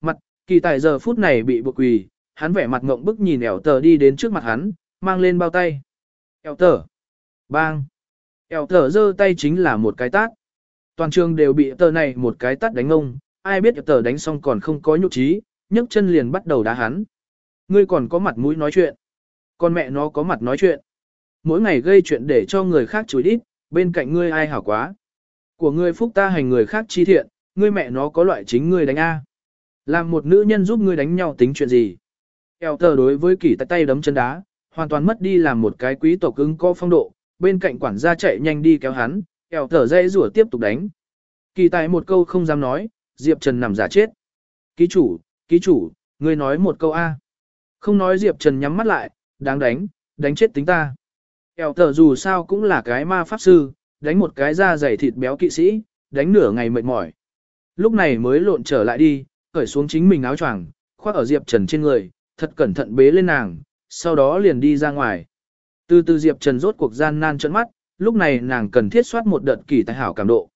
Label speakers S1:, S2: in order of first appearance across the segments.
S1: Mặt, kỳ tài giờ phút này bị buộc quỳ, hắn vẻ mặt ngộng bức nhìn ẻo tờ đi đến trước mặt hắn, mang lên bao tay. ẻo tờ. Bang. ẻo tờ giơ tay chính là một cái tát. Toàn trường đều bị tờ này một cái tát đánh ông, ai biết tờ đánh xong còn không có nhục trí, nhấc chân liền bắt đầu đá hắn. Ngươi còn có mặt mũi nói chuyện. Con mẹ nó có mặt nói chuyện. Mỗi ngày gây chuyện để cho người khác chửi đít, bên cạnh ngươi ai hảo quá. Của ngươi phúc ta hành người khác chi thiện, ngươi mẹ nó có loại chính ngươi đánh A. Làm một nữ nhân giúp ngươi đánh nhau tính chuyện gì. Eo tờ đối với kỳ tay tay đấm chân đá, hoàn toàn mất đi làm một cái quý tộc ứng có phong độ, bên cạnh quản gia chạy nhanh đi kéo hắn, eo tờ dây rủa tiếp tục đánh. Kỳ tài một câu không dám nói, Diệp Trần nằm giả chết. Ký chủ, ký chủ, ngươi nói một câu A. Không nói Diệp Trần nhắm mắt lại, đáng đánh, đánh chết tính ta. Eo tờ dù sao cũng là cái ma pháp sư, đánh một cái da dày thịt béo kỵ sĩ, đánh nửa ngày mệt mỏi. Lúc này mới lộn trở lại đi, cởi xuống chính mình áo choàng, khoác ở Diệp Trần trên người, thật cẩn thận bế lên nàng, sau đó liền đi ra ngoài. Từ từ Diệp Trần rốt cuộc gian nan trợn mắt, lúc này nàng cần thiết soát một đợt kỳ tài hảo cảm độ.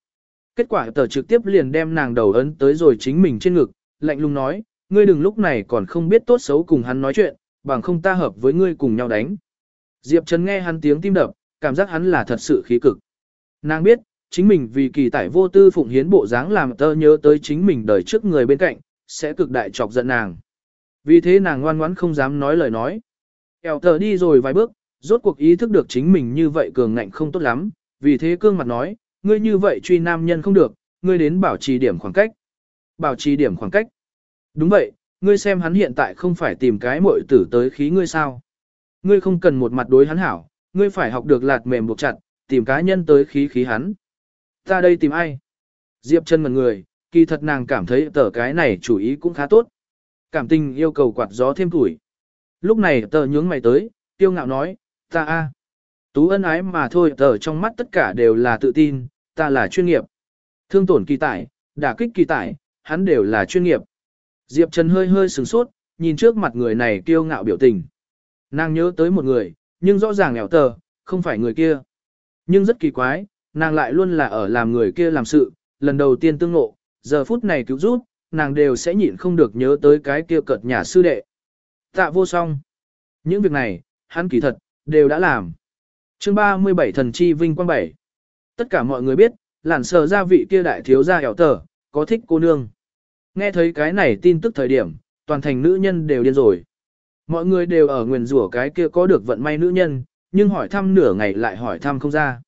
S1: Kết quả tờ trực tiếp liền đem nàng đầu ấn tới rồi chính mình trên ngực, lạnh lùng nói, ngươi đừng lúc này còn không biết tốt xấu cùng hắn nói chuyện, bằng không ta hợp với ngươi cùng nhau đánh. Diệp Trần nghe hắn tiếng tim đập, cảm giác hắn là thật sự khí cực. Nàng biết, chính mình vì kỳ tải vô tư phụng hiến bộ dáng làm tơ nhớ tới chính mình đời trước người bên cạnh, sẽ cực đại chọc giận nàng. Vì thế nàng ngoan ngoãn không dám nói lời nói. Eo tờ đi rồi vài bước, rốt cuộc ý thức được chính mình như vậy cường ngạnh không tốt lắm, vì thế cương mặt nói, ngươi như vậy truy nam nhân không được, ngươi đến bảo trì điểm khoảng cách. Bảo trì điểm khoảng cách. Đúng vậy, ngươi xem hắn hiện tại không phải tìm cái muội tử tới khí ngươi sao. Ngươi không cần một mặt đối hắn hảo, ngươi phải học được lạt mềm buộc chặt, tìm cá nhân tới khí khí hắn. Ta đây tìm ai? Diệp chân ngần người, kỳ thật nàng cảm thấy tờ cái này chủ ý cũng khá tốt. Cảm tình yêu cầu quạt gió thêm tuổi. Lúc này tờ nhướng mày tới, tiêu ngạo nói, ta a, Tú ân ái mà thôi tờ trong mắt tất cả đều là tự tin, ta là chuyên nghiệp. Thương tổn kỳ tải, đả kích kỳ tải, hắn đều là chuyên nghiệp. Diệp Trần hơi hơi sừng sốt, nhìn trước mặt người này kiêu ngạo biểu tình. Nàng nhớ tới một người, nhưng rõ ràng nghèo tờ, không phải người kia. Nhưng rất kỳ quái, nàng lại luôn là ở làm người kia làm sự, lần đầu tiên tương ngộ, giờ phút này cứu rút, nàng đều sẽ nhịn không được nhớ tới cái kia cợt nhà sư đệ. Tạ vô song. Những việc này, hắn kỳ thật, đều đã làm. chương 37 thần chi vinh quang bảy. Tất cả mọi người biết, lản sờ gia vị kia đại thiếu gia hẻo tờ, có thích cô nương. Nghe thấy cái này tin tức thời điểm, toàn thành nữ nhân đều điên rồi. Mọi người đều ở nguyền rủa cái kia có được vận may nữ nhân, nhưng hỏi thăm nửa ngày lại hỏi thăm không ra.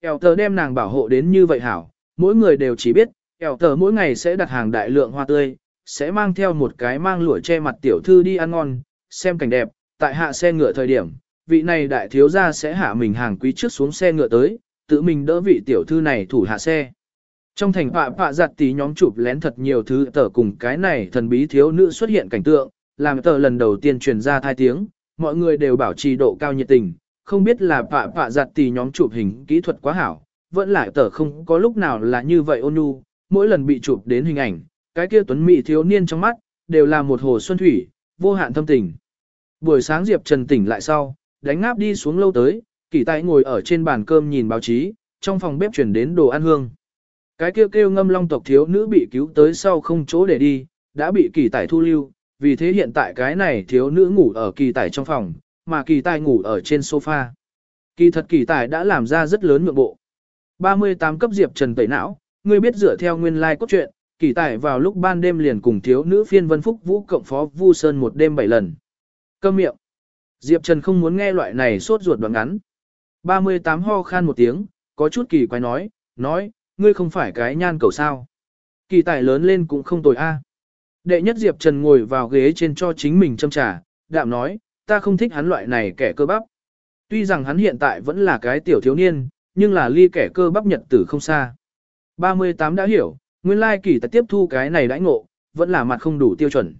S1: Eo tờ đem nàng bảo hộ đến như vậy hảo, mỗi người đều chỉ biết, eo tờ mỗi ngày sẽ đặt hàng đại lượng hoa tươi, sẽ mang theo một cái mang lụa che mặt tiểu thư đi ăn ngon, xem cảnh đẹp, tại hạ xe ngựa thời điểm, vị này đại thiếu gia sẽ hạ mình hàng quý trước xuống xe ngựa tới, tự mình đỡ vị tiểu thư này thủ hạ xe. Trong thành họa họa giặt tí nhóm chụp lén thật nhiều thứ tờ cùng cái này thần bí thiếu nữ xuất hiện cảnh tượng, làm tờ lần đầu tiên truyền ra thai tiếng, mọi người đều bảo trì độ cao nhiệt tình, không biết là họa họa giặt tí nhóm chụp hình kỹ thuật quá hảo, vẫn lại tờ không có lúc nào là như vậy ôn nhu, mỗi lần bị chụp đến hình ảnh, cái kia tuấn mỹ thiếu niên trong mắt, đều là một hồ xuân thủy, vô hạn thâm tình. Buổi sáng Diệp Trần tỉnh lại sau, đánh ngáp đi xuống lâu tới, kỳ tài ngồi ở trên bàn cơm nhìn báo chí, trong phòng bếp chuyển đến đồ ăn hương. Cái kêu kêu ngâm long tộc thiếu nữ bị cứu tới sau không chỗ để đi, đã bị kỳ tài thu lưu, vì thế hiện tại cái này thiếu nữ ngủ ở kỳ tài trong phòng, mà kỳ tài ngủ ở trên sofa. Kỳ thật kỳ tài đã làm ra rất lớn nhượng bộ. 38 cấp diệp trần tẩy não, ngươi biết dựa theo nguyên lai like cốt truyện, kỳ tài vào lúc ban đêm liền cùng thiếu nữ phiên vân phúc vũ cộng phó vu sơn một đêm bảy lần. Câm miệng. Diệp Trần không muốn nghe loại này sốt ruột đoạn ngắn. 38 ho khan một tiếng, có chút kỳ quái nói, nói, ngươi không phải cái nhan cầu sao. Kỳ tài lớn lên cũng không tồi a. Đệ nhất Diệp Trần ngồi vào ghế trên cho chính mình châm trà, đạm nói, ta không thích hắn loại này kẻ cơ bắp. Tuy rằng hắn hiện tại vẫn là cái tiểu thiếu niên, nhưng là ly kẻ cơ bắp nhật tử không xa. 38 đã hiểu, nguyên lai kỳ tài tiếp thu cái này đãi ngộ, vẫn là mặt không đủ tiêu chuẩn.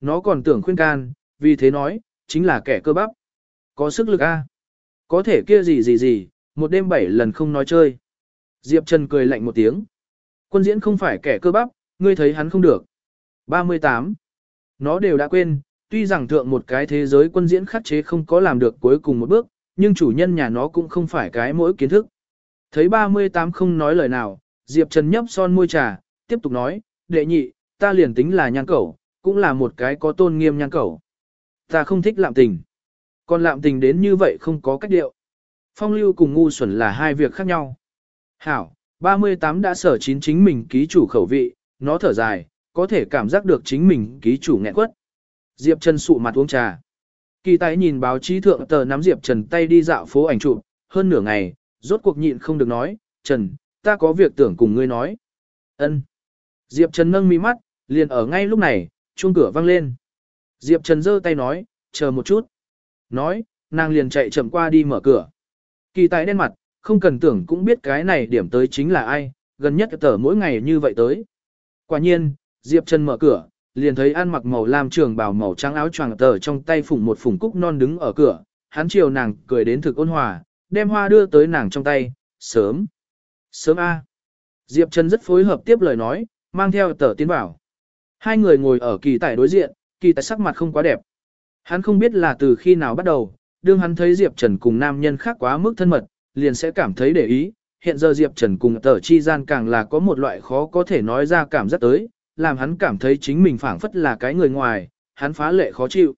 S1: Nó còn tưởng khuyên can, vì thế nói, chính là kẻ cơ bắp. Có sức lực a. Có thể kia gì gì gì, một đêm bảy lần không nói chơi. Diệp Trần cười lạnh một tiếng. Quân diễn không phải kẻ cơ bắp, ngươi thấy hắn không được. 38. Nó đều đã quên, tuy rằng thượng một cái thế giới quân diễn khắc chế không có làm được cuối cùng một bước, nhưng chủ nhân nhà nó cũng không phải cái mỗi kiến thức. Thấy 38 không nói lời nào, Diệp Trần nhấp son môi trà, tiếp tục nói, đệ nhị, ta liền tính là nhan cẩu, cũng là một cái có tôn nghiêm nhan cẩu. Ta không thích lạm tình. Còn lạm tình đến như vậy không có cách điệu. Phong lưu cùng ngu xuẩn là hai việc khác nhau. Hảo, 38 đã sở chín chính mình ký chủ khẩu vị, nó thở dài, có thể cảm giác được chính mình ký chủ nghẹn quất. Diệp Trần sụ mặt uống trà. Kỳ tái nhìn báo chí thượng tờ nắm Diệp Trần tay đi dạo phố ảnh chụp, hơn nửa ngày, rốt cuộc nhịn không được nói, Trần, ta có việc tưởng cùng ngươi nói. Ân. Diệp Trần nâng mi mắt, liền ở ngay lúc này, chuông cửa vang lên. Diệp Trần giơ tay nói, chờ một chút. Nói, nàng liền chạy chậm qua đi mở cửa. Kỳ tài đen mặt, không cần tưởng cũng biết cái này điểm tới chính là ai, gần nhất tờ mỗi ngày như vậy tới. Quả nhiên, Diệp Trần mở cửa, liền thấy ăn mặc màu lam trường bào màu trắng áo choàng tờ trong tay phủng một phủng cúc non đứng ở cửa, hắn chiều nàng cười đến thực ôn hòa, đem hoa đưa tới nàng trong tay, sớm. Sớm A. Diệp Trần rất phối hợp tiếp lời nói, mang theo tờ tiến bảo. Hai người ngồi ở kỳ tài đối diện, kỳ tài sắc mặt không quá đẹp. Hắn không biết là từ khi nào bắt đầu, đương hắn thấy Diệp Trần cùng nam nhân khác quá mức thân mật, liền sẽ cảm thấy để ý. Hiện giờ Diệp Trần cùng tờ chi gian càng là có một loại khó có thể nói ra cảm giác tới, làm hắn cảm thấy chính mình phảng phất là cái người ngoài, hắn phá lệ khó chịu.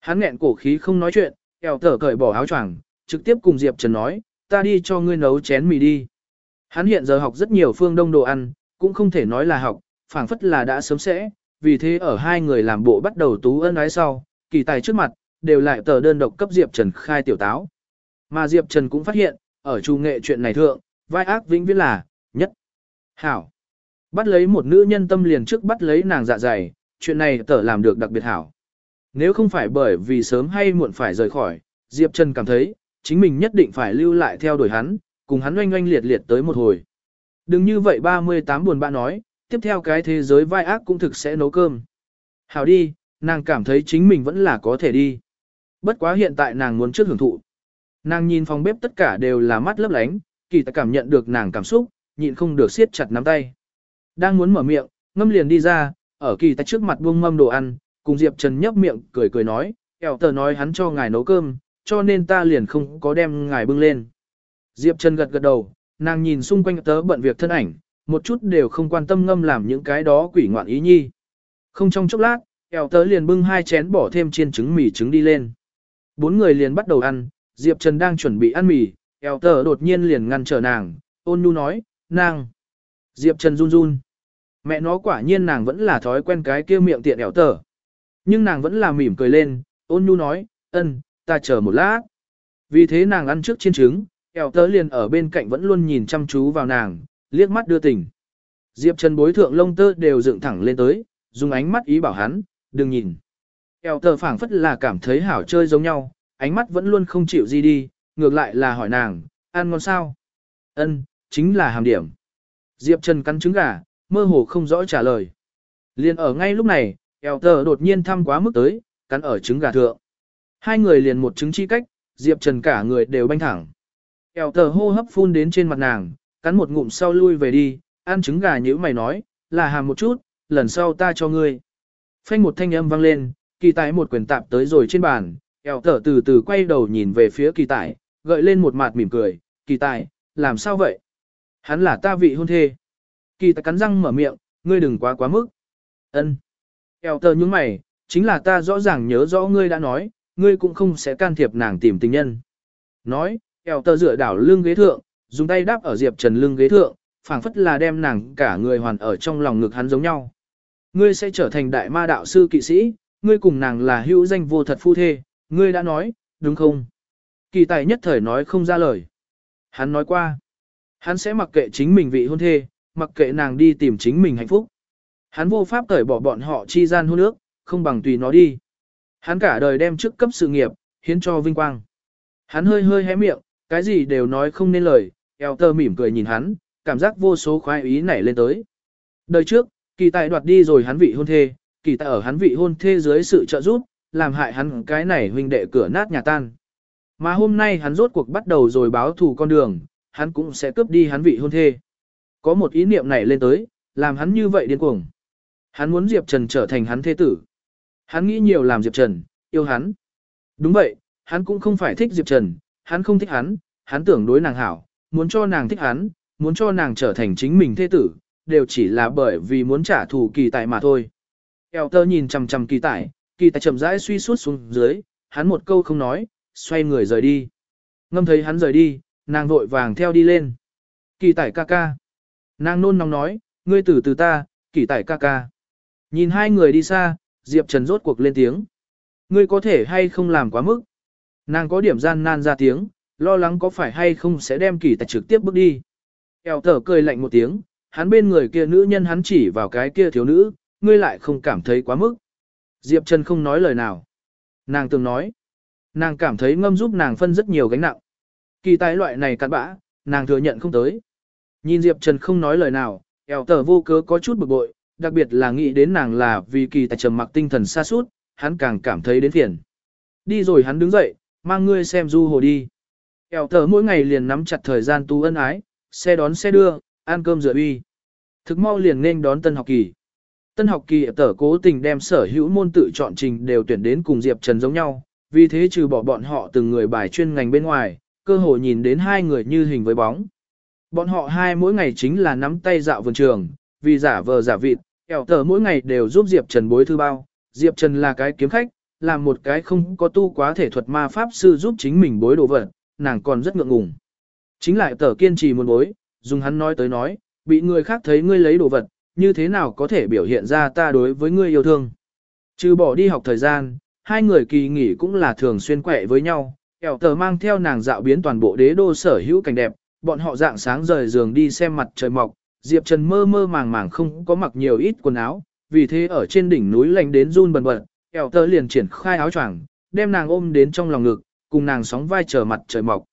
S1: Hắn nghẹn cổ khí không nói chuyện, eo tờ cởi bỏ áo choàng, trực tiếp cùng Diệp Trần nói, ta đi cho ngươi nấu chén mì đi. Hắn hiện giờ học rất nhiều phương đông đồ ăn, cũng không thể nói là học, phảng phất là đã sớm sẽ, vì thế ở hai người làm bộ bắt đầu tú ân ái sau, kỳ tài trước mặt, đều lại tờ đơn độc cấp Diệp Trần khai tiểu táo. Mà Diệp Trần cũng phát hiện, ở trung nghệ chuyện này thượng, vai ác vĩnh viễn là, nhất. Hảo. Bắt lấy một nữ nhân tâm liền trước bắt lấy nàng dạ dày, chuyện này tờ làm được đặc biệt hảo. Nếu không phải bởi vì sớm hay muộn phải rời khỏi, Diệp Trần cảm thấy, chính mình nhất định phải lưu lại theo đuổi hắn, cùng hắn oanh oanh liệt liệt tới một hồi. Đừng như vậy 38 buồn bã nói, tiếp theo cái thế giới vai ác cũng thực sẽ nấu cơm. Hảo đi, nàng cảm thấy chính mình vẫn là có thể đi. Bất quá hiện tại nàng muốn trước hưởng thụ. Nàng nhìn phòng bếp tất cả đều là mắt lấp lánh, kỳ ta cảm nhận được nàng cảm xúc, nhịn không được siết chặt nắm tay. Đang muốn mở miệng, ngâm liền đi ra, ở kỳ ta trước mặt buông mâm đồ ăn, cùng Diệp Trần nhấp miệng cười cười nói, kẹo tờ nói hắn cho ngài nấu cơm, cho nên ta liền không có đem ngài bưng lên. Diệp Trần gật gật đầu, nàng nhìn xung quanh tớ bận việc thân ảnh, một chút đều không quan tâm ngâm làm những cái đó quỷ ngoạn ý nhi. Không trong chốc lát, Eo tớ liền bưng hai chén bỏ thêm chiên trứng mì trứng đi lên. Bốn người liền bắt đầu ăn, Diệp Trần đang chuẩn bị ăn mì, Eo tớ đột nhiên liền ngăn trở nàng, ôn nhu nói, nàng. Diệp Trần run run. Mẹ nó quả nhiên nàng vẫn là thói quen cái kia miệng tiện Eo tớ. Nhưng nàng vẫn là mỉm cười lên, ôn nhu nói, ân, ta chờ một lát. Vì thế nàng ăn trước chiên trứng, Eo tớ liền ở bên cạnh vẫn luôn nhìn chăm chú vào nàng, liếc mắt đưa tình. Diệp Trần bối thượng lông tơ đều dựng thẳng lên tới, dùng ánh mắt ý bảo hắn, đừng nhìn. Eo tờ phảng phất là cảm thấy hảo chơi giống nhau, ánh mắt vẫn luôn không chịu gì đi, ngược lại là hỏi nàng, ăn ngon sao? Ân, chính là hàm điểm. Diệp Trần cắn trứng gà, mơ hồ không rõ trả lời. Liền ở ngay lúc này, eo tờ đột nhiên thăm quá mức tới, cắn ở trứng gà thượng. Hai người liền một trứng chi cách, Diệp Trần cả người đều banh thẳng. Eo tờ hô hấp phun đến trên mặt nàng, cắn một ngụm sau lui về đi, ăn trứng gà như mày nói, là hàm một chút, lần sau ta cho ngươi. Phanh một thanh âm vang lên, kỳ tài một quyền tạp tới rồi trên bàn, eo tờ từ từ quay đầu nhìn về phía kỳ tài, gợi lên một mặt mỉm cười, kỳ tài, làm sao vậy? Hắn là ta vị hôn thê. Kỳ tài cắn răng mở miệng, ngươi đừng quá quá mức. Ân. Eo tờ nhướng mày, chính là ta rõ ràng nhớ rõ ngươi đã nói, ngươi cũng không sẽ can thiệp nàng tìm tình nhân. Nói, eo tờ dựa đảo lưng ghế thượng, dùng tay đáp ở Diệp Trần lưng ghế thượng, phảng phất là đem nàng cả người hoàn ở trong lòng ngực hắn giống nhau. Ngươi sẽ trở thành đại ma đạo sư kỵ sĩ, ngươi cùng nàng là hữu danh vô thật phu thê, ngươi đã nói, đúng không? Kỳ tài nhất thời nói không ra lời. Hắn nói qua, hắn sẽ mặc kệ chính mình vị hôn thê, mặc kệ nàng đi tìm chính mình hạnh phúc. Hắn vô pháp cởi bỏ bọn họ chi gian hôn ước, không bằng tùy nó đi. Hắn cả đời đem trước cấp sự nghiệp, hiến cho vinh quang. Hắn hơi hơi hé miệng, cái gì đều nói không nên lời, eo tơ mỉm cười nhìn hắn, cảm giác vô số khoái ý nảy lên tới. Đời trước, kỳ tài đoạt đi rồi hắn vị hôn thê, kỳ tài ở hắn vị hôn thê dưới sự trợ giúp, làm hại hắn cái này huynh đệ cửa nát nhà tan. Mà hôm nay hắn rốt cuộc bắt đầu rồi báo thù con đường, hắn cũng sẽ cướp đi hắn vị hôn thê. Có một ý niệm này lên tới, làm hắn như vậy điên cuồng. Hắn muốn Diệp Trần trở thành hắn thế tử. Hắn nghĩ nhiều làm Diệp Trần, yêu hắn. Đúng vậy, hắn cũng không phải thích Diệp Trần, hắn không thích hắn, hắn tưởng đối nàng hảo, muốn cho nàng thích hắn, muốn cho nàng trở thành chính mình thế tử, đều chỉ là bởi vì muốn trả thù kỳ tài mà thôi. Eo tơ nhìn chằm chằm kỳ tài, kỳ tài chậm rãi suy suốt xuống dưới, hắn một câu không nói, xoay người rời đi. Ngâm thấy hắn rời đi, nàng vội vàng theo đi lên. Kỳ tài ca ca. Nàng nôn nóng nói, ngươi tử từ ta, kỳ tài ca ca. Nhìn hai người đi xa, Diệp Trần rốt cuộc lên tiếng. Ngươi có thể hay không làm quá mức. Nàng có điểm gian nan ra tiếng, lo lắng có phải hay không sẽ đem kỳ tài trực tiếp bước đi. Eo thở cười lạnh một tiếng, hắn bên người kia nữ nhân hắn chỉ vào cái kia thiếu nữ, ngươi lại không cảm thấy quá mức. Diệp Trần không nói lời nào. Nàng từng nói, nàng cảm thấy ngâm giúp nàng phân rất nhiều gánh nặng. Kỳ tài loại này cặn bã, nàng thừa nhận không tới. Nhìn Diệp Trần không nói lời nào, eo tờ vô cớ có chút bực bội, đặc biệt là nghĩ đến nàng là vì kỳ tài trầm mặc tinh thần xa suốt, hắn càng cảm thấy đến phiền. Đi rồi hắn đứng dậy, mang ngươi xem du hồ đi. Eo tờ mỗi ngày liền nắm chặt thời gian tu ân ái, xe đón xe đưa, ăn cơm rửa uy. Thực mau liền nên đón tân học kỳ. Tân học kỳ tở cố tình đem sở hữu môn tự chọn trình đều tuyển đến cùng Diệp Trần giống nhau, vì thế trừ bỏ bọn họ từng người bài chuyên ngành bên ngoài, cơ hội nhìn đến hai người như hình với bóng. Bọn họ hai mỗi ngày chính là nắm tay dạo vườn trường, vì giả vờ giả vịt, Kẹo tờ mỗi ngày đều giúp Diệp Trần bối thư bao. Diệp Trần là cái kiếm khách, làm một cái không có tu quá thể thuật ma pháp sư giúp chính mình bối đồ vật, nàng còn rất ngượng ngùng. Chính lại tờ kiên trì muốn bối, dùng hắn nói tới nói, bị người khác thấy ngươi lấy đồ vật, như thế nào có thể biểu hiện ra ta đối với ngươi yêu thương. Trừ bỏ đi học thời gian, hai người kỳ nghỉ cũng là thường xuyên quẹ với nhau, ẻo tờ mang theo nàng dạo biến toàn bộ đế đô sở hữu cảnh đẹp, bọn họ dạng sáng rời giường đi xem mặt trời mọc, Diệp Trần mơ mơ màng màng không có mặc nhiều ít quần áo, vì thế ở trên đỉnh núi lạnh đến run bần bật, Eo tơ liền triển khai áo choàng, đem nàng ôm đến trong lòng ngực, cùng nàng sóng vai chờ mặt trời mọc.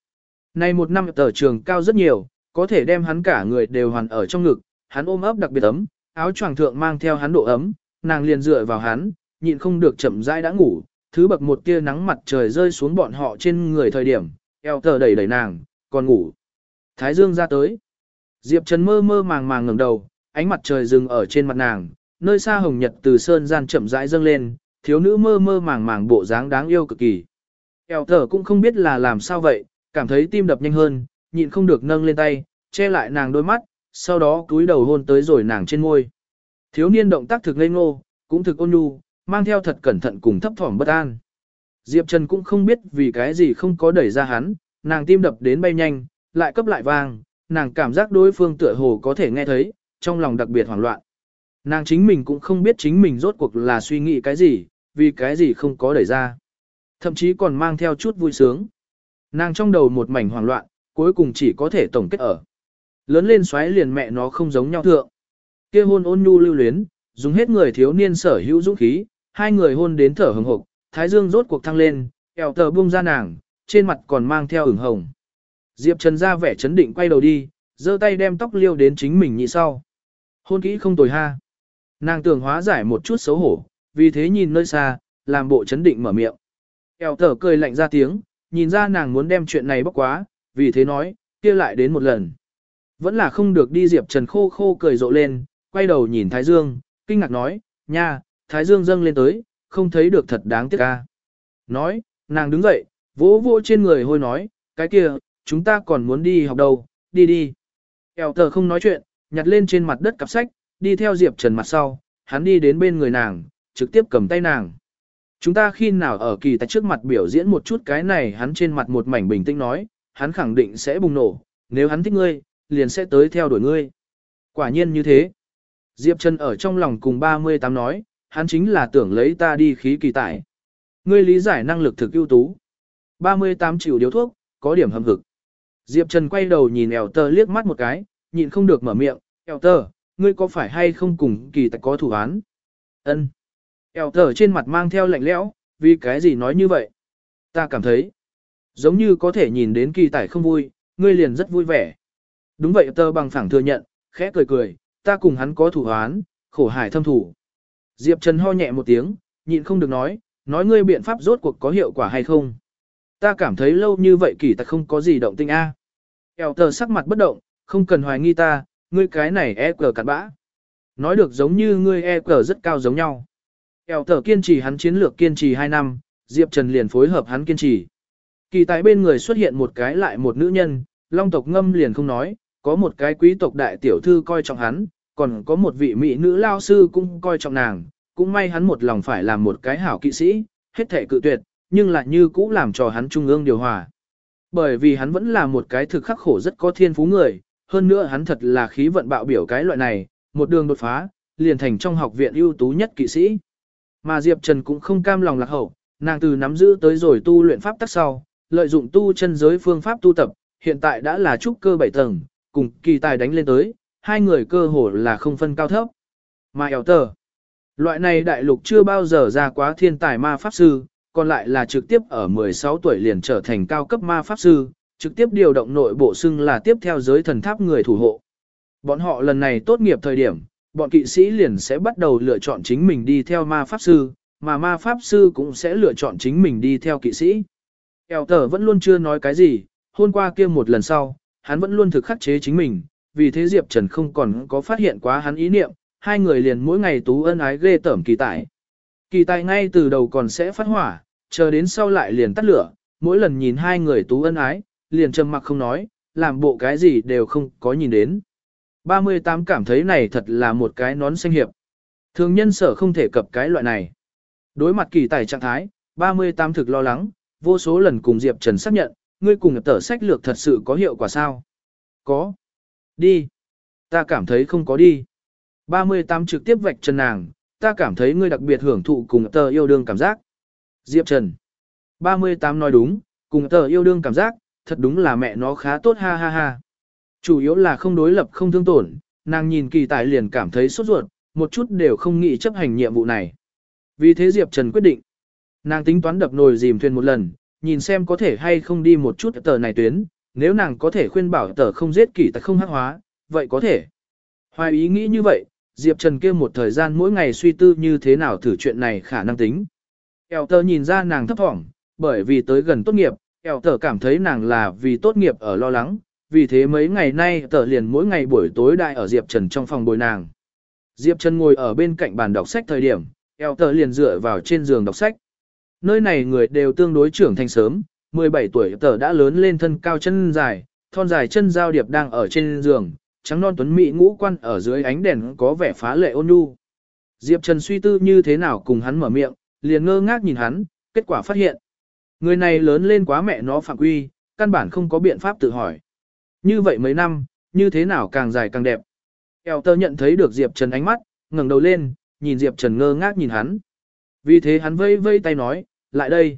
S1: Nay một năm tờ trường cao rất nhiều, có thể đem hắn cả người đều hoàn ở trong ngực, hắn ôm ấp đặc biệt ấm, áo choàng thượng mang theo hắn độ ấm, nàng liền dựa vào hắn, nhịn không được chậm rãi đã ngủ, thứ bậc một tia nắng mặt trời rơi xuống bọn họ trên người thời điểm, eo tờ đẩy đẩy nàng, còn ngủ. Thái dương ra tới. Diệp Trần mơ mơ màng màng ngẩng đầu, ánh mặt trời dừng ở trên mặt nàng, nơi xa hồng nhật từ sơn gian chậm rãi dâng lên, thiếu nữ mơ mơ màng màng bộ dáng đáng yêu cực kỳ. Eo thở cũng không biết là làm sao vậy, cảm thấy tim đập nhanh hơn, nhịn không được nâng lên tay, che lại nàng đôi mắt, sau đó cúi đầu hôn tới rồi nàng trên môi. Thiếu niên động tác thực ngây ngô, cũng thực ôn nhu, mang theo thật cẩn thận cùng thấp thỏm bất an. Diệp Trần cũng không biết vì cái gì không có đẩy ra hắn, nàng tim đập đến bay nhanh, lại cấp lại vang, nàng cảm giác đối phương tựa hồ có thể nghe thấy, trong lòng đặc biệt hoảng loạn. Nàng chính mình cũng không biết chính mình rốt cuộc là suy nghĩ cái gì, vì cái gì không có đẩy ra. Thậm chí còn mang theo chút vui sướng. Nàng trong đầu một mảnh hoảng loạn, cuối cùng chỉ có thể tổng kết ở. Lớn lên xoáy liền mẹ nó không giống nhau thượng. kia hôn ôn nhu lưu luyến, dùng hết người thiếu niên sở hữu dũng khí, hai người hôn đến thở hừng hộp, thái dương rốt cuộc thăng lên, eo tờ buông ra nàng, trên mặt còn mang theo ửng hồng. Diệp Trần ra vẻ chấn định quay đầu đi, giơ tay đem tóc liêu đến chính mình nhị sau. Hôn kỹ không tồi ha. Nàng tưởng hóa giải một chút xấu hổ, vì thế nhìn nơi xa, làm bộ chấn định mở miệng. Eo thở cười lạnh ra tiếng, nhìn ra nàng muốn đem chuyện này bóc quá, vì thế nói, kia lại đến một lần. Vẫn là không được đi Diệp Trần khô khô cười rộ lên, quay đầu nhìn Thái Dương, kinh ngạc nói, nha, Thái Dương dâng lên tới, không thấy được thật đáng tiếc ca. Nói, nàng đứng dậy, vỗ vỗ trên người hôi nói, cái kia, chúng ta còn muốn đi học đâu, đi đi. Eo thở không nói chuyện, nhặt lên trên mặt đất cặp sách, đi theo Diệp Trần mặt sau, hắn đi đến bên người nàng, trực tiếp cầm tay nàng. Chúng ta khi nào ở kỳ tài trước mặt biểu diễn một chút cái này hắn trên mặt một mảnh bình tĩnh nói, hắn khẳng định sẽ bùng nổ, nếu hắn thích ngươi, liền sẽ tới theo đuổi ngươi. Quả nhiên như thế. Diệp Trần ở trong lòng cùng 38 nói, hắn chính là tưởng lấy ta đi khí kỳ tải. Ngươi lý giải năng lực thực ưu tú. 38 triệu điếu thuốc, có điểm hâm hực. Diệp Trần quay đầu nhìn eo tơ liếc mắt một cái, nhịn không được mở miệng, eo tơ, ngươi có phải hay không cùng kỳ tài có thủ án? Ân. Eo thở trên mặt mang theo lạnh lẽo, vì cái gì nói như vậy? Ta cảm thấy, giống như có thể nhìn đến kỳ tải không vui, ngươi liền rất vui vẻ. Đúng vậy tơ bằng phẳng thừa nhận, khẽ cười cười, ta cùng hắn có thủ hoán, khổ hải thâm thủ. Diệp Trần ho nhẹ một tiếng, nhịn không được nói, nói ngươi biện pháp rốt cuộc có hiệu quả hay không. Ta cảm thấy lâu như vậy kỳ ta không có gì động tinh a. Eo tờ sắc mặt bất động, không cần hoài nghi ta, ngươi cái này e cờ cặn bã. Nói được giống như ngươi e cờ rất cao giống nhau. Eo thở kiên trì hắn chiến lược kiên trì 2 năm, Diệp Trần liền phối hợp hắn kiên trì. Kỳ tại bên người xuất hiện một cái lại một nữ nhân, long tộc ngâm liền không nói, có một cái quý tộc đại tiểu thư coi trọng hắn, còn có một vị mỹ nữ lao sư cũng coi trọng nàng, cũng may hắn một lòng phải làm một cái hảo kỵ sĩ, hết thể cự tuyệt, nhưng lại như cũ làm cho hắn trung ương điều hòa. Bởi vì hắn vẫn là một cái thực khắc khổ rất có thiên phú người, hơn nữa hắn thật là khí vận bạo biểu cái loại này, một đường đột phá, liền thành trong học viện ưu tú nhất kỵ sĩ. Mà Diệp Trần cũng không cam lòng lạc hậu, nàng từ nắm giữ tới rồi tu luyện pháp tắc sau, lợi dụng tu chân giới phương pháp tu tập, hiện tại đã là trúc cơ bảy tầng, cùng kỳ tài đánh lên tới, hai người cơ hồ là không phân cao thấp. Mà eo tờ, loại này đại lục chưa bao giờ ra quá thiên tài ma pháp sư, còn lại là trực tiếp ở 16 tuổi liền trở thành cao cấp ma pháp sư, trực tiếp điều động nội bộ xưng là tiếp theo giới thần tháp người thủ hộ. Bọn họ lần này tốt nghiệp thời điểm, bọn kỵ sĩ liền sẽ bắt đầu lựa chọn chính mình đi theo ma pháp sư, mà ma pháp sư cũng sẽ lựa chọn chính mình đi theo kỵ sĩ. Eo tờ vẫn luôn chưa nói cái gì, hôm qua kia một lần sau, hắn vẫn luôn thực khắc chế chính mình, vì thế Diệp Trần không còn có phát hiện quá hắn ý niệm, hai người liền mỗi ngày tú ân ái ghê tởm kỳ tài. Kỳ tài ngay từ đầu còn sẽ phát hỏa, chờ đến sau lại liền tắt lửa, mỗi lần nhìn hai người tú ân ái, liền trầm mặc không nói, làm bộ cái gì đều không có nhìn đến. 38 cảm thấy này thật là một cái nón xanh hiệp. Thường nhân sở không thể cập cái loại này. Đối mặt kỳ tài trạng thái, 38 thực lo lắng, vô số lần cùng Diệp Trần xác nhận, ngươi cùng tờ sách lược thật sự có hiệu quả sao? Có. Đi. Ta cảm thấy không có đi. 38 trực tiếp vạch trần nàng, ta cảm thấy ngươi đặc biệt hưởng thụ cùng tờ yêu đương cảm giác. Diệp Trần. 38 nói đúng, cùng tờ yêu đương cảm giác, thật đúng là mẹ nó khá tốt ha ha ha. Chủ yếu là không đối lập không thương tổn, nàng nhìn kỳ tài liền cảm thấy sốt ruột, một chút đều không nghĩ chấp hành nhiệm vụ này. Vì thế Diệp Trần quyết định. Nàng tính toán đập nồi dìm thuyền một lần, nhìn xem có thể hay không đi một chút tờ này tuyến, nếu nàng có thể khuyên bảo tờ không giết kỳ tài không hắc hóa, vậy có thể. Hoài ý nghĩ như vậy, Diệp Trần kia một thời gian mỗi ngày suy tư như thế nào thử chuyện này khả năng tính. Eo tờ nhìn ra nàng thấp thỏm, bởi vì tới gần tốt nghiệp, eo tờ cảm thấy nàng là vì tốt nghiệp ở lo lắng, vì thế mấy ngày nay tờ liền mỗi ngày buổi tối đại ở Diệp Trần trong phòng bồi nàng. Diệp Trần ngồi ở bên cạnh bàn đọc sách thời điểm, eo tờ liền dựa vào trên giường đọc sách. Nơi này người đều tương đối trưởng thành sớm, 17 tuổi tờ đã lớn lên thân cao chân dài, thon dài chân giao điệp đang ở trên giường, trắng non tuấn mỹ ngũ quan ở dưới ánh đèn có vẻ phá lệ ôn nhu. Diệp Trần suy tư như thế nào cùng hắn mở miệng, liền ngơ ngác nhìn hắn, kết quả phát hiện. Người này lớn lên quá mẹ nó phạm quy, căn bản không có biện pháp tự hỏi. Như vậy mấy năm, như thế nào càng dài càng đẹp. Eo tơ nhận thấy được Diệp Trần ánh mắt, ngẩng đầu lên, nhìn Diệp Trần ngơ ngác nhìn hắn. Vì thế hắn vây vây tay nói, lại đây.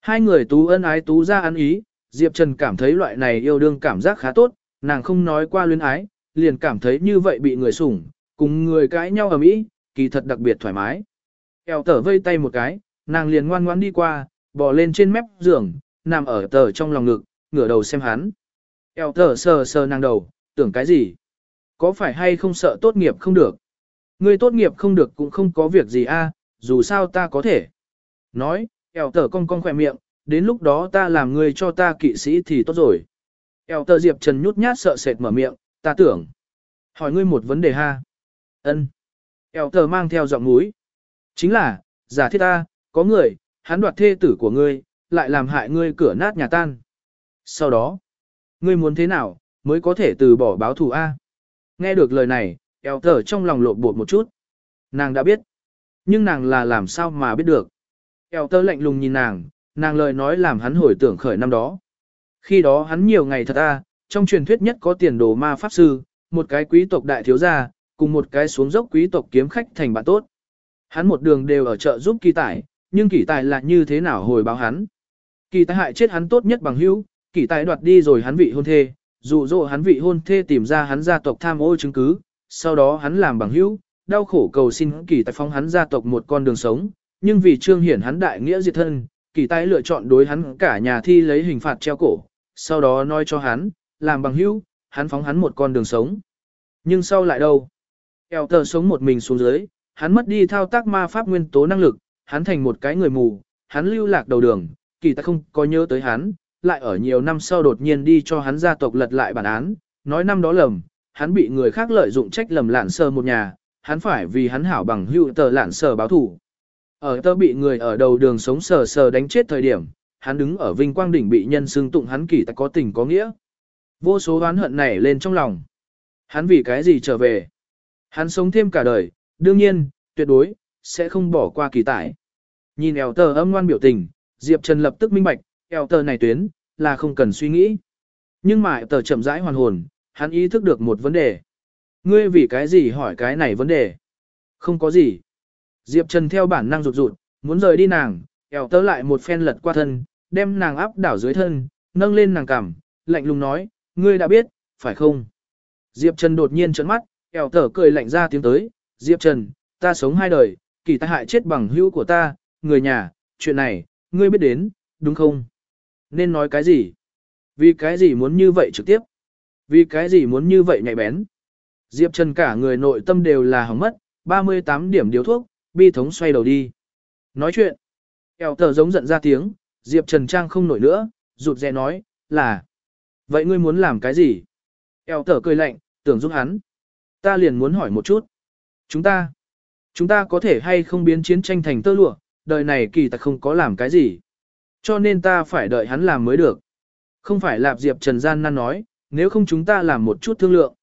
S1: Hai người tú ân ái tú ra ăn ý, Diệp Trần cảm thấy loại này yêu đương cảm giác khá tốt, nàng không nói qua luyến ái, liền cảm thấy như vậy bị người sủng, cùng người cãi nhau ở mỹ, kỳ thật đặc biệt thoải mái. Eo tở vây tay một cái, nàng liền ngoan ngoãn đi qua, bò lên trên mép giường, nằm ở tờ trong lòng ngực, ngửa đầu xem hắn. Eo thở sờ sờ nàng đầu, tưởng cái gì? Có phải hay không sợ tốt nghiệp không được? Ngươi tốt nghiệp không được cũng không có việc gì a, dù sao ta có thể. Nói, eo thở cong cong khỏe miệng, đến lúc đó ta làm ngươi cho ta kỵ sĩ thì tốt rồi. Eo thở Diệp Trần nhút nhát sợ sệt mở miệng, ta tưởng. Hỏi ngươi một vấn đề ha. Ân. Eo thở mang theo giọng mũi, Chính là, giả thiết ta, có người, hắn đoạt thê tử của ngươi, lại làm hại ngươi cửa nát nhà tan. Sau đó, ngươi muốn thế nào, mới có thể từ bỏ báo thù A. Nghe được lời này, eo thở trong lòng lộn bột một chút. Nàng đã biết. Nhưng nàng là làm sao mà biết được. Eo tơ lạnh lùng nhìn nàng, nàng lời nói làm hắn hồi tưởng khởi năm đó. Khi đó hắn nhiều ngày thật a, trong truyền thuyết nhất có tiền đồ ma pháp sư, một cái quý tộc đại thiếu gia, cùng một cái xuống dốc quý tộc kiếm khách thành bạn tốt. Hắn một đường đều ở chợ giúp kỳ tài, nhưng kỳ tài là như thế nào hồi báo hắn. Kỳ tài hại chết hắn tốt nhất bằng hữu, kỳ tài đoạt đi rồi hắn vị hôn thê, dụ dỗ hắn vị hôn thê tìm ra hắn gia tộc tham ô chứng cứ, sau đó hắn làm bằng hữu, đau khổ cầu xin kỳ tài phóng hắn gia tộc một con đường sống, nhưng vì trương hiển hắn đại nghĩa diệt thân, kỳ tài lựa chọn đối hắn cả nhà thi lấy hình phạt treo cổ, sau đó nói cho hắn, làm bằng hữu, hắn phóng hắn một con đường sống. Nhưng sau lại đâu? Eo tờ sống một mình xuống dưới, hắn mất đi thao tác ma pháp nguyên tố năng lực, hắn thành một cái người mù, hắn lưu lạc đầu đường, kỳ ta không có nhớ tới hắn, lại ở nhiều năm sau đột nhiên đi cho hắn gia tộc lật lại bản án, nói năm đó lầm, hắn bị người khác lợi dụng trách lầm lạn sơ một nhà, hắn phải vì hắn hảo bằng hữu tờ lạn sơ báo thủ. Ở tơ bị người ở đầu đường sống sờ sờ đánh chết thời điểm, hắn đứng ở vinh quang đỉnh bị nhân xưng tụng hắn kỳ ta có tình có nghĩa. Vô số oán hận nảy lên trong lòng. Hắn vì cái gì trở về? Hắn sống thêm cả đời, đương nhiên, tuyệt đối, sẽ không bỏ qua kỳ tải. Nhìn eo tờ âm ngoan biểu tình, Diệp Trần lập tức minh bạch, eo tờ này tuyến, là không cần suy nghĩ. Nhưng mà tờ chậm rãi hoàn hồn, hắn ý thức được một vấn đề. Ngươi vì cái gì hỏi cái này vấn đề? Không có gì. Diệp Trần theo bản năng rụt rụt, muốn rời đi nàng, eo tớ lại một phen lật qua thân, đem nàng áp đảo dưới thân, nâng lên nàng cằm, lạnh lùng nói, ngươi đã biết, phải không? Diệp Trần đột nhiên trấn mắt, eo tở cười lạnh ra tiếng tới, Diệp Trần, ta sống hai đời, kỳ ta hại chết bằng hữu của ta, người nhà, chuyện này, ngươi biết đến, đúng không? Nên nói cái gì? Vì cái gì muốn như vậy trực tiếp? Vì cái gì muốn như vậy nhạy bén? Diệp Trần cả người nội tâm đều là hỏng mất, 38 điểm điếu thuốc, bi thống xoay đầu đi. Nói chuyện. Eo tờ giống giận ra tiếng, Diệp Trần Trang không nổi nữa, rụt rè nói, là. Vậy ngươi muốn làm cái gì? Eo tờ cười lạnh, tưởng giúp hắn. Ta liền muốn hỏi một chút. Chúng ta, chúng ta có thể hay không biến chiến tranh thành tơ lụa, đời này kỳ ta không có làm cái gì. Cho nên ta phải đợi hắn làm mới được. Không phải lạp Diệp Trần Gian nan nói, nếu không chúng ta làm một chút thương lượng.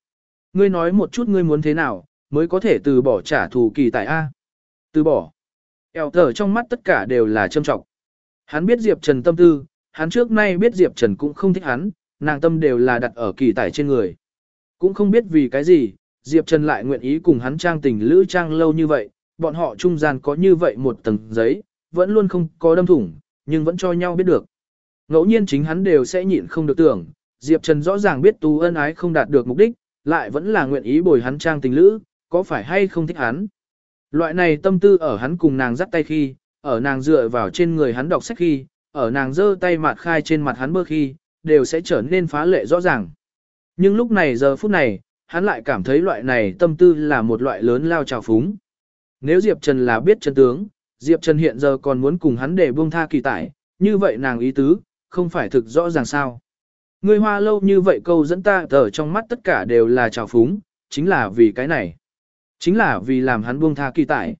S1: Ngươi nói một chút ngươi muốn thế nào, mới có thể từ bỏ trả thù kỳ tại A. Từ bỏ. Eo thở trong mắt tất cả đều là châm trọng. Hắn biết Diệp Trần tâm tư, hắn trước nay biết Diệp Trần cũng không thích hắn, nàng tâm đều là đặt ở kỳ tải trên người. Cũng không biết vì cái gì, Diệp Trần lại nguyện ý cùng hắn trang tình lữ trang lâu như vậy, bọn họ trung gian có như vậy một tầng giấy, vẫn luôn không có đâm thủng, nhưng vẫn cho nhau biết được. Ngẫu nhiên chính hắn đều sẽ nhịn không được tưởng, Diệp Trần rõ ràng biết tu ân ái không đạt được mục đích, lại vẫn là nguyện ý bồi hắn trang tình lữ, có phải hay không thích hắn. Loại này tâm tư ở hắn cùng nàng dắt tay khi, ở nàng dựa vào trên người hắn đọc sách khi, ở nàng giơ tay mặt khai trên mặt hắn bơ khi, đều sẽ trở nên phá lệ rõ ràng. Nhưng lúc này giờ phút này, hắn lại cảm thấy loại này tâm tư là một loại lớn lao trào phúng. Nếu Diệp Trần là biết chân tướng, Diệp Trần hiện giờ còn muốn cùng hắn để buông tha kỳ tải, như vậy nàng ý tứ, không phải thực rõ ràng sao. Ngươi hoa lâu như vậy câu dẫn ta ở trong mắt tất cả đều là trào phúng, chính là vì cái này. Chính là vì làm hắn buông tha kỳ tải.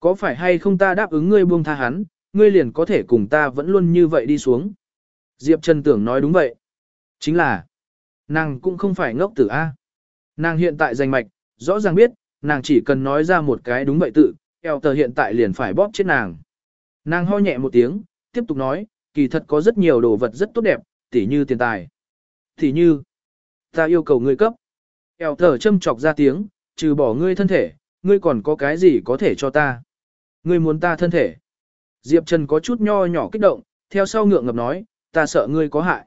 S1: Có phải hay không ta đáp ứng ngươi buông tha hắn, ngươi liền có thể cùng ta vẫn luôn như vậy đi xuống. Diệp Trần tưởng nói đúng vậy. Chính là, nàng cũng không phải ngốc tử A. Nàng hiện tại danh mạch, rõ ràng biết, nàng chỉ cần nói ra một cái đúng vậy tự, eo tờ hiện tại liền phải bóp chết nàng. Nàng ho nhẹ một tiếng, tiếp tục nói, kỳ thật có rất nhiều đồ vật rất tốt đẹp, tỉ như tiền tài. Tỉ như, ta yêu cầu ngươi cấp. Eo tờ châm chọc ra tiếng, trừ bỏ ngươi thân thể, ngươi còn có cái gì có thể cho ta. Ngươi muốn ta thân thể. Diệp Trần có chút nho nhỏ kích động, theo sau ngượng ngập nói, ta sợ ngươi có hại.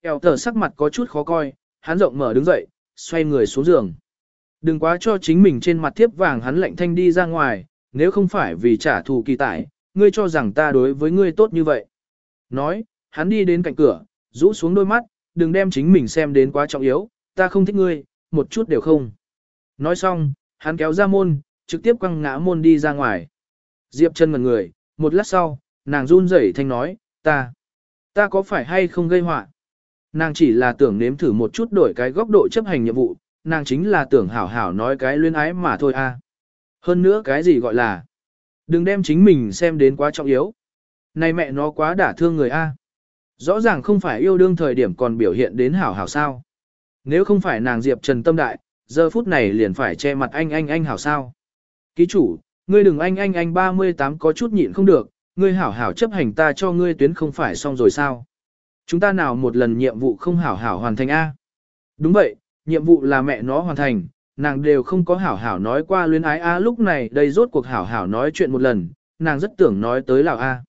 S1: Eo tờ sắc mặt có chút khó coi, hắn rộng mở đứng dậy, xoay người xuống giường. Đừng quá cho chính mình trên mặt thiếp vàng hắn lạnh thanh đi ra ngoài, nếu không phải vì trả thù kỳ tải, ngươi cho rằng ta đối với ngươi tốt như vậy. Nói, hắn đi đến cạnh cửa, rũ xuống đôi mắt, đừng đem chính mình xem đến quá trọng yếu, ta không thích ngươi, một chút đều không. Nói xong, hắn kéo ra môn, trực tiếp quăng ngã môn đi ra ngoài. Diệp chân ngần người, một lát sau, nàng run rẩy thanh nói, ta, ta có phải hay không gây họa? Nàng chỉ là tưởng nếm thử một chút đổi cái góc độ chấp hành nhiệm vụ, nàng chính là tưởng hảo hảo nói cái luyến ái mà thôi a. Hơn nữa cái gì gọi là, đừng đem chính mình xem đến quá trọng yếu. Này mẹ nó quá đả thương người a. Rõ ràng không phải yêu đương thời điểm còn biểu hiện đến hảo hảo sao. Nếu không phải nàng Diệp Trần tâm đại, giờ phút này liền phải che mặt anh anh anh hảo sao. Ký chủ, ngươi đừng anh anh anh 38 có chút nhịn không được, ngươi hảo hảo chấp hành ta cho ngươi tuyến không phải xong rồi sao. Chúng ta nào một lần nhiệm vụ không hảo hảo hoàn thành A. Đúng vậy, nhiệm vụ là mẹ nó hoàn thành, nàng đều không có hảo hảo nói qua luyến ái A lúc này đây rốt cuộc hảo hảo nói chuyện một lần, nàng rất tưởng nói tới Lào A.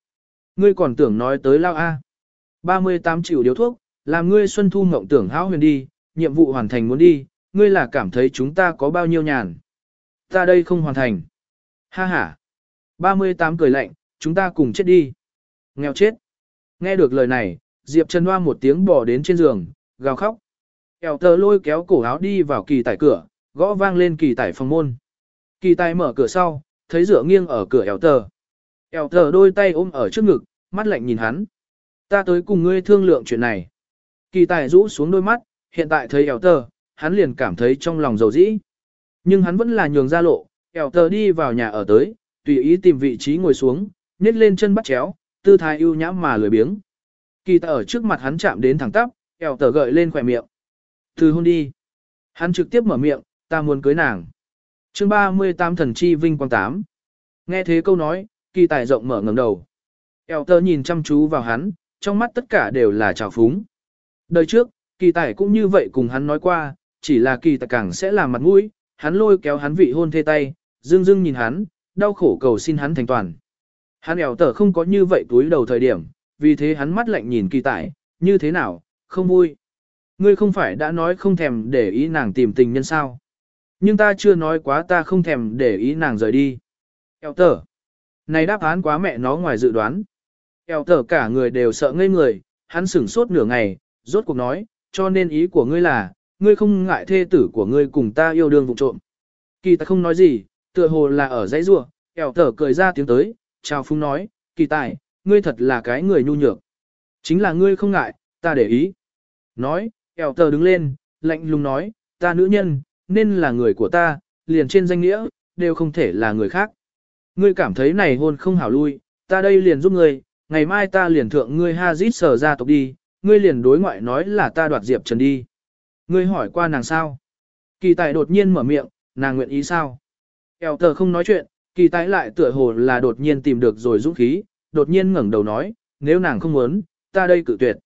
S1: Ngươi còn tưởng nói tới Lào A. 38 triệu điếu thuốc, làm ngươi xuân thu mộng tưởng hão huyền đi, nhiệm vụ hoàn thành muốn đi, ngươi là cảm thấy chúng ta có bao nhiêu nhàn. Ta đây không hoàn thành. Ha ha. 38 cười lạnh, chúng ta cùng chết đi. Nghèo chết. Nghe được lời này, Diệp Trần Hoa một tiếng bỏ đến trên giường, gào khóc. Eo tờ lôi kéo cổ áo đi vào kỳ tải cửa, gõ vang lên kỳ tài phòng môn. Kỳ tài mở cửa sau, thấy dựa nghiêng ở cửa eo tờ. Eo tờ đôi tay ôm ở trước ngực, mắt lạnh nhìn hắn. Ta tới cùng ngươi thương lượng chuyện này. Kỳ tài rũ xuống đôi mắt, hiện tại thấy eo tờ, hắn liền cảm thấy trong lòng dầu dĩ. Nhưng hắn vẫn là nhường ra lộ, eo tờ đi vào nhà ở tới, tùy ý tìm vị trí ngồi xuống, nhét lên chân bắt chéo, tư thái ưu nhãm mà lười biếng. Kỳ tài ở trước mặt hắn chạm đến thẳng tắp, eo tờ gợi lên khỏe miệng. Từ hôn đi. Hắn trực tiếp mở miệng, ta muốn cưới nàng. chương 38 thần chi vinh quang 8. Nghe thế câu nói, kỳ tài rộng mở ngẩng đầu. Eo tơ nhìn chăm chú vào hắn, trong mắt tất cả đều là trào phúng. Đời trước, kỳ tài cũng như vậy cùng hắn nói qua, chỉ là kỳ tài càng sẽ làm mặt mũi, hắn lôi kéo hắn vị hôn thê tay, dưng dưng nhìn hắn, đau khổ cầu xin hắn thành toàn. Hắn eo tờ không có như vậy túi đầu thời điểm, vì thế hắn mắt lạnh nhìn kỳ tài, như thế nào, không vui. Ngươi không phải đã nói không thèm để ý nàng tìm tình nhân sao. Nhưng ta chưa nói quá ta không thèm để ý nàng rời đi. Eo tờ. Này đáp án quá mẹ nó ngoài dự đoán. Eo tờ cả người đều sợ ngây người, hắn sửng sốt nửa ngày, rốt cuộc nói, cho nên ý của ngươi là, ngươi không ngại thê tử của ngươi cùng ta yêu đương vụ trộm. Kỳ ta không nói gì, tựa hồ là ở dãy rua, eo tờ cười ra tiếng tới, chào phung nói, kỳ tài, ngươi thật là cái người nhu nhược. Chính là ngươi không ngại, ta để ý. Nói, eo tờ đứng lên, lạnh lùng nói, ta nữ nhân, nên là người của ta, liền trên danh nghĩa, đều không thể là người khác. Ngươi cảm thấy này hôn không hảo lui, ta đây liền giúp ngươi, ngày mai ta liền thượng ngươi Hazit sở ra tộc đi, ngươi liền đối ngoại nói là ta đoạt Diệp Trần đi. Ngươi hỏi qua nàng sao? Kỳ tài đột nhiên mở miệng, nàng nguyện ý sao? Eo tờ không nói chuyện, kỳ tài lại tựa hồ là đột nhiên tìm được rồi dũng khí, đột nhiên ngẩng đầu nói, nếu nàng không muốn, ta đây cự tuyệt.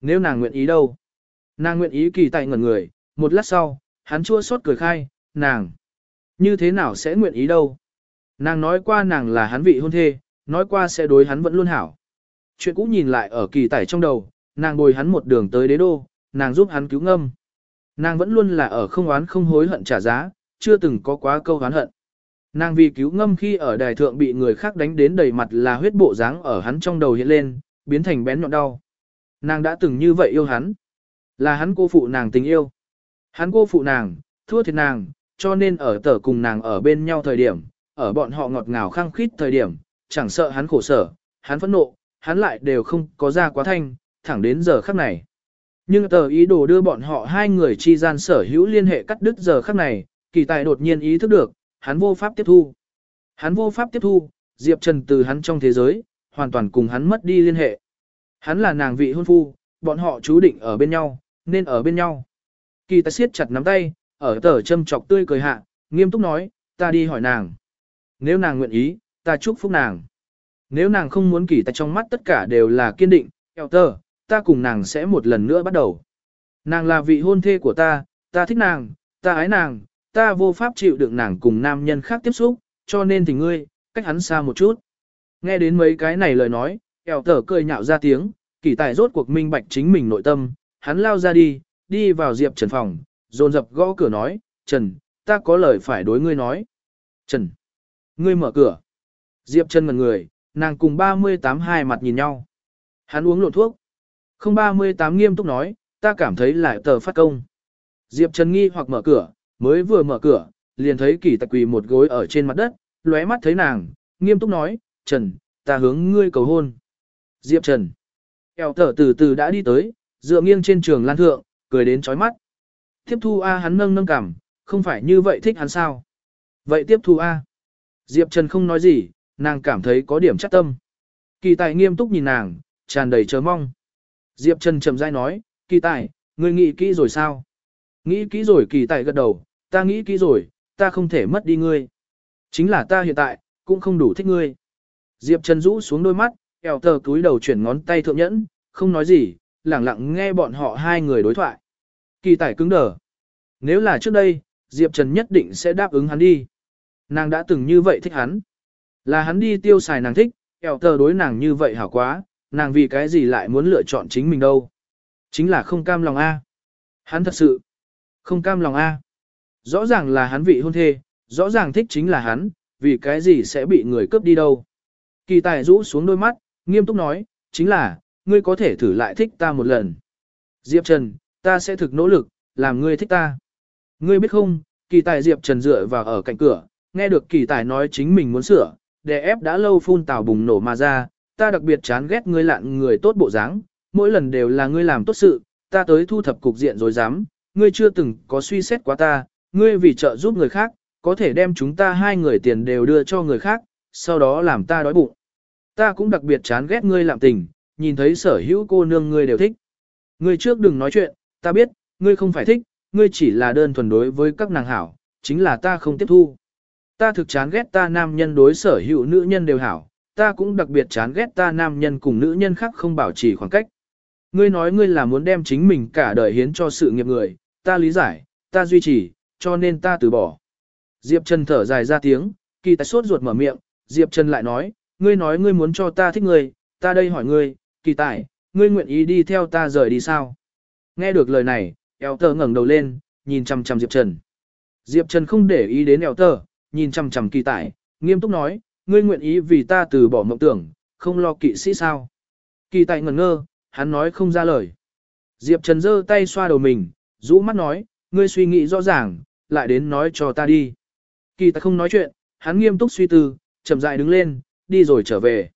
S1: Nếu nàng nguyện ý đâu? Nàng nguyện ý kỳ tài ngẩn người, một lát sau, hắn chua xót cười khai, nàng. Như thế nào sẽ nguyện ý đâu? Nàng nói qua nàng là hắn vị hôn thê, nói qua sẽ đối hắn vẫn luôn hảo. Chuyện cũ nhìn lại ở kỳ tải trong đầu, nàng bồi hắn một đường tới đế đô, nàng giúp hắn cứu ngâm. Nàng vẫn luôn là ở không oán không hối hận trả giá, chưa từng có quá câu oán hận. Nàng vì cứu ngâm khi ở đài thượng bị người khác đánh đến đầy mặt là huyết bộ dáng ở hắn trong đầu hiện lên, biến thành bén nhọn đau. Nàng đã từng như vậy yêu hắn. Là hắn cô phụ nàng tình yêu. Hắn cô phụ nàng, thua thiệt nàng, cho nên ở tờ cùng nàng ở bên nhau thời điểm, ở bọn họ ngọt ngào khăng khít thời điểm, chẳng sợ hắn khổ sở, hắn phẫn nộ, hắn lại đều không có ra quá thanh, thẳng đến giờ khắc này. Nhưng tờ ý đồ đưa bọn họ hai người chi gian sở hữu liên hệ cắt đứt giờ khắc này, kỳ tài đột nhiên ý thức được, hắn vô pháp tiếp thu. Hắn vô pháp tiếp thu, Diệp Trần từ hắn trong thế giới, hoàn toàn cùng hắn mất đi liên hệ. Hắn là nàng vị hôn phu, bọn họ chú định ở bên nhau, nên ở bên nhau. Kỳ tài siết chặt nắm tay, ở tờ châm chọc tươi cười hạ, nghiêm túc nói, ta đi hỏi nàng. Nếu nàng nguyện ý, ta chúc phúc nàng. Nếu nàng không muốn kỳ tài trong mắt tất cả đều là kiên định, eo tờ, ta cùng nàng sẽ một lần nữa bắt đầu. Nàng là vị hôn thê của ta, ta thích nàng, ta ái nàng, ta vô pháp chịu đựng nàng cùng nam nhân khác tiếp xúc, cho nên thì ngươi, cách hắn xa một chút. Nghe đến mấy cái này lời nói, eo tờ cười nhạo ra tiếng, kỳ tài rốt cuộc minh bạch chính mình nội tâm, hắn lao ra đi, đi vào Diệp Trần phòng, dồn dập gõ cửa nói, Trần, ta có lời phải đối ngươi nói. Trần, ngươi mở cửa. Diệp Trần ngần người, nàng cùng 38 hai mặt nhìn nhau. Hắn uống lộn thuốc. Không 38 nghiêm túc nói, ta cảm thấy lại tờ phát công. Diệp Trần nghi hoặc mở cửa, mới vừa mở cửa, liền thấy kỳ tạc quỳ một gối ở trên mặt đất, lóe mắt thấy nàng, nghiêm túc nói, Trần, ta hướng ngươi cầu hôn. Diệp Trần. Eo thở từ từ đã đi tới, dựa nghiêng trên trường lan thượng, cười đến chói mắt. Tiếp thu A hắn nâng nâng cảm, không phải như vậy thích hắn sao. Vậy tiếp thu A. Diệp Trần không nói gì, nàng cảm thấy có điểm chắc tâm. Kỳ tài nghiêm túc nhìn nàng, tràn đầy chờ mong. Diệp Trần chậm rãi nói, kỳ tài, ngươi nghĩ kỹ rồi sao? Nghĩ kỹ rồi kỳ tài gật đầu, ta nghĩ kỹ rồi, ta không thể mất đi ngươi. Chính là ta hiện tại, cũng không đủ thích ngươi. Diệp Trần rũ xuống đôi mắt, eo tờ túi đầu chuyển ngón tay thượng nhẫn, không nói gì, lặng lặng nghe bọn họ hai người đối thoại. Kỳ tài cứng đờ. Nếu là trước đây, Diệp Trần nhất định sẽ đáp ứng hắn đi. Nàng đã từng như vậy thích hắn. Là hắn đi tiêu xài nàng thích, eo tờ đối nàng như vậy hảo quá, nàng vì cái gì lại muốn lựa chọn chính mình đâu. Chính là không cam lòng A. Hắn thật sự không cam lòng A. Rõ ràng là hắn vị hôn thê, rõ ràng thích chính là hắn, vì cái gì sẽ bị người cướp đi đâu. Kỳ tài rũ xuống đôi mắt, nghiêm túc nói, chính là, ngươi có thể thử lại thích ta một lần. Diệp Trần, ta sẽ thực nỗ lực, làm ngươi thích ta. Ngươi biết không, kỳ tài Diệp Trần dựa vào ở cạnh cửa, nghe được kỳ tài nói chính mình muốn sửa, để ép đã lâu phun tào bùng nổ mà ra, ta đặc biệt chán ghét ngươi lạn người tốt bộ dáng, mỗi lần đều là ngươi làm tốt sự, ta tới thu thập cục diện rồi dám, ngươi chưa từng có suy xét quá ta, ngươi vì trợ giúp người khác, có thể đem chúng ta hai người tiền đều đưa cho người khác, sau đó làm ta đói bụng. Ta cũng đặc biệt chán ghét ngươi làm tình, nhìn thấy sở hữu cô nương ngươi đều thích. Ngươi trước đừng nói chuyện, ta biết, ngươi không phải thích, ngươi chỉ là đơn thuần đối với các nàng hảo, chính là ta không tiếp thu. Ta thực chán ghét ta nam nhân đối sở hữu nữ nhân đều hảo, ta cũng đặc biệt chán ghét ta nam nhân cùng nữ nhân khác không bảo trì khoảng cách. Ngươi nói ngươi là muốn đem chính mình cả đời hiến cho sự nghiệp người, ta lý giải, ta duy trì, cho nên ta từ bỏ. Diệp Trần thở dài ra tiếng, kỳ tài sốt ruột mở miệng, Diệp Trần lại nói, ngươi nói ngươi muốn cho ta thích ngươi, ta đây hỏi ngươi, kỳ tài, ngươi nguyện ý đi theo ta rời đi sao? Nghe được lời này, eo tờ ngẩng đầu lên, nhìn chằm chằm Diệp Trần. Diệp Trần không để ý đến eo tờ, nhìn chằm chằm kỳ tài, nghiêm túc nói, ngươi nguyện ý vì ta từ bỏ mộng tưởng, không lo kỵ sĩ sao? Kỳ tài ngẩn ngơ, hắn nói không ra lời. Diệp Trần giơ tay xoa đầu mình, rũ mắt nói, ngươi suy nghĩ rõ ràng, lại đến nói cho ta đi. Kỳ tài không nói chuyện, hắn nghiêm túc suy tư, chậm rãi đứng lên, đi rồi trở về.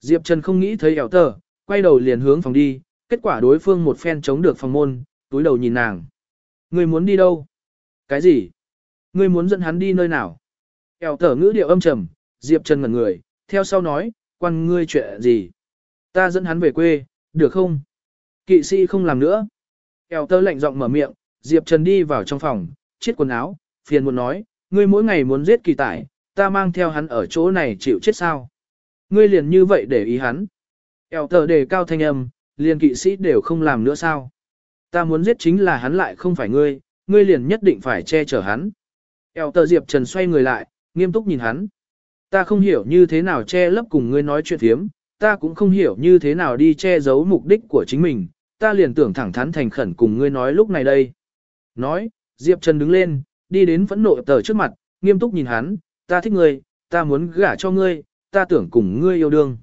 S1: Diệp Trần không nghĩ thấy Eo tờ, quay đầu liền hướng phòng đi, kết quả đối phương một phen chống được phòng môn, túi đầu nhìn nàng. Ngươi muốn đi đâu? Cái gì? Ngươi muốn dẫn hắn đi nơi nào? Ẻo tờ ngữ điệu âm trầm, Diệp Trần ngẩn người, theo sau nói, quan ngươi chuyện gì? Ta dẫn hắn về quê, được không? Kỵ sĩ không làm nữa. Eo tơ lạnh giọng mở miệng, Diệp Trần đi vào trong phòng, chiết quần áo, phiền muốn nói, ngươi mỗi ngày muốn giết kỳ tải, ta mang theo hắn ở chỗ này chịu chết sao? Ngươi liền như vậy để ý hắn. Eo tờ đề cao thanh âm, liền kỵ sĩ đều không làm nữa sao? Ta muốn giết chính là hắn lại không phải ngươi, ngươi liền nhất định phải che chở hắn. Eo tờ Diệp Trần xoay người lại, nghiêm túc nhìn hắn. Ta không hiểu như thế nào che lấp cùng ngươi nói chuyện thiếm, ta cũng không hiểu như thế nào đi che giấu mục đích của chính mình, ta liền tưởng thẳng thắn thành khẩn cùng ngươi nói lúc này đây. Nói, Diệp Trần đứng lên, đi đến phẫn nộ tờ trước mặt, nghiêm túc nhìn hắn, ta thích ngươi, ta muốn gả cho ngươi, ta tưởng cùng ngươi yêu đương.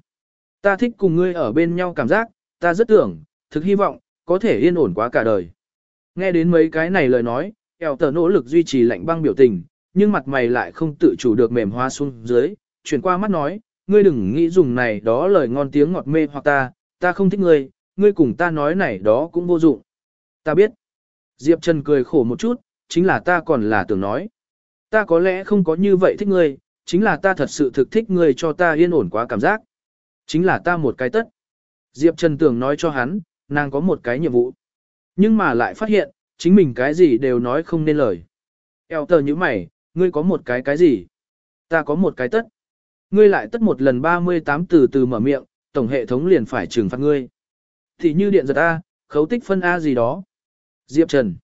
S1: Ta thích cùng ngươi ở bên nhau cảm giác, ta rất tưởng, thực hy vọng, có thể yên ổn quá cả đời. Nghe đến mấy cái này lời nói, eo tờ nỗ lực duy trì lạnh băng biểu tình, nhưng mặt mày lại không tự chủ được mềm hoa xuống dưới, chuyển qua mắt nói, ngươi đừng nghĩ dùng này đó lời ngon tiếng ngọt mê hoặc ta, ta không thích ngươi, ngươi cùng ta nói này đó cũng vô dụng. Ta biết. Diệp Trần cười khổ một chút, chính là ta còn là tưởng nói. Ta có lẽ không có như vậy thích ngươi, chính là ta thật sự thực thích ngươi cho ta yên ổn quá cảm giác. Chính là ta một cái tất. Diệp Trần tưởng nói cho hắn, nàng có một cái nhiệm vụ. Nhưng mà lại phát hiện, chính mình cái gì đều nói không nên lời. Eo tờ như mày, ngươi có một cái cái gì? Ta có một cái tất. Ngươi lại tất một lần 38 từ từ mở miệng, tổng hệ thống liền phải trừng phạt ngươi. Thì như điện giật A, khấu tích phân A gì đó. Diệp Trần.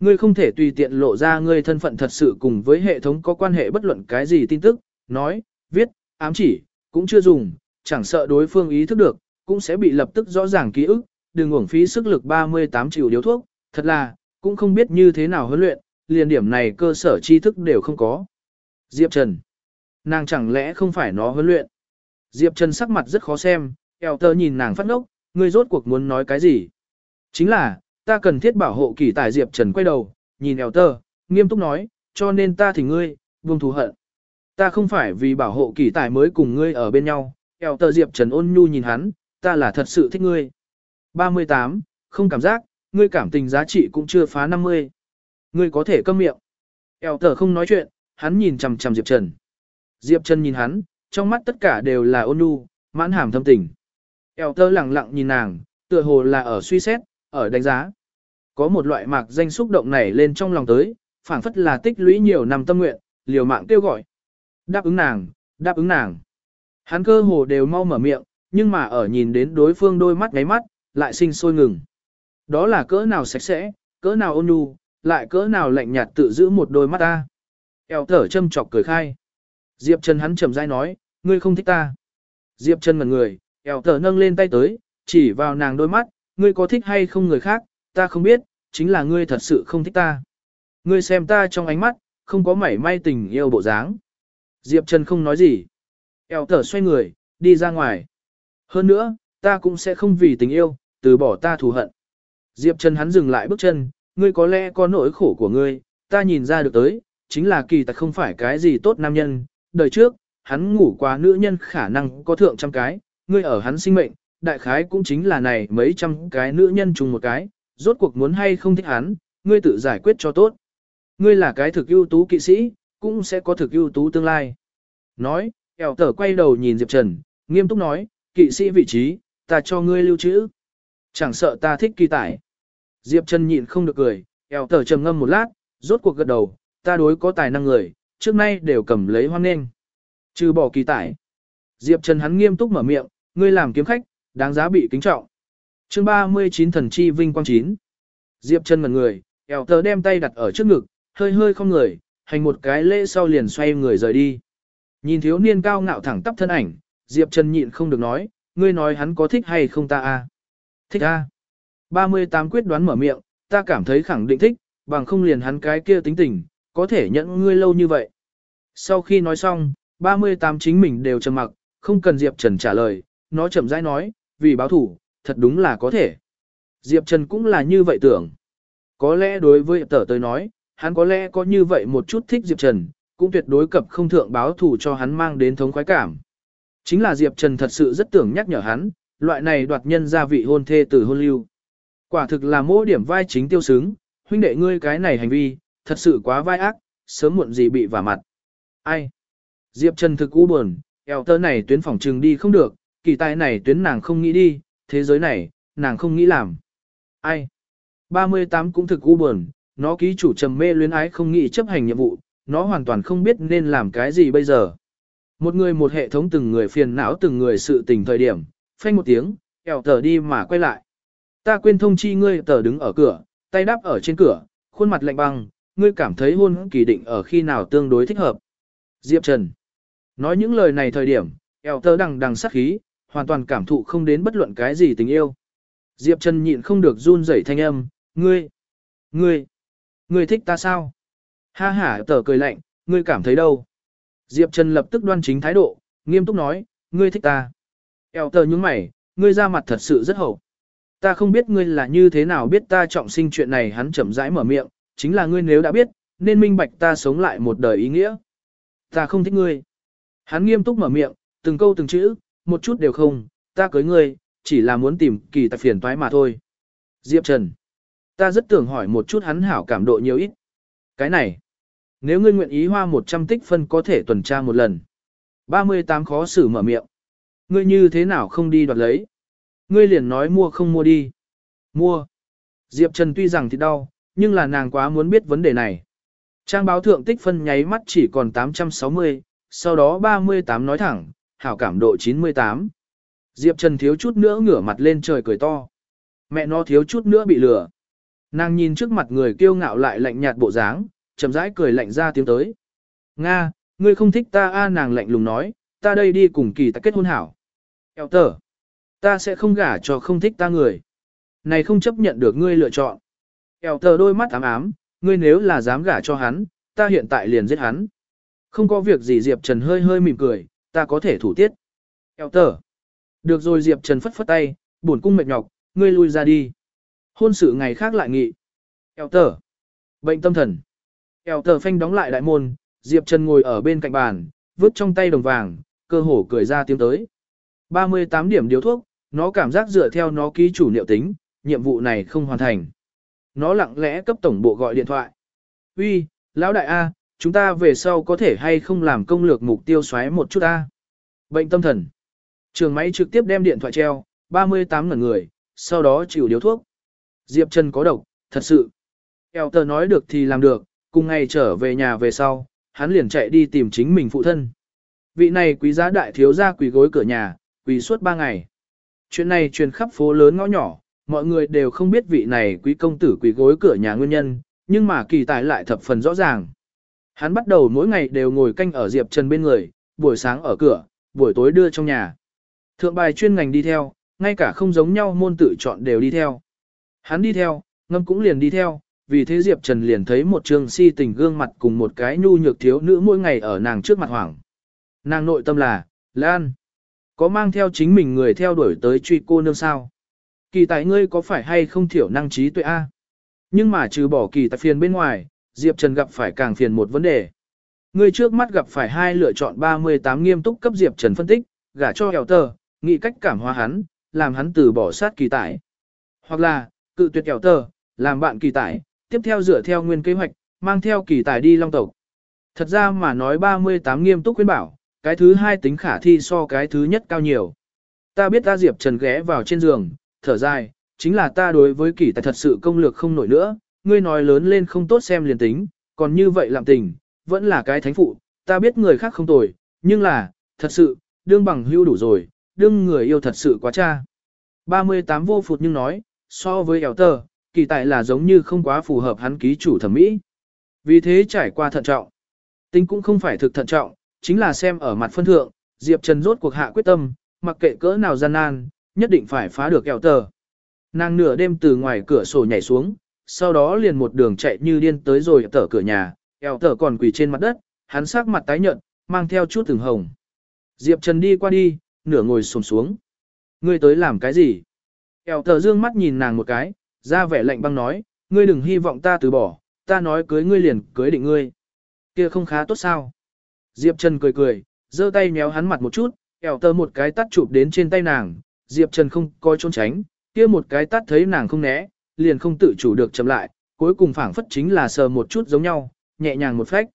S1: Ngươi không thể tùy tiện lộ ra ngươi thân phận thật sự cùng với hệ thống có quan hệ bất luận cái gì tin tức, nói, viết, ám chỉ, cũng chưa dùng, chẳng sợ đối phương ý thức được, cũng sẽ bị lập tức rõ ràng ký ức, đừng uổng phí sức lực 38 triệu điếu thuốc, thật là, cũng không biết như thế nào huấn luyện, liền điểm này cơ sở tri thức đều không có. Diệp Trần. Nàng chẳng lẽ không phải nó huấn luyện? Diệp Trần sắc mặt rất khó xem, eo tơ nhìn nàng phát ngốc, ngươi rốt cuộc muốn nói cái gì? Chính là, ta cần thiết bảo hộ kỳ tài Diệp Trần quay đầu, nhìn eo tơ, nghiêm túc nói, cho nên ta thì ngươi, buông thù hận. Ta không phải vì bảo hộ kỳ tài mới cùng ngươi ở bên nhau, eo tơ Diệp Trần ôn nhu nhìn hắn, ta là thật sự thích ngươi. 38, không cảm giác, ngươi cảm tình giá trị cũng chưa phá 50. Ngươi có thể câm miệng. Eo tờ không nói chuyện, hắn nhìn chằm chằm Diệp Trần. Diệp Trần nhìn hắn, trong mắt tất cả đều là ôn nhu, mãn hàm thâm tình. Eo tơ lặng lặng nhìn nàng, tựa hồ là ở suy xét, ở đánh giá. Có một loại mạc danh xúc động nảy lên trong lòng tới, phảng phất là tích lũy nhiều năm tâm nguyện, liều mạng kêu gọi. Đáp ứng nàng, đáp ứng nàng. Hắn cơ hồ đều mau mở miệng, nhưng mà ở nhìn đến đối phương đôi mắt ngáy mắt, lại sinh sôi ngừng. Đó là cỡ nào sạch sẽ, cỡ nào ôn nhu, lại cỡ nào lạnh nhạt tự giữ một đôi mắt ta. Eo thở châm chọc cười khai. Diệp Trần hắn chậm rãi nói, ngươi không thích ta. Diệp Trần ngẩn người, eo thở nâng lên tay tới, chỉ vào nàng đôi mắt, ngươi có thích hay không người khác, ta không biết, chính là ngươi thật sự không thích ta. Ngươi xem ta trong ánh mắt, không có mảy may tình yêu bộ dáng. Diệp Trần không nói gì. Eo thở xoay người, đi ra ngoài. Hơn nữa, ta cũng sẽ không vì tình yêu, từ bỏ ta thù hận. Diệp Trần hắn dừng lại bước chân, ngươi có lẽ có nỗi khổ của ngươi, ta nhìn ra được tới, chính là kỳ tặc không phải cái gì tốt nam nhân, đời trước, hắn ngủ qua nữ nhân khả năng có thượng trăm cái, ngươi ở hắn sinh mệnh, đại khái cũng chính là này mấy trăm cái nữ nhân chung một cái, rốt cuộc muốn hay không thích hắn, ngươi tự giải quyết cho tốt. Ngươi là cái thực ưu tú kỵ sĩ, cũng sẽ có thực ưu tú tương lai. Nói, eo tở quay đầu nhìn Diệp Trần, nghiêm túc nói, kỵ sĩ vị trí, ta cho ngươi lưu trữ. Chẳng sợ ta thích kỳ tải. Diệp Trần nhịn không được cười, eo tở trầm ngâm một lát, rốt cuộc gật đầu, ta đối có tài năng người, trước nay đều cầm lấy hoan nghênh. Trừ bỏ kỳ tải. Diệp Trần hắn nghiêm túc mở miệng, ngươi làm kiếm khách, đáng giá bị kính trọng. Chương 39 thần chi vinh quang chín. Diệp Trần ngẩn người, eo tờ đem tay đặt ở trước ngực, hơi hơi không người, hành một cái lễ sau liền xoay người rời đi. Nhìn thiếu niên cao ngạo thẳng tắp thân ảnh, Diệp Trần nhịn không được nói, ngươi nói hắn có thích hay không ta a? Thích à? a. 38 quyết đoán mở miệng, ta cảm thấy khẳng định thích, bằng không liền hắn cái kia tính tình, có thể nhận ngươi lâu như vậy. Sau khi nói xong, 38 chính mình đều trầm mặc, không cần Diệp Trần trả lời, nó chậm rãi nói, vì báo thủ, thật đúng là có thể. Diệp Trần cũng là như vậy tưởng. Có lẽ đối với tờ tới nói, hắn có lẽ có như vậy một chút thích Diệp Trần, cũng tuyệt đối cập không thượng báo thủ cho hắn mang đến thống khoái cảm. Chính là Diệp Trần thật sự rất tưởng nhắc nhở hắn, loại này đoạt nhân gia vị hôn thê từ hôn lưu. Quả thực là mỗi điểm vai chính tiêu xứng, huynh đệ ngươi cái này hành vi, thật sự quá vai ác, sớm muộn gì bị vả mặt. Ai? Diệp Trần thực u buồn, eo tơ này tuyến phòng trừng đi không được, kỳ tài này tuyến nàng không nghĩ đi, thế giới này, nàng không nghĩ làm. Ai? 38 cũng thực u buồn, nó ký chủ trầm mê luyến ái không nghĩ chấp hành nhiệm vụ, nó hoàn toàn không biết nên làm cái gì bây giờ. Một người một hệ thống từng người phiền não từng người sự tình thời điểm, phanh một tiếng, eo tờ đi mà quay lại. Ta quên thông chi ngươi tờ đứng ở cửa, tay đắp ở trên cửa, khuôn mặt lạnh băng, ngươi cảm thấy hôn kỳ định ở khi nào tương đối thích hợp. Diệp Trần. Nói những lời này thời điểm, eo tờ đằng đằng sắc khí, hoàn toàn cảm thụ không đến bất luận cái gì tình yêu. Diệp Trần nhịn không được run rẩy thanh âm, ngươi, ngươi, ngươi thích ta sao? Ha ha tờ cười lạnh, ngươi cảm thấy đâu? Diệp Trần lập tức đoan chính thái độ, nghiêm túc nói, ngươi thích ta. Eo tờ nhúng mày, ngươi ra mặt thật sự rất hậu. Ta không biết ngươi là như thế nào biết ta trọng sinh chuyện này hắn chậm rãi mở miệng, chính là ngươi nếu đã biết, nên minh bạch ta sống lại một đời ý nghĩa. Ta không thích ngươi. Hắn nghiêm túc mở miệng, từng câu từng chữ, một chút đều không, ta cưới ngươi, chỉ là muốn tìm kỳ tài phiền toái mà thôi. Diệp Trần. Ta rất tưởng hỏi một chút hắn hảo cảm độ nhiều ít. Cái này. Nếu ngươi nguyện ý hoa 100 tích phân có thể tuần tra một lần. 38 khó xử mở miệng. Ngươi như thế nào không đi đoạt lấy? Ngươi liền nói mua không mua đi. Mua. Diệp Trần tuy rằng thì đau, nhưng là nàng quá muốn biết vấn đề này. Trang báo thượng tích phân nháy mắt chỉ còn 860, sau đó 38 nói thẳng, hảo cảm độ 98. Diệp Trần thiếu chút nữa ngửa mặt lên trời cười to. Mẹ nó thiếu chút nữa bị lừa. Nàng nhìn trước mặt người kiêu ngạo lại lạnh nhạt bộ dáng, chậm rãi cười lạnh ra tiếng tới. Nga, ngươi không thích ta a nàng lạnh lùng nói, ta đây đi cùng kỳ ta kết hôn hảo. Eo tờ, ta sẽ không gả cho không thích ta người. Này không chấp nhận được ngươi lựa chọn. Eo tờ đôi mắt ám ám, ngươi nếu là dám gả cho hắn, ta hiện tại liền giết hắn. Không có việc gì Diệp Trần hơi hơi mỉm cười, ta có thể thủ tiết. Eo tờ. Được rồi Diệp Trần phất phất tay, buồn cung mệt nhọc, ngươi lui ra đi. Hôn sự ngày khác lại nghị. Eo tờ. Bệnh tâm thần. Eo tờ phanh đóng lại đại môn, Diệp Trần ngồi ở bên cạnh bàn, vứt trong tay đồng vàng, cơ hồ cười ra tiếng tới. 38 điểm điếu thuốc, nó cảm giác dựa theo nó ký chủ liệu tính, nhiệm vụ này không hoàn thành. Nó lặng lẽ cấp tổng bộ gọi điện thoại. Uy, lão đại A, chúng ta về sau có thể hay không làm công lược mục tiêu xoáy một chút A. Bệnh tâm thần. Trường máy trực tiếp đem điện thoại treo, 38 ngần người, sau đó chịu điếu thuốc. Diệp Trần có độc, thật sự. Eo tờ nói được thì làm được, cùng ngày trở về nhà về sau, hắn liền chạy đi tìm chính mình phụ thân. Vị này quý giá đại thiếu gia quỳ gối cửa nhà, quỳ suốt ba ngày. Chuyện này truyền khắp phố lớn ngõ nhỏ, mọi người đều không biết vị này quý công tử quỳ gối cửa nhà nguyên nhân, nhưng mà kỳ tài lại thập phần rõ ràng. Hắn bắt đầu mỗi ngày đều ngồi canh ở Diệp Trần bên người, buổi sáng ở cửa, buổi tối đưa trong nhà. Thượng bài chuyên ngành đi theo, ngay cả không giống nhau môn tự chọn đều đi theo. Hắn đi theo, ngâm cũng liền đi theo, vì thế Diệp Trần liền thấy một trường si tình gương mặt cùng một cái nhu nhược thiếu nữ mỗi ngày ở nàng trước mặt hoảng. Nàng nội tâm là, Lan, có mang theo chính mình người theo đuổi tới truy cô nương sao? Kỳ tài ngươi có phải hay không thiểu năng trí tuệ A? Nhưng mà trừ bỏ kỳ tài phiền bên ngoài, Diệp Trần gặp phải càng phiền một vấn đề. Ngươi trước mắt gặp phải hai lựa chọn 38 nghiêm túc cấp Diệp Trần phân tích, gả cho hèo tờ, nghĩ cách cảm hóa hắn, làm hắn từ bỏ sát kỳ tải. Hoặc là, cự tuyệt hèo tờ, làm bạn kỳ tải, tiếp theo dựa theo nguyên kế hoạch, mang theo kỳ tài đi long tộc. Thật ra mà nói 38 nghiêm túc khuyên bảo, cái thứ hai tính khả thi so cái thứ nhất cao nhiều. Ta biết ta Diệp Trần ghé vào trên giường, thở dài, chính là ta đối với kỳ tài thật sự công lược không nổi nữa, ngươi nói lớn lên không tốt xem liền tính, còn như vậy làm tình, vẫn là cái thánh phụ, ta biết người khác không tồi, nhưng là, thật sự, đương bằng hưu đủ rồi, đương người yêu thật sự quá cha. 38 vô phụt nhưng nói, so với eo tờ, kỳ tại là giống như không quá phù hợp hắn ký chủ thẩm mỹ. Vì thế trải qua thận trọng. Tính cũng không phải thực thận trọng, chính là xem ở mặt phân thượng, Diệp Trần rốt cuộc hạ quyết tâm, mặc kệ cỡ nào gian nan, nhất định phải phá được kẹo tờ. Nàng nửa đêm từ ngoài cửa sổ nhảy xuống, sau đó liền một đường chạy như điên tới rồi tở cửa nhà, eo tờ còn quỳ trên mặt đất, hắn sắc mặt tái nhợt, mang theo chút từng hồng. Diệp Trần đi qua đi, nửa ngồi xổm xuống. Ngươi tới làm cái gì? Eo tờ dương mắt nhìn nàng một cái, ra vẻ lạnh băng nói, ngươi đừng hy vọng ta từ bỏ, ta nói cưới ngươi liền cưới định ngươi. Kia không khá tốt sao? Diệp Trần cười cười, giơ tay méo hắn mặt một chút, ẻo tờ một cái tắt chụp đến trên tay nàng, Diệp Trần không coi trốn tránh, kia một cái tắt thấy nàng không né, liền không tự chủ được chậm lại, cuối cùng phảng phất chính là sờ một chút giống nhau, nhẹ nhàng một phách.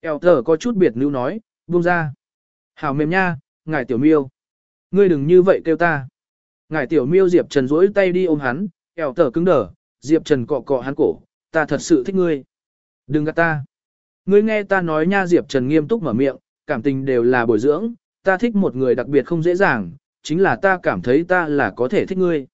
S1: Eo tờ có chút biệt nữ nói, buông ra. Hảo mềm nha, ngài tiểu miêu. Ngươi đừng như vậy kêu ta. Ngài tiểu miêu Diệp Trần duỗi tay đi ôm hắn, eo tờ cứng đờ, Diệp Trần cọ cọ hắn cổ, ta thật sự thích ngươi. Đừng gạt ta. Ngươi nghe ta nói nha Diệp Trần nghiêm túc mở miệng, cảm tình đều là bồi dưỡng, ta thích một người đặc biệt không dễ dàng, chính là ta cảm thấy ta là có thể thích ngươi.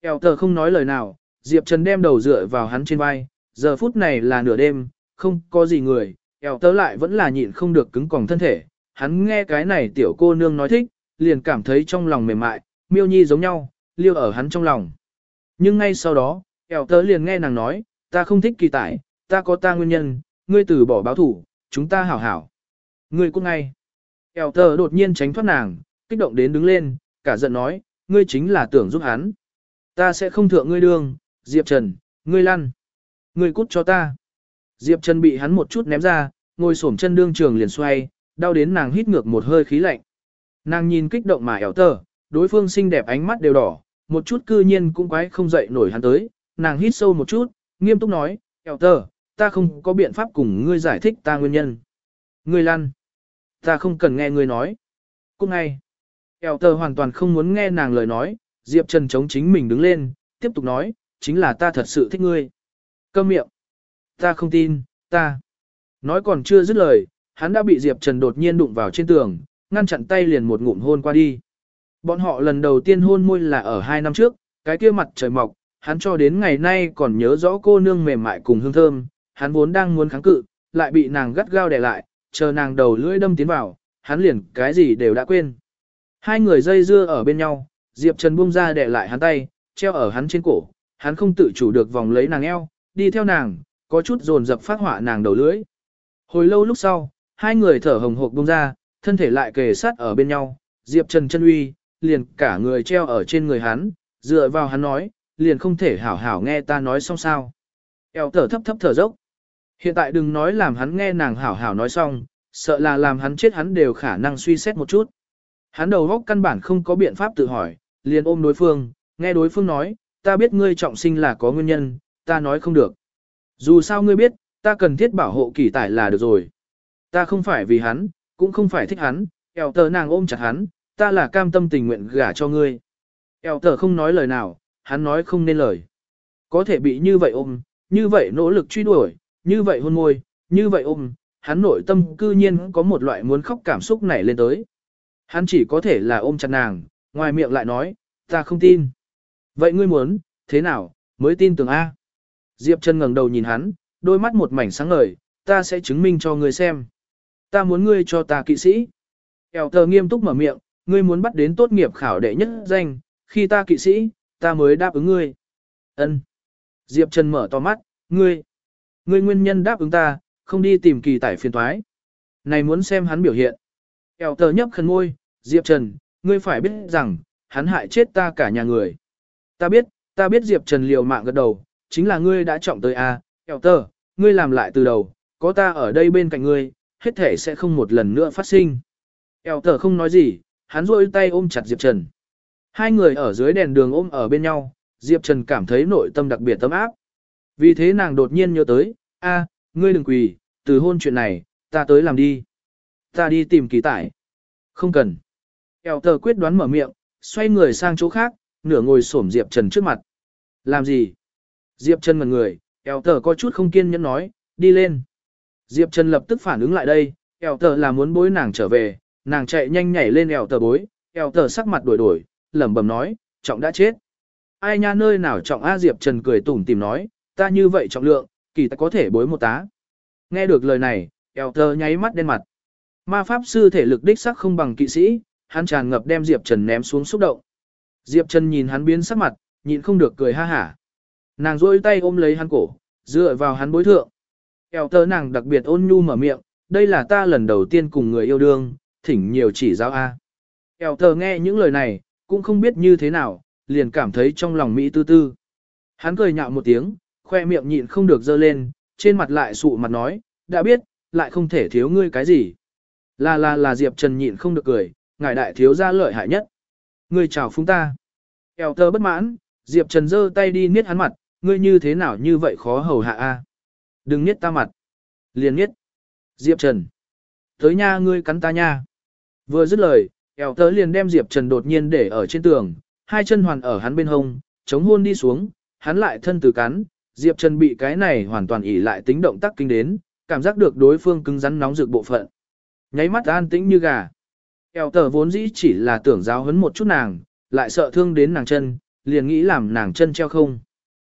S1: Eo tờ không nói lời nào, Diệp Trần đem đầu dựa vào hắn trên vai, giờ phút này là nửa đêm, không có gì người, eo tớ lại vẫn là nhịn không được cứng còng thân thể. Hắn nghe cái này tiểu cô nương nói thích, liền cảm thấy trong lòng mềm mại, miêu nhi giống nhau, liêu ở hắn trong lòng. Nhưng ngay sau đó, eo tớ liền nghe nàng nói, ta không thích kỳ tải, ta có ta nguyên nhân, ngươi từ bỏ báo thủ, chúng ta hảo hảo. Ngươi cũng ngay. Eo tớ đột nhiên tránh thoát nàng, kích động đến đứng lên, cả giận nói, ngươi chính là tưởng giúp hắn. Ta sẽ không thượng ngươi đường. Diệp Trần, ngươi lăn. Ngươi cút cho ta. Diệp Trần bị hắn một chút ném ra, ngồi xổm chân đương trường liền xoay, đau đến nàng hít ngược một hơi khí lạnh. Nàng nhìn kích động mà Eo tờ, đối phương xinh đẹp ánh mắt đều đỏ, một chút cư nhiên cũng quái không dậy nổi hắn tới, nàng hít sâu một chút, nghiêm túc nói, Eo tờ, ta không có biện pháp cùng ngươi giải thích ta nguyên nhân. Ngươi lăn. Ta không cần nghe ngươi nói. Cũng ngay. Eo tờ hoàn toàn không muốn nghe nàng lời nói, Diệp Trần chống chính mình đứng lên, tiếp tục nói, chính là ta thật sự thích ngươi. Câm miệng. Ta không tin, ta. Nói còn chưa dứt lời, hắn đã bị Diệp Trần đột nhiên đụng vào trên tường, ngăn chặn tay liền một ngụm hôn qua đi. Bọn họ lần đầu tiên hôn môi là ở hai năm trước, cái kia mặt trời mọc, hắn cho đến ngày nay còn nhớ rõ cô nương mềm mại cùng hương thơm, hắn vốn đang muốn kháng cự, lại bị nàng gắt gao đè lại, chờ nàng đầu lưỡi đâm tiến vào, hắn liền cái gì đều đã quên. Hai người dây dưa ở bên nhau, Diệp Trần buông ra đè lại hắn tay, treo ở hắn trên cổ, hắn không tự chủ được vòng lấy nàng eo, đi theo nàng, có chút dồn dập phát hỏa nàng đầu lưỡi. Hồi lâu lúc sau, hai người thở hồng hộc buông ra, thân thể lại kề sát ở bên nhau, Diệp Trần chân uy, liền cả người treo ở trên người hắn, dựa vào hắn nói, liền không thể hảo hảo nghe ta nói xong sao. Eo thở thấp thấp thở dốc. Hiện tại đừng nói làm hắn nghe nàng hảo hảo nói xong, sợ là làm hắn chết hắn đều khả năng suy xét một chút. Hắn đầu góc căn bản không có biện pháp tự hỏi, liền ôm đối phương, nghe đối phương nói, ta biết ngươi trọng sinh là có nguyên nhân, ta nói không được. Dù sao ngươi biết, ta cần thiết bảo hộ kỳ tải là được rồi. Ta không phải vì hắn, cũng không phải thích hắn, eo tờ nàng ôm chặt hắn, ta là cam tâm tình nguyện gả cho ngươi. Eo tờ không nói lời nào, hắn nói không nên lời. Có thể bị như vậy ôm, như vậy nỗ lực truy đuổi, như vậy hôn môi, như vậy ôm, hắn nội tâm cư nhiên có một loại muốn khóc cảm xúc nảy lên tới. Hắn chỉ có thể là ôm chặt nàng, ngoài miệng lại nói, ta không tin. Vậy ngươi muốn, thế nào, mới tin tưởng A. Diệp Trần ngẩng đầu nhìn hắn, đôi mắt một mảnh sáng ngời, ta sẽ chứng minh cho ngươi xem. Ta muốn ngươi cho ta kỵ sĩ. Eo tờ nghiêm túc mở miệng, ngươi muốn bắt đến tốt nghiệp khảo đệ nhất danh, khi ta kỵ sĩ, ta mới đáp ứng ngươi. Ân. Diệp Trần mở to mắt, ngươi. Ngươi nguyên nhân đáp ứng ta, không đi tìm kỳ tải phiền thoái. Này muốn xem hắn biểu hiện. Eo tờ nhấp khẩn môi, Diệp Trần, ngươi phải biết rằng, hắn hại chết ta cả nhà người. Ta biết, ta biết Diệp Trần liều mạng gật đầu, chính là ngươi đã trọng tới a, à, Eo tờ, ngươi làm lại từ đầu, có ta ở đây bên cạnh ngươi, hết thể sẽ không một lần nữa phát sinh. Eo tờ không nói gì, hắn rôi tay ôm chặt Diệp Trần. Hai người ở dưới đèn đường ôm ở bên nhau, Diệp Trần cảm thấy nội tâm đặc biệt tấm áp. Vì thế nàng đột nhiên nhớ tới, a, ngươi đừng quỳ, từ hôn chuyện này, ta tới làm đi. Ta đi tìm kỳ tải. Không cần. Eo tờ quyết đoán mở miệng, xoay người sang chỗ khác, nửa ngồi xổm Diệp Trần trước mặt. Làm gì? Diệp Trần ngần người, eo tờ có chút không kiên nhẫn nói, đi lên. Diệp Trần lập tức phản ứng lại đây, eo tờ là muốn bối nàng trở về, nàng chạy nhanh nhảy lên eo tờ bối, eo tờ sắc mặt đổi đổi, lẩm bẩm nói, trọng đã chết. Ai nha nơi nào trọng A Diệp Trần cười tủm tìm nói, ta như vậy trọng lượng, kỳ ta có thể bối một tá. Nghe được lời này, eo tờ nháy mắt đen mặt. Ma pháp sư thể lực đích sắc không bằng kỵ sĩ, hắn tràn ngập đem Diệp Trần ném xuống xúc động. Diệp Trần nhìn hắn biến sắc mặt, nhịn không được cười ha hả. Nàng rôi tay ôm lấy hắn cổ, dựa vào hắn bối thượng. Eo tờ nàng đặc biệt ôn nhu mở miệng, đây là ta lần đầu tiên cùng người yêu đương, thỉnh nhiều chỉ giáo A. Eo tờ nghe những lời này, cũng không biết như thế nào, liền cảm thấy trong lòng Mỹ tư tư. Hắn cười nhạo một tiếng, khoe miệng nhịn không được dơ lên, trên mặt lại sụ mặt nói, đã biết, lại không thể thiếu ngươi cái gì. Là là là Diệp Trần nhịn không được cười, ngài đại thiếu ra lợi hại nhất. Ngươi chào phúng ta. Eo tờ bất mãn, Diệp Trần giơ tay đi niết hắn mặt, ngươi như thế nào như vậy khó hầu hạ a? Đừng niết ta mặt. Liền niết. Diệp Trần. Tới nha ngươi cắn ta nha. Vừa dứt lời, eo tớ liền đem Diệp Trần đột nhiên để ở trên tường, hai chân hoàn ở hắn bên hông, chống hôn đi xuống, hắn lại thân từ cắn, Diệp Trần bị cái này hoàn toàn ỉ lại tính động tác kinh đến, cảm giác được đối phương cứng rắn nóng rực bộ phận. Nháy mắt an tĩnh như gà. Eo tờ vốn dĩ chỉ là tưởng giáo hấn một chút nàng, lại sợ thương đến nàng chân, liền nghĩ làm nàng chân treo không.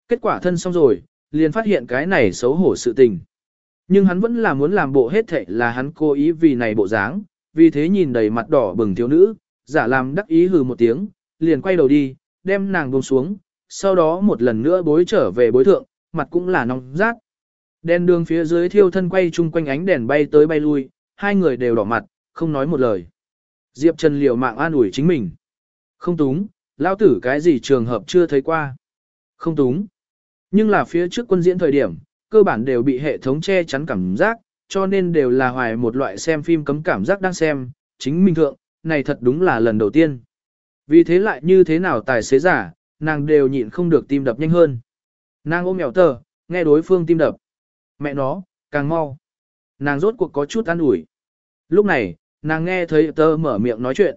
S1: Kết quả thân xong rồi, liền phát hiện cái này xấu hổ sự tình. Nhưng hắn vẫn là muốn làm bộ hết thệ là hắn cố ý vì này bộ dáng, vì thế nhìn đầy mặt đỏ bừng thiếu nữ, giả làm đắc ý hừ một tiếng, liền quay đầu đi, đem nàng buông xuống, sau đó một lần nữa bối trở về bối thượng, mặt cũng là nóng rát. Đèn đường phía dưới thiêu thân quay chung quanh ánh đèn bay tới bay lui, hai người đều đỏ mặt, không nói một lời. Diệp Trần liều mạng an ủi chính mình. Không túng, lao tử cái gì trường hợp chưa thấy qua. Không túng. Nhưng là phía trước quân diễn thời điểm, cơ bản đều bị hệ thống che chắn cảm giác, cho nên đều là hoài một loại xem phim cấm cảm giác đang xem, chính mình thượng, này thật đúng là lần đầu tiên. Vì thế lại như thế nào tài xế giả, nàng đều nhịn không được tim đập nhanh hơn. Nàng ôm mèo tờ, nghe đối phương tim đập. Mẹ nó, càng mau. Nàng rốt cuộc có chút an ủi. Lúc này, nàng nghe thấy tơ mở miệng nói chuyện.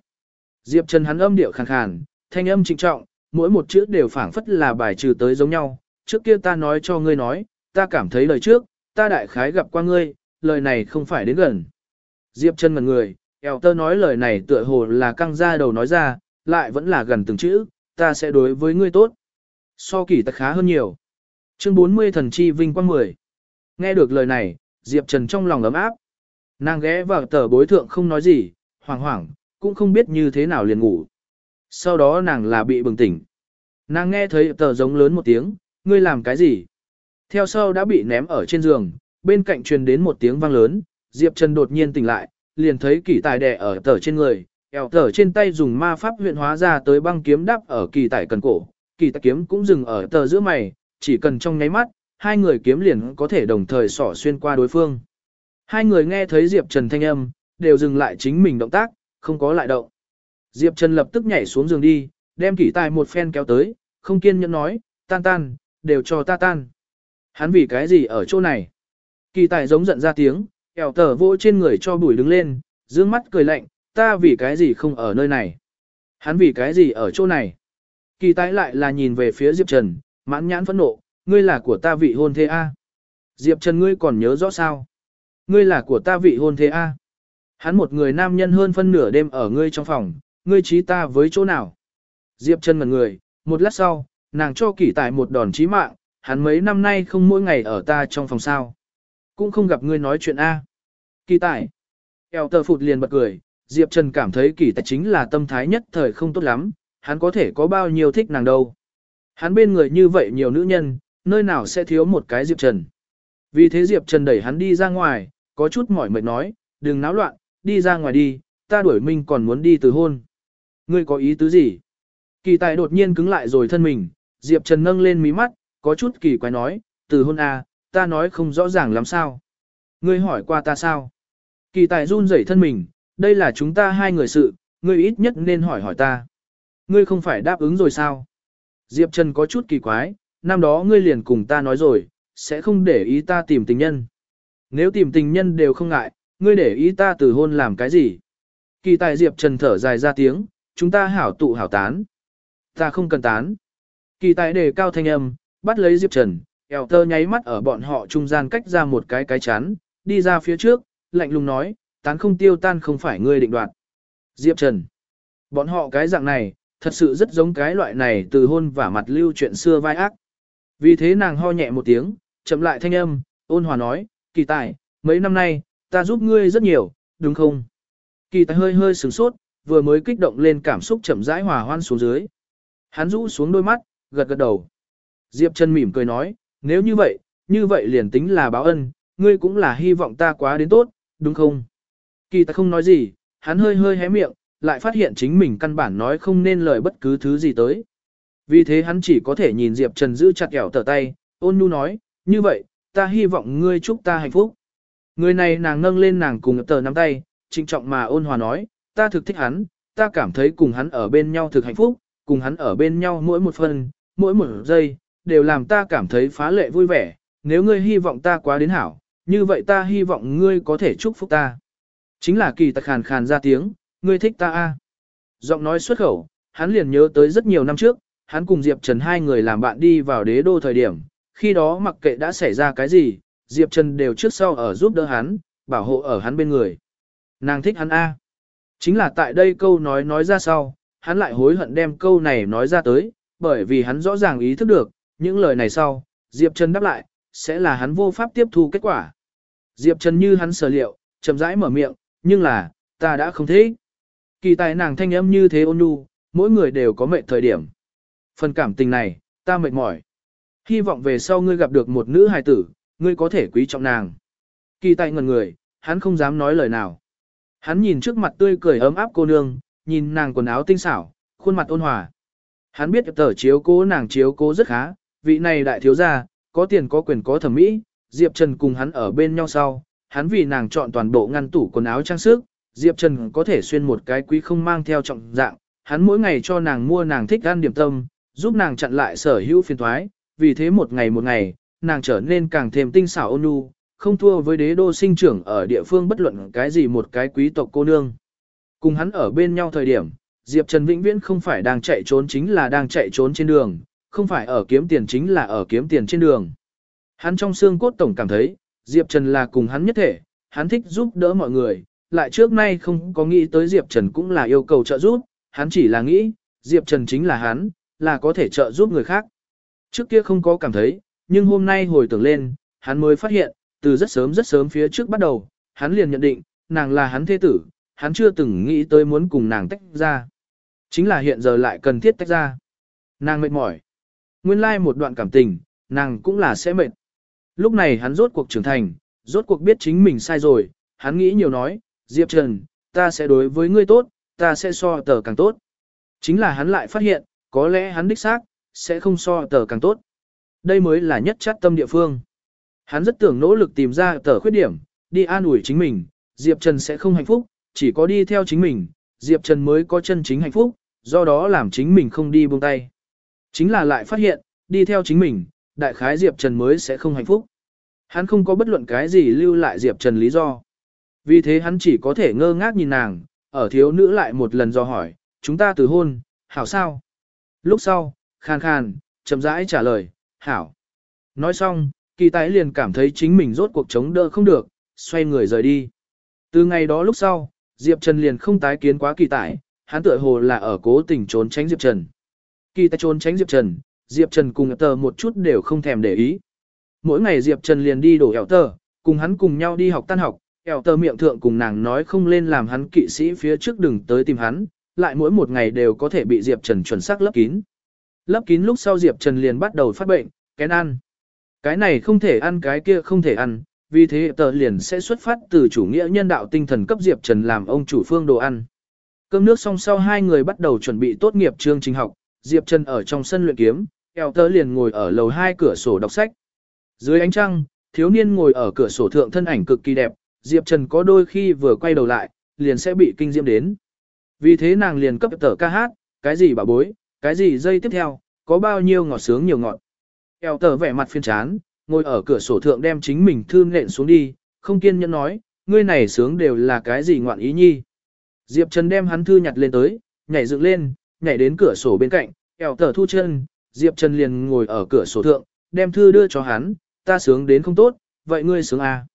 S1: Diệp Trần hắn âm điệu khàn khàn, thanh âm trịnh trọng, mỗi một chữ đều phảng phất là bài trừ tới giống nhau. Trước kia ta nói cho ngươi nói, ta cảm thấy lời trước, ta đại khái gặp qua ngươi, lời này không phải đến gần. Diệp chân ngần người, eo tơ nói lời này tựa hồ là căng ra đầu nói ra, lại vẫn là gần từng chữ, ta sẽ đối với ngươi tốt. So kỳ ta khá hơn nhiều. Chương 40 thần chi vinh quang 10. Nghe được lời này, Diệp Trần trong lòng ấm áp. Nàng ghé vào tờ bối thượng không nói gì, hoảng hoảng, cũng không biết như thế nào liền ngủ. Sau đó nàng là bị bừng tỉnh. Nàng nghe thấy tờ giống lớn một tiếng, ngươi làm cái gì? Theo sau đã bị ném ở trên giường, bên cạnh truyền đến một tiếng vang lớn, Diệp Trần đột nhiên tỉnh lại, liền thấy kỳ tài đè ở tờ trên người, eo tờ trên tay dùng ma pháp huyện hóa ra tới băng kiếm đắp ở kỳ tài cần cổ, kỳ tài kiếm cũng dừng ở tờ giữa mày, chỉ cần trong nháy mắt, hai người kiếm liền có thể đồng thời xỏ xuyên qua đối phương. Hai người nghe thấy Diệp Trần thanh âm, đều dừng lại chính mình động tác, không có lại động. Diệp Trần lập tức nhảy xuống giường đi, đem kỷ tài một phen kéo tới, không kiên nhẫn nói, tan tan, đều cho ta tan. Hắn vì cái gì ở chỗ này? Kỳ tài giống giận ra tiếng, kẹo tờ vô trên người cho bùi đứng lên, dương mắt cười lạnh, ta vì cái gì không ở nơi này? Hắn vì cái gì ở chỗ này? Kỳ tài lại là nhìn về phía Diệp Trần, mãn nhãn phẫn nộ, ngươi là của ta vị hôn thế A. Diệp Trần ngươi còn nhớ rõ sao? Ngươi là của ta vị hôn thế A. Hắn một người nam nhân hơn phân nửa đêm ở ngươi trong phòng, ngươi trí ta với chỗ nào? Diệp Trần ngẩn người, một lát sau, nàng cho Kỳ tài một đòn chí mạng, hắn mấy năm nay không mỗi ngày ở ta trong phòng sao. Cũng không gặp ngươi nói chuyện A. Kỳ tài. Eo tờ phụt liền bật cười, Diệp Trần cảm thấy kỳ tài chính là tâm thái nhất thời không tốt lắm, hắn có thể có bao nhiêu thích nàng đâu. Hắn bên người như vậy nhiều nữ nhân, nơi nào sẽ thiếu một cái Diệp Trần. Vì thế Diệp Trần đẩy hắn đi ra ngoài, có chút mỏi mệt nói, đừng náo loạn, đi ra ngoài đi, ta đuổi minh còn muốn đi từ hôn. Ngươi có ý tứ gì? Kỳ tài đột nhiên cứng lại rồi thân mình, Diệp Trần nâng lên mí mắt, có chút kỳ quái nói, từ hôn à, ta nói không rõ ràng lắm sao. Ngươi hỏi qua ta sao? Kỳ tài run rẩy thân mình, đây là chúng ta hai người sự, ngươi ít nhất nên hỏi hỏi ta. Ngươi không phải đáp ứng rồi sao? Diệp Trần có chút kỳ quái, năm đó ngươi liền cùng ta nói rồi, sẽ không để ý ta tìm tình nhân. Nếu tìm tình nhân đều không ngại, ngươi để ý ta từ hôn làm cái gì? Kỳ tài Diệp Trần thở dài ra tiếng, chúng ta hảo tụ hảo tán. Ta không cần tán. Kỳ tài đề cao thanh âm, bắt lấy Diệp Trần, eo tơ nháy mắt ở bọn họ trung gian cách ra một cái cái chắn, đi ra phía trước, lạnh lùng nói, tán không tiêu tan không phải ngươi định đoạt. Diệp Trần. Bọn họ cái dạng này, thật sự rất giống cái loại này từ hôn và mặt lưu chuyện xưa vai ác. Vì thế nàng ho nhẹ một tiếng, chậm lại thanh âm, ôn hòa nói, kỳ tài, mấy năm nay, ta giúp ngươi rất nhiều, đúng không? Kỳ tài hơi hơi sửng sốt, vừa mới kích động lên cảm xúc chậm rãi hòa hoan xuống dưới. Hắn rũ xuống đôi mắt, gật gật đầu. Diệp Trần mỉm cười nói, nếu như vậy, như vậy liền tính là báo ân, ngươi cũng là hy vọng ta quá đến tốt, đúng không? Kỳ ta không nói gì, hắn hơi hơi hé miệng, lại phát hiện chính mình căn bản nói không nên lời bất cứ thứ gì tới. Vì thế hắn chỉ có thể nhìn Diệp Trần giữ chặt kẹo tờ tay, ôn nhu nói, như vậy, ta hy vọng ngươi chúc ta hạnh phúc. Người này nàng nâng lên nàng cùng tờ nắm tay, trịnh trọng mà ôn hòa nói, ta thực thích hắn, ta cảm thấy cùng hắn ở bên nhau thực hạnh phúc, cùng hắn ở bên nhau mỗi một phần, mỗi một giây, đều làm ta cảm thấy phá lệ vui vẻ, nếu ngươi hy vọng ta quá đến hảo, như vậy ta hy vọng ngươi có thể chúc phúc ta. Chính là kỳ tặc khàn khàn ra tiếng, ngươi thích ta a. Giọng nói xuất khẩu, hắn liền nhớ tới rất nhiều năm trước, hắn cùng Diệp Trần hai người làm bạn đi vào đế đô thời điểm, khi đó mặc kệ đã xảy ra cái gì, Diệp Trần đều trước sau ở giúp đỡ hắn, bảo hộ ở hắn bên người. Nàng thích hắn a. Chính là tại đây câu nói nói ra sau, hắn lại hối hận đem câu này nói ra tới, bởi vì hắn rõ ràng ý thức được, những lời này sau, Diệp Trần đáp lại, sẽ là hắn vô pháp tiếp thu kết quả. Diệp Trần như hắn sở liệu, chậm rãi mở miệng, nhưng là, ta đã không thế. Kỳ tài nàng thanh âm như thế ôn nhu, mỗi người đều có mệt thời điểm. Phần cảm tình này, ta mệt mỏi. Hy vọng về sau ngươi gặp được một nữ hài tử, ngươi có thể quý trọng nàng. Kỳ tài ngần người, hắn không dám nói lời nào. Hắn nhìn trước mặt tươi cười ấm áp cô nương, nhìn nàng quần áo tinh xảo, khuôn mặt ôn hòa. Hắn biết tờ chiếu cố nàng chiếu cố rất khá, vị này đại thiếu gia, có tiền có quyền có thẩm mỹ, Diệp Trần cùng hắn ở bên nhau sau, hắn vì nàng chọn toàn bộ ngăn tủ quần áo trang sức, Diệp Trần có thể xuyên một cái quý không mang theo trọng dạng, hắn mỗi ngày cho nàng mua nàng thích ăn điểm tâm, giúp nàng chặn lại sở hữu phiền thoái, vì thế một ngày một ngày, nàng trở nên càng thêm tinh xảo ôn nhu, không thua với đế đô sinh trưởng ở địa phương bất luận cái gì một cái quý tộc cô nương. Cùng hắn ở bên nhau thời điểm, Diệp Trần vĩnh viễn không phải đang chạy trốn chính là đang chạy trốn trên đường, không phải ở kiếm tiền chính là ở kiếm tiền trên đường. Hắn trong xương cốt tổng cảm thấy, Diệp Trần là cùng hắn nhất thể, hắn thích giúp đỡ mọi người, lại trước nay không có nghĩ tới Diệp Trần cũng là yêu cầu trợ giúp, hắn chỉ là nghĩ, Diệp Trần chính là hắn, là có thể trợ giúp người khác. Trước kia không có cảm thấy, nhưng hôm nay hồi tưởng lên, hắn mới phát hiện, từ rất sớm rất sớm phía trước bắt đầu, hắn liền nhận định, nàng là hắn thế tử, hắn chưa từng nghĩ tới muốn cùng nàng tách ra. Chính là hiện giờ lại cần thiết tách ra. Nàng mệt mỏi. Nguyên lai like một đoạn cảm tình, nàng cũng là sẽ mệt. Lúc này hắn rốt cuộc trưởng thành, rốt cuộc biết chính mình sai rồi, hắn nghĩ nhiều nói, Diệp Trần, ta sẽ đối với ngươi tốt, ta sẽ so tờ càng tốt. Chính là hắn lại phát hiện, có lẽ hắn đích xác, sẽ không so tờ càng tốt. Đây mới là nhất chắc tâm địa phương. Hắn rất tưởng nỗ lực tìm ra tờ khuyết điểm, đi an ủi chính mình, Diệp Trần sẽ không hạnh phúc, chỉ có đi theo chính mình, Diệp Trần mới có chân chính hạnh phúc, do đó làm chính mình không đi buông tay. Chính là lại phát hiện, đi theo chính mình, đại khái Diệp Trần mới sẽ không hạnh phúc. Hắn không có bất luận cái gì lưu lại Diệp Trần lý do. Vì thế hắn chỉ có thể ngơ ngác nhìn nàng, ở thiếu nữ lại một lần do hỏi, chúng ta từ hôn, hảo sao? Lúc sau, khàn khàn, chậm rãi trả lời, hảo. Nói xong, kỳ tái liền cảm thấy chính mình rốt cuộc chống đỡ không được, xoay người rời đi. Từ ngày đó lúc sau, Diệp Trần liền không tái kiến quá kỳ tải, hắn tựa hồ là ở cố tình trốn tránh Diệp Trần. Kỳ ta trốn tránh Diệp Trần, Diệp Trần cùng tờ một chút đều không thèm để ý. Mỗi ngày Diệp Trần liền đi đổ ẻo tờ, cùng hắn cùng nhau đi học tan học, ẻo tờ miệng thượng cùng nàng nói không lên làm hắn kỵ sĩ phía trước đừng tới tìm hắn, lại mỗi một ngày đều có thể bị Diệp Trần chuẩn xác lấp kín. Lấp kín lúc sau Diệp Trần liền bắt đầu phát bệnh, kén ăn. Cái này không thể ăn cái kia không thể ăn, vì thế tờ liền sẽ xuất phát từ chủ nghĩa nhân đạo tinh thần cấp Diệp Trần làm ông chủ phương đồ ăn. Cơm nước xong sau hai người bắt đầu chuẩn bị tốt nghiệp chương trình học, Diệp Trần ở trong sân luyện kiếm, eo tớ liền ngồi ở lầu hai cửa sổ đọc sách. Dưới ánh trăng, thiếu niên ngồi ở cửa sổ thượng thân ảnh cực kỳ đẹp, Diệp Trần có đôi khi vừa quay đầu lại, liền sẽ bị kinh diễm đến. Vì thế nàng liền cấp tờ ca hát, cái gì bà bối, cái gì dây tiếp theo, có bao nhiêu ngọt sướng nhiều ngọt. Eo tờ vẻ mặt phiên chán, ngồi ở cửa sổ thượng đem chính mình thư nện xuống đi, không kiên nhẫn nói, ngươi này sướng đều là cái gì ngoạn ý nhi. Diệp Trần đem hắn thư nhặt lên tới, nhảy dựng lên, nhảy đến cửa sổ bên cạnh, eo tờ thu chân, Diệp Trần liền ngồi ở cửa sổ thượng, đem thư đưa cho hắn, ta sướng đến không tốt, vậy ngươi sướng à.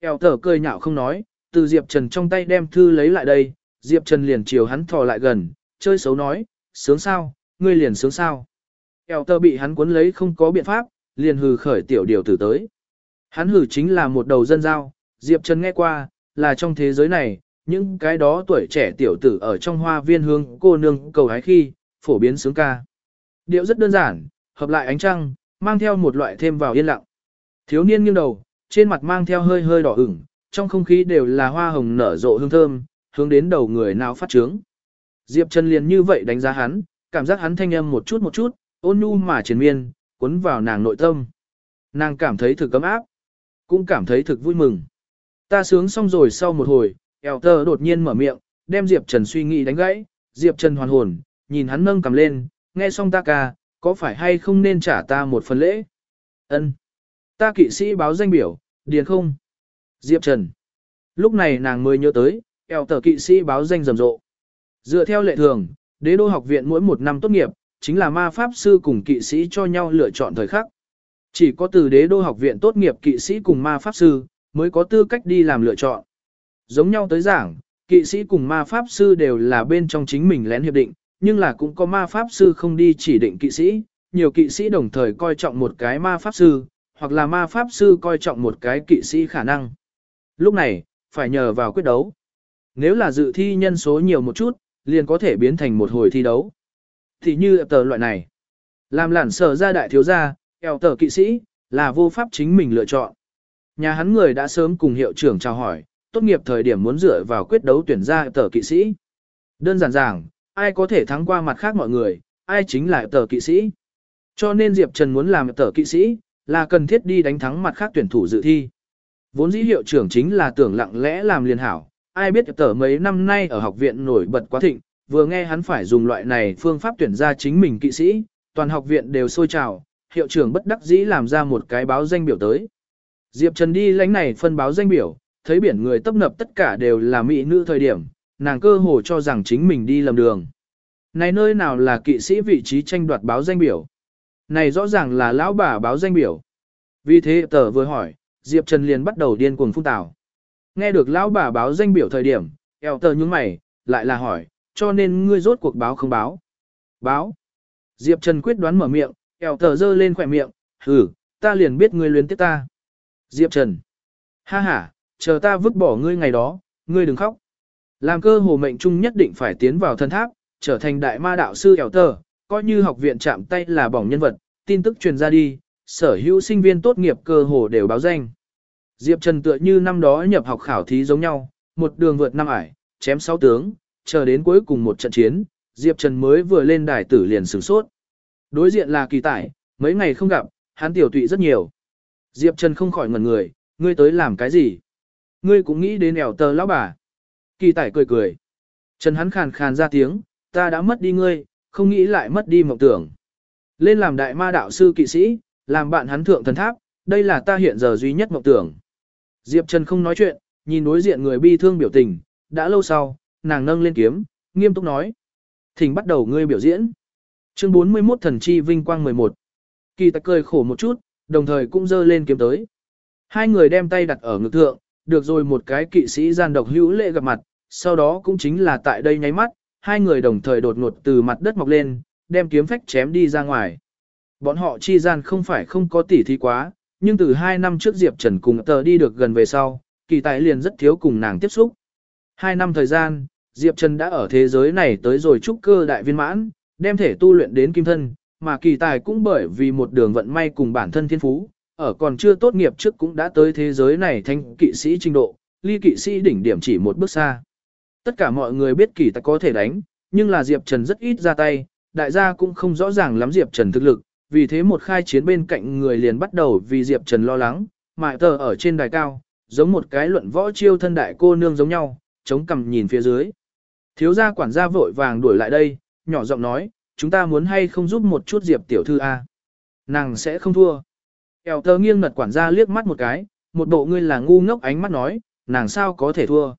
S1: Eo tờ cười nhạo không nói, từ Diệp Trần trong tay đem thư lấy lại đây, Diệp Trần liền chiều hắn thò lại gần, chơi xấu nói, sướng sao, ngươi liền sướng sao. Eo tờ bị hắn cuốn lấy không có biện pháp, liền hừ khởi tiểu điều tử tới. Hắn hừ chính là một đầu dân giao, Diệp Trần nghe qua, là trong thế giới này, những cái đó tuổi trẻ tiểu tử ở trong hoa viên hương cô nương cầu hái khi, phổ biến sướng ca. Điệu rất đơn giản, hợp lại ánh trăng, mang theo một loại thêm vào yên lặng. Thiếu niên nghiêng đầu, trên mặt mang theo hơi hơi đỏ ửng, trong không khí đều là hoa hồng nở rộ hương thơm, hướng đến đầu người nào phát trướng. Diệp Trần liền như vậy đánh giá hắn, cảm giác hắn thanh âm một chút một chút, ôn nhu mà triền miên, cuốn vào nàng nội tâm. Nàng cảm thấy thực cấm áp, cũng cảm thấy thực vui mừng. Ta sướng xong rồi sau một hồi, eo tơ đột nhiên mở miệng, đem Diệp Trần suy nghĩ đánh gãy, Diệp Trần hoàn hồn, nhìn hắn nâng cầm lên, nghe xong ta ca, có phải hay không nên trả ta một phần lễ? Ân. Ta kỵ sĩ báo danh biểu, điền không? Diệp Trần. Lúc này nàng mới nhớ tới, eo tờ kỵ sĩ báo danh rầm rộ. Dựa theo lệ thường, đế đô học viện mỗi một năm tốt nghiệp, chính là ma pháp sư cùng kỵ sĩ cho nhau lựa chọn thời khắc. Chỉ có từ đế đô học viện tốt nghiệp kỵ sĩ cùng ma pháp sư, mới có tư cách đi làm lựa chọn. Giống nhau tới giảng, kỵ sĩ cùng ma pháp sư đều là bên trong chính mình lén hiệp định, nhưng là cũng có ma pháp sư không đi chỉ định kỵ sĩ, nhiều kỵ sĩ đồng thời coi trọng một cái ma pháp sư, hoặc là ma pháp sư coi trọng một cái kỵ sĩ khả năng. Lúc này, phải nhờ vào quyết đấu. Nếu là dự thi nhân số nhiều một chút, liền có thể biến thành một hồi thi đấu. Thì như tờ loại này, làm lản sở ra đại thiếu gia, eo tờ kỵ sĩ, là vô pháp chính mình lựa chọn. Nhà hắn người đã sớm cùng hiệu trưởng chào hỏi, tốt nghiệp thời điểm muốn dựa vào quyết đấu tuyển ra tờ kỵ sĩ. Đơn giản giảng, ai có thể thắng qua mặt khác mọi người, ai chính là tờ kỵ sĩ. Cho nên Diệp Trần muốn làm tờ kỵ sĩ, là cần thiết đi đánh thắng mặt khác tuyển thủ dự thi. Vốn dĩ hiệu trưởng chính là tưởng lặng lẽ làm liền hảo, ai biết tờ mấy năm nay ở học viện nổi bật quá thịnh, vừa nghe hắn phải dùng loại này phương pháp tuyển ra chính mình kỵ sĩ, toàn học viện đều sôi trào, hiệu trưởng bất đắc dĩ làm ra một cái báo danh biểu tới. Diệp Trần đi lãnh này phân báo danh biểu, thấy biển người tấp nập tất cả đều là mỹ nữ thời điểm, nàng cơ hồ cho rằng chính mình đi lầm đường. Này nơi nào là kỵ sĩ vị trí tranh đoạt báo danh biểu? Này rõ ràng là lão bà báo danh biểu. Vì thế tờ vừa hỏi, Diệp Trần liền bắt đầu điên cuồng phun tào. Nghe được lão bà báo danh biểu thời điểm, eo tờ nhướng mày, lại là hỏi, cho nên ngươi rốt cuộc báo không báo. Báo. Diệp Trần quyết đoán mở miệng, eo tờ dơ lên khỏe miệng, ừ ta liền biết ngươi luyến tiếp ta. Diệp Trần. Ha ha, chờ ta vứt bỏ ngươi ngày đó, ngươi đừng khóc. Làm cơ hồ mệnh trung nhất định phải tiến vào thân tháp, trở thành đại ma đạo sư kẻo tờ, coi như học viện chạm tay là bỏng nhân vật, tin tức truyền ra đi, sở hữu sinh viên tốt nghiệp cơ hồ đều báo danh. Diệp Trần tựa như năm đó nhập học khảo thí giống nhau, một đường vượt năm ải, chém sáu tướng, chờ đến cuối cùng một trận chiến, Diệp Trần mới vừa lên đài tử liền sửng sốt. Đối diện là kỳ tải, mấy ngày không gặp, hắn tiểu tụy rất nhiều. Diệp Trần không khỏi ngẩn người, ngươi tới làm cái gì? Ngươi cũng nghĩ đến ẻo tờ lão bà. Kỳ tải cười cười. Trần hắn khàn khàn ra tiếng, ta đã mất đi ngươi, không nghĩ lại mất đi mộng tưởng. Lên làm đại ma đạo sư kỵ sĩ, làm bạn hắn thượng thần tháp, đây là ta hiện giờ duy nhất mộng tưởng. Diệp Trần không nói chuyện, nhìn đối diện người bi thương biểu tình, đã lâu sau, nàng nâng lên kiếm, nghiêm túc nói. Thỉnh bắt đầu ngươi biểu diễn. Chương 41 Thần Chi Vinh Quang 11. Kỳ tạc cười khổ một chút, đồng thời cũng dơ lên kiếm tới. Hai người đem tay đặt ở ngực thượng, được rồi một cái kỵ sĩ gian độc hữu lệ gặp mặt, sau đó cũng chính là tại đây nháy mắt, hai người đồng thời đột ngột từ mặt đất mọc lên, đem kiếm phách chém đi ra ngoài. Bọn họ chi gian không phải không có tỉ thí quá, nhưng từ hai năm trước Diệp Trần cùng tờ đi được gần về sau, kỳ tài liền rất thiếu cùng nàng tiếp xúc. Hai năm thời gian, Diệp Trần đã ở thế giới này tới rồi trúc cơ đại viên mãn, đem thể tu luyện đến kim thân, mà kỳ tài cũng bởi vì một đường vận may cùng bản thân thiên phú, ở còn chưa tốt nghiệp trước cũng đã tới thế giới này thanh kỵ sĩ trình độ, ly kỵ sĩ đỉnh điểm chỉ một bước xa. Tất cả mọi người biết kỳ ta có thể đánh, nhưng là Diệp Trần rất ít ra tay, đại gia cũng không rõ ràng lắm Diệp Trần thực lực, vì thế một khai chiến bên cạnh người liền bắt đầu vì Diệp Trần lo lắng, mại tờ ở trên đài cao, giống một cái luận võ chiêu thân đại cô nương giống nhau, chống cằm nhìn phía dưới. Thiếu gia quản gia vội vàng đuổi lại đây, nhỏ giọng nói, chúng ta muốn hay không giúp một chút Diệp tiểu thư a? Nàng sẽ không thua. Eo tờ nghiêng ngật quản gia liếc mắt một cái, một bộ ngươi là ngu ngốc ánh mắt nói, nàng sao có thể thua.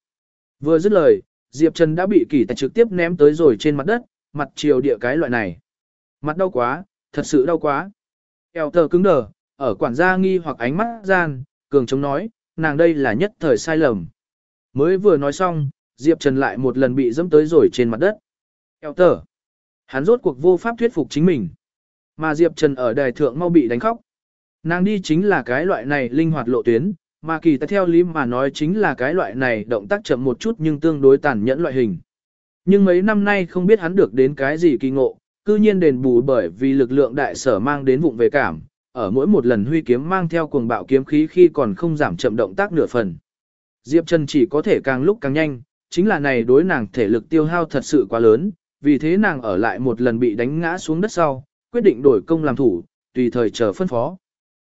S1: Vừa dứt lời, Diệp Trần đã bị kỳ tài trực tiếp ném tới rồi trên mặt đất, mặt chiều địa cái loại này. Mặt đau quá, thật sự đau quá. Eo tờ cứng đờ, ở quản gia nghi hoặc ánh mắt gian, cường chống nói, nàng đây là nhất thời sai lầm. Mới vừa nói xong, Diệp Trần lại một lần bị dẫm tới rồi trên mặt đất. Eo tờ. Hắn rốt cuộc vô pháp thuyết phục chính mình. Mà Diệp Trần ở đài thượng mau bị đánh khóc. Nàng đi chính là cái loại này linh hoạt lộ tuyến, mà kỳ ta theo lý mà nói chính là cái loại này động tác chậm một chút nhưng tương đối tàn nhẫn loại hình. Nhưng mấy năm nay không biết hắn được đến cái gì kỳ ngộ, cư nhiên đền bù bởi vì lực lượng đại sở mang đến vụng về cảm, ở mỗi một lần huy kiếm mang theo cuồng bạo kiếm khí khi còn không giảm chậm động tác nửa phần. Diệp Trần chỉ có thể càng lúc càng nhanh, chính là này đối nàng thể lực tiêu hao thật sự quá lớn, vì thế nàng ở lại một lần bị đánh ngã xuống đất sau, quyết định đổi công làm thủ, tùy thời chờ phân phó.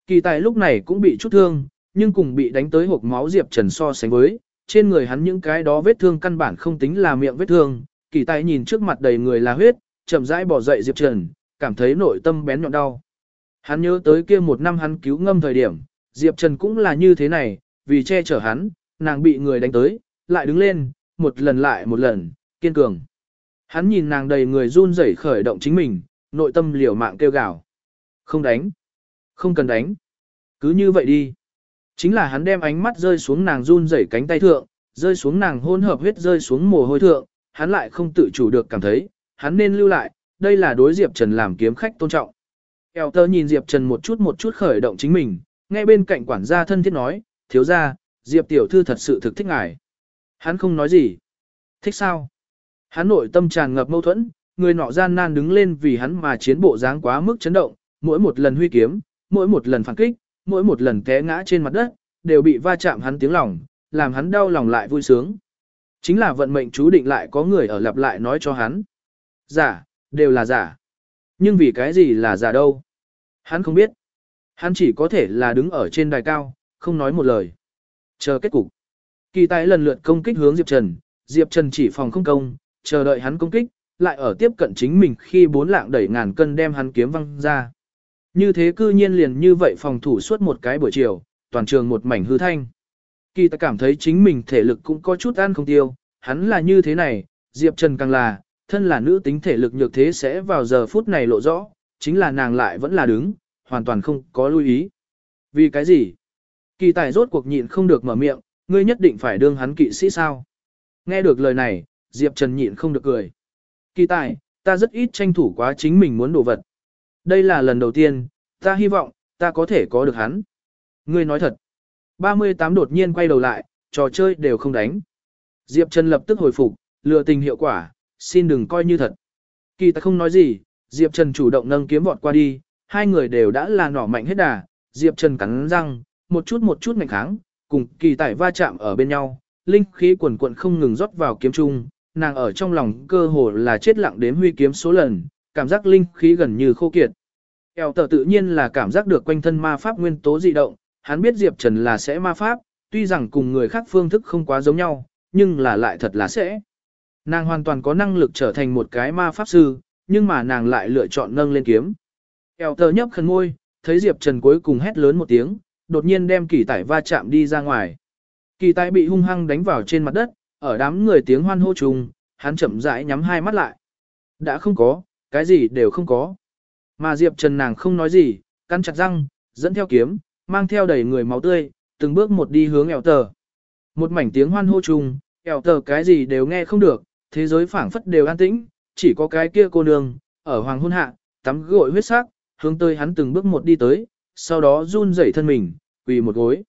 S1: Kỳ tài lúc này cũng bị chút thương, nhưng cùng bị đánh tới hộp máu Diệp Trần so sánh với, trên người hắn những cái đó vết thương căn bản không tính là miệng vết thương, kỳ tài nhìn trước mặt đầy người là huyết, chậm rãi bỏ dậy Diệp Trần, cảm thấy nội tâm bén nhọn đau. Hắn nhớ tới kia một năm hắn cứu ngâm thời điểm, Diệp Trần cũng là như thế này, vì che chở hắn, nàng bị người đánh tới, lại đứng lên, một lần lại một lần, kiên cường. Hắn nhìn nàng đầy người run rẩy khởi động chính mình, nội tâm liều mạng kêu gào. Không đánh. Không cần đánh. Cứ như vậy đi. Chính là hắn đem ánh mắt rơi xuống nàng run rẩy cánh tay thượng, rơi xuống nàng hôn hợp huyết rơi xuống mồ hôi thượng, hắn lại không tự chủ được cảm thấy, hắn nên lưu lại, đây là đối Diệp Trần làm kiếm khách tôn trọng. Eo tơ nhìn Diệp Trần một chút một chút khởi động chính mình, ngay bên cạnh quản gia thân thiết nói, thiếu gia, Diệp tiểu thư thật sự thực thích ngài. Hắn không nói gì. Thích sao? Hắn nội tâm tràn ngập mâu thuẫn, người nọ gian nan đứng lên vì hắn mà chiến bộ dáng quá mức chấn động, mỗi một lần huy kiếm, mỗi một lần phản kích, mỗi một lần té ngã trên mặt đất, đều bị va chạm hắn tiếng lòng, làm hắn đau lòng lại vui sướng. Chính là vận mệnh chú định lại có người ở lặp lại nói cho hắn. Giả, đều là giả. Nhưng vì cái gì là giả đâu? Hắn không biết. Hắn chỉ có thể là đứng ở trên đài cao, không nói một lời. Chờ kết cục. Kỳ tài lần lượt công kích hướng Diệp Trần, Diệp Trần chỉ phòng không công, chờ đợi hắn công kích, lại ở tiếp cận chính mình khi bốn lạng đẩy ngàn cân đem hắn kiếm văng ra. Như thế cư nhiên liền như vậy phòng thủ suốt một cái buổi chiều, toàn trường một mảnh hư thanh. Kỳ ta cảm thấy chính mình thể lực cũng có chút ăn không tiêu, hắn là như thế này, Diệp Trần càng là, thân là nữ tính thể lực nhược thế sẽ vào giờ phút này lộ rõ, chính là nàng lại vẫn là đứng, hoàn toàn không có lưu ý. Vì cái gì? Kỳ tài rốt cuộc nhịn không được mở miệng, ngươi nhất định phải đương hắn kỵ sĩ sao? Nghe được lời này, Diệp Trần nhịn không được cười. Kỳ tài, ta rất ít tranh thủ quá chính mình muốn đồ vật. Đây là lần đầu tiên, ta hy vọng, ta có thể có được hắn. Ngươi nói thật. 38 đột nhiên quay đầu lại, trò chơi đều không đánh. Diệp Trần lập tức hồi phục, lừa tình hiệu quả, xin đừng coi như thật. Kỳ ta không nói gì, Diệp Trần chủ động nâng kiếm vọt qua đi, hai người đều đã là nỏ mạnh hết đà, Diệp Trần cắn răng, một chút một chút ngạnh kháng, cùng kỳ tải va chạm ở bên nhau, linh khí quần quận không ngừng rót vào kiếm trung, nàng ở trong lòng cơ hồ là chết lặng đếm huy kiếm số lần, cảm giác linh khí gần như khô kiệt. Eo tờ tự nhiên là cảm giác được quanh thân ma pháp nguyên tố dị động, hắn biết Diệp Trần là sẽ ma pháp, tuy rằng cùng người khác phương thức không quá giống nhau, nhưng là lại thật là sẽ. Nàng hoàn toàn có năng lực trở thành một cái ma pháp sư, nhưng mà nàng lại lựa chọn nâng lên kiếm. Eo tờ nhấp khẩn môi, thấy Diệp Trần cuối cùng hét lớn một tiếng, đột nhiên đem kỳ tải va chạm đi ra ngoài. Kỳ tải bị hung hăng đánh vào trên mặt đất, ở đám người tiếng hoan hô chung, hắn chậm rãi nhắm hai mắt lại. Đã không có, cái gì đều không có. Mà Diệp Trần nàng không nói gì, cắn chặt răng, dẫn theo kiếm, mang theo đầy người máu tươi, từng bước một đi hướng ẻo tờ. Một mảnh tiếng hoan hô chung, ẻo tờ cái gì đều nghe không được, thế giới phảng phất đều an tĩnh, chỉ có cái kia cô nương, ở hoàng hôn hạ, tắm gội huyết sắc, hướng tới hắn từng bước một đi tới, sau đó run rẩy thân mình, quỳ một gối.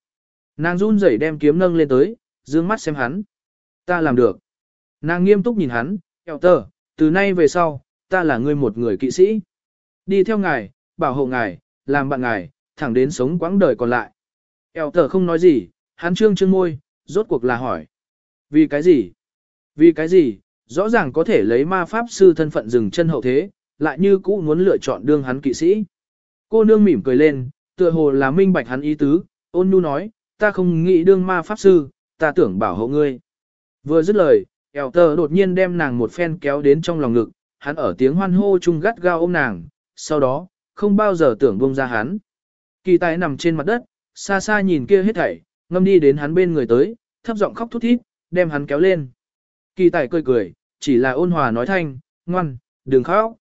S1: Nàng run rẩy đem kiếm nâng lên tới, dương mắt xem hắn. Ta làm được. Nàng nghiêm túc nhìn hắn, ẻo tờ, từ nay về sau, ta là ngươi một người kỵ sĩ. Đi theo ngài, bảo hộ ngài, làm bạn ngài, thẳng đến sống quãng đời còn lại. Eo thở không nói gì, hắn trương trương môi, rốt cuộc là hỏi. Vì cái gì? Vì cái gì? Rõ ràng có thể lấy ma pháp sư thân phận dừng chân hậu thế, lại như cũ muốn lựa chọn đương hắn kỵ sĩ. Cô nương mỉm cười lên, tựa hồ là minh bạch hắn ý tứ, ôn nhu nói, ta không nghĩ đương ma pháp sư, ta tưởng bảo hộ ngươi. Vừa dứt lời, eo tờ đột nhiên đem nàng một phen kéo đến trong lòng ngực, hắn ở tiếng hoan hô chung gắt gao ôm nàng, sau đó, không bao giờ tưởng buông ra hắn. Kỳ tài nằm trên mặt đất, xa xa nhìn kia hết thảy, ngâm đi đến hắn bên người tới, thấp giọng khóc thút thít, đem hắn kéo lên. Kỳ tài cười cười, chỉ là ôn hòa nói thanh, ngoan, đừng khóc.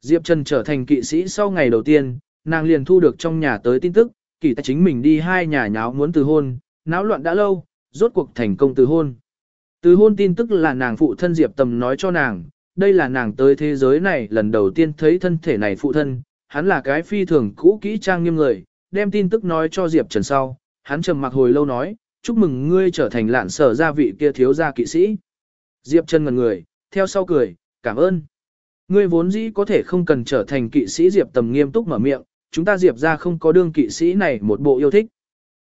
S1: Diệp Trần trở thành kỵ sĩ sau ngày đầu tiên, nàng liền thu được trong nhà tới tin tức, kỳ tài chính mình đi hai nhà nháo muốn từ hôn, náo loạn đã lâu, rốt cuộc thành công từ hôn. Từ hôn tin tức là nàng phụ thân Diệp Tầm nói cho nàng, đây là nàng tới thế giới này lần đầu tiên thấy thân thể này phụ thân, hắn là cái phi thường cũ kỹ trang nghiêm người, đem tin tức nói cho Diệp Trần sau, hắn trầm mặc hồi lâu nói, chúc mừng ngươi trở thành lạn sở gia vị kia thiếu gia kỵ sĩ. Diệp Trần ngần người, theo sau cười, cảm ơn. Ngươi vốn dĩ có thể không cần trở thành kỵ sĩ Diệp tầm nghiêm túc mở miệng, chúng ta Diệp ra không có đương kỵ sĩ này một bộ yêu thích.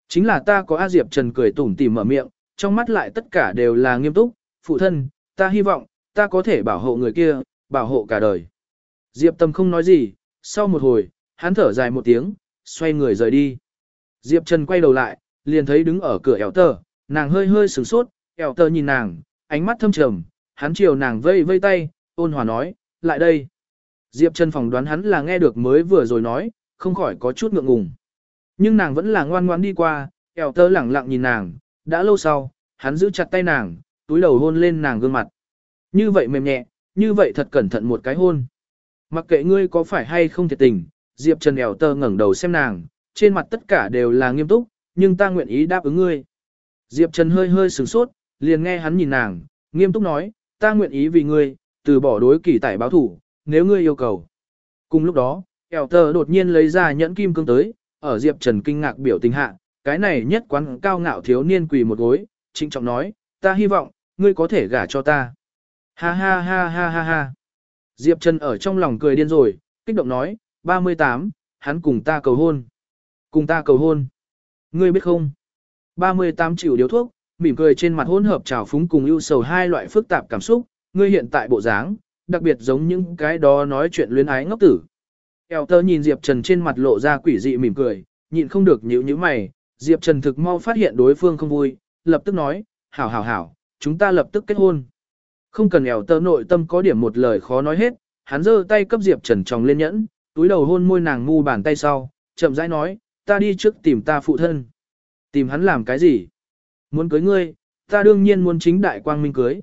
S1: Chính là ta có A Diệp Trần cười tủm tỉm mở miệng, trong mắt lại tất cả đều là nghiêm túc, phụ thân, ta hy vọng, ta có thể bảo hộ người kia, bảo hộ cả đời. Diệp Tâm không nói gì, sau một hồi, hắn thở dài một tiếng, xoay người rời đi. Diệp Trần quay đầu lại, liền thấy đứng ở cửa ẻo tờ, nàng hơi hơi sửng sốt, ẻo tờ nhìn nàng, ánh mắt thâm trầm, hắn chiều nàng vây vây tay, ôn hòa nói, lại đây. Diệp Trần phỏng đoán hắn là nghe được mới vừa rồi nói, không khỏi có chút ngượng ngùng. Nhưng nàng vẫn là ngoan ngoan đi qua, ẻo tờ lẳng lặng nhìn nàng, đã lâu sau, hắn giữ chặt tay nàng, túi đầu hôn lên nàng gương mặt. Như vậy mềm nhẹ, như vậy thật cẩn thận một cái hôn. Mặc kệ ngươi có phải hay không thiệt tình, Diệp Trần ẻo Tơ ngẩng đầu xem nàng, trên mặt tất cả đều là nghiêm túc, nhưng ta nguyện ý đáp ứng ngươi. Diệp Trần hơi hơi sửng sốt, liền nghe hắn nhìn nàng, nghiêm túc nói, ta nguyện ý vì ngươi, từ bỏ đối kỳ tải báo thủ, nếu ngươi yêu cầu. Cùng lúc đó, ẻo Tơ đột nhiên lấy ra nhẫn kim cương tới, ở Diệp Trần kinh ngạc biểu tình hạ, cái này nhất quán cao ngạo thiếu niên quỳ một gối, trịnh trọng nói, ta hy vọng, ngươi có thể gả cho ta. Ha ha ha ha ha ha. Diệp Trần ở trong lòng cười điên rồi, kích động nói, 38, hắn cùng ta cầu hôn. Cùng ta cầu hôn. Ngươi biết không? 38 chịu điếu thuốc, mỉm cười trên mặt hỗn hợp trào phúng cùng ưu sầu hai loại phức tạp cảm xúc, ngươi hiện tại bộ dáng, đặc biệt giống những cái đó nói chuyện luyến ái ngốc tử. Eo tơ nhìn Diệp Trần trên mặt lộ ra quỷ dị mỉm cười, nhịn không được nhíu nhíu mày, Diệp Trần thực mau phát hiện đối phương không vui, lập tức nói, hảo hảo hảo, chúng ta lập tức kết hôn. Không cần eo tơ nội tâm có điểm một lời khó nói hết, hắn giơ tay cấp Diệp Trần tròng lên nhẫn, túi đầu hôn môi nàng ngu bàn tay sau, chậm rãi nói, ta đi trước tìm ta phụ thân. Tìm hắn làm cái gì? Muốn cưới ngươi, ta đương nhiên muốn chính đại quang minh cưới.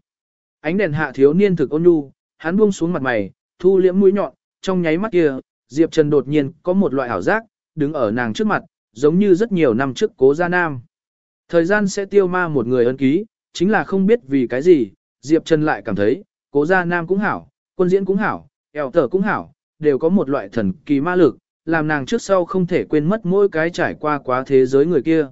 S1: Ánh đèn hạ thiếu niên thực ôn nhu, hắn buông xuống mặt mày, thu liễm mũi nhọn, trong nháy mắt kia, Diệp Trần đột nhiên có một loại ảo giác, đứng ở nàng trước mặt, giống như rất nhiều năm trước cố gia nam. Thời gian sẽ tiêu ma một người ân ký, chính là không biết vì cái gì, Diệp Trần lại cảm thấy, cố gia nam cũng hảo, quân diễn cũng hảo, eo tở cũng hảo, đều có một loại thần kỳ ma lực, làm nàng trước sau không thể quên mất mỗi cái trải qua quá thế giới người kia.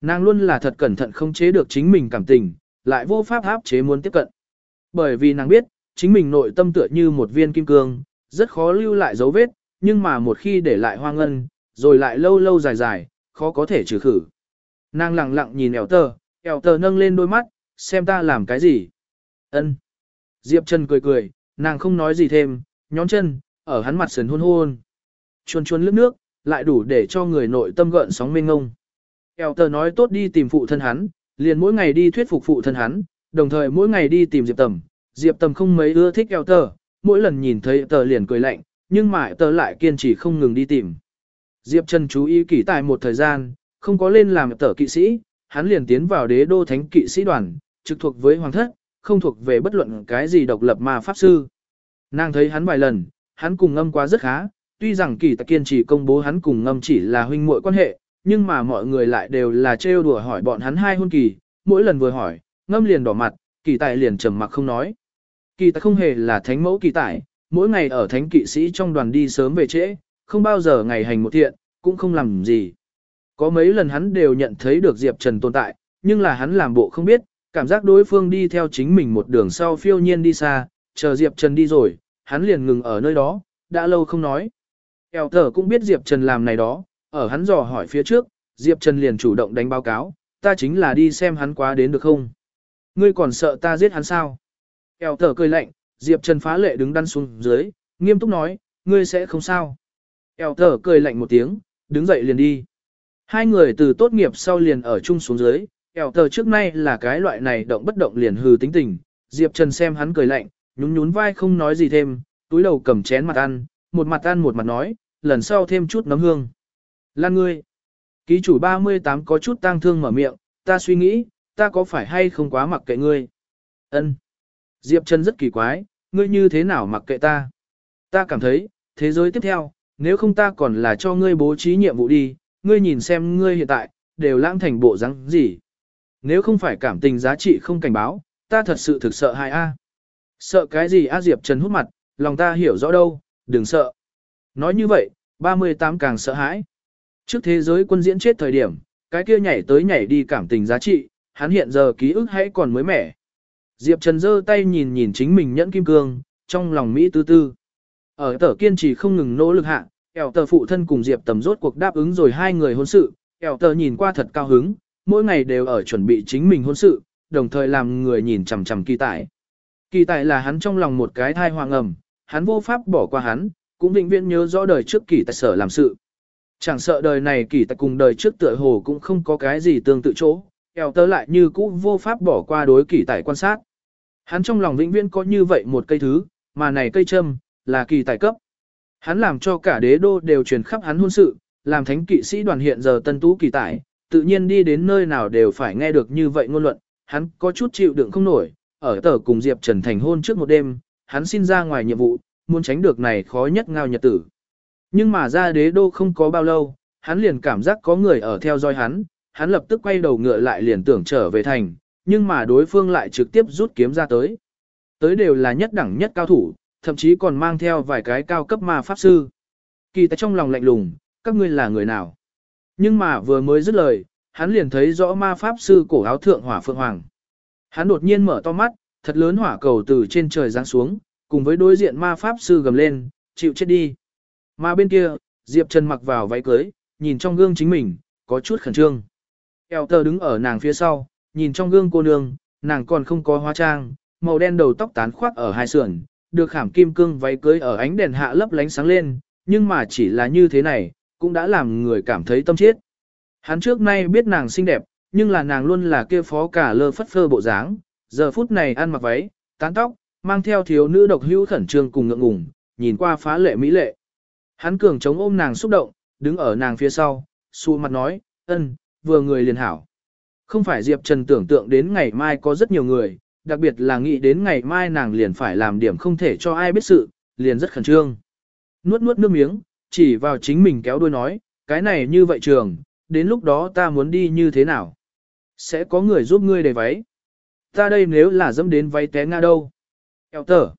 S1: Nàng luôn là thật cẩn thận không chế được chính mình cảm tình, lại vô pháp áp chế muốn tiếp cận. Bởi vì nàng biết, chính mình nội tâm tựa như một viên kim cương, rất khó lưu lại dấu vết, nhưng mà một khi để lại hoang ngân, rồi lại lâu lâu dài dài, khó có thể trừ khử. Nàng lặng lặng nhìn eo tờ, eo tờ nâng lên đôi mắt, xem ta làm cái gì ân Diệp Trần cười cười, nàng không nói gì thêm, nhón chân, ở hắn mặt sườn hôn hôn. Chuồn chuồn lướt nước, lại đủ để cho người nội tâm gợn sóng mênh ngông. Eo tờ nói tốt đi tìm phụ thân hắn, liền mỗi ngày đi thuyết phục phụ thân hắn, đồng thời mỗi ngày đi tìm Diệp Tầm. Diệp Tầm không mấy ưa thích eo tờ, mỗi lần nhìn thấy tờ liền cười lạnh, nhưng mà tờ lại kiên trì không ngừng đi tìm. Diệp Trần chú ý kỹ tại một thời gian, không có lên làm tờ kỵ sĩ, hắn liền tiến vào đế đô thánh kỵ sĩ đoàn, trực thuộc với hoàng thất, không thuộc về bất luận cái gì độc lập mà pháp sư. Nàng thấy hắn vài lần, hắn cùng ngâm quá rất khá, tuy rằng kỳ tài kiên trì công bố hắn cùng ngâm chỉ là huynh muội quan hệ, nhưng mà mọi người lại đều là trêu đùa hỏi bọn hắn hai hôn kỳ, mỗi lần vừa hỏi, ngâm liền đỏ mặt, kỳ tài liền trầm mặc không nói. Kỳ tài không hề là thánh mẫu kỳ tài, mỗi ngày ở thánh kỵ sĩ trong đoàn đi sớm về trễ, không bao giờ ngày hành một thiện, cũng không làm gì. Có mấy lần hắn đều nhận thấy được Diệp Trần tồn tại, nhưng là hắn làm bộ không biết, cảm giác đối phương đi theo chính mình một đường sau phiêu nhiên đi xa, chờ Diệp Trần đi rồi, hắn liền ngừng ở nơi đó, đã lâu không nói. Eo thở cũng biết Diệp Trần làm này đó, ở hắn dò hỏi phía trước, Diệp Trần liền chủ động đánh báo cáo, ta chính là đi xem hắn quá đến được không. Ngươi còn sợ ta giết hắn sao? Eo thở cười lạnh, Diệp Trần phá lệ đứng đăn xuống dưới, nghiêm túc nói, ngươi sẽ không sao. Eo thở cười lạnh một tiếng, đứng dậy liền đi. Hai người từ tốt nghiệp sau liền ở chung xuống dưới, ẻo tờ trước nay là cái loại này động bất động liền hừ tính tình. Diệp Trần xem hắn cười lạnh, nhún nhún vai không nói gì thêm, túi đầu cầm chén mặt ăn, một mặt ăn một mặt nói, lần sau thêm chút nấm hương. Lan ngươi. Ký chủ 38 có chút tang thương mở miệng, ta suy nghĩ, ta có phải hay không quá mặc kệ ngươi. Ân. Diệp Trần rất kỳ quái, ngươi như thế nào mặc kệ ta. Ta cảm thấy, thế giới tiếp theo, nếu không ta còn là cho ngươi bố trí nhiệm vụ đi, ngươi nhìn xem ngươi hiện tại, đều lãng thành bộ rắn gì. Nếu không phải cảm tình giá trị không cảnh báo, ta thật sự thực sợ hại a. Sợ cái gì a Diệp Trần hút mặt, lòng ta hiểu rõ đâu, đừng sợ. Nói như vậy, 38 càng sợ hãi. Trước thế giới quân diễn chết thời điểm, cái kia nhảy tới nhảy đi cảm tình giá trị, hắn hiện giờ ký ức hãy còn mới mẻ. Diệp Trần giơ tay nhìn nhìn chính mình nhẫn kim cương, trong lòng Mỹ tư tư. Ở tờ kiên trì không ngừng nỗ lực hạ, ẻo tờ phụ thân cùng Diệp tầm rốt cuộc đáp ứng rồi hai người hôn sự, ẻo tờ nhìn qua thật cao hứng, mỗi ngày đều ở chuẩn bị chính mình hôn sự, đồng thời làm người nhìn chằm chằm kỳ tài. Kỳ tài là hắn trong lòng một cái thai hoàng ẩm, hắn vô pháp bỏ qua hắn, cũng vĩnh viễn nhớ rõ đời trước kỳ tài sở làm sự. Chẳng sợ đời này kỳ tài cùng đời trước tựa hồ cũng không có cái gì tương tự chỗ, eo tớ lại như cũ vô pháp bỏ qua đối kỳ tài quan sát. Hắn trong lòng vĩnh viễn có như vậy một cây thứ, mà này cây châm, là kỳ tài cấp. Hắn làm cho cả đế đô đều truyền khắp hắn hôn sự, làm thánh kỵ sĩ đoàn hiện giờ tân tú kỳ tài, tự nhiên đi đến nơi nào đều phải nghe được như vậy ngôn luận, hắn có chút chịu đựng không nổi, ở tờ cùng Diệp Trần thành hôn trước một đêm, hắn xin ra ngoài nhiệm vụ, muốn tránh được này khó nhất ngao nhật tử. Nhưng mà ra đế đô không có bao lâu, hắn liền cảm giác có người ở theo dõi hắn, hắn lập tức quay đầu ngựa lại liền tưởng trở về thành, nhưng mà đối phương lại trực tiếp rút kiếm ra tới. Tới đều là nhất đẳng nhất cao thủ, thậm chí còn mang theo vài cái cao cấp ma pháp sư. Kỳ tại trong lòng lạnh lùng, các ngươi là người nào? Nhưng mà vừa mới dứt lời, hắn liền thấy rõ ma pháp sư cổ áo thượng hỏa phượng hoàng. Hắn đột nhiên mở to mắt, thật lớn hỏa cầu từ trên trời giáng xuống, cùng với đối diện ma pháp sư gầm lên, chịu chết đi. Mà bên kia, Diệp Trần mặc vào váy cưới, nhìn trong gương chính mình, có chút khẩn trương. Eo tờ đứng ở nàng phía sau, nhìn trong gương cô nương, nàng còn không có hóa trang, màu đen đầu tóc tán khoác ở hai sườn, được khảm kim cương váy cưới ở ánh đèn hạ lấp lánh sáng lên, nhưng mà chỉ là như thế này, cũng đã làm người cảm thấy tâm chết. Hắn trước nay biết nàng xinh đẹp, nhưng là nàng luôn là kia phó cả lơ phất phơ bộ dáng, giờ phút này ăn mặc váy, tán tóc, mang theo thiếu nữ độc hữu khẩn trương cùng ngượng ngùng, nhìn qua phá lệ mỹ lệ. Hắn cường chống ôm nàng xúc động, đứng ở nàng phía sau, xu mặt nói, ân, vừa người liền hảo. Không phải Diệp Trần tưởng tượng đến ngày mai có rất nhiều người, đặc biệt là nghĩ đến ngày mai nàng liền phải làm điểm không thể cho ai biết sự, liền rất khẩn trương. Nuốt nuốt nước miếng, chỉ vào chính mình kéo đuôi nói, cái này như vậy trường, đến lúc đó ta muốn đi như thế nào? Sẽ có người giúp ngươi để váy. Ta đây nếu là dẫm đến váy té ngã đâu? Eo tờ.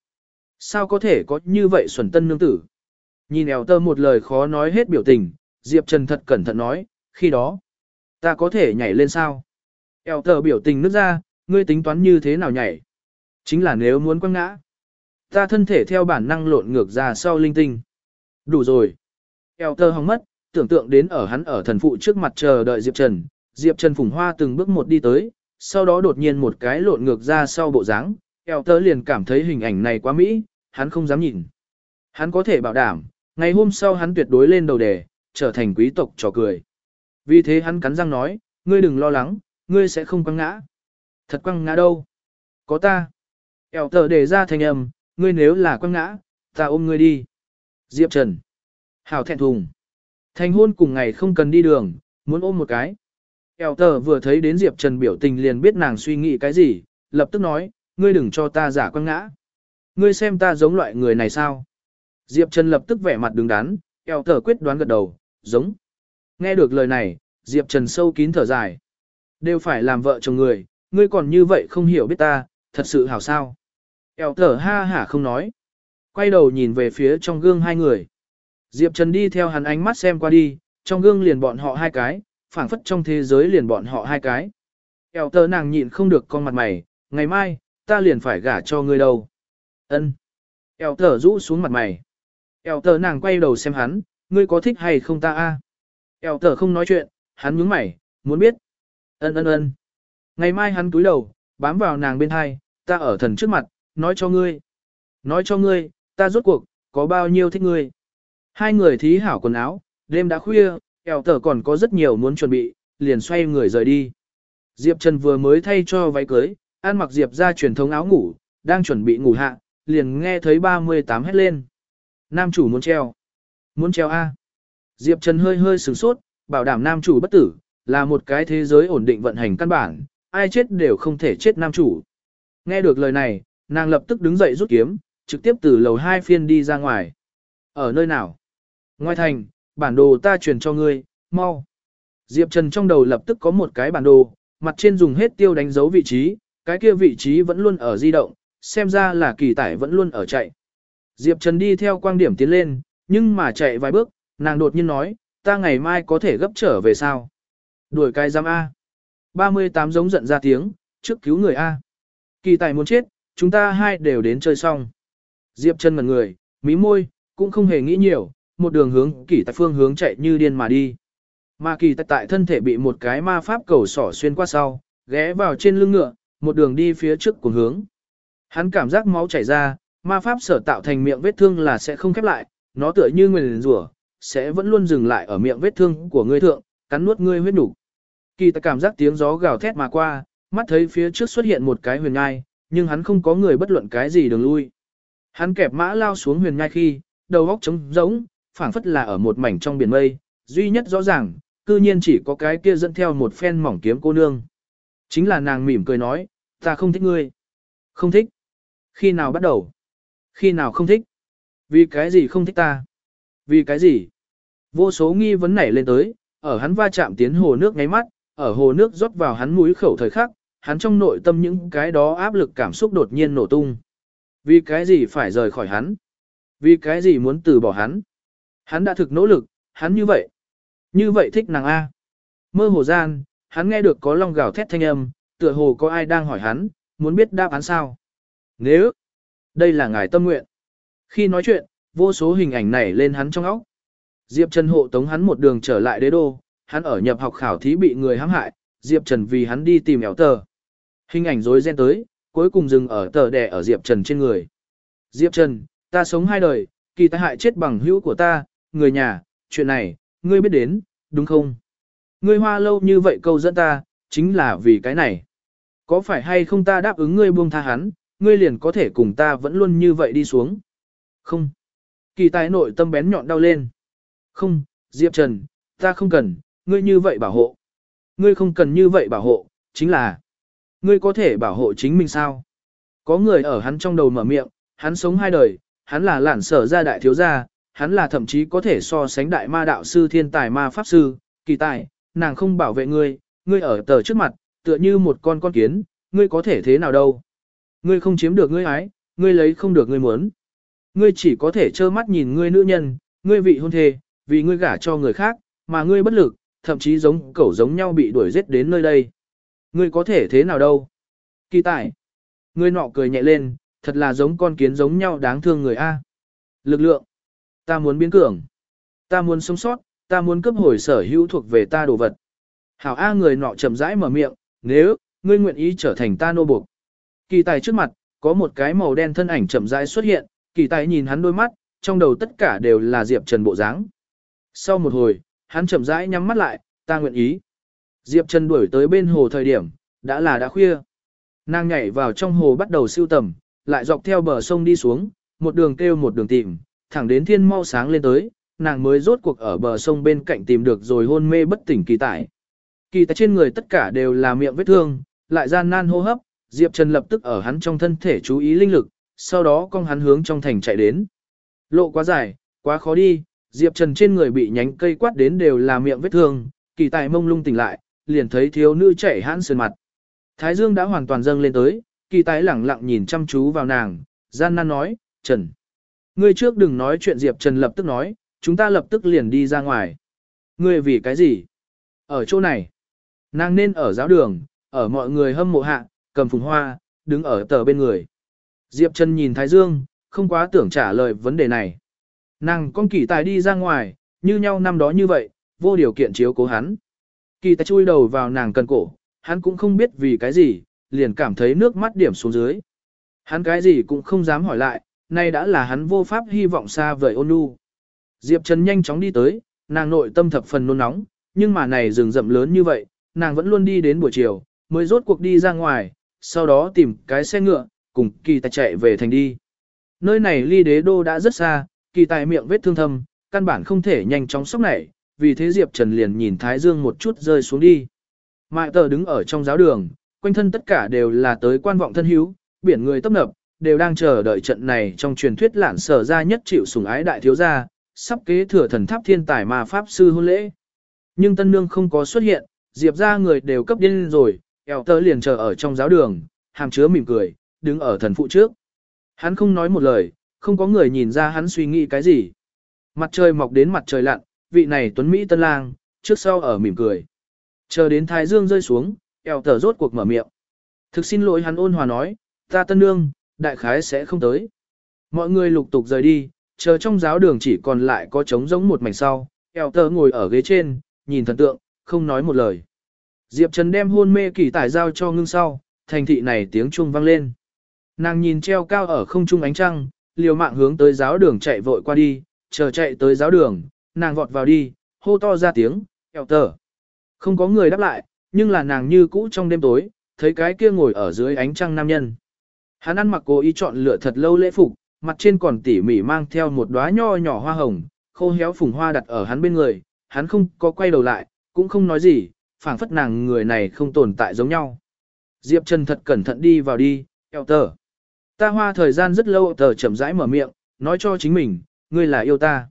S1: Sao có thể có như vậy xuẩn tân nương tử? Nhìn eo tờ một lời khó nói hết biểu tình, Diệp Trần thật cẩn thận nói, khi đó, ta có thể nhảy lên sao? Eo tờ biểu tình nước ra, ngươi tính toán như thế nào nhảy? Chính là nếu muốn quăng ngã. Ta thân thể theo bản năng lộn ngược ra sau linh tinh. Đủ rồi. Eo tờ hóng mất, tưởng tượng đến ở hắn ở thần phụ trước mặt chờ đợi Diệp Trần. Diệp Trần phùng hoa từng bước một đi tới, sau đó đột nhiên một cái lộn ngược ra sau bộ dáng. Eo tờ liền cảm thấy hình ảnh này quá mỹ, hắn không dám nhìn. Hắn có thể bảo đảm, ngày hôm sau hắn tuyệt đối lên đầu đề, trở thành quý tộc trò cười. Vì thế hắn cắn răng nói, ngươi đừng lo lắng, ngươi sẽ không quăng ngã. Thật quăng ngã đâu? Có ta. Eo tờ đề ra thành âm, ngươi nếu là quăng ngã, ta ôm ngươi đi. Diệp Trần. Hảo thẹn thùng. Thành hôn cùng ngày không cần đi đường, muốn ôm một cái. Eo tờ vừa thấy đến Diệp Trần biểu tình liền biết nàng suy nghĩ cái gì, lập tức nói, ngươi đừng cho ta giả quăng ngã. Ngươi xem ta giống loại người này sao? Diệp Trần lập tức vẻ mặt đứng đắn, eo tờ quyết đoán gật đầu, giống. Nghe được lời này, Diệp Trần sâu kín thở dài. Đều phải làm vợ chồng người, ngươi còn như vậy không hiểu biết ta, thật sự hảo sao. Eo tờ ha hả không nói. Quay đầu nhìn về phía trong gương hai người. Diệp Trần đi theo hắn ánh mắt xem qua đi, trong gương liền bọn họ hai cái, phảng phất trong thế giới liền bọn họ hai cái. Eo tờ nàng nhịn không được con mặt mày, ngày mai, ta liền phải gả cho ngươi đâu. Ân. Eo tờ rũ xuống mặt mày. Eo tờ nàng quay đầu xem hắn, ngươi có thích hay không ta a? Eo tờ không nói chuyện, hắn nhướng mày, muốn biết. Ân ân ân. Ngày mai hắn túi đầu, bám vào nàng bên hai, ta ở thần trước mặt, nói cho ngươi. Nói cho ngươi, ta rốt cuộc, có bao nhiêu thích ngươi. Hai người thí hảo quần áo, đêm đã khuya, eo tờ còn có rất nhiều muốn chuẩn bị, liền xoay người rời đi. Diệp Trần vừa mới thay cho váy cưới, ăn mặc Diệp ra truyền thống áo ngủ, đang chuẩn bị ngủ hạ, liền nghe thấy 38 hét lên. Nam chủ muốn treo. Muốn treo A. Diệp Trần hơi hơi sửng sốt, bảo đảm nam chủ bất tử, là một cái thế giới ổn định vận hành căn bản, ai chết đều không thể chết nam chủ. Nghe được lời này, nàng lập tức đứng dậy rút kiếm, trực tiếp từ lầu hai phiên đi ra ngoài. Ở nơi nào? Ngoài thành, bản đồ ta truyền cho ngươi, mau. Diệp Trần trong đầu lập tức có một cái bản đồ, mặt trên dùng hết tiêu đánh dấu vị trí, cái kia vị trí vẫn luôn ở di động, xem ra là kỳ tải vẫn luôn ở chạy. Diệp Trần đi theo quang điểm tiến lên, nhưng mà chạy vài bước, nàng đột nhiên nói, ta ngày mai có thể gấp trở về sao? Đuổi cái giam A. 38 giống giận ra tiếng, trước cứu người A. Kỳ tài muốn chết, chúng ta hai đều đến chơi xong. Diệp Trần ngẩn người, mí môi, cũng không hề nghĩ nhiều, một đường hướng kỳ tài phương hướng chạy như điên mà đi. Mà kỳ tài tại thân thể bị một cái ma pháp cầu sỏ xuyên qua sau, ghé vào trên lưng ngựa, một đường đi phía trước cùng hướng. Hắn cảm giác máu chảy ra, ma pháp sở tạo thành miệng vết thương là sẽ không khép lại, nó tựa như nguyền rủa, sẽ vẫn luôn dừng lại ở miệng vết thương của ngươi thượng, cắn nuốt ngươi huyết đủ. Kỳ tài cảm giác tiếng gió gào thét mà qua, mắt thấy phía trước xuất hiện một cái huyền ngai, nhưng hắn không có người bất luận cái gì đường lui. Hắn kẹp mã lao xuống huyền ngai khi, đầu góc trống rỗng, phảng phất là ở một mảnh trong biển mây, duy nhất rõ ràng, cư nhiên chỉ có cái kia dẫn theo một phen mỏng kiếm cô nương. Chính là nàng mỉm cười nói, ta không thích ngươi. Không thích. Khi nào bắt đầu? Khi nào không thích? Vì cái gì không thích ta? Vì cái gì? Vô số nghi vấn nảy lên tới, ở hắn va chạm tiến hồ nước ngáy mắt, ở hồ nước rót vào hắn mũi khẩu thời khắc, hắn trong nội tâm những cái đó áp lực cảm xúc đột nhiên nổ tung. Vì cái gì phải rời khỏi hắn? Vì cái gì muốn từ bỏ hắn? Hắn đã thực nỗ lực, hắn như vậy. Như vậy thích nàng A. Mơ hồ gian, hắn nghe được có long gào thét thanh âm, tựa hồ có ai đang hỏi hắn, muốn biết đáp án sao. Nếu, đây là ngài tâm nguyện. Khi nói chuyện, vô số hình ảnh này lên hắn trong óc. Diệp Trần hộ tống hắn một đường trở lại đế đô, hắn ở nhập học khảo thí bị người hãm hại, Diệp Trần vì hắn đi tìm éo tờ. Hình ảnh rối ren tới, cuối cùng dừng ở tờ đẻ ở Diệp Trần trên người. Diệp Trần, ta sống hai đời, kỳ tai hại chết bằng hữu của ta, người nhà, chuyện này, ngươi biết đến, đúng không? Ngươi hoa lâu như vậy câu dẫn ta, chính là vì cái này. Có phải hay không ta đáp ứng ngươi buông tha hắn, ngươi liền có thể cùng ta vẫn luôn như vậy đi xuống? Không. Kỳ tài nội tâm bén nhọn đau lên. Không, Diệp Trần, ta không cần, ngươi như vậy bảo hộ. Ngươi không cần như vậy bảo hộ, chính là ngươi có thể bảo hộ chính mình sao? Có người ở hắn trong đầu mở miệng, hắn sống hai đời, hắn là lản sở gia đại thiếu gia, hắn là thậm chí có thể so sánh đại ma đạo sư thiên tài ma pháp sư, kỳ tài, nàng không bảo vệ ngươi, ngươi ở tờ trước mặt, tựa như một con con kiến, ngươi có thể thế nào đâu. Ngươi không chiếm được ngươi ái, ngươi lấy không được ngươi muốn. Ngươi chỉ có thể trơ mắt nhìn ngươi nữ nhân, ngươi vị hôn thê, vì ngươi gả cho người khác, mà ngươi bất lực, thậm chí giống cẩu giống nhau bị đuổi giết đến nơi đây. Ngươi có thể thế nào đâu? Kỳ tài. Ngươi nọ cười nhẹ lên, thật là giống con kiến giống nhau đáng thương người A. Lực lượng. Ta muốn biến cường. Ta muốn sống sót, ta muốn cấp hồi sở hữu thuộc về ta đồ vật. Hảo A người nọ chậm rãi mở miệng, nếu, ngươi nguyện ý trở thành ta nô buộc. Kỳ tài trước mặt, có một cái màu đen thân ảnh chậm rãi xuất hiện, kỳ tài nhìn hắn đôi mắt, trong đầu tất cả đều là Diệp Trần bộ dáng. Sau một hồi, hắn chậm rãi nhắm mắt lại, ta nguyện ý. Diệp Trần đuổi tới bên hồ thời điểm, đã là đã khuya. Nàng nhảy vào trong hồ bắt đầu siêu tầm, lại dọc theo bờ sông đi xuống, một đường kêu một đường tìm, thẳng đến thiên mau sáng lên tới, nàng mới rốt cuộc ở bờ sông bên cạnh tìm được rồi hôn mê bất tỉnh kỳ tải. Kỳ tải trên người tất cả đều là miệng vết thương, lại gian nan hô hấp, Diệp Trần lập tức ở hắn trong thân thể chú ý linh lực, sau đó con hắn hướng trong thành chạy đến. Lộ quá dài, quá khó đi, Diệp Trần trên người bị nhánh cây quát đến đều là miệng vết thương, kỳ tài mông lung tỉnh lại, liền thấy thiếu nữ chạy hãn sườn mặt. Thái Dương đã hoàn toàn dâng lên tới, kỳ tài lẳng lặng nhìn chăm chú vào nàng, gian nan nói, Trần. Ngươi trước đừng nói chuyện Diệp Trần lập tức nói, chúng ta lập tức liền đi ra ngoài. Ngươi vì cái gì? Ở chỗ này. Nàng nên ở giáo đường, ở mọi người hâm mộ hạ, cầm phùng hoa, đứng ở tờ bên người. Diệp Trần nhìn Thái Dương, không quá tưởng trả lời vấn đề này. Nàng con kỳ tài đi ra ngoài, như nhau năm đó như vậy, vô điều kiện chiếu cố hắn. Kỳ tài chui đầu vào nàng cần cổ, hắn cũng không biết vì cái gì, liền cảm thấy nước mắt điểm xuống dưới. Hắn cái gì cũng không dám hỏi lại, nay đã là hắn vô pháp hy vọng xa vời ôn nhu. Diệp Trần nhanh chóng đi tới, nàng nội tâm thập phần nôn nóng, nhưng mà này rừng rậm lớn như vậy, nàng vẫn luôn đi đến buổi chiều, mới rốt cuộc đi ra ngoài, sau đó tìm cái xe ngựa, cùng kỳ tài chạy về thành đi. Nơi này ly đế đô đã rất xa, kỳ tài miệng vết thương thâm, căn bản không thể nhanh chóng sốc nảy, vì thế Diệp Trần liền nhìn Thái Dương một chút rơi xuống đi. Mại tờ đứng ở trong giáo đường, quanh thân tất cả đều là tới quan vọng thân hữu, biển người tấp nập, đều đang chờ đợi trận này trong truyền thuyết lạn sở ra nhất chịu sủng ái đại thiếu gia, sắp kế thừa thần tháp thiên tài mà pháp sư hôn lễ. nhưng tân nương không có xuất hiện, Diệp ra người đều cấp điên rồi, eo tớ liền chờ ở trong giáo đường, hàm chứa mỉm cười, đứng ở thần phụ trước. Hắn không nói một lời, không có người nhìn ra hắn suy nghĩ cái gì. Mặt trời mọc đến mặt trời lặn, vị này tuấn Mỹ tân lang, trước sau ở mỉm cười. Chờ đến thái dương rơi xuống, eo tờ rốt cuộc mở miệng. Thực xin lỗi hắn ôn hòa nói, ta tân nương, đại khái sẽ không tới. Mọi người lục tục rời đi, chờ trong giáo đường chỉ còn lại có trống giống một mảnh sau, eo tờ ngồi ở ghế trên, nhìn thần tượng, không nói một lời. Diệp Trần đem hôn mê kỳ tải giao cho ngưng sau, thành thị này tiếng chuông vang lên. Nàng nhìn treo cao ở không trung ánh trăng, liều mạng hướng tới giáo đường chạy vội qua đi, chờ chạy tới giáo đường, nàng vọt vào đi, hô to ra tiếng, eo tờ. Không có người đáp lại, nhưng là nàng như cũ trong đêm tối, thấy cái kia ngồi ở dưới ánh trăng nam nhân. Hắn ăn mặc cố ý chọn lựa thật lâu lễ phục, mặt trên còn tỉ mỉ mang theo một đóa nho nhỏ hoa hồng, khô héo phùng hoa đặt ở hắn bên người, hắn không có quay đầu lại, cũng không nói gì, phảng phất nàng người này không tồn tại giống nhau. Diệp Trần thật cẩn thận đi vào đi, eo tờ. Ta hoa thời gian rất lâu tờ chậm rãi mở miệng, nói cho chính mình, ngươi là yêu ta.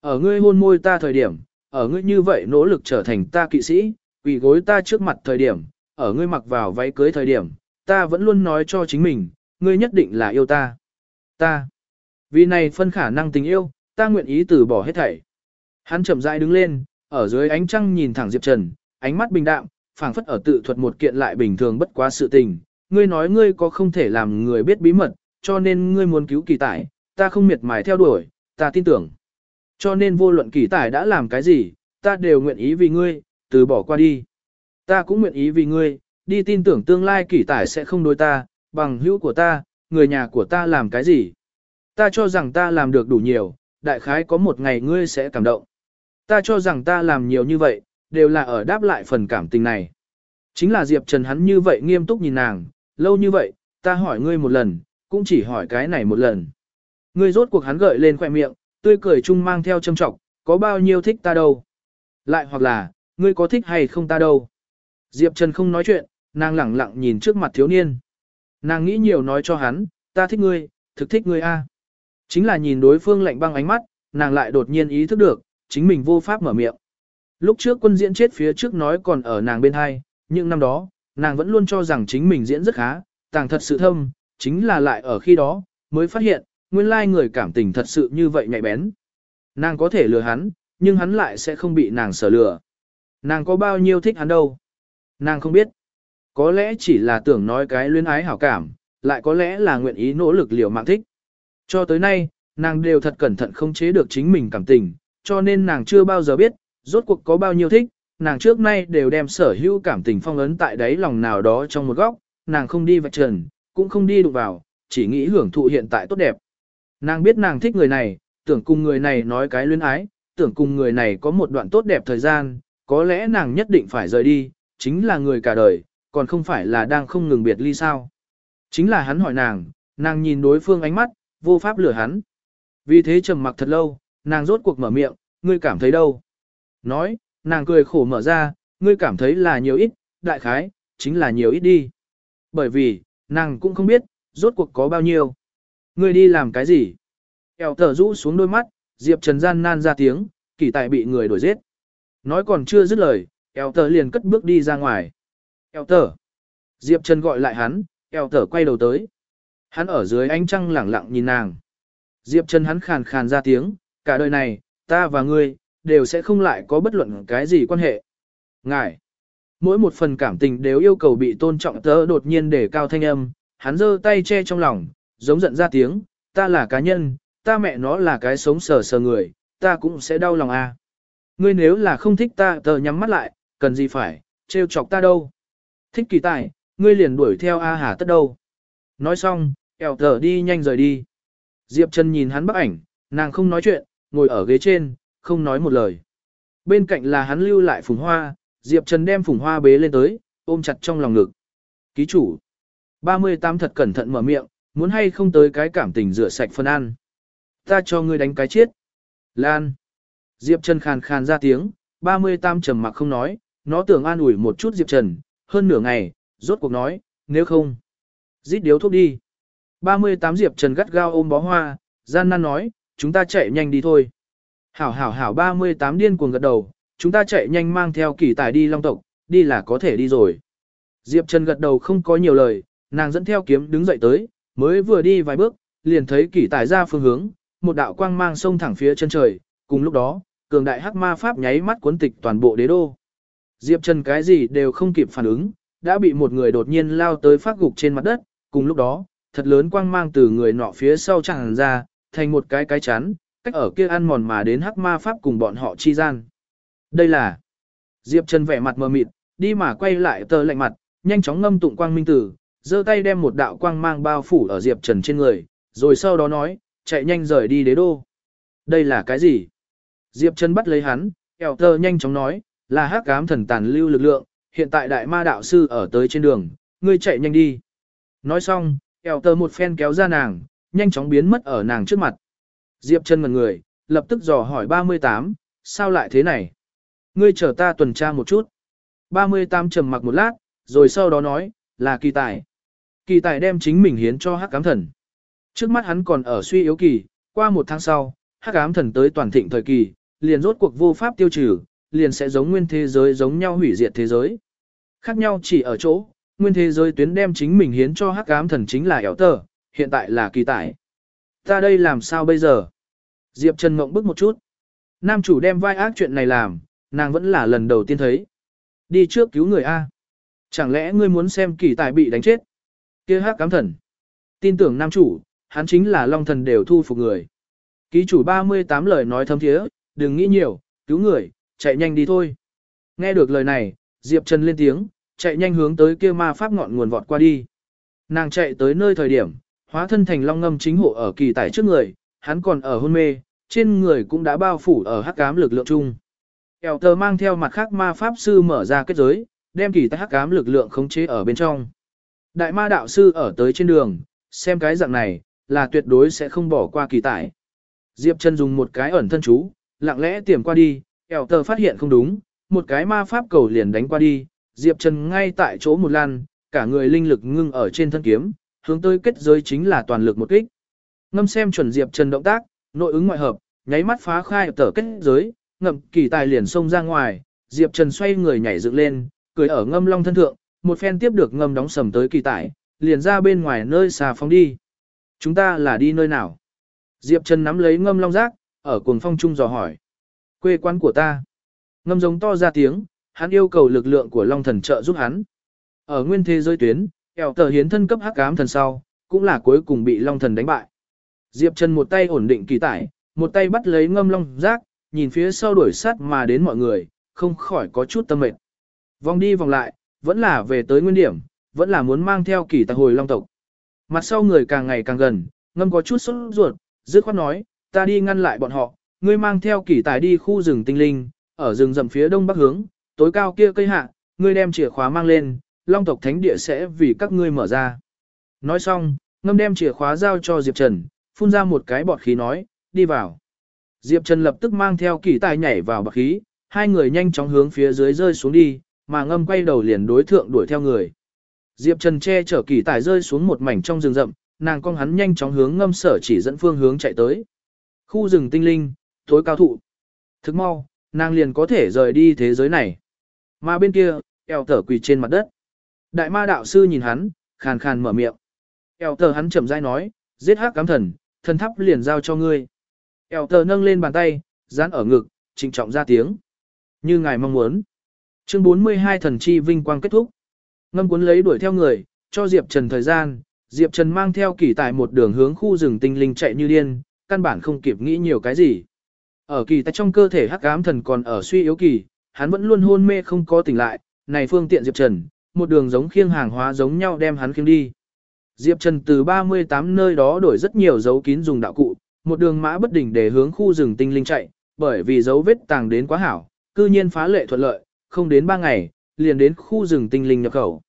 S1: Ở ngươi hôn môi ta thời điểm, ở ngươi như vậy nỗ lực trở thành ta kỵ sĩ, quỳ gối ta trước mặt thời điểm, ở ngươi mặc vào váy cưới thời điểm, ta vẫn luôn nói cho chính mình, ngươi nhất định là yêu ta. Ta. Vì này phân khả năng tình yêu, ta nguyện ý từ bỏ hết thảy. Hắn chậm rãi đứng lên, ở dưới ánh trăng nhìn thẳng Diệp Trần, ánh mắt bình đạm, phảng phất ở tự thuật một kiện lại bình thường bất quá sự tình. Ngươi nói ngươi có không thể làm người biết bí mật, cho nên ngươi muốn cứu kỳ tài, ta không miệt mài theo đuổi, ta tin tưởng. Cho nên vô luận kỳ tài đã làm cái gì, ta đều nguyện ý vì ngươi, từ bỏ qua đi. Ta cũng nguyện ý vì ngươi, đi tin tưởng tương lai kỳ tài sẽ không đối ta, bằng hữu của ta, người nhà của ta làm cái gì. Ta cho rằng ta làm được đủ nhiều, đại khái có một ngày ngươi sẽ cảm động. Ta cho rằng ta làm nhiều như vậy, đều là ở đáp lại phần cảm tình này. Chính là Diệp Trần hắn như vậy nghiêm túc nhìn nàng, lâu như vậy, ta hỏi ngươi một lần, cũng chỉ hỏi cái này một lần. Ngươi rốt cuộc hắn gợi lên khoẻ miệng, tươi cười chung mang theo châm trọng, có bao nhiêu thích ta đâu. Lại hoặc là, ngươi có thích hay không ta đâu. Diệp Trần không nói chuyện, nàng lẳng lặng nhìn trước mặt thiếu niên. Nàng nghĩ nhiều nói cho hắn, ta thích ngươi, thực thích ngươi a. Chính là nhìn đối phương lạnh băng ánh mắt, nàng lại đột nhiên ý thức được, chính mình vô pháp mở miệng. Lúc trước quân diễn chết phía trước nói còn ở nàng bên hai, nhưng năm đó, nàng vẫn luôn cho rằng chính mình diễn rất khá, tàng thật sự thâm, chính là lại ở khi đó, mới phát hiện, nguyên lai người cảm tình thật sự như vậy nhạy bén. Nàng có thể lừa hắn, nhưng hắn lại sẽ không bị nàng sở lừa. Nàng có bao nhiêu thích hắn đâu. Nàng không biết. Có lẽ chỉ là tưởng nói cái luyến ái hảo cảm, lại có lẽ là nguyện ý nỗ lực liều mạng thích. Cho tới nay, nàng đều thật cẩn thận không chế được chính mình cảm tình, cho nên nàng chưa bao giờ biết, rốt cuộc có bao nhiêu thích, nàng trước nay đều đem sở hữu cảm tình phong ấn tại đáy lòng nào đó trong một góc, nàng không đi vạch trần, cũng không đi đụng vào, chỉ nghĩ hưởng thụ hiện tại tốt đẹp. Nàng biết nàng thích người này, tưởng cùng người này nói cái luyến ái, tưởng cùng người này có một đoạn tốt đẹp thời gian, có lẽ nàng nhất định phải rời đi, chính là người cả đời, còn không phải là đang không ngừng biệt ly sao. Chính là hắn hỏi nàng, nàng nhìn đối phương ánh mắt, vô pháp lừa hắn. Vì thế trầm mặc thật lâu, nàng rốt cuộc mở miệng, ngươi cảm thấy đâu? Nói, nàng cười khổ mở ra, ngươi cảm thấy là nhiều ít, đại khái, chính là nhiều ít đi. Bởi vì, nàng cũng không biết, rốt cuộc có bao nhiêu. Ngươi đi làm cái gì? Eo tờ rũ xuống đôi mắt, Diệp Trần gian nan ra tiếng, kỳ tại bị người đuổi giết. Nói còn chưa dứt lời, eo tờ liền cất bước đi ra ngoài. Eo tở. Diệp Trần gọi lại hắn, eo tở quay đầu tới. Hắn ở dưới ánh trăng lẳng lặng nhìn nàng. Diệp Trần hắn khàn khàn ra tiếng, cả đời này, ta và ngươi, đều sẽ không lại có bất luận cái gì quan hệ. Ngài, mỗi một phần cảm tình đều yêu cầu bị tôn trọng tớ đột nhiên để cao thanh âm, hắn giơ tay che trong lòng, giống giận ra tiếng, ta là cá nhân, ta mẹ nó là cái sống sờ sờ người, ta cũng sẽ đau lòng à. Ngươi nếu là không thích ta tờ nhắm mắt lại, cần gì phải, trêu chọc ta đâu. Thích kỳ tài, ngươi liền đuổi theo A Hà tất đâu. Nói xong, eo thở đi nhanh rời đi. Diệp Trần nhìn hắn bức ảnh, nàng không nói chuyện, ngồi ở ghế trên, không nói một lời. Bên cạnh là hắn lưu lại phùng hoa, Diệp Trần đem phùng hoa bế lên tới, ôm chặt trong lòng ngực. Ký chủ. 38 thật cẩn thận mở miệng, muốn hay không tới cái cảm tình rửa sạch phân ăn. Ta cho ngươi đánh cái chết. Lan. Diệp Trần khàn khàn ra tiếng, 38 trầm mặc không nói, nó tưởng an ủi một chút Diệp Trần, hơn nửa ngày, rốt cuộc nói, nếu không, rít điếu thuốc đi. 38 Diệp Trần gắt gao ôm bó hoa, gian nan nói, chúng ta chạy nhanh đi thôi. Hảo hảo hảo 38 điên cuồng gật đầu, chúng ta chạy nhanh mang theo kỳ tài đi long tộc, đi là có thể đi rồi. Diệp Trần gật đầu không có nhiều lời, nàng dẫn theo kiếm đứng dậy tới, mới vừa đi vài bước, liền thấy kỳ tài ra phương hướng, một đạo quang mang sông thẳng phía chân trời, cùng lúc đó, cường đại hắc ma pháp nháy mắt cuốn tịch toàn bộ đế đô. Diệp Trần cái gì đều không kịp phản ứng, đã bị một người đột nhiên lao tới phát gục trên mặt đất, cùng lúc đó, thật lớn quang mang từ người nọ phía sau tràn ra, thành một cái cái chắn, cách ở kia ăn mòn mà đến hắc ma pháp cùng bọn họ chi gian. Đây là Diệp Trần vẻ mặt mờ mịt, đi mà quay lại tờ lạnh mặt, nhanh chóng ngâm tụng quang minh tử, giơ tay đem một đạo quang mang bao phủ ở Diệp Trần trên người, rồi sau đó nói, chạy nhanh rời đi đế đô. Đây là cái gì? Diệp Trần bắt lấy hắn, eo tờ nhanh chóng nói, là hắc ám thần tàn lưu lực lượng, hiện tại đại ma đạo sư ở tới trên đường, ngươi chạy nhanh đi. Nói xong, kẹo tờ một phen kéo ra nàng, nhanh chóng biến mất ở nàng trước mặt. Diệp chân ngần người, lập tức dò hỏi 38, sao lại thế này? Ngươi chờ ta tuần tra một chút. 38 trầm mặc một lát, rồi sau đó nói, là kỳ tài. Kỳ tài đem chính mình hiến cho hắc ám thần. Trước mắt hắn còn ở suy yếu kỳ, qua một tháng sau, hắc ám thần tới toàn thịnh thời kỳ, liền rốt cuộc vô pháp tiêu trừ, liền sẽ giống nguyên thế giới giống nhau hủy diệt thế giới. Khác nhau chỉ ở chỗ, nguyên thế giới tuyến đem chính mình hiến cho hắc ám thần chính là ẻo tờ, hiện tại là kỳ tài. Ta đây làm sao bây giờ? Diệp Trần ngộng bức một chút. Nam chủ đem vai ác chuyện này làm, nàng vẫn là lần đầu tiên thấy. Đi trước cứu người A. Chẳng lẽ ngươi muốn xem kỳ tài bị đánh chết? kia hắc cám thần. Tin tưởng nam chủ, hắn chính là long thần đều thu phục người. Ký chủ 38 lời nói thâm thiế, đừng nghĩ nhiều, cứu người, chạy nhanh đi thôi. Nghe được lời này, Diệp Trần lên tiếng, chạy nhanh hướng tới kia ma pháp ngọn nguồn vọt qua đi. Nàng chạy tới nơi thời điểm, hóa thân thành long ngâm chính hộ ở kỳ tải trước người, hắn còn ở hôn mê, trên người cũng đã bao phủ ở hắc ám lực lượng chung. Kèo tờ mang theo mặt khác ma pháp sư mở ra kết giới, đem kỳ tải hắc ám lực lượng khống chế ở bên trong. Đại ma đạo sư ở tới trên đường, xem cái dạng này, là tuyệt đối sẽ không bỏ qua kỳ tải. Diệp Trần dùng một cái ẩn thân chú, lặng lẽ tiềm qua đi, Eo tờ phát hiện không đúng, một cái ma pháp cầu liền đánh qua đi, Diệp Trần ngay tại chỗ một lần, cả người linh lực ngưng ở trên thân kiếm, hướng tới kết giới chính là toàn lực một kích. Ngâm xem chuẩn Diệp Trần động tác, nội ứng ngoại hợp, nháy mắt phá khai tờ kết giới, ngậm kỳ tài liền xông ra ngoài, Diệp Trần xoay người nhảy dựng lên, cười ở ngâm long thân thượng, một phen tiếp được ngâm đóng sầm tới kỳ tài, liền ra bên ngoài nơi xà phóng đi. Chúng ta là đi nơi nào? Diệp Trần nắm lấy ngâm long rác, ở cuồng phong trung dò hỏi. Quê quán của ta. Ngâm giống to ra tiếng, hắn yêu cầu lực lượng của long thần trợ giúp hắn. Ở nguyên thế giới tuyến, eo tờ hiến thân cấp hắc ám thần sau, cũng là cuối cùng bị long thần đánh bại. Diệp Trần một tay ổn định kỳ tải, một tay bắt lấy ngâm long rác, nhìn phía sau đuổi sát mà đến mọi người, không khỏi có chút tâm mệt. Vòng đi vòng lại, vẫn là về tới nguyên điểm, vẫn là muốn mang theo kỳ tài hồi long tộc. Mặt sau người càng ngày càng gần, ngâm có chút sốt ruột, dứt khoát nói, ta đi ngăn lại bọn họ, ngươi mang theo kỷ tài đi khu rừng tinh linh, ở rừng rậm phía đông bắc hướng, tối cao kia cây hạ, ngươi đem chìa khóa mang lên, long tộc thánh địa sẽ vì các ngươi mở ra. Nói xong, ngâm đem chìa khóa giao cho Diệp Trần, phun ra một cái bọt khí nói, đi vào. Diệp Trần lập tức mang theo kỷ tài nhảy vào bọt khí, hai người nhanh chóng hướng phía dưới rơi xuống đi, mà ngâm quay đầu liền đối thượng đuổi theo người. Diệp Trần che chở kỳ tài rơi xuống một mảnh trong rừng rậm, nàng con hắn nhanh chóng hướng ngâm sở chỉ dẫn phương hướng chạy tới. Khu rừng tinh linh, tối cao thụ. Thức mau, nàng liền có thể rời đi thế giới này. Mà bên kia, eo tở quỳ trên mặt đất. Đại ma đạo sư nhìn hắn, khàn khàn mở miệng. Eo tở hắn chậm rãi nói, giết hắc cám thần, thần thắp liền giao cho ngươi. Eo tở nâng lên bàn tay, dán ở ngực, trịnh trọng ra tiếng. Như ngài mong muốn. Chương 42 thần chi vinh quang kết thúc. Ngâm cuốn lấy đuổi theo người, cho Diệp Trần thời gian, Diệp Trần mang theo kỳ tài một đường hướng khu rừng tinh linh chạy như điên, căn bản không kịp nghĩ nhiều cái gì. Ở kỳ tại trong cơ thể hắc ám thần còn ở suy yếu kỳ, hắn vẫn luôn hôn mê không có tỉnh lại, này phương tiện Diệp Trần, một đường giống khiêng hàng hóa giống nhau đem hắn khiêng đi. Diệp Trần từ 38 nơi đó đổi rất nhiều dấu kín dùng đạo cụ, một đường mã bất đỉnh để hướng khu rừng tinh linh chạy, bởi vì dấu vết tàng đến quá hảo, cư nhiên phá lệ thuận lợi, không đến 3 ngày, liền đến khu rừng tinh linh nhập khẩu.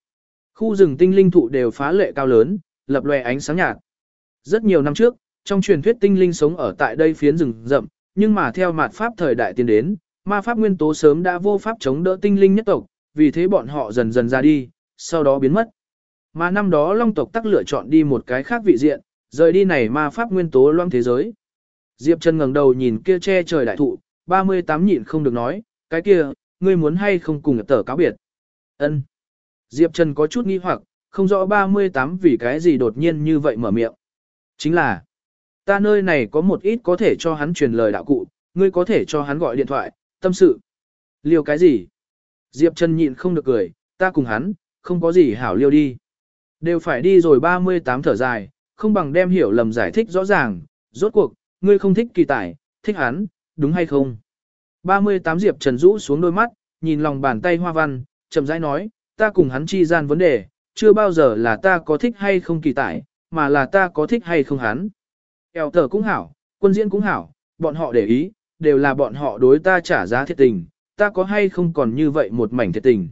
S1: Khu rừng tinh linh thụ đều phá lệ cao lớn, lập lòe ánh sáng nhạt. Rất nhiều năm trước, trong truyền thuyết tinh linh sống ở tại đây phiến rừng rậm, nhưng mà theo mạt pháp thời đại tiến đến, ma pháp nguyên tố sớm đã vô pháp chống đỡ tinh linh nhất tộc, vì thế bọn họ dần dần ra đi, sau đó biến mất. Mà năm đó long tộc tắc lựa chọn đi một cái khác vị diện, rời đi này ma pháp nguyên tố loang thế giới. Diệp Trần ngẩng đầu nhìn kia che trời đại thụ, 38 nhịn không được nói, cái kia, ngươi muốn hay không cùng tờ cáo biệt? Ân. Diệp Trần có chút nghi hoặc, không rõ 38 vì cái gì đột nhiên như vậy mở miệng. Chính là, ta nơi này có một ít có thể cho hắn truyền lời đạo cụ, ngươi có thể cho hắn gọi điện thoại, tâm sự. Liêu cái gì? Diệp Trần nhịn không được cười, ta cùng hắn, không có gì hảo liêu đi. Đều phải đi rồi 38 thở dài, không bằng đem hiểu lầm giải thích rõ ràng, rốt cuộc, ngươi không thích kỳ tài, thích hắn, đúng hay không? 38 Diệp Trần rũ xuống đôi mắt, nhìn lòng bàn tay hoa văn, chậm rãi nói, ta cùng hắn chi gian vấn đề, chưa bao giờ là ta có thích hay không kỳ tài, mà là ta có thích hay không hắn. Eo tờ cũng hảo, quân diễn cũng hảo, bọn họ để ý, đều là bọn họ đối ta trả giá thiệt tình, ta có hay không còn như vậy một mảnh thiệt tình.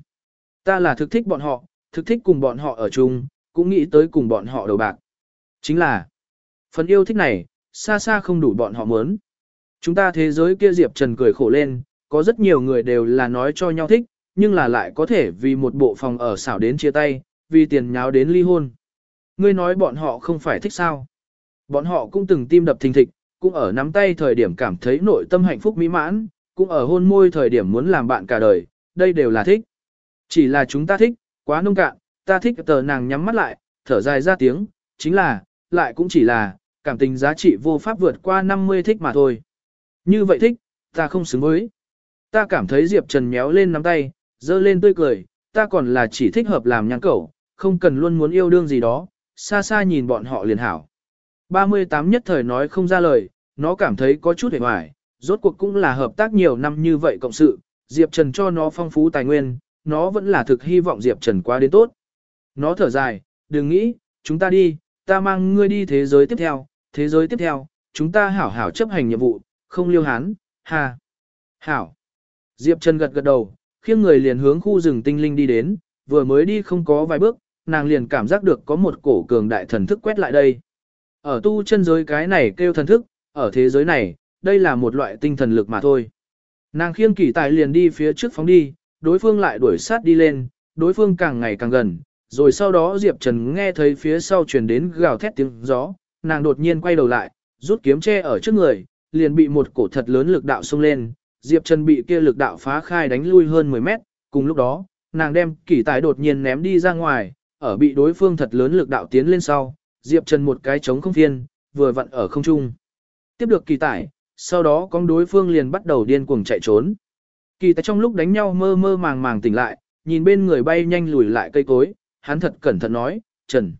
S1: Ta là thực thích bọn họ, thực thích cùng bọn họ ở chung, cũng nghĩ tới cùng bọn họ đầu bạc. Chính là, phần yêu thích này, xa xa không đủ bọn họ muốn. Chúng ta thế giới kia Diệp Trần cười khổ lên, có rất nhiều người đều là nói cho nhau thích, nhưng là lại có thể vì một bộ phòng ở xảo đến chia tay, vì tiền nháo đến ly hôn. Ngươi nói bọn họ không phải thích sao? Bọn họ cũng từng tim đập thình thịch, cũng ở nắm tay thời điểm cảm thấy nội tâm hạnh phúc mỹ mãn, cũng ở hôn môi thời điểm muốn làm bạn cả đời, đây đều là thích. Chỉ là chúng ta thích, quá nông cạn, ta thích tờ nàng nhắm mắt lại, thở dài ra tiếng, chính là, lại cũng chỉ là, cảm tình giá trị vô pháp vượt qua 50 thích mà thôi. Như vậy thích, ta không xứng với. Ta cảm thấy Diệp Trần méo lên nắm tay, dơ lên tươi cười, ta còn là chỉ thích hợp làm nhang cẩu, không cần luôn muốn yêu đương gì đó, xa xa nhìn bọn họ liền hảo. 38 nhất thời nói không ra lời, nó cảm thấy có chút hề hoài, rốt cuộc cũng là hợp tác nhiều năm như vậy cộng sự, Diệp Trần cho nó phong phú tài nguyên, nó vẫn là thực hy vọng Diệp Trần qua đến tốt. Nó thở dài, đừng nghĩ, chúng ta đi, ta mang ngươi đi thế giới tiếp theo, thế giới tiếp theo, chúng ta hảo hảo chấp hành nhiệm vụ, không liêu hán, ha. Hảo. Diệp Trần gật gật đầu, khiêng người liền hướng khu rừng tinh linh đi đến, vừa mới đi không có vài bước, nàng liền cảm giác được có một cổ cường đại thần thức quét lại đây. Ở tu chân giới cái này kêu thần thức, ở thế giới này, đây là một loại tinh thần lực mà thôi. Nàng khiêng kỳ tài liền đi phía trước phóng đi, đối phương lại đuổi sát đi lên, đối phương càng ngày càng gần, rồi sau đó Diệp Trần nghe thấy phía sau truyền đến gào thét tiếng gió, nàng đột nhiên quay đầu lại, rút kiếm che ở trước người, liền bị một cổ thật lớn lực đạo xông lên, Diệp Trần bị kia lực đạo phá khai đánh lui hơn 10 mét, cùng lúc đó, nàng đem kỷ tài đột nhiên ném đi ra ngoài, ở bị đối phương thật lớn lực đạo tiến lên sau, Diệp Trần một cái trống không phiên, vừa vặn ở không trung. Tiếp được kỳ tải, sau đó con đối phương liền bắt đầu điên cuồng chạy trốn. Kỳ tại trong lúc đánh nhau mơ mơ màng màng tỉnh lại, nhìn bên người bay nhanh lùi lại cây cối, hắn thật cẩn thận nói, Trần.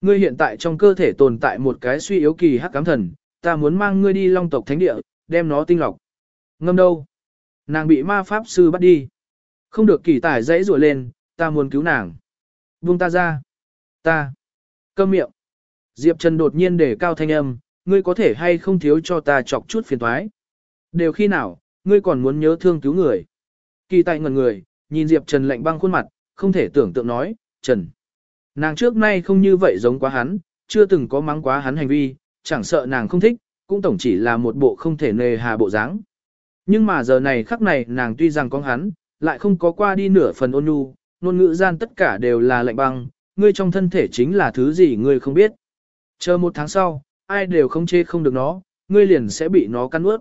S1: Ngươi hiện tại trong cơ thể tồn tại một cái suy yếu kỳ hắc cám thần, ta muốn mang ngươi đi long tộc thánh địa, đem nó tinh lọc. Ngâm đâu? Nàng bị ma pháp sư bắt đi. Không được kỳ tải dãy rủa lên, ta muốn cứu nàng. Buông ta ra. Ta. Câm miệng. Diệp Trần đột nhiên để cao thanh âm, ngươi có thể hay không thiếu cho ta chọc chút phiền toái. Đều khi nào, ngươi còn muốn nhớ thương cứu người. Kỳ tại ngần người, nhìn Diệp Trần lạnh băng khuôn mặt, không thể tưởng tượng nói, Trần. Nàng trước nay không như vậy giống quá hắn, chưa từng có mắng quá hắn hành vi, chẳng sợ nàng không thích, cũng tổng chỉ là một bộ không thể nề hà bộ dáng. Nhưng mà giờ này khắc này nàng tuy rằng có hắn, lại không có qua đi nửa phần ôn nhu, ngôn ngữ gian tất cả đều là lạnh băng, ngươi trong thân thể chính là thứ gì ngươi không biết. Chờ một tháng sau, ai đều không chê không được nó, ngươi liền sẽ bị nó căn ướt.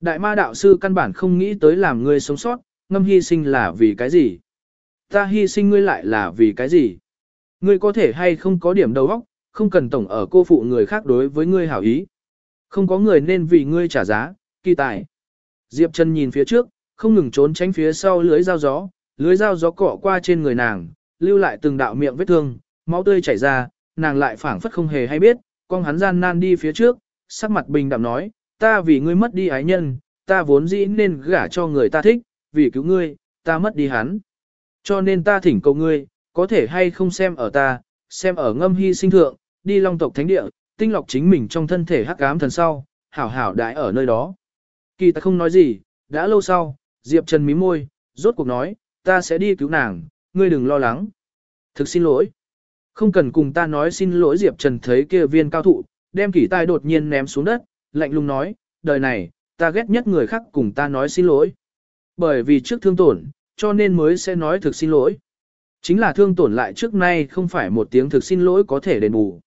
S1: Đại ma đạo sư căn bản không nghĩ tới làm ngươi sống sót, ngâm hy sinh là vì cái gì? Ta hy sinh ngươi lại là vì cái gì? Ngươi có thể hay không có điểm đầu óc, không cần tổng ở cô phụ người khác đối với ngươi hảo ý. Không có người nên vì ngươi trả giá, kỳ tài. Diệp Trần nhìn phía trước, không ngừng trốn tránh phía sau lưới dao gió, lưới dao gió cọ qua trên người nàng, lưu lại từng đạo miệng vết thương, máu tươi chảy ra, nàng lại phảng phất không hề hay biết, con hắn gian nan đi phía trước, sắc mặt bình đạm nói, ta vì ngươi mất đi ái nhân, ta vốn dĩ nên gả cho người ta thích, vì cứu ngươi, ta mất đi hắn. Cho nên ta thỉnh cầu ngươi, có thể hay không xem ở ta, xem ở ngâm hy sinh thượng, đi long tộc thánh địa, tinh lọc chính mình trong thân thể hắc ám thần sau, hảo hảo đại ở nơi đó. Kỳ ta không nói gì, đã lâu sau, Diệp Trần mí môi, rốt cuộc nói, ta sẽ đi cứu nàng, ngươi đừng lo lắng. Thực xin lỗi. Không cần cùng ta nói xin lỗi Diệp Trần thấy kia viên cao thụ, đem kỷ tai đột nhiên ném xuống đất, lạnh lùng nói, đời này, ta ghét nhất người khác cùng ta nói xin lỗi. Bởi vì trước thương tổn, cho nên mới sẽ nói thực xin lỗi. Chính là thương tổn lại trước nay không phải một tiếng thực xin lỗi có thể đền bù.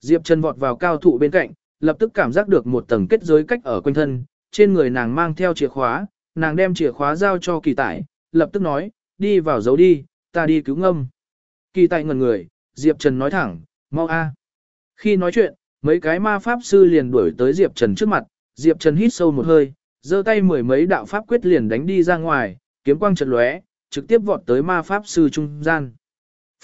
S1: Diệp Trần vọt vào cao thụ bên cạnh, lập tức cảm giác được một tầng kết giới cách ở quanh thân, trên người nàng mang theo chìa khóa, nàng đem chìa khóa giao cho kỳ tải, lập tức nói, đi vào giấu đi, ta đi cứu ngâm. Kỳ tài ngần người, Diệp Trần nói thẳng, mau a. Khi nói chuyện, mấy cái ma pháp sư liền đuổi tới Diệp Trần trước mặt, Diệp Trần hít sâu một hơi, giơ tay mười mấy đạo pháp quyết liền đánh đi ra ngoài, kiếm quang chợt lóe, trực tiếp vọt tới ma pháp sư trung gian.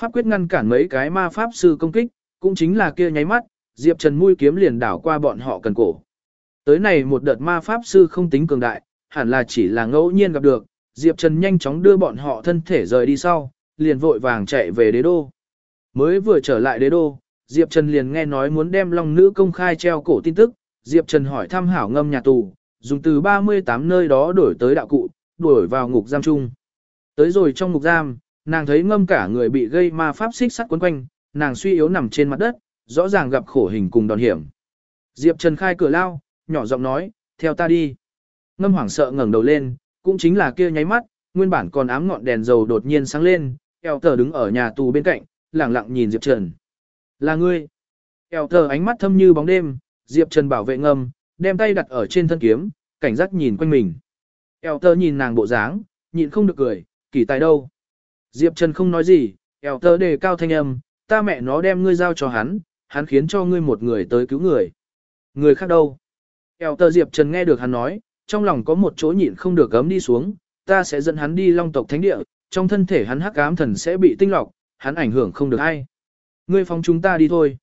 S1: Pháp quyết ngăn cản mấy cái ma pháp sư công kích, cũng chính là kia nháy mắt, Diệp Trần mũi kiếm liền đảo qua bọn họ cần cổ. Tới này một đợt ma pháp sư không tính cường đại, hẳn là chỉ là ngẫu nhiên gặp được, Diệp Trần nhanh chóng đưa bọn họ thân thể rời đi sau, liền vội vàng chạy về đế đô. Mới vừa trở lại đế đô, Diệp Trần liền nghe nói muốn đem Long Nữ công khai treo cổ tin tức, Diệp Trần hỏi thăm hảo ngâm nhà tù, dùng từ 38 nơi đó đổi tới đạo cụ, đuổi vào ngục giam chung. Tới rồi trong ngục giam, nàng thấy ngâm cả người bị gây ma pháp xích sắt quấn quanh, nàng suy yếu nằm trên mặt đất, rõ ràng gặp khổ hình cùng đòn hiểm. Diệp Trần khai cửa lao, nhỏ giọng nói, theo ta đi. Ngâm hoảng sợ ngẩng đầu lên, cũng chính là kia nháy mắt, nguyên bản còn ám ngọn đèn dầu đột nhiên sáng lên, eo tờ đứng ở nhà tù bên cạnh, lẳng lặng nhìn Diệp Trần. Là ngươi. Eo thờ ánh mắt thâm như bóng đêm, Diệp Trần bảo vệ ngâm, đem tay đặt ở trên thân kiếm, cảnh giác nhìn quanh mình. Eo thờ nhìn nàng bộ dáng, nhịn không được cười, kỳ tài đâu. Diệp Trần không nói gì, eo thờ đề cao thanh âm, ta mẹ nó đem ngươi giao cho hắn, hắn khiến cho ngươi một người tới cứu người. Người khác đâu? Eo thờ Diệp Trần nghe được hắn nói, trong lòng có một chỗ nhịn không được gấm đi xuống, ta sẽ dẫn hắn đi long tộc thánh địa, trong thân thể hắn hắc ám thần sẽ bị tinh lọc, hắn ảnh hưởng không được ai. Ngươi phóng chúng ta đi thôi.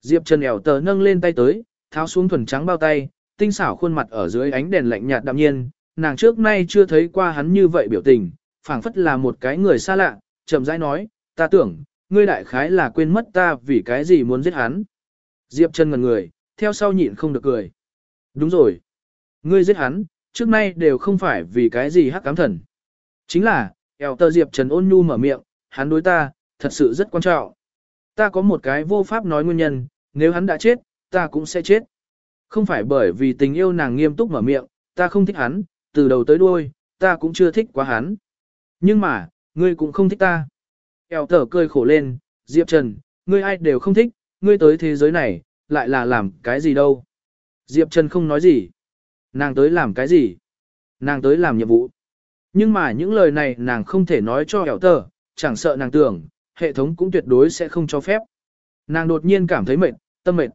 S1: Diệp Trần ẻo tờ nâng lên tay tới, tháo xuống thuần trắng bao tay, tinh xảo khuôn mặt ở dưới ánh đèn lạnh nhạt đạm nhiên, nàng trước nay chưa thấy qua hắn như vậy biểu tình, phảng phất là một cái người xa lạ, chậm rãi nói, ta tưởng, ngươi đại khái là quên mất ta vì cái gì muốn giết hắn. Diệp Trần ngần người, theo sau nhịn không được cười. Đúng rồi. Ngươi giết hắn, trước nay đều không phải vì cái gì hắc cám thần. Chính là, eo tờ Diệp Trần ôn nhu mở miệng, hắn đối ta, thật sự rất quan trọng. Ta có một cái vô pháp nói nguyên nhân, nếu hắn đã chết, ta cũng sẽ chết. Không phải bởi vì tình yêu nàng nghiêm túc mở miệng, ta không thích hắn, từ đầu tới đuôi, ta cũng chưa thích quá hắn. Nhưng mà, ngươi cũng không thích ta. Eo thở cười khổ lên, Diệp Trần, ngươi ai đều không thích, ngươi tới thế giới này, lại là làm cái gì đâu. Diệp Trần không nói gì. Nàng tới làm cái gì? Nàng tới làm nhiệm vụ. Nhưng mà những lời này nàng không thể nói cho hẻo tờ, chẳng sợ nàng tưởng, hệ thống cũng tuyệt đối sẽ không cho phép. Nàng đột nhiên cảm thấy mệt, tâm mệt.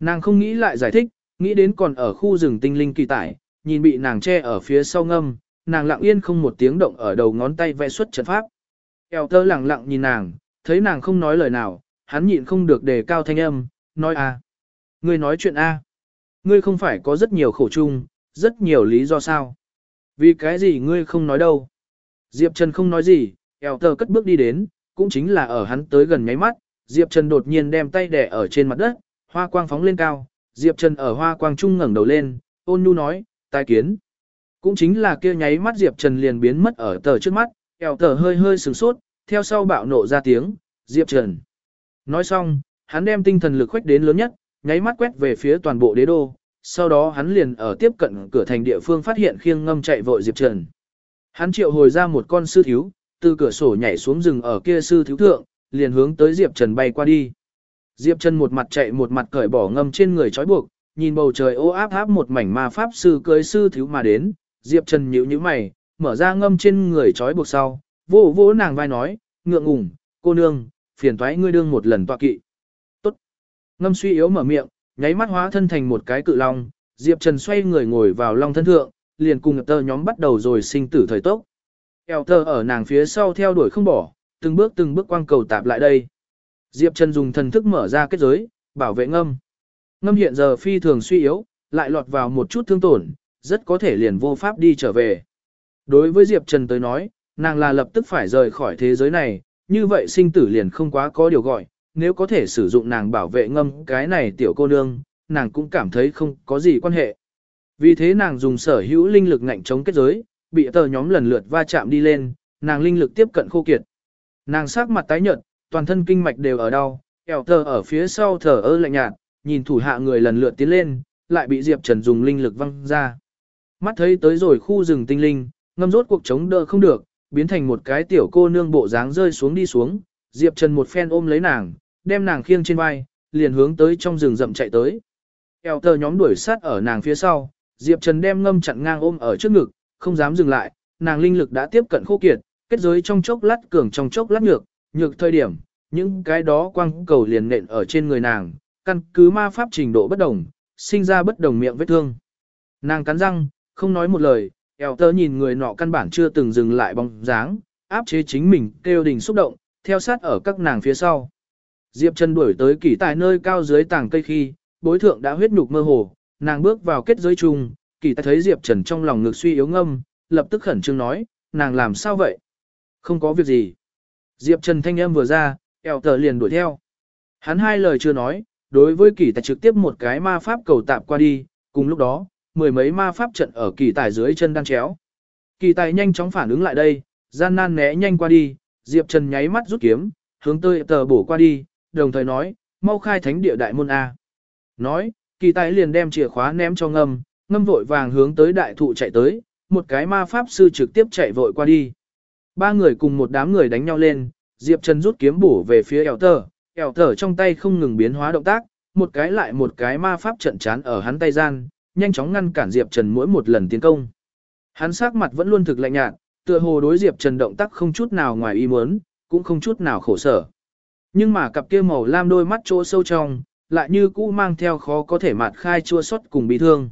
S1: Nàng không nghĩ lại giải thích, nghĩ đến còn ở khu rừng tinh linh kỳ tải, nhìn bị nàng che ở phía sau ngâm, nàng lặng yên không một tiếng động ở đầu ngón tay vẽ xuất trận pháp. Eo tơ lặng lặng nhìn nàng, thấy nàng không nói lời nào, hắn nhịn không được đề cao thanh âm, nói a, Ngươi nói chuyện a, Ngươi không phải có rất nhiều khổ chung, rất nhiều lý do sao. Vì cái gì ngươi không nói đâu. Diệp Trần không nói gì, eo tơ cất bước đi đến, cũng chính là ở hắn tới gần nháy mắt, Diệp Trần đột nhiên đem tay đẻ ở trên mặt đất, hoa quang phóng lên cao, Diệp Trần ở hoa quang trung ngẩng đầu lên, ôn nhu nói, tai kiến. Cũng chính là kia nháy mắt Diệp Trần liền biến mất ở tờ trước mắt, eo tờ hơi hơi sửng sốt, theo sau bạo nộ ra tiếng, Diệp Trần. Nói xong, hắn đem tinh thần lực khuếch đến lớn nhất, nháy mắt quét về phía toàn bộ đế đô, sau đó hắn liền ở tiếp cận cửa thành địa phương phát hiện khiêng ngâm chạy vội Diệp Trần. Hắn triệu hồi ra một con sư thiếu, từ cửa sổ nhảy xuống rừng ở kia sư thiếu thượng, liền hướng tới Diệp Trần bay qua đi. Diệp Trần một mặt chạy một mặt cởi bỏ ngâm trên người trói buộc, nhìn bầu trời ô áp áp một mảnh ma pháp sư cưới sư thiếu mà đến, Diệp Trần nhíu nhíu mày, mở ra ngâm trên người trói buộc sau, vỗ vỗ nàng vai nói, ngượng ngùng, cô nương, phiền toái ngươi đương một lần tọa kỵ. Tốt. Ngâm suy yếu mở miệng, nháy mắt hóa thân thành một cái cự long, Diệp Trần xoay người ngồi vào long thân thượng, liền cùng tơ nhóm bắt đầu rồi sinh tử thời tốc. Eo thơ ở nàng phía sau theo đuổi không bỏ, từng bước từng bước quang cầu tạp lại đây. Diệp Trần dùng thần thức mở ra kết giới, bảo vệ ngâm. Ngâm hiện giờ phi thường suy yếu, lại lọt vào một chút thương tổn, rất có thể liền vô pháp đi trở về. Đối với Diệp Trần tới nói, nàng là lập tức phải rời khỏi thế giới này, như vậy sinh tử liền không quá có điều gọi, nếu có thể sử dụng nàng bảo vệ ngâm cái này tiểu cô nương, nàng cũng cảm thấy không có gì quan hệ. Vì thế nàng dùng sở hữu linh lực ngạnh chống kết giới, bị tờ nhóm lần lượt va chạm đi lên, nàng linh lực tiếp cận khô kiệt. Nàng sắc mặt tái nhợt, toàn thân kinh mạch đều ở đau, kẹo tờ ở phía sau thở ơ lạnh nhạt, nhìn thủ hạ người lần lượt tiến lên, lại bị Diệp Trần dùng linh lực văng ra. Mắt thấy tới rồi khu rừng tinh linh, ngâm rốt cuộc chống đỡ không được, biến thành một cái tiểu cô nương bộ dáng rơi xuống đi xuống, Diệp Trần một phen ôm lấy nàng, đem nàng khiêng trên vai, liền hướng tới trong rừng rậm chạy tới. kẹo tờ nhóm đuổi sát ở nàng phía sau, Diệp Trần đem ngâm chặn ngang ôm ở trước ngực, không dám dừng lại, nàng linh lực đã tiếp cận khô kiệt, kết giới trong chốc lát cường trong chốc lát nhược, nhược thời điểm, những cái đó quang cầu liền nện ở trên người nàng, căn cứ ma pháp trình độ bất đồng, sinh ra bất đồng miệng vết thương. Nàng cắn răng, không nói một lời, eo tơ nhìn người nọ căn bản chưa từng dừng lại bóng dáng, áp chế chính mình, kêu đình xúc động, theo sát ở các nàng phía sau. Diệp Trần đuổi tới kỳ tài nơi cao dưới tảng cây khi, bối thượng đã huyết nhục mơ hồ, nàng bước vào kết giới chung, kỳ tài thấy Diệp Trần trong lòng ngực suy yếu ngâm, lập tức khẩn trương nói, nàng làm sao vậy? Không có việc gì. Diệp Trần thanh âm vừa ra, eo tờ liền đuổi theo. Hắn hai lời chưa nói, đối với kỳ tài trực tiếp một cái ma pháp cầu tạp qua đi, cùng lúc đó, mười mấy ma pháp trận ở kỳ tài dưới chân đang chéo. Kỳ tài nhanh chóng phản ứng lại đây, gian nan né nhanh qua đi, Diệp Trần nháy mắt rút kiếm, hướng tới tờ bổ qua đi, đồng thời nói, mau khai thánh địa đại môn A. Nói, kỳ tài liền đem chìa khóa ném cho ngâm, ngâm vội vàng hướng tới đại thụ chạy tới, một cái ma pháp sư trực tiếp chạy vội qua đi. Ba người cùng một đám người đánh nhau lên, Diệp Trần rút kiếm bổ về phía eo tờ, eo tờ trong tay không ngừng biến hóa động tác, một cái lại một cái ma pháp trận chán ở hắn tay gian, nhanh chóng ngăn cản Diệp Trần mỗi một lần tiến công. Hắn sắc mặt vẫn luôn thực lạnh nhạt, tựa hồ đối Diệp Trần động tác không chút nào ngoài ý muốn, cũng không chút nào khổ sở. Nhưng mà cặp kia màu lam đôi mắt chỗ sâu trong, lại như cũ mang theo khó có thể mạt khai chua xót cùng bị thương.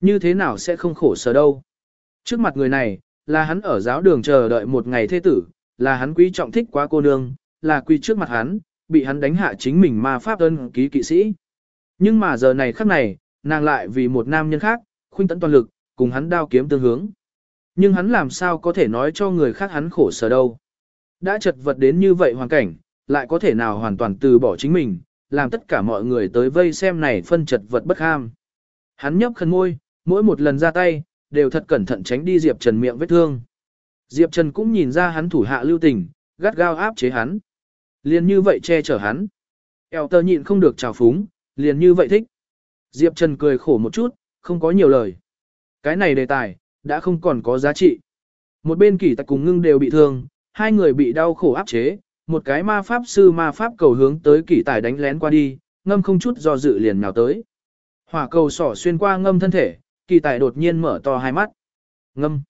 S1: Như thế nào sẽ không khổ sở đâu. Trước mặt người này, là hắn ở giáo đường chờ đợi một ngày thế tử, là hắn quý trọng thích quá cô nương, là quy trước mặt hắn, bị hắn đánh hạ chính mình ma pháp ân ký kỵ sĩ. Nhưng mà giờ này khắc này, nàng lại vì một nam nhân khác, khuynh tận toàn lực, cùng hắn đao kiếm tương hướng. Nhưng hắn làm sao có thể nói cho người khác hắn khổ sở đâu. Đã chật vật đến như vậy hoàn cảnh, lại có thể nào hoàn toàn từ bỏ chính mình, làm tất cả mọi người tới vây xem này phân chật vật bất ham. Hắn nhấp khẩn môi, mỗi một lần ra tay, đều thật cẩn thận tránh đi Diệp Trần miệng vết thương. Diệp Trần cũng nhìn ra hắn thủ hạ lưu tình, gắt gao áp chế hắn. Liền như vậy che chở hắn. Eo tơ nhịn không được trào phúng, liền như vậy thích. Diệp Trần cười khổ một chút, không có nhiều lời. Cái này đề tài, đã không còn có giá trị. Một bên kỷ tặc cùng ngưng đều bị thương, hai người bị đau khổ áp chế, một cái ma pháp sư ma pháp cầu hướng tới kỷ tài đánh lén qua đi, ngâm không chút do dự liền nào tới. Hỏa cầu sỏ xuyên qua ngâm thân thể, kỳ tài đột nhiên mở to hai mắt. Ngâm.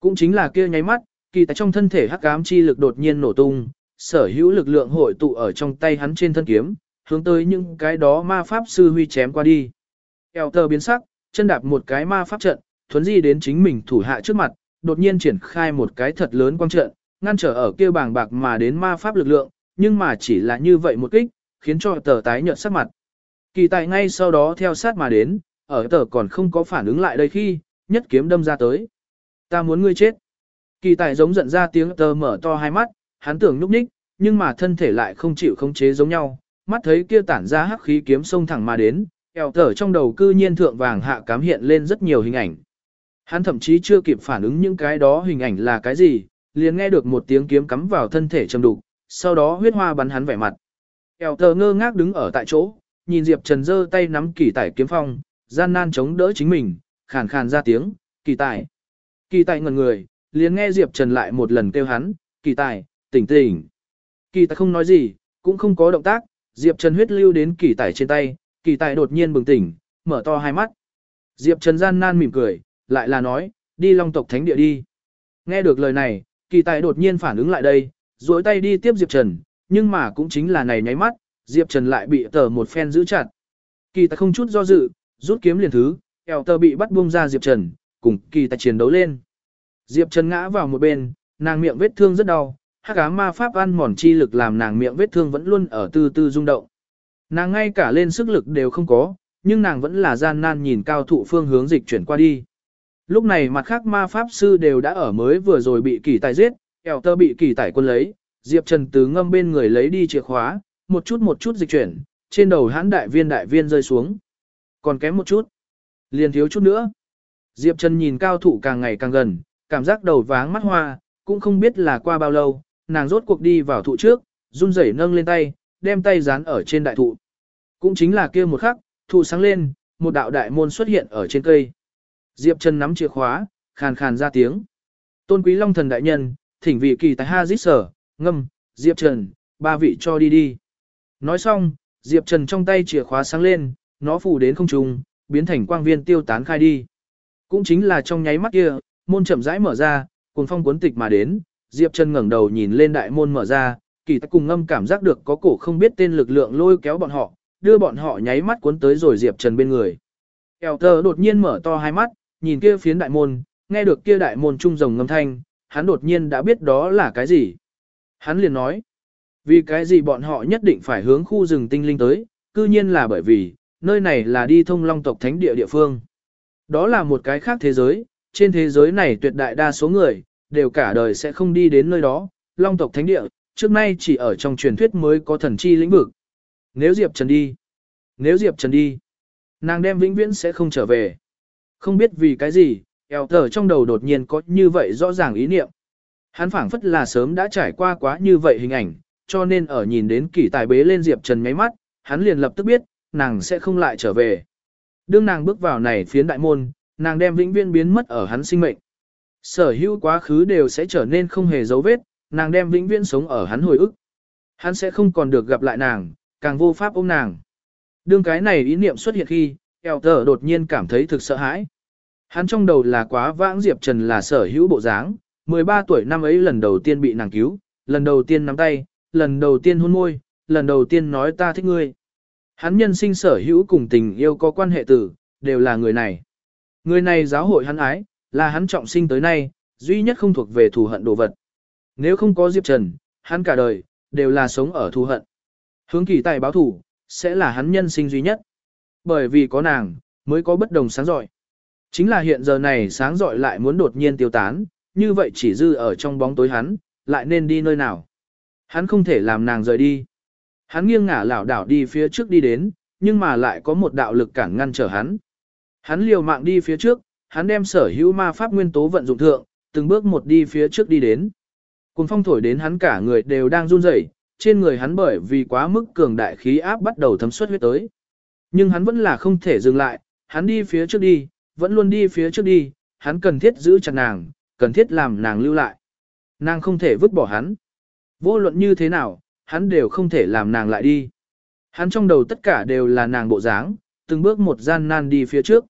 S1: Cũng chính là kia nháy mắt, kỳ tài trong thân thể hắc ám chi lực đột nhiên nổ tung, sở hữu lực lượng hội tụ ở trong tay hắn trên thân kiếm, hướng tới những cái đó ma pháp sư huy chém qua đi. Eo tờ biến sắc, chân đạp một cái ma pháp trận, thuấn di đến chính mình thủ hạ trước mặt, đột nhiên triển khai một cái thật lớn quang trận, ngăn trở ở kia bàng bạc mà đến ma pháp lực lượng, nhưng mà chỉ là như vậy một kích, khiến cho tờ tái nhợt sắc mặt. Kỳ tài ngay sau đó theo sát mà đến, ở tờ còn không có phản ứng lại đây khi, nhất kiếm đâm ra tới. Ta muốn ngươi chết. Kỳ tài giống giận ra tiếng tờ mở to hai mắt, hắn tưởng nhúc ních, nhưng mà thân thể lại không chịu khống chế giống nhau, mắt thấy kia tản ra hắc khí kiếm xông thẳng mà đến, eo tờ trong đầu cư nhiên thượng vàng hạ cám hiện lên rất nhiều hình ảnh. Hắn thậm chí chưa kịp phản ứng những cái đó hình ảnh là cái gì, liền nghe được một tiếng kiếm cắm vào thân thể trầm đục, sau đó huyết hoa bắn hắn vẻ mặt. Eo tờ ngơ ngác đứng ở tại chỗ, nhìn Diệp Trần giơ tay nắm kỳ tải kiếm phong, gian nan chống đỡ chính mình, khàn khàn ra tiếng, kỳ tài, Kỳ tài ngẩn người, liền nghe Diệp Trần lại một lần kêu hắn, kỳ tài, tỉnh tỉnh. Kỳ tài không nói gì, cũng không có động tác, Diệp Trần huyết lưu đến kỳ tài trên tay, kỳ tài đột nhiên bừng tỉnh, mở to hai mắt. Diệp Trần gian nan mỉm cười, lại là nói, đi long tộc thánh địa đi. Nghe được lời này, kỳ tài đột nhiên phản ứng lại đây, duỗi tay đi tiếp Diệp Trần, nhưng mà cũng chính là này nháy mắt, Diệp Trần lại bị tờ một phen giữ chặt. Kỳ tài không chút do dự, rút kiếm liền thứ, eo tờ bị bắt buông ra Diệp Trần, cùng kỳ tài chiến đấu lên. Diệp Trần ngã vào một bên, nàng miệng vết thương rất đau, hắc ám ma pháp ăn mòn chi lực làm nàng miệng vết thương vẫn luôn ở từ từ rung động. Nàng ngay cả lên sức lực đều không có, nhưng nàng vẫn là gian nan nhìn cao thụ phương hướng dịch chuyển qua đi. Lúc này mặt khác ma pháp sư đều đã ở mới vừa rồi bị kỳ tài giết, eo tơ bị kỳ tài quân lấy, Diệp Trần từ ngâm bên người lấy đi chìa khóa, một chút một chút dịch chuyển, trên đầu hãn đại viên đại viên rơi xuống. Còn kém một chút, liền thiếu chút nữa. Diệp Trần nhìn cao thủ càng ngày càng gần, cảm giác đầu váng mắt hoa, cũng không biết là qua bao lâu, nàng rốt cuộc đi vào thụ trước, run rẩy nâng lên tay, đem tay dán ở trên đại thụ. Cũng chính là kia một khắc, thụ sáng lên, một đạo đại môn xuất hiện ở trên cây. Diệp Trần nắm chìa khóa, khàn khàn ra tiếng. Tôn quý long thần đại nhân, thỉnh vị kỳ tài ha dít sở, ngâm, Diệp Trần, ba vị cho đi đi. Nói xong, Diệp Trần trong tay chìa khóa sáng lên, nó phủ đến không trung, biến thành quang viên tiêu tán khai đi. Cũng chính là trong nháy mắt kia, Môn chậm rãi mở ra, cuồng phong cuốn tịch mà đến, Diệp Trần ngẩng đầu nhìn lên đại môn mở ra, kỳ tắc cùng ngâm cảm giác được có cổ không biết tên lực lượng lôi kéo bọn họ, đưa bọn họ nháy mắt cuốn tới rồi Diệp Trần bên người. Kèo tờ đột nhiên mở to hai mắt, nhìn kia phiến đại môn, nghe được kia đại môn trung rồng ngâm thanh, hắn đột nhiên đã biết đó là cái gì. Hắn liền nói, vì cái gì bọn họ nhất định phải hướng khu rừng tinh linh tới, cư nhiên là bởi vì, nơi này là đi thông long tộc thánh địa địa phương. Đó là một cái khác thế giới, trên thế giới này tuyệt đại đa số người, đều cả đời sẽ không đi đến nơi đó, long tộc thánh địa, trước nay chỉ ở trong truyền thuyết mới có thần chi lĩnh vực. Nếu Diệp Trần đi, nếu Diệp Trần đi, nàng đem vĩnh viễn sẽ không trở về. Không biết vì cái gì, eo thở trong đầu đột nhiên có như vậy rõ ràng ý niệm. Hắn phảng phất là sớm đã trải qua quá như vậy hình ảnh, cho nên ở nhìn đến kỳ tài bế lên Diệp Trần nháy mắt, hắn liền lập tức biết, nàng sẽ không lại trở về. Đương nàng bước vào này phiến đại môn, nàng đem vĩnh viễn biến mất ở hắn sinh mệnh. Sở hữu quá khứ đều sẽ trở nên không hề dấu vết, nàng đem vĩnh viễn sống ở hắn hồi ức. Hắn sẽ không còn được gặp lại nàng, càng vô pháp ôm nàng. Đương cái này ý niệm xuất hiện khi, eo tờ đột nhiên cảm thấy thực sợ hãi. Hắn trong đầu là quá vãng Diệp Trần là sở hữu bộ dáng, 13 tuổi năm ấy lần đầu tiên bị nàng cứu, lần đầu tiên nắm tay, lần đầu tiên hôn môi, lần đầu tiên nói ta thích ngươi. Hắn nhân sinh sở hữu cùng tình yêu có quan hệ tử, đều là người này. Người này giáo hội hắn ái, là hắn trọng sinh tới nay, duy nhất không thuộc về thù hận đồ vật. Nếu không có Diệp Trần, hắn cả đời, đều là sống ở thù hận. Hướng kỳ tài báo thủ, sẽ là hắn nhân sinh duy nhất. Bởi vì có nàng, mới có bất đồng sáng giỏi. Chính là hiện giờ này sáng giỏi lại muốn đột nhiên tiêu tán, như vậy chỉ dư ở trong bóng tối hắn, lại nên đi nơi nào. Hắn không thể làm nàng rời đi. Hắn nghiêng ngả lảo đảo đi phía trước đi đến, nhưng mà lại có một đạo lực cản ngăn trở hắn. Hắn liều mạng đi phía trước, hắn đem sở hữu ma pháp nguyên tố vận dụng thượng, từng bước một đi phía trước đi đến. Cùng phong thổi đến hắn cả người đều đang run rẩy, trên người hắn bởi vì quá mức cường đại khí áp bắt đầu thấm xuất huyết tới. Nhưng hắn vẫn là không thể dừng lại, hắn đi phía trước đi, vẫn luôn đi phía trước đi, hắn cần thiết giữ chặt nàng, cần thiết làm nàng lưu lại. Nàng không thể vứt bỏ hắn. Vô luận như thế nào, hắn đều không thể làm nàng lại đi. Hắn trong đầu tất cả đều là nàng bộ dáng, từng bước một gian nan đi phía trước.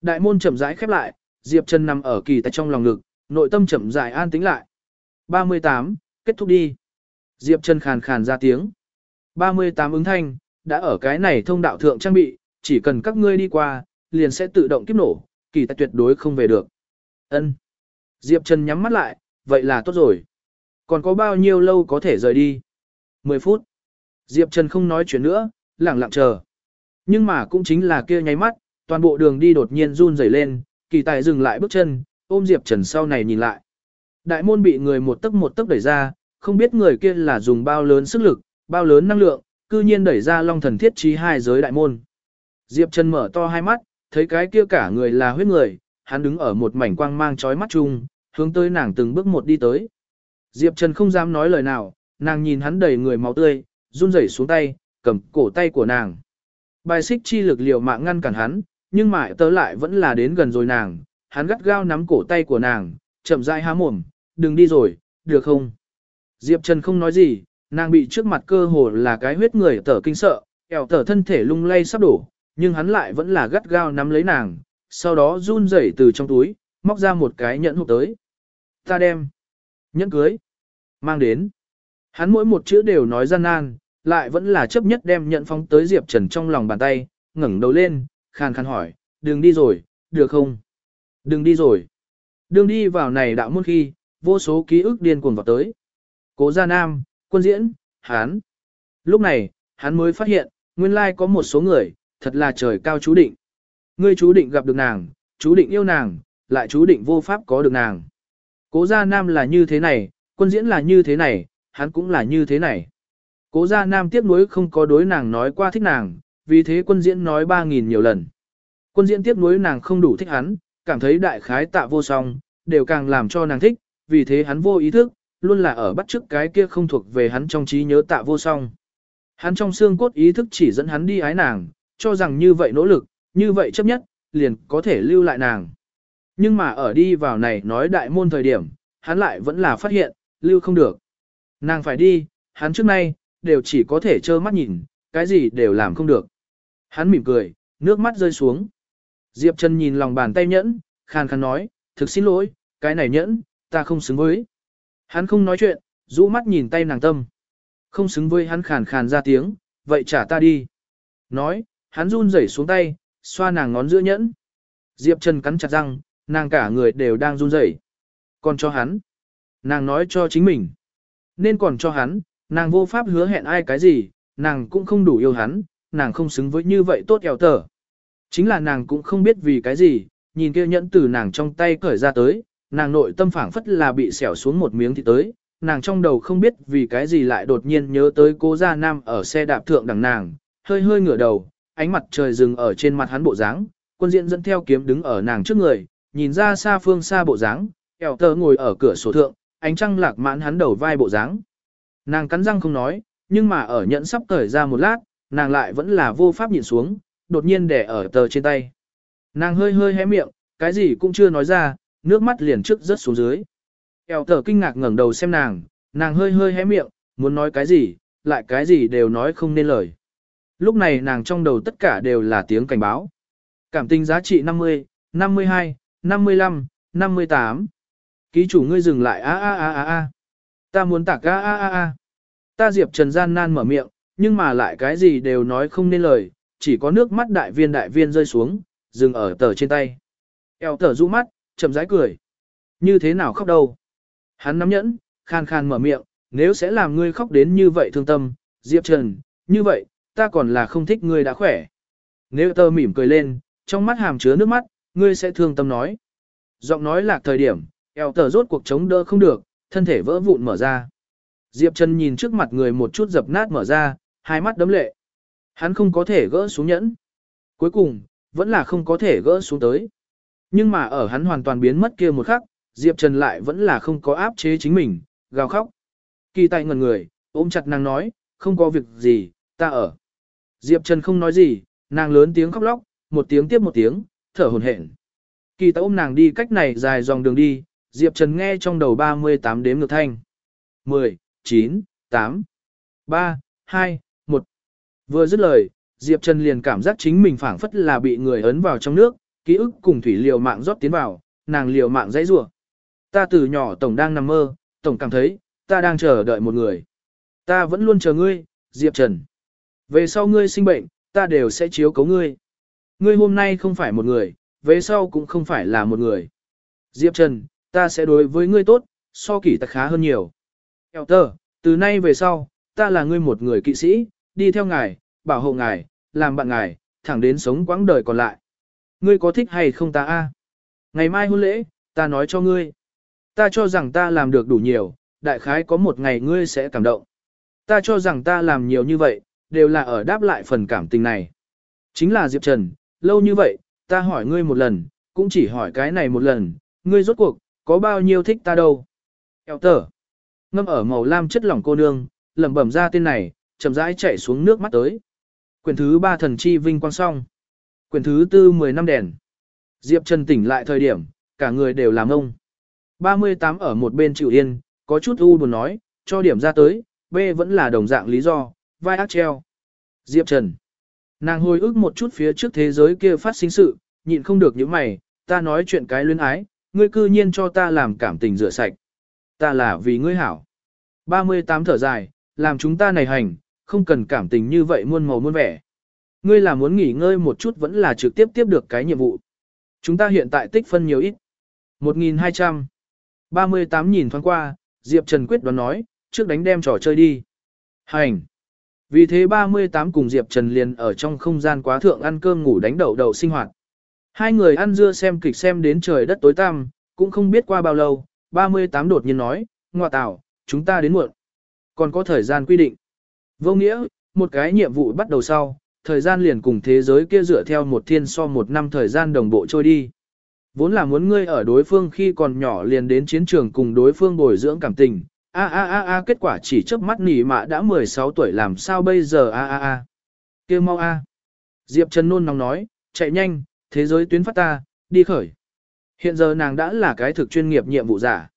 S1: Đại môn chậm rãi khép lại, Diệp Trần nằm ở kỳ tại trong lòng ngực, nội tâm chậm rãi an tĩnh lại. 38, kết thúc đi. Diệp Trần khàn khàn ra tiếng. 38 ứng thanh, đã ở cái này thông đạo thượng trang bị, chỉ cần các ngươi đi qua, liền sẽ tự động kiếp nổ, kỳ tài tuyệt đối không về được. Ân. Diệp Trần nhắm mắt lại, vậy là tốt rồi. Còn có bao nhiêu lâu có thể rời đi? 10 phút. Diệp Trần không nói chuyện nữa, lặng lặng chờ. Nhưng mà cũng chính là kia nháy mắt, toàn bộ đường đi đột nhiên run rẩy lên, kỳ tài dừng lại bước chân, ôm Diệp Trần sau này nhìn lại. Đại môn bị người một tấc một tấc đẩy ra, không biết người kia là dùng bao lớn sức lực, bao lớn năng lượng, cư nhiên đẩy ra long thần thiết trí hai giới đại môn. Diệp Trần mở to hai mắt, thấy cái kia cả người là huyết người, hắn đứng ở một mảnh quang mang chói mắt chung, hướng tới nàng từng bước một đi tới. Diệp Trần không dám nói lời nào, nàng nhìn hắn đầy người máu tươi, run rẩy xuống tay, cầm cổ tay của nàng. Bài xích chi lực liều mạng ngăn cản hắn, nhưng mà tớ lại vẫn là đến gần rồi nàng, hắn gắt gao nắm cổ tay của nàng, chậm rãi há mồm, đừng đi rồi, được không? Diệp Trần không nói gì, nàng bị trước mặt cơ hồ là cái huyết người tở kinh sợ, eo tở thân thể lung lay sắp đổ, nhưng hắn lại vẫn là gắt gao nắm lấy nàng, sau đó run rẩy từ trong túi, móc ra một cái nhẫn hộp tới. Ta đem. Nhẫn cưới. Mang đến. Hắn mỗi một chữ đều nói gian nan, lại vẫn là chấp nhất đem nhận phóng tới Diệp Trần trong lòng bàn tay, ngẩng đầu lên, khàn khàn hỏi, đừng đi rồi, được không? Đừng đi rồi. Đừng đi vào này đạo môn khi, vô số ký ức điên cuồng vào tới. Cố gia nam, quân diễn, hắn. Lúc này, hắn mới phát hiện, nguyên lai có một số người, thật là trời cao chú định. Ngươi chú định gặp được nàng, chú định yêu nàng, lại chú định vô pháp có được nàng. Cố gia nam là như thế này, quân diễn là như thế này, hắn cũng là như thế này. Cố gia nam tiếp nối không có đối nàng nói qua thích nàng, vì thế quân diễn nói 3.000 nhiều lần. Quân diễn tiếp nối nàng không đủ thích hắn, cảm thấy đại khái tạ vô song, đều càng làm cho nàng thích, vì thế hắn vô ý thức, luôn là ở bắt trước cái kia không thuộc về hắn trong trí nhớ tạ vô song. Hắn trong xương cốt ý thức chỉ dẫn hắn đi ái nàng, cho rằng như vậy nỗ lực, như vậy chấp nhất, liền có thể lưu lại nàng. Nhưng mà ở đi vào này nói đại môn thời điểm, hắn lại vẫn là phát hiện, lưu không được. Nàng phải đi, hắn trước nay, đều chỉ có thể trơ mắt nhìn, cái gì đều làm không được. Hắn mỉm cười, nước mắt rơi xuống. Diệp Trần nhìn lòng bàn tay nhẫn, khàn khàn nói, thực xin lỗi, cái này nhẫn, ta không xứng với. Hắn không nói chuyện, rũ mắt nhìn tay nàng tâm. Không xứng với hắn khàn khàn ra tiếng, vậy trả ta đi. Nói, hắn run rẩy xuống tay, xoa nàng ngón giữa nhẫn. Diệp Trần cắn chặt răng, nàng cả người đều đang run rẩy. Còn cho hắn. Nàng nói cho chính mình. Nên còn cho hắn, nàng vô pháp hứa hẹn ai cái gì, nàng cũng không đủ yêu hắn, nàng không xứng với như vậy tốt eo tờ. Chính là nàng cũng không biết vì cái gì, nhìn kia nhẫn từ nàng trong tay cởi ra tới, nàng nội tâm phảng phất là bị xẻo xuống một miếng thì tới, nàng trong đầu không biết vì cái gì lại đột nhiên nhớ tới cô gia nam ở xe đạp thượng đằng nàng, hơi hơi ngửa đầu, ánh mặt trời dừng ở trên mặt hắn bộ dáng, quân diện dẫn theo kiếm đứng ở nàng trước người, nhìn ra xa phương xa bộ dáng, eo tờ ngồi ở cửa sổ thượng, ánh trăng lạc mãn hắn đầu vai bộ dáng. Nàng cắn răng không nói, nhưng mà ở nhẫn sắp cởi ra một lát, nàng lại vẫn là vô pháp nhìn xuống, đột nhiên đè ở tờ trên tay. Nàng hơi hơi hé miệng, cái gì cũng chưa nói ra, nước mắt liền trước rớt xuống dưới. Eo tờ kinh ngạc ngẩng đầu xem nàng, nàng hơi hơi hé miệng, muốn nói cái gì, lại cái gì đều nói không nên lời. Lúc này nàng trong đầu tất cả đều là tiếng cảnh báo. Cảm tình giá trị 50, 52, 55, 58. Ký chủ ngươi dừng lại a a a a a. Ta muốn tạc a a a a. Ta Diệp Trần gian nan mở miệng, nhưng mà lại cái gì đều nói không nên lời, chỉ có nước mắt đại viên đại viên rơi xuống, dừng ở tờ trên tay. Eo tờ rũ mắt, chậm rãi cười. Như thế nào khóc đâu? Hắn nắm nhẫn, khan khan mở miệng, nếu sẽ làm ngươi khóc đến như vậy thương tâm, Diệp Trần, như vậy, ta còn là không thích ngươi đã khỏe. Nếu tờ mỉm cười lên, trong mắt hàm chứa nước mắt, ngươi sẽ thương tâm nói. Giọng nói lạc thời điểm, eo tờ rốt cuộc chống đỡ không được, thân thể vỡ vụn mở ra. Diệp Trần nhìn trước mặt người một chút dập nát mở ra, hai mắt đấm lệ. Hắn không có thể gỡ xuống nhẫn. Cuối cùng, vẫn là không có thể gỡ xuống tới. Nhưng mà ở hắn hoàn toàn biến mất kia một khắc, Diệp Trần lại vẫn là không có áp chế chính mình, gào khóc. Kỳ tay ngần người, ôm chặt nàng nói, không có việc gì, ta ở. Diệp Trần không nói gì, nàng lớn tiếng khóc lóc, một tiếng tiếp một tiếng, thở hổn hển. Kỳ tay ôm nàng đi cách này dài dòng đường đi, Diệp Trần nghe trong đầu 38 đếm ngược thanh. 10, 9, 8, 3, 2, 1. Vừa dứt lời, Diệp Trần liền cảm giác chính mình phảng phất là bị người ấn vào trong nước, ký ức cùng thủy liều mạng rót tiến vào, nàng liều mạng dãy rủa. Ta từ nhỏ tổng đang nằm mơ, tổng cảm thấy, ta đang chờ đợi một người. Ta vẫn luôn chờ ngươi, Diệp Trần. Về sau ngươi sinh bệnh, ta đều sẽ chiếu cấu ngươi. Ngươi hôm nay không phải một người, về sau cũng không phải là một người. Diệp Trần, ta sẽ đối với ngươi tốt, so kỷ tặc khá hơn nhiều. Eo tờ, từ nay về sau, ta là ngươi một người kỵ sĩ, đi theo ngài, bảo hộ ngài, làm bạn ngài, thẳng đến sống quãng đời còn lại. Ngươi có thích hay không ta a? Ngày mai hôn lễ, ta nói cho ngươi. Ta cho rằng ta làm được đủ nhiều, đại khái có một ngày ngươi sẽ cảm động. Ta cho rằng ta làm nhiều như vậy, đều là ở đáp lại phần cảm tình này. Chính là Diệp Trần, lâu như vậy, ta hỏi ngươi một lần, cũng chỉ hỏi cái này một lần, ngươi rốt cuộc, có bao nhiêu thích ta đâu. Eo tờ, ngâm ở màu lam chất lỏng cô nương, lẩm bẩm ra tên này, chậm rãi chạy xuống nước mắt tới. Quyển thứ ba thần chi vinh quang song. Quyển thứ tư 10 năm đèn. Diệp Trần tỉnh lại thời điểm, cả người đều làm ông. 38 ở một bên chịu yên, có chút u buồn nói, cho điểm ra tới, B vẫn là đồng dạng lý do, vai ác treo. Diệp Trần. Nàng hồi ức một chút phía trước thế giới kia phát sinh sự, nhịn không được những mày, ta nói chuyện cái luyến ái, ngươi cư nhiên cho ta làm cảm tình rửa sạch. Ta là vì ngươi hảo. 38 thở dài, làm chúng ta này hành, không cần cảm tình như vậy muôn màu muôn vẻ. Ngươi là muốn nghỉ ngơi một chút vẫn là trực tiếp tiếp được cái nhiệm vụ. Chúng ta hiện tại tích phân nhiều ít. 1.200. 38 nhìn thoáng qua, Diệp Trần quyết đoán nói, trước đánh đem trò chơi đi. Hành. Vì thế 38 cùng Diệp Trần liền ở trong không gian quá thượng ăn cơm ngủ đánh đầu đầu sinh hoạt. Hai người ăn dưa xem kịch xem đến trời đất tối tăm, cũng không biết qua bao lâu, 38 đột nhiên nói, ngọa tảo chúng ta đến muộn. Còn có thời gian quy định. Vô nghĩa, một cái nhiệm vụ bắt đầu sau, thời gian liền cùng thế giới kia dựa theo một thiên so một năm thời gian đồng bộ trôi đi. Vốn là muốn ngươi ở đối phương khi còn nhỏ liền đến chiến trường cùng đối phương bồi dưỡng cảm tình. A a a a kết quả chỉ chớp mắt nỉ mạ đã 16 tuổi làm sao bây giờ a a a. Kêu mau a. Diệp Trần nôn nóng nói, chạy nhanh, thế giới tuyến phát ta, đi khởi. Hiện giờ nàng đã là cái thực chuyên nghiệp nhiệm vụ giả.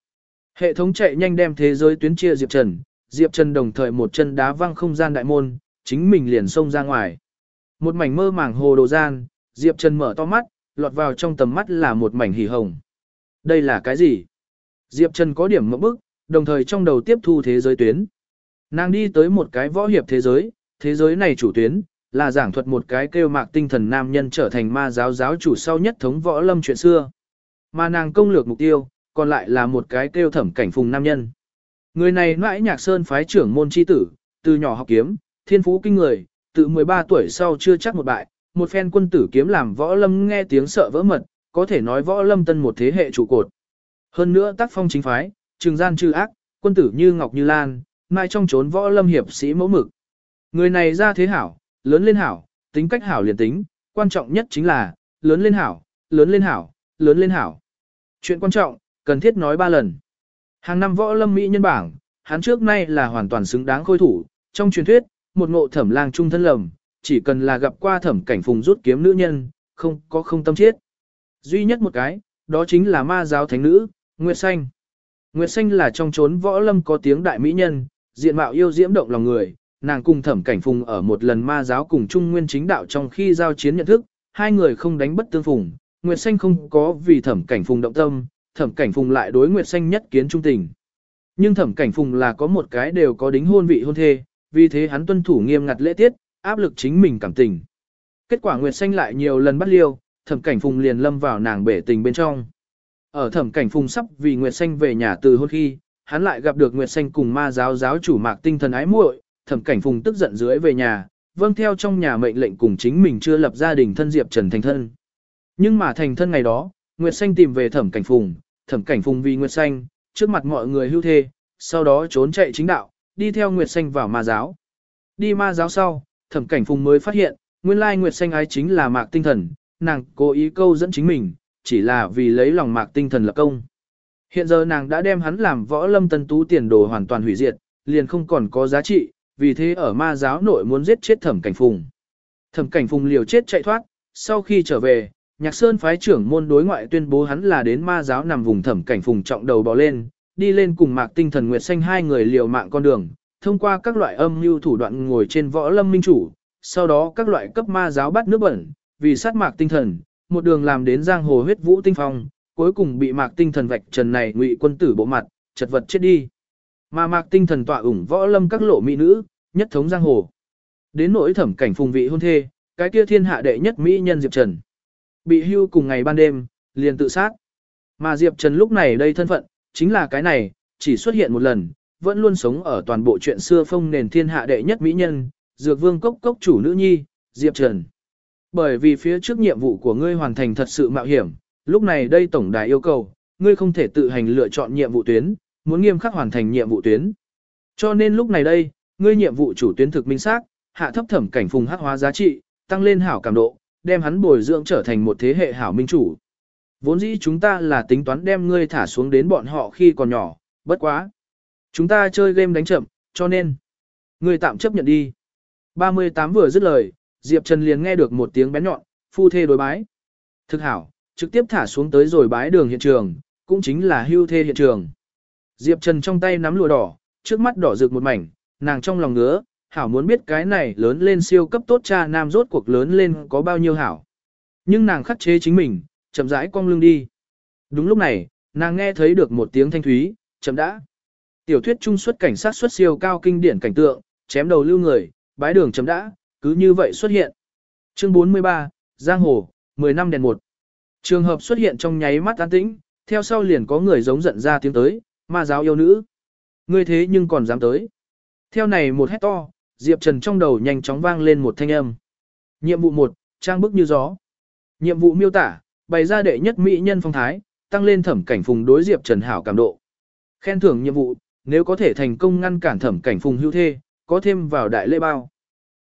S1: Hệ thống chạy nhanh đem thế giới tuyến chia Diệp Trần, Diệp Trần đồng thời một chân đá văng không gian đại môn, chính mình liền xông ra ngoài. Một mảnh mơ màng hồ đồ gian, Diệp Trần mở to mắt, lọt vào trong tầm mắt là một mảnh hỉ hồng. Đây là cái gì? Diệp Trần có điểm mẫu bức, đồng thời trong đầu tiếp thu thế giới tuyến. Nàng đi tới một cái võ hiệp thế giới, thế giới này chủ tuyến, là giảng thuật một cái kêu mạc tinh thần nam nhân trở thành ma giáo giáo chủ sau nhất thống võ lâm chuyện xưa. Mà nàng công lược mục tiêu, còn lại là một cái kêu thẩm cảnh phùng nam nhân. Người này nãi nhạc sơn phái trưởng môn chi tử, từ nhỏ học kiếm, thiên phú kinh người, từ 13 tuổi sau chưa chắc một bại, một phen quân tử kiếm làm võ lâm nghe tiếng sợ vỡ mật, có thể nói võ lâm tân một thế hệ trụ cột. Hơn nữa tác phong chính phái, trừng gian trừ ác, quân tử như ngọc như lan, mai trong trốn võ lâm hiệp sĩ mẫu mực. Người này ra thế hảo, lớn lên hảo, tính cách hảo liền tính, quan trọng nhất chính là, lớn lên hảo, lớn lên hảo, lớn lên hảo. Chuyện quan trọng, cần thiết nói ba lần. Hàng năm võ lâm mỹ nhân bảng, hắn trước nay là hoàn toàn xứng đáng khôi thủ, trong truyền thuyết, một ngộ thẩm lang trung thân lầm, chỉ cần là gặp qua thẩm cảnh phùng rút kiếm nữ nhân, không có không tâm chết. Duy nhất một cái, đó chính là ma giáo thánh nữ, Nguyệt Xanh. Nguyệt Xanh là trong chốn võ lâm có tiếng đại mỹ nhân, diện mạo yêu diễm động lòng người, nàng cùng thẩm cảnh phùng ở một lần ma giáo cùng trung nguyên chính đạo trong khi giao chiến nhận thức, hai người không đánh bất tương phùng, Nguyệt Xanh không có vì thẩm cảnh phùng động tâm, thẩm cảnh phùng lại đối Nguyệt Xanh nhất kiến trung tình. Nhưng thẩm cảnh phùng là có một cái đều có đính hôn vị hôn thê, vì thế hắn tuân thủ nghiêm ngặt lễ tiết, áp lực chính mình cảm tình. Kết quả Nguyệt Xanh lại nhiều lần bắt liêu, thẩm cảnh phùng liền lâm vào nàng bể tình bên trong. Ở thẩm cảnh phùng sắp vì Nguyệt Xanh về nhà từ hôn khi, hắn lại gặp được Nguyệt Xanh cùng ma giáo giáo chủ mạc tinh thần ái muội, thẩm cảnh phùng tức giận dưới về nhà, vâng theo trong nhà mệnh lệnh cùng chính mình chưa lập gia đình thân Diệp Trần thành thân. Nhưng mà thành thân ngày đó, Nguyệt Xanh tìm về thẩm cảnh phùng, thẩm cảnh phùng vì Nguyệt Xanh, trước mặt mọi người hưu thê, sau đó trốn chạy chính đạo, đi theo Nguyệt Xanh vào ma giáo. Đi ma giáo sau, thẩm cảnh phùng mới phát hiện, nguyên lai Nguyệt Xanh ái chính là mạc tinh thần, nàng cố ý câu dẫn chính mình, chỉ là vì lấy lòng mạc tinh thần lập công. Hiện giờ nàng đã đem hắn làm võ lâm tân tú tiền đồ hoàn toàn hủy diệt, liền không còn có giá trị, vì thế ở ma giáo nội muốn giết chết thẩm cảnh phùng. Thẩm cảnh phùng liều chết chạy thoát, sau khi trở về, nhạc sơn phái trưởng môn đối ngoại tuyên bố hắn là đến ma giáo nằm vùng thẩm cảnh phùng trọng đầu bò lên, đi lên cùng mạc tinh thần nguyệt xanh hai người liều mạng con đường, thông qua các loại âm mưu thủ đoạn ngồi trên võ lâm minh chủ, sau đó các loại cấp ma giáo bắt nước bẩn, vì sát mạc tinh thần, một đường làm đến giang hồ huyết vũ tinh phong, cuối cùng bị mạc tinh thần vạch trần này ngụy quân tử bộ mặt, chật vật chết đi. Mà mạc tinh thần tọa ủng võ lâm các lộ mỹ nữ, nhất thống giang hồ. Đến nỗi thẩm cảnh phùng vị hôn thê, cái kia thiên hạ đệ nhất mỹ nhân Diệp Trần. Bị hưu cùng ngày ban đêm, liền tự sát. Mà Diệp Trần lúc này đây thân phận, chính là cái này, chỉ xuất hiện một lần, vẫn luôn sống ở toàn bộ chuyện xưa phong nền thiên hạ đệ nhất mỹ nhân, dược vương cốc cốc chủ nữ nhi, Diệp Trần. Bởi vì phía trước nhiệm vụ của ngươi hoàn thành thật sự mạo hiểm, lúc này đây tổng đài yêu cầu, ngươi không thể tự hành lựa chọn nhiệm vụ tuyến, muốn nghiêm khắc hoàn thành nhiệm vụ tuyến. Cho nên lúc này đây, ngươi nhiệm vụ chủ tuyến thực minh xác, hạ thấp thẩm cảnh phùng hắc hóa giá trị, tăng lên hảo cảm độ, đem hắn bồi dưỡng trở thành một thế hệ hảo minh chủ. Vốn dĩ chúng ta là tính toán đem ngươi thả xuống đến bọn họ khi còn nhỏ, bất quá. Chúng ta chơi game đánh chậm, cho nên, ngươi tạm chấp nhận đi. 38 vừa dứt lời, Diệp Trần liền nghe được một tiếng bén nhọn, phu thê đối bái. Thực hảo, trực tiếp thả xuống tới rồi bái đường hiện trường, cũng chính là hưu thê hiện trường. Diệp Trần trong tay nắm lụa đỏ, trước mắt đỏ rực một mảnh, nàng trong lòng ngứa, hảo muốn biết cái này lớn lên siêu cấp tốt cha nam rốt cuộc lớn lên có bao nhiêu hảo. Nhưng nàng khắc chế chính mình, chậm rãi cong lưng đi. Đúng lúc này, nàng nghe thấy được một tiếng thanh thúy, chậm đã. Tiểu thuyết trung xuất cảnh sát xuất siêu cao kinh điển cảnh tượng, chém đầu lưu người, bái đường chậm đã, cứ như vậy xuất hiện. Chương 43, Giang Hồ, 10 năm đèn một. Trường hợp xuất hiện trong nháy mắt an tĩnh, theo sau liền có người giống giận ra tiếng tới, ma giáo yêu nữ. Ngươi thế nhưng còn dám tới. Theo này một hét to, Diệp Trần trong đầu nhanh chóng vang lên một thanh âm. Nhiệm vụ 1, trang bức như gió. Nhiệm vụ miêu tả, bày ra đệ nhất mỹ nhân phong thái, tăng lên thẩm cảnh phùng đối Diệp Trần hảo cảm độ. Khen thưởng nhiệm vụ, nếu có thể thành công ngăn cản thẩm cảnh phùng hưu thê, có thêm vào đại lễ bao.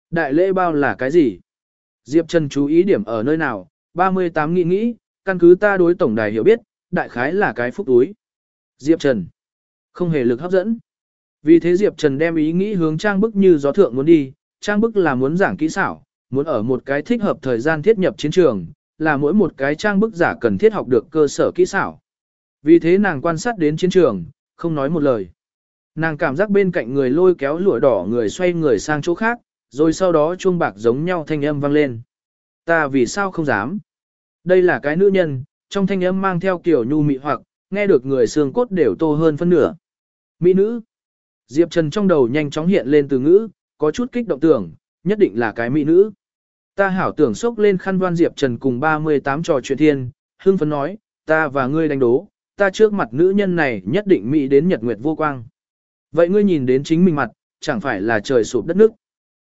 S1: Đại lễ bao là cái gì? Diệp Trần chú ý điểm ở nơi nào? 38 nghĩ nghĩ, căn cứ ta đối tổng đài hiểu biết, đại khái là cái phúc túi. Diệp Trần. Không hề lực hấp dẫn. Vì thế Diệp Trần đem ý nghĩ hướng trang bức như gió thượng muốn đi, trang bức là muốn giảng kỹ xảo, muốn ở một cái thích hợp thời gian thiết nhập chiến trường, là mỗi một cái trang bức giả cần thiết học được cơ sở kỹ xảo. Vì thế nàng quan sát đến chiến trường, không nói một lời. Nàng cảm giác bên cạnh người lôi kéo lụa đỏ người xoay người sang chỗ khác, rồi sau đó chuông bạc giống nhau thanh âm vang lên. Ta vì sao không dám? Đây là cái nữ nhân, trong thanh âm mang theo kiểu nhu mị hoặc, nghe được người xương cốt đều tô hơn phân nửa. Mỹ nữ. Diệp Trần trong đầu nhanh chóng hiện lên từ ngữ, có chút kích động tưởng, nhất định là cái mỹ nữ. Ta hảo tưởng sốc lên khăn đoan Diệp Trần cùng 38 trò chuyện thiên, hương phấn nói, ta và ngươi đánh đố, ta trước mặt nữ nhân này nhất định mỹ đến nhật nguyệt vô quang. Vậy ngươi nhìn đến chính mình mặt, chẳng phải là trời sụp đất nước.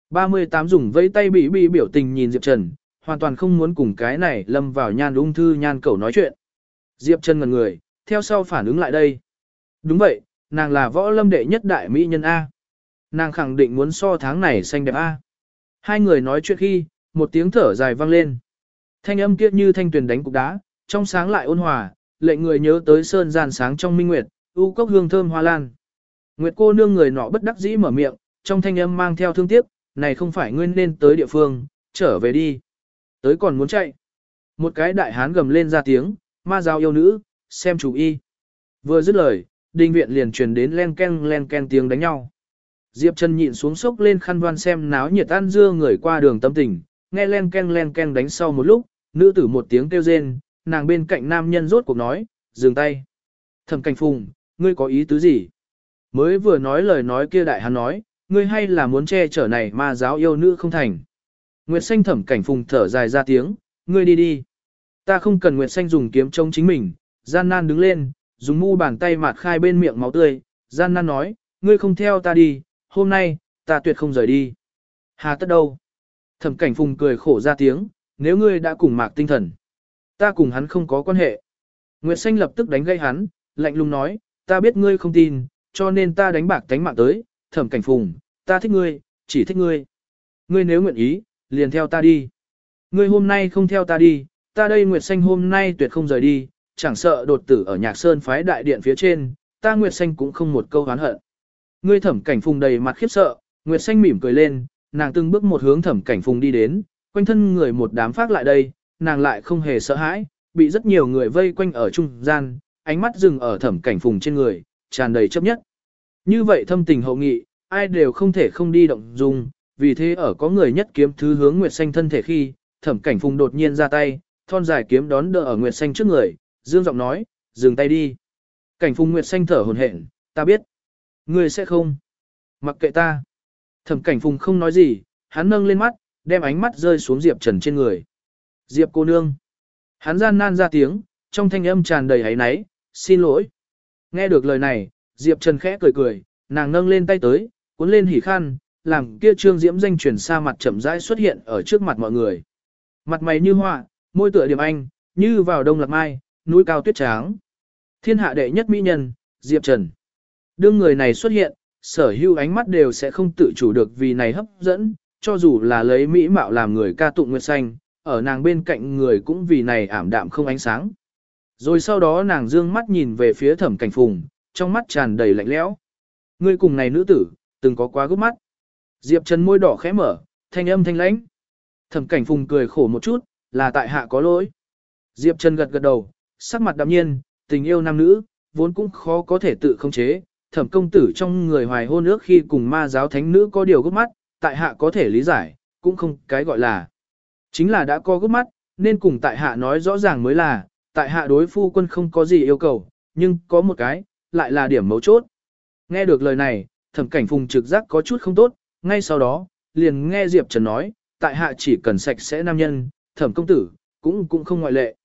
S1: 38 dùng vây tay bị bị biểu tình nhìn Diệp Trần, hoàn toàn không muốn cùng cái này lâm vào nhan ung thư nhan cầu nói chuyện. Diệp Trần ngần người, theo sau phản ứng lại đây. Đúng vậy, nàng là võ lâm đệ nhất đại mỹ nhân A. Nàng khẳng định muốn so tháng này xanh đẹp A. Hai người nói chuyện khi, một tiếng thở dài vang lên. Thanh âm kiết như thanh tuyền đánh cục đá, trong sáng lại ôn hòa, lệnh người nhớ tới sơn gian sáng trong minh nguyệt, u cốc hương thơm hoa lan. Nguyệt cô nương người nọ bất đắc dĩ mở miệng, trong thanh âm mang theo thương tiếc, này không phải nguyên nên tới địa phương, trở về đi. Tới còn muốn chạy. Một cái đại hán gầm lên ra tiếng, ma giáo yêu nữ, xem chủ y. Vừa dứt lời, đinh viện liền truyền đến len ken len ken tiếng đánh nhau. Diệp Trần nhịn xuống sốc lên khăn đoan xem náo nhiệt ăn dưa người qua đường tâm tình, nghe len ken len ken đánh sau một lúc, nữ tử một tiếng kêu rên, nàng bên cạnh nam nhân rốt cuộc nói, dừng tay. Thẩm cảnh phùng, ngươi có ý tứ gì? Mới vừa nói lời nói kia đại hắn nói, ngươi hay là muốn che chở này mà giáo yêu nữ không thành. Nguyệt xanh thẩm cảnh phùng thở dài ra tiếng, ngươi đi đi. Ta không cần Nguyệt xanh dùng kiếm chống chính mình, gian nan đứng lên, dùng mu bàn tay mạt khai bên miệng máu tươi, gian nan nói, ngươi không theo ta đi, hôm nay, ta tuyệt không rời đi. Hà tất đâu? Thẩm cảnh phùng cười khổ ra tiếng, nếu ngươi đã cùng mạc tinh thần. Ta cùng hắn không có quan hệ. Nguyệt xanh lập tức đánh gây hắn, lạnh lùng nói, ta biết ngươi không tin, cho nên ta đánh bạc tánh mạng tới, thẩm cảnh phùng, ta thích ngươi, chỉ thích ngươi. Ngươi nếu nguyện ý, liền theo ta đi. Ngươi hôm nay không theo ta đi, ta đây Nguyệt Xanh hôm nay tuyệt không rời đi, chẳng sợ đột tử ở nhạc sơn phái đại điện phía trên, ta Nguyệt Xanh cũng không một câu hán hận. Ngươi thẩm cảnh phùng đầy mặt khiếp sợ, Nguyệt Xanh mỉm cười lên, nàng từng bước một hướng thẩm cảnh phùng đi đến, quanh thân người một đám phát lại đây, nàng lại không hề sợ hãi, bị rất nhiều người vây quanh ở trung gian, ánh mắt dừng ở thẩm cảnh phùng trên người, tràn đầy chấp nhất. Như vậy thâm tình hậu nghị, ai đều không thể không đi động dung, vì thế ở có người nhất kiếm thứ hướng Nguyệt Xanh thân thể khi, thẩm cảnh phùng đột nhiên ra tay, thon dài kiếm đón đỡ ở Nguyệt Xanh trước người, dương giọng nói, dừng tay đi. Cảnh phùng Nguyệt Xanh thở hồn hển, ta biết. Ngươi sẽ không. Mặc kệ ta. Thẩm cảnh phùng không nói gì, hắn nâng lên mắt, đem ánh mắt rơi xuống Diệp Trần trên người. Diệp cô nương. Hắn gian nan ra tiếng, trong thanh âm tràn đầy hấy náy, xin lỗi. Nghe được lời này, Diệp Trần khẽ cười cười, nàng nâng lên tay tới, cuốn lên hỉ khăn, làm kia trương diễm danh chuyển xa mặt chậm rãi xuất hiện ở trước mặt mọi người. Mặt mày như họa, môi tựa điểm anh, như vào đông lạc mai, núi cao tuyết tráng. Thiên hạ đệ nhất mỹ nhân, Diệp Trần. Đương người này xuất hiện, sở hữu ánh mắt đều sẽ không tự chủ được vì này hấp dẫn, cho dù là lấy mỹ mạo làm người ca tụng nguyệt xanh, ở nàng bên cạnh người cũng vì này ảm đạm không ánh sáng. Rồi sau đó nàng dương mắt nhìn về phía thẩm cảnh phùng, trong mắt tràn đầy lạnh lẽo. Người cùng này nữ tử, từng có quá gấp mắt. Diệp Trần môi đỏ khẽ mở, thanh âm thanh lãnh. Thẩm cảnh phùng cười khổ một chút, là tại hạ có lỗi. Diệp Trần gật gật đầu, sắc mặt đạm nhiên, tình yêu nam nữ, vốn cũng khó có thể tự khống chế. Thẩm công tử trong người hoài hôn ước khi cùng ma giáo thánh nữ có điều gấp mắt, tại hạ có thể lý giải, cũng không cái gọi là. Chính là đã có gấp mắt, nên cùng tại hạ nói rõ ràng mới là, tại hạ đối phu quân không có gì yêu cầu, nhưng có một cái, lại là điểm mấu chốt. Nghe được lời này, thẩm cảnh phùng trực giác có chút không tốt, ngay sau đó, liền nghe Diệp Trần nói, tại hạ chỉ cần sạch sẽ nam nhân, thẩm công tử, cũng cũng không ngoại lệ.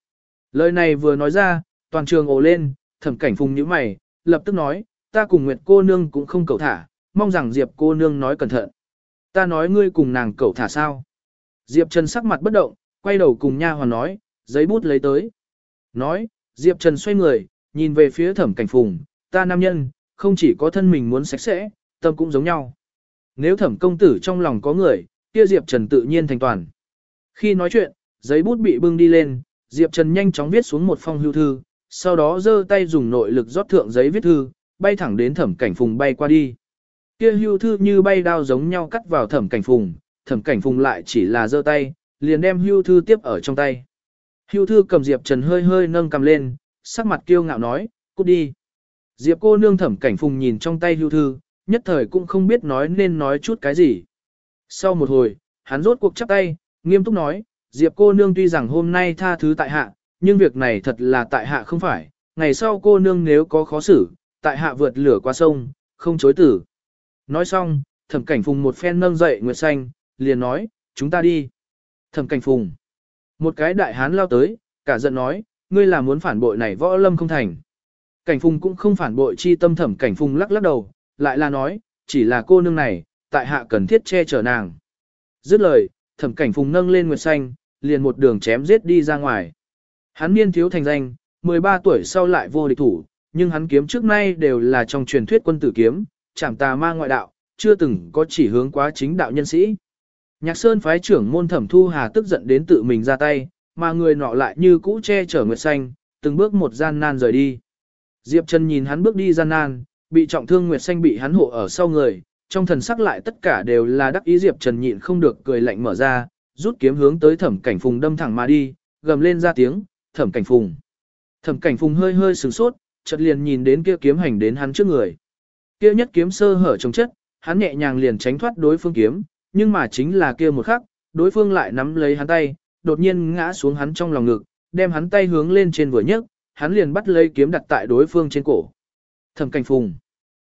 S1: Lời này vừa nói ra, toàn trường ồ lên, thẩm cảnh phùng nhíu mày, lập tức nói, ta cùng Nguyệt cô nương cũng không cầu thả, mong rằng Diệp cô nương nói cẩn thận. Ta nói ngươi cùng nàng cầu thả sao? Diệp Trần sắc mặt bất động, quay đầu cùng nha hoàn nói, giấy bút lấy tới. Nói, Diệp Trần xoay người, nhìn về phía thẩm cảnh phùng, ta nam nhân, không chỉ có thân mình muốn sạch sẽ, tâm cũng giống nhau. Nếu thẩm công tử trong lòng có người, kia Diệp Trần tự nhiên thành toàn. Khi nói chuyện, giấy bút bị bưng đi lên, Diệp Trần nhanh chóng viết xuống một phong hưu thư, sau đó giơ tay dùng nội lực rót thượng giấy viết thư, bay thẳng đến thẩm cảnh phùng bay qua đi. Kia hưu thư như bay đao giống nhau cắt vào thẩm cảnh phùng, thẩm cảnh phùng lại chỉ là giơ tay, liền đem hưu thư tiếp ở trong tay. Hưu thư cầm Diệp Trần hơi hơi nâng cầm lên, sắc mặt kiêu ngạo nói, cút đi. Diệp cô nương thẩm cảnh phùng nhìn trong tay hưu thư, nhất thời cũng không biết nói nên nói chút cái gì. Sau một hồi, hắn rốt cuộc chắp tay, nghiêm túc nói, Diệp cô nương tuy rằng hôm nay tha thứ tại hạ, nhưng việc này thật là tại hạ không phải, ngày sau cô nương nếu có khó xử, tại hạ vượt lửa qua sông, không chối tử. Nói xong, thẩm cảnh phùng một phen nâng dậy Nguyệt Xanh, liền nói, chúng ta đi. Thẩm cảnh phùng. Một cái đại hán lao tới, cả giận nói, ngươi là muốn phản bội này võ lâm không thành. Cảnh phùng cũng không phản bội chi tâm thẩm cảnh phùng lắc lắc đầu, lại là nói, chỉ là cô nương này, tại hạ cần thiết che chở nàng. Dứt lời, thẩm cảnh phùng nâng lên Nguyệt Xanh, liền một đường chém giết đi ra ngoài. Hắn niên thiếu thành danh, 13 tuổi sau lại vô địch thủ, nhưng hắn kiếm trước nay đều là trong truyền thuyết quân tử kiếm, chẳng tà ma ngoại đạo, chưa từng có chỉ hướng quá chính đạo nhân sĩ. Nhạc Sơn phái trưởng môn thẩm thu hà tức giận đến tự mình ra tay, mà người nọ lại như cũ che chở Nguyệt Xanh, từng bước một gian nan rời đi. Diệp Trần nhìn hắn bước đi gian nan, bị trọng thương Nguyệt Xanh bị hắn hộ ở sau người, trong thần sắc lại tất cả đều là đắc ý Diệp Trần nhịn không được cười lạnh mở ra, rút kiếm hướng tới thẩm cảnh phùng đâm thẳng mà đi, gầm lên ra tiếng, thẩm cảnh phùng. Thẩm cảnh phùng hơi hơi sửng sốt, chợt liền nhìn đến kia kiếm hành đến hắn trước người. Kia nhất kiếm sơ hở trong chất, hắn nhẹ nhàng liền tránh thoát đối phương kiếm, nhưng mà chính là kia một khắc, đối phương lại nắm lấy hắn tay, đột nhiên ngã xuống hắn trong lòng ngực, đem hắn tay hướng lên trên vừa nhấc, hắn liền bắt lấy kiếm đặt tại đối phương trên cổ. Thẩm cảnh phùng.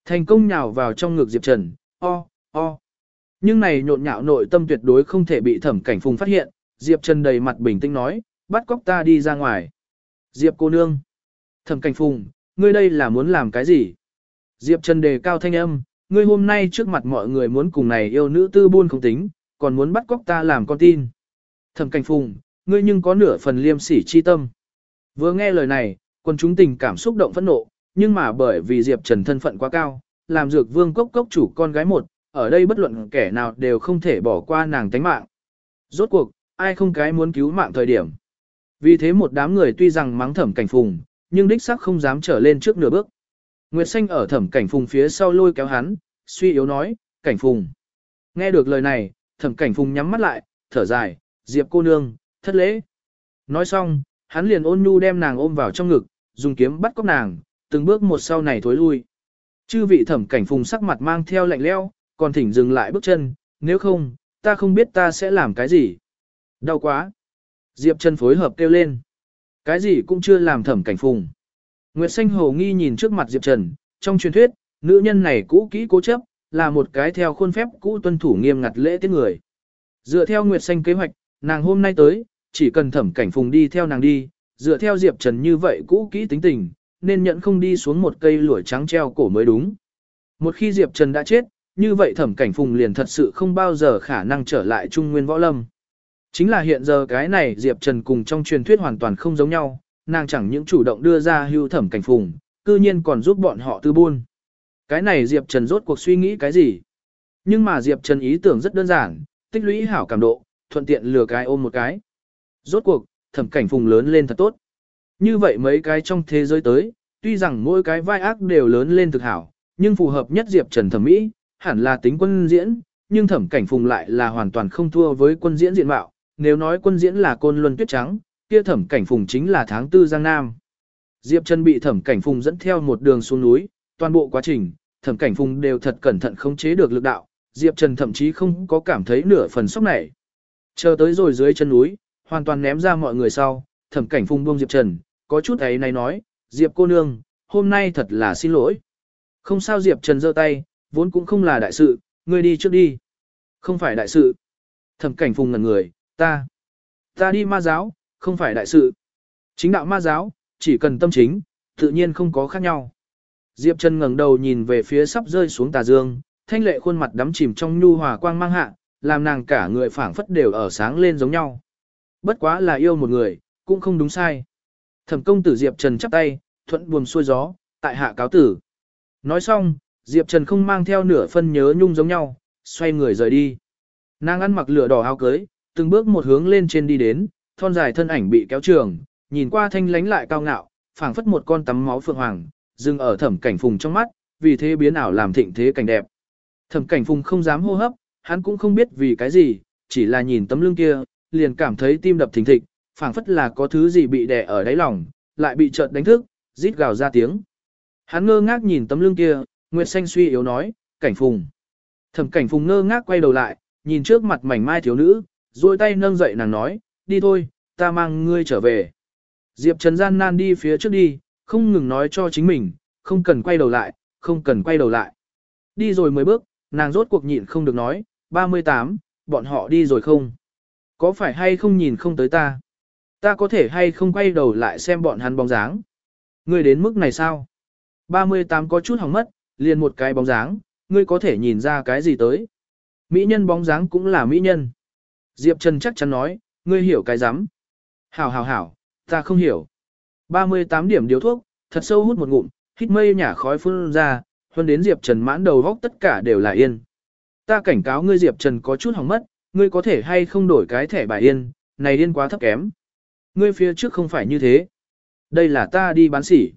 S1: Thành công nhào vào trong ngực Diệp Trần, o, o. Nhưng này nhộn nhạo nội tâm tuyệt đối không thể bị thẩm cảnh phùng phát hiện, Diệp Trần đầy mặt bình tĩnh nói, bắt cóc ta đi ra ngoài. Diệp cô nương. Thẩm cảnh phùng, ngươi đây là muốn làm cái gì? Diệp Trần đề cao thanh âm, ngươi hôm nay trước mặt mọi người muốn cùng này yêu nữ tư buôn không tính, còn muốn bắt cóc ta làm con tin. Thẩm cảnh phùng, ngươi nhưng có nửa phần liêm sỉ chi tâm. Vừa nghe lời này, quân chúng tình cảm xúc động phẫn nộ, nhưng mà bởi vì Diệp Trần thân phận quá cao, làm dược vương cốc cốc chủ con gái một, ở đây bất luận kẻ nào đều không thể bỏ qua nàng tánh mạng. Rốt cuộc, ai không cái muốn cứu mạng thời điểm. Vì thế một đám người tuy rằng mắng thẩm cảnh phùng, nhưng đích xác không dám trở lên trước nửa bước. Nguyệt Xanh ở thẩm cảnh phùng phía sau lôi kéo hắn, suy yếu nói, cảnh phùng. Nghe được lời này, thẩm cảnh phùng nhắm mắt lại, thở dài, diệp cô nương, thất lễ. Nói xong, hắn liền ôn nhu đem nàng ôm vào trong ngực, dùng kiếm bắt cóc nàng, từng bước một sau này thối lui. Chư vị thẩm cảnh phùng sắc mặt mang theo lạnh leo, còn thỉnh dừng lại bước chân, nếu không, ta không biết ta sẽ làm cái gì. Đau quá. Diệp Trần phối hợp kêu lên. Cái gì cũng chưa làm thẩm cảnh phùng. Nguyệt Xanh Hồ nghi nhìn trước mặt Diệp Trần, trong truyền thuyết, nữ nhân này cũ kỹ cố chấp, là một cái theo khuôn phép cũ tuân thủ nghiêm ngặt lễ tiết người. Dựa theo Nguyệt Xanh kế hoạch, nàng hôm nay tới, chỉ cần thẩm cảnh phùng đi theo nàng đi, dựa theo Diệp Trần như vậy cũ kỹ tính tình, nên nhận không đi xuống một cây lũi trắng treo cổ mới đúng. Một khi Diệp Trần đã chết, như vậy thẩm cảnh phùng liền thật sự không bao giờ khả năng trở lại trung nguyên võ lâm. Chính là hiện giờ cái này Diệp Trần cùng trong truyền thuyết hoàn toàn không giống nhau, nàng chẳng những chủ động đưa ra hưu thẩm cảnh phùng, cư nhiên còn giúp bọn họ tư buôn. Cái này Diệp Trần rốt cuộc suy nghĩ cái gì? Nhưng mà Diệp Trần ý tưởng rất đơn giản, tích lũy hảo cảm độ, thuận tiện lừa cái ôm một cái. Rốt cuộc, thẩm cảnh phùng lớn lên thật tốt. Như vậy mấy cái trong thế giới tới, tuy rằng mỗi cái vai ác đều lớn lên thực hảo, nhưng phù hợp nhất Diệp Trần thẩm mỹ, hẳn là tính quân diễn, nhưng thẩm cảnh phùng lại là hoàn toàn không thua với quân diễn diện mạo. Nếu nói quân diễn là côn luân tuyết trắng, kia thẩm cảnh phùng chính là tháng tư Giang Nam. Diệp Trần bị thẩm cảnh phùng dẫn theo một đường xuống núi, toàn bộ quá trình, thẩm cảnh phùng đều thật cẩn thận không chế được lực đạo, Diệp Trần thậm chí không có cảm thấy nửa phần sốc này. Chờ tới rồi dưới chân núi, hoàn toàn ném ra mọi người sau, thẩm cảnh phùng buông Diệp Trần, có chút ấy này nói, Diệp cô nương, hôm nay thật là xin lỗi. Không sao Diệp Trần giơ tay, vốn cũng không là đại sự, ngươi đi trước đi. Không phải đại sự. Thẩm cảnh phùng ngẩn người, ta. Ta đi ma giáo, không phải đại sự. Chính đạo ma giáo, chỉ cần tâm chính, tự nhiên không có khác nhau. Diệp Trần ngẩng đầu nhìn về phía sắp rơi xuống tà dương, thanh lệ khuôn mặt đắm chìm trong nhu hòa quang mang hạ, làm nàng cả người phảng phất đều ở sáng lên giống nhau. Bất quá là yêu một người, cũng không đúng sai. Thẩm công tử Diệp Trần chắp tay, thuận buồm xuôi gió, tại hạ cáo tử. Nói xong, Diệp Trần không mang theo nửa phân nhớ nhung giống nhau, xoay người rời đi. Nàng ăn mặc lửa đỏ áo cưới, từng bước một hướng lên trên đi đến, thon dài thân ảnh bị kéo trường, nhìn qua thanh lánh lại cao ngạo, phảng phất một con tắm máu phượng hoàng, dừng ở thẩm cảnh phùng trong mắt, vì thế biến ảo làm thịnh thế cảnh đẹp. Thẩm cảnh phùng không dám hô hấp, hắn cũng không biết vì cái gì, chỉ là nhìn tấm lưng kia, liền cảm thấy tim đập thình thịch, phảng phất là có thứ gì bị đè ở đáy lòng, lại bị chợt đánh thức, rít gào ra tiếng. Hắn ngơ ngác nhìn tấm lưng kia, Nguyệt Xanh suy yếu nói, cảnh phùng. Thẩm cảnh phùng ngơ ngác quay đầu lại, nhìn trước mặt mảnh mai thiếu nữ, duỗi tay nâng dậy nàng nói, đi thôi, ta mang ngươi trở về. Diệp Trần gian nan đi phía trước đi, không ngừng nói cho chính mình, không cần quay đầu lại, không cần quay đầu lại. Đi rồi mới bước, nàng rốt cuộc nhịn không được nói, 38, bọn họ đi rồi không? Có phải hay không nhìn không tới ta? Ta có thể hay không quay đầu lại xem bọn hắn bóng dáng? Ngươi đến mức này sao? 38 có chút hỏng mất, liền một cái bóng dáng, ngươi có thể nhìn ra cái gì tới? Mỹ nhân bóng dáng cũng là mỹ nhân. Diệp Trần chắc chắn nói, ngươi hiểu cái rắm Hảo hảo hảo, ta không hiểu. 38 điểm điếu thuốc, thật sâu hút một ngụm, hít mây nhả khói phun ra, hơn đến Diệp Trần mãn đầu góc tất cả đều là yên. Ta cảnh cáo ngươi Diệp Trần có chút hỏng mất, ngươi có thể hay không đổi cái thẻ bài yên, này điên quá thấp kém. Ngươi phía trước không phải như thế. Đây là ta đi bán sỉ.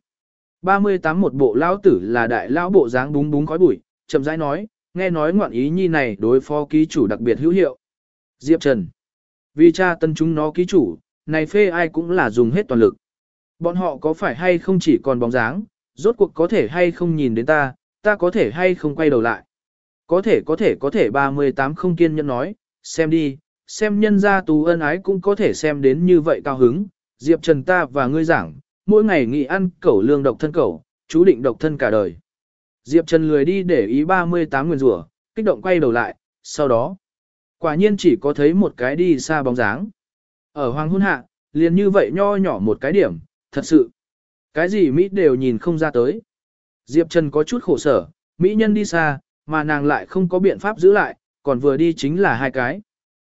S1: 38 một bộ lão tử là đại lão bộ dáng búng búng khói bụi, chậm rãi nói, nghe nói ngoạn ý nhi này đối phó ký chủ đặc biệt hữu hiệu. Diệp Trần. Vì cha tân chúng nó ký chủ, này phê ai cũng là dùng hết toàn lực. Bọn họ có phải hay không chỉ còn bóng dáng, rốt cuộc có thể hay không nhìn đến ta, ta có thể hay không quay đầu lại. Có thể có thể có thể 38 không kiên nhẫn nói, xem đi, xem nhân gia tù ân ái cũng có thể xem đến như vậy cao hứng. Diệp Trần ta và ngươi giảng, mỗi ngày nghỉ ăn cẩu lương độc thân cẩu, chú định độc thân cả đời. Diệp Trần lười đi để ý 38 nguyên rủa, kích động quay đầu lại, sau đó, quả nhiên chỉ có thấy một cái đi xa bóng dáng. Ở hoàng hôn hạ, liền như vậy nho nhỏ một cái điểm, thật sự. Cái gì Mỹ đều nhìn không ra tới. Diệp Trần có chút khổ sở, Mỹ nhân đi xa, mà nàng lại không có biện pháp giữ lại, còn vừa đi chính là hai cái.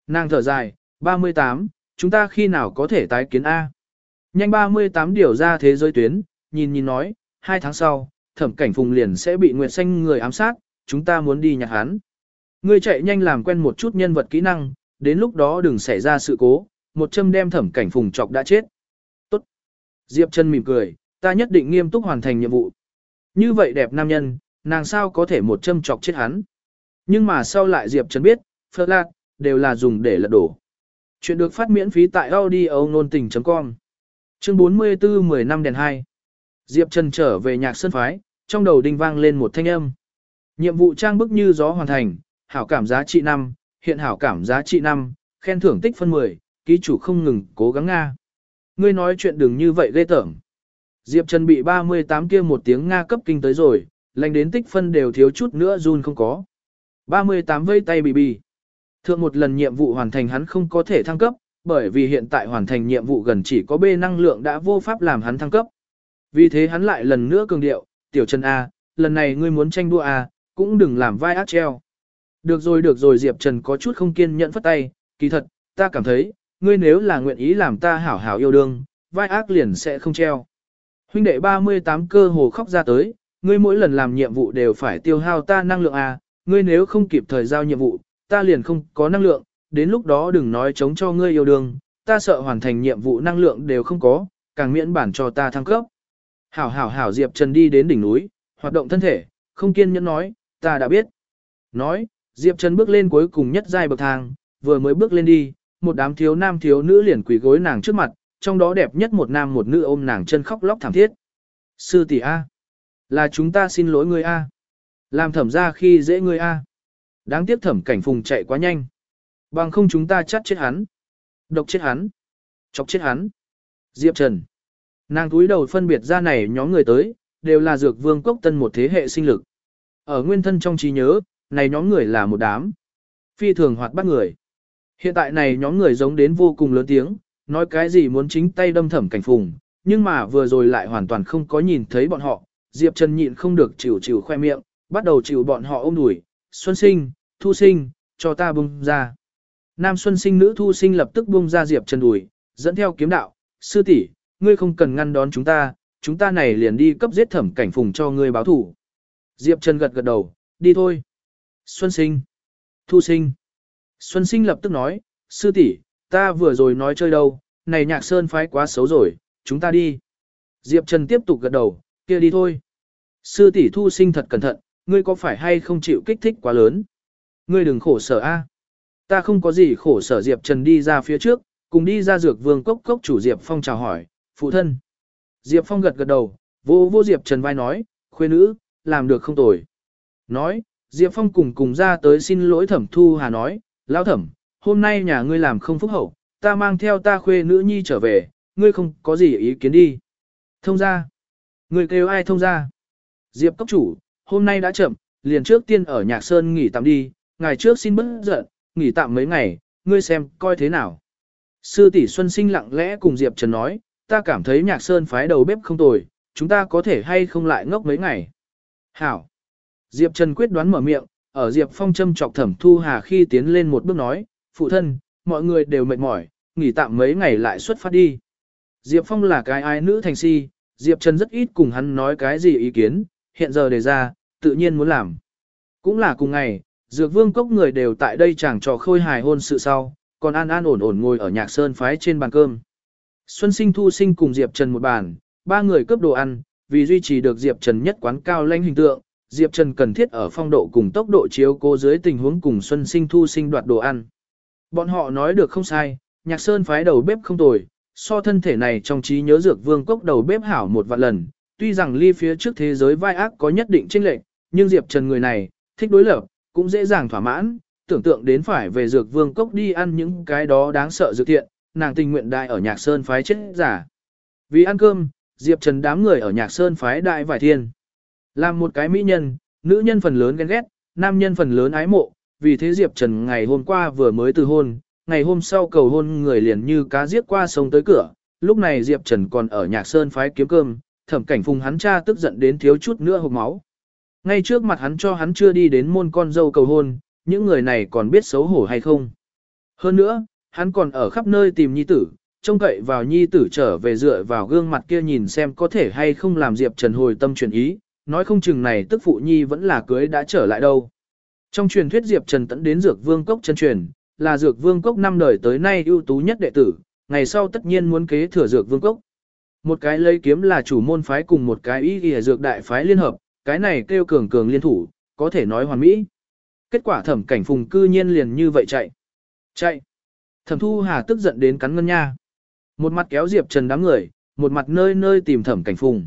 S1: Nàng thở dài, 38, chúng ta khi nào có thể tái kiến A. Nhanh 38 điều ra thế giới tuyến, nhìn nhìn nói, hai tháng sau, thẩm cảnh phùng liền sẽ bị Nguyệt Xanh người ám sát, chúng ta muốn đi nhặt hắn. Ngươi chạy nhanh làm quen một chút nhân vật kỹ năng, đến lúc đó đừng xảy ra sự cố, một châm đem thẩm cảnh phùng chọc đã chết. Tốt. Diệp chân mỉm cười, ta nhất định nghiêm túc hoàn thành nhiệm vụ. Như vậy đẹp nam nhân, nàng sao có thể một châm chọc chết hắn. Nhưng mà sau lại Diệp Trần biết, phật lạc, đều là dùng để lật đổ. Chuyện được phát miễn phí tại audio nôn tình.com Chương 44 10 năm đèn 2 Diệp Trần trở về nhạc sân phái, trong đầu đinh vang lên một thanh âm. Nhiệm vụ trang bức như gió hoàn thành, hảo cảm giá trị 5, hiện hảo cảm giá trị 5, khen thưởng tích phân 10, ký chủ không ngừng cố gắng Nga. Ngươi nói chuyện đừng như vậy ghê tởm. Diệp Trần bị 38 kia một tiếng Nga cấp kinh tới rồi, lành đến tích phân đều thiếu chút nữa run không có. 38 vây tay bì bì. Thượng một lần nhiệm vụ hoàn thành hắn không có thể thăng cấp, bởi vì hiện tại hoàn thành nhiệm vụ gần chỉ có B năng lượng đã vô pháp làm hắn thăng cấp. Vì thế hắn lại lần nữa cường điệu, tiểu Trần A, lần này ngươi muốn tranh đua A, cũng đừng làm vai ác treo. Được rồi được rồi Diệp Trần có chút không kiên nhẫn phất tay, kỳ thật, ta cảm thấy, ngươi nếu là nguyện ý làm ta hảo hảo yêu đương, vai ác liền sẽ không treo. Huynh đệ 38 cơ hồ khóc ra tới, ngươi mỗi lần làm nhiệm vụ đều phải tiêu hao ta năng lượng a. ngươi nếu không kịp thời giao nhiệm vụ, ta liền không có năng lượng, đến lúc đó đừng nói chống cho ngươi yêu đương, ta sợ hoàn thành nhiệm vụ năng lượng đều không có, càng miễn bản cho ta thăng cấp. Hảo hảo hảo Diệp Trần đi đến đỉnh núi, hoạt động thân thể, không kiên nhẫn nói, ta đã biết. Nói, Diệp Trần bước lên cuối cùng nhất giai bậc thang, vừa mới bước lên đi, một đám thiếu nam thiếu nữ liền quỳ gối nàng trước mặt, trong đó đẹp nhất một nam một nữ ôm nàng chân khóc lóc thảm thiết. Sư tỷ A. Là chúng ta xin lỗi ngươi A. Làm thẩm ra khi dễ ngươi A. Đáng tiếc thẩm cảnh phùng chạy quá nhanh. Bằng không chúng ta chắt chết hắn. Độc chết hắn. Chọc chết hắn. Diệp Trần. Nàng túi đầu phân biệt ra này nhóm người tới, đều là dược vương cốc tân một thế hệ sinh lực. Ở nguyên thân trong trí nhớ, này nhóm người là một đám. Phi thường hoạt bắt người. Hiện tại này nhóm người giống đến vô cùng lớn tiếng, nói cái gì muốn chính tay đâm thẩm cảnh phùng, nhưng mà vừa rồi lại hoàn toàn không có nhìn thấy bọn họ. Diệp Trần nhịn không được chịu chịu khoe miệng, bắt đầu chịu bọn họ ôm đùi, Xuân Sinh, Thu Sinh, cho ta bung ra. Nam Xuân Sinh nữ Thu Sinh lập tức buông ra Diệp Trần đùi, dẫn theo kiếm đạo, sư tỷ, ngươi không cần ngăn đón chúng ta, chúng ta này liền đi cấp giết thẩm cảnh phùng cho ngươi báo thủ. Diệp Trần gật gật đầu, đi thôi. Xuân Sinh, Thu Sinh. Xuân Sinh lập tức nói, sư tỷ, ta vừa rồi nói chơi đâu, này nhạc sơn phái quá xấu rồi, chúng ta đi. Diệp Trần tiếp tục gật đầu, kia đi thôi. Sư tỷ thu sinh thật cẩn thận, ngươi có phải hay không chịu kích thích quá lớn? Ngươi đừng khổ sở a. Ta không có gì khổ sở Diệp Trần đi ra phía trước, cùng đi ra dược vương cốc cốc chủ Diệp Phong chào hỏi, phụ thân. Diệp Phong gật gật đầu, vô vô Diệp Trần vai nói, khuê nữ, làm được không tồi. Nói, Diệp Phong cùng cùng ra tới xin lỗi thẩm thu hà nói, lão thẩm, hôm nay nhà ngươi làm không phúc hậu, ta mang theo ta khuê nữ nhi trở về, ngươi không có gì ý kiến đi. Thông ra, ngươi kêu ai thông ra? Diệp cốc chủ, hôm nay đã chậm, liền trước tiên ở Nhạc Sơn nghỉ tạm đi, ngày trước xin bớt giận, nghỉ tạm mấy ngày, ngươi xem, coi thế nào. Sư tỷ Xuân Sinh lặng lẽ cùng Diệp Trần nói, ta cảm thấy Nhạc Sơn phái đầu bếp không tồi, chúng ta có thể hay không lại ngốc mấy ngày. Hảo. Diệp Trần quyết đoán mở miệng, ở Diệp Phong châm chọc thẩm thu hà khi tiến lên một bước nói, phụ thân, mọi người đều mệt mỏi, nghỉ tạm mấy ngày lại xuất phát đi. Diệp Phong là cái ai nữ thành si, Diệp Trần rất ít cùng hắn nói cái gì ý kiến, hiện giờ đề ra, tự nhiên muốn làm. Cũng là cùng ngày, Dược Vương cốc người đều tại đây chẳng trò khôi hài hôn sự sau, còn an an ổn ổn ngồi ở nhạc sơn phái trên bàn cơm. Xuân Sinh Thu Sinh cùng Diệp Trần một bàn, ba người cướp đồ ăn, vì duy trì được Diệp Trần nhất quán cao lãnh hình tượng, Diệp Trần cần thiết ở phong độ cùng tốc độ chiếu cố dưới tình huống cùng Xuân Sinh Thu Sinh đoạt đồ ăn. Bọn họ nói được không sai, Nhạc Sơn phái đầu bếp không tồi, so thân thể này trong trí nhớ dược vương cốc đầu bếp hảo một vạn lần, tuy rằng ly phía trước thế giới vai ác có nhất định chênh lệch, nhưng Diệp Trần người này, thích đối lập, cũng dễ dàng thỏa mãn, tưởng tượng đến phải về dược vương cốc đi ăn những cái đó đáng sợ dược thiện, nàng tình nguyện đại ở Nhạc Sơn phái chết giả. Vì ăn cơm, Diệp Trần đám người ở Nhạc Sơn phái đại vài thiên. Làm một cái mỹ nhân, nữ nhân phần lớn ghen ghét, nam nhân phần lớn ái mộ, vì thế Diệp Trần ngày hôm qua vừa mới từ hôn, ngày hôm sau cầu hôn người liền như cá giết qua sông tới cửa, lúc này Diệp Trần còn ở Nhạc Sơn phái kiếm cơm, thẩm cảnh phùng hắn cha tức giận đến thiếu chút nữa hộp máu. Ngay trước mặt hắn cho hắn chưa đi đến môn con dâu cầu hôn, những người này còn biết xấu hổ hay không. Hơn nữa, hắn còn ở khắp nơi tìm nhi tử, trông cậy vào nhi tử trở về dựa vào gương mặt kia nhìn xem có thể hay không làm Diệp Trần hồi tâm chuyển ý, nói không chừng này tức phụ nhi vẫn là cưới đã trở lại đâu. Trong truyền thuyết Diệp Trần tẫn đến dược vương cốc chân truyền, là dược vương cốc năm đời tới nay ưu tú nhất đệ tử, ngày sau tất nhiên muốn kế thừa dược vương cốc. Một cái lấy kiếm là chủ môn phái cùng một cái ý ghi dược đại phái liên hợp, cái này kêu cường cường liên thủ, có thể nói hoàn mỹ. Kết quả thẩm cảnh phùng cư nhiên liền như vậy chạy. Chạy. Thẩm thu hà tức giận đến cắn ngân nha. Một mặt kéo Diệp Trần đám người, một mặt nơi nơi tìm thẩm cảnh phùng.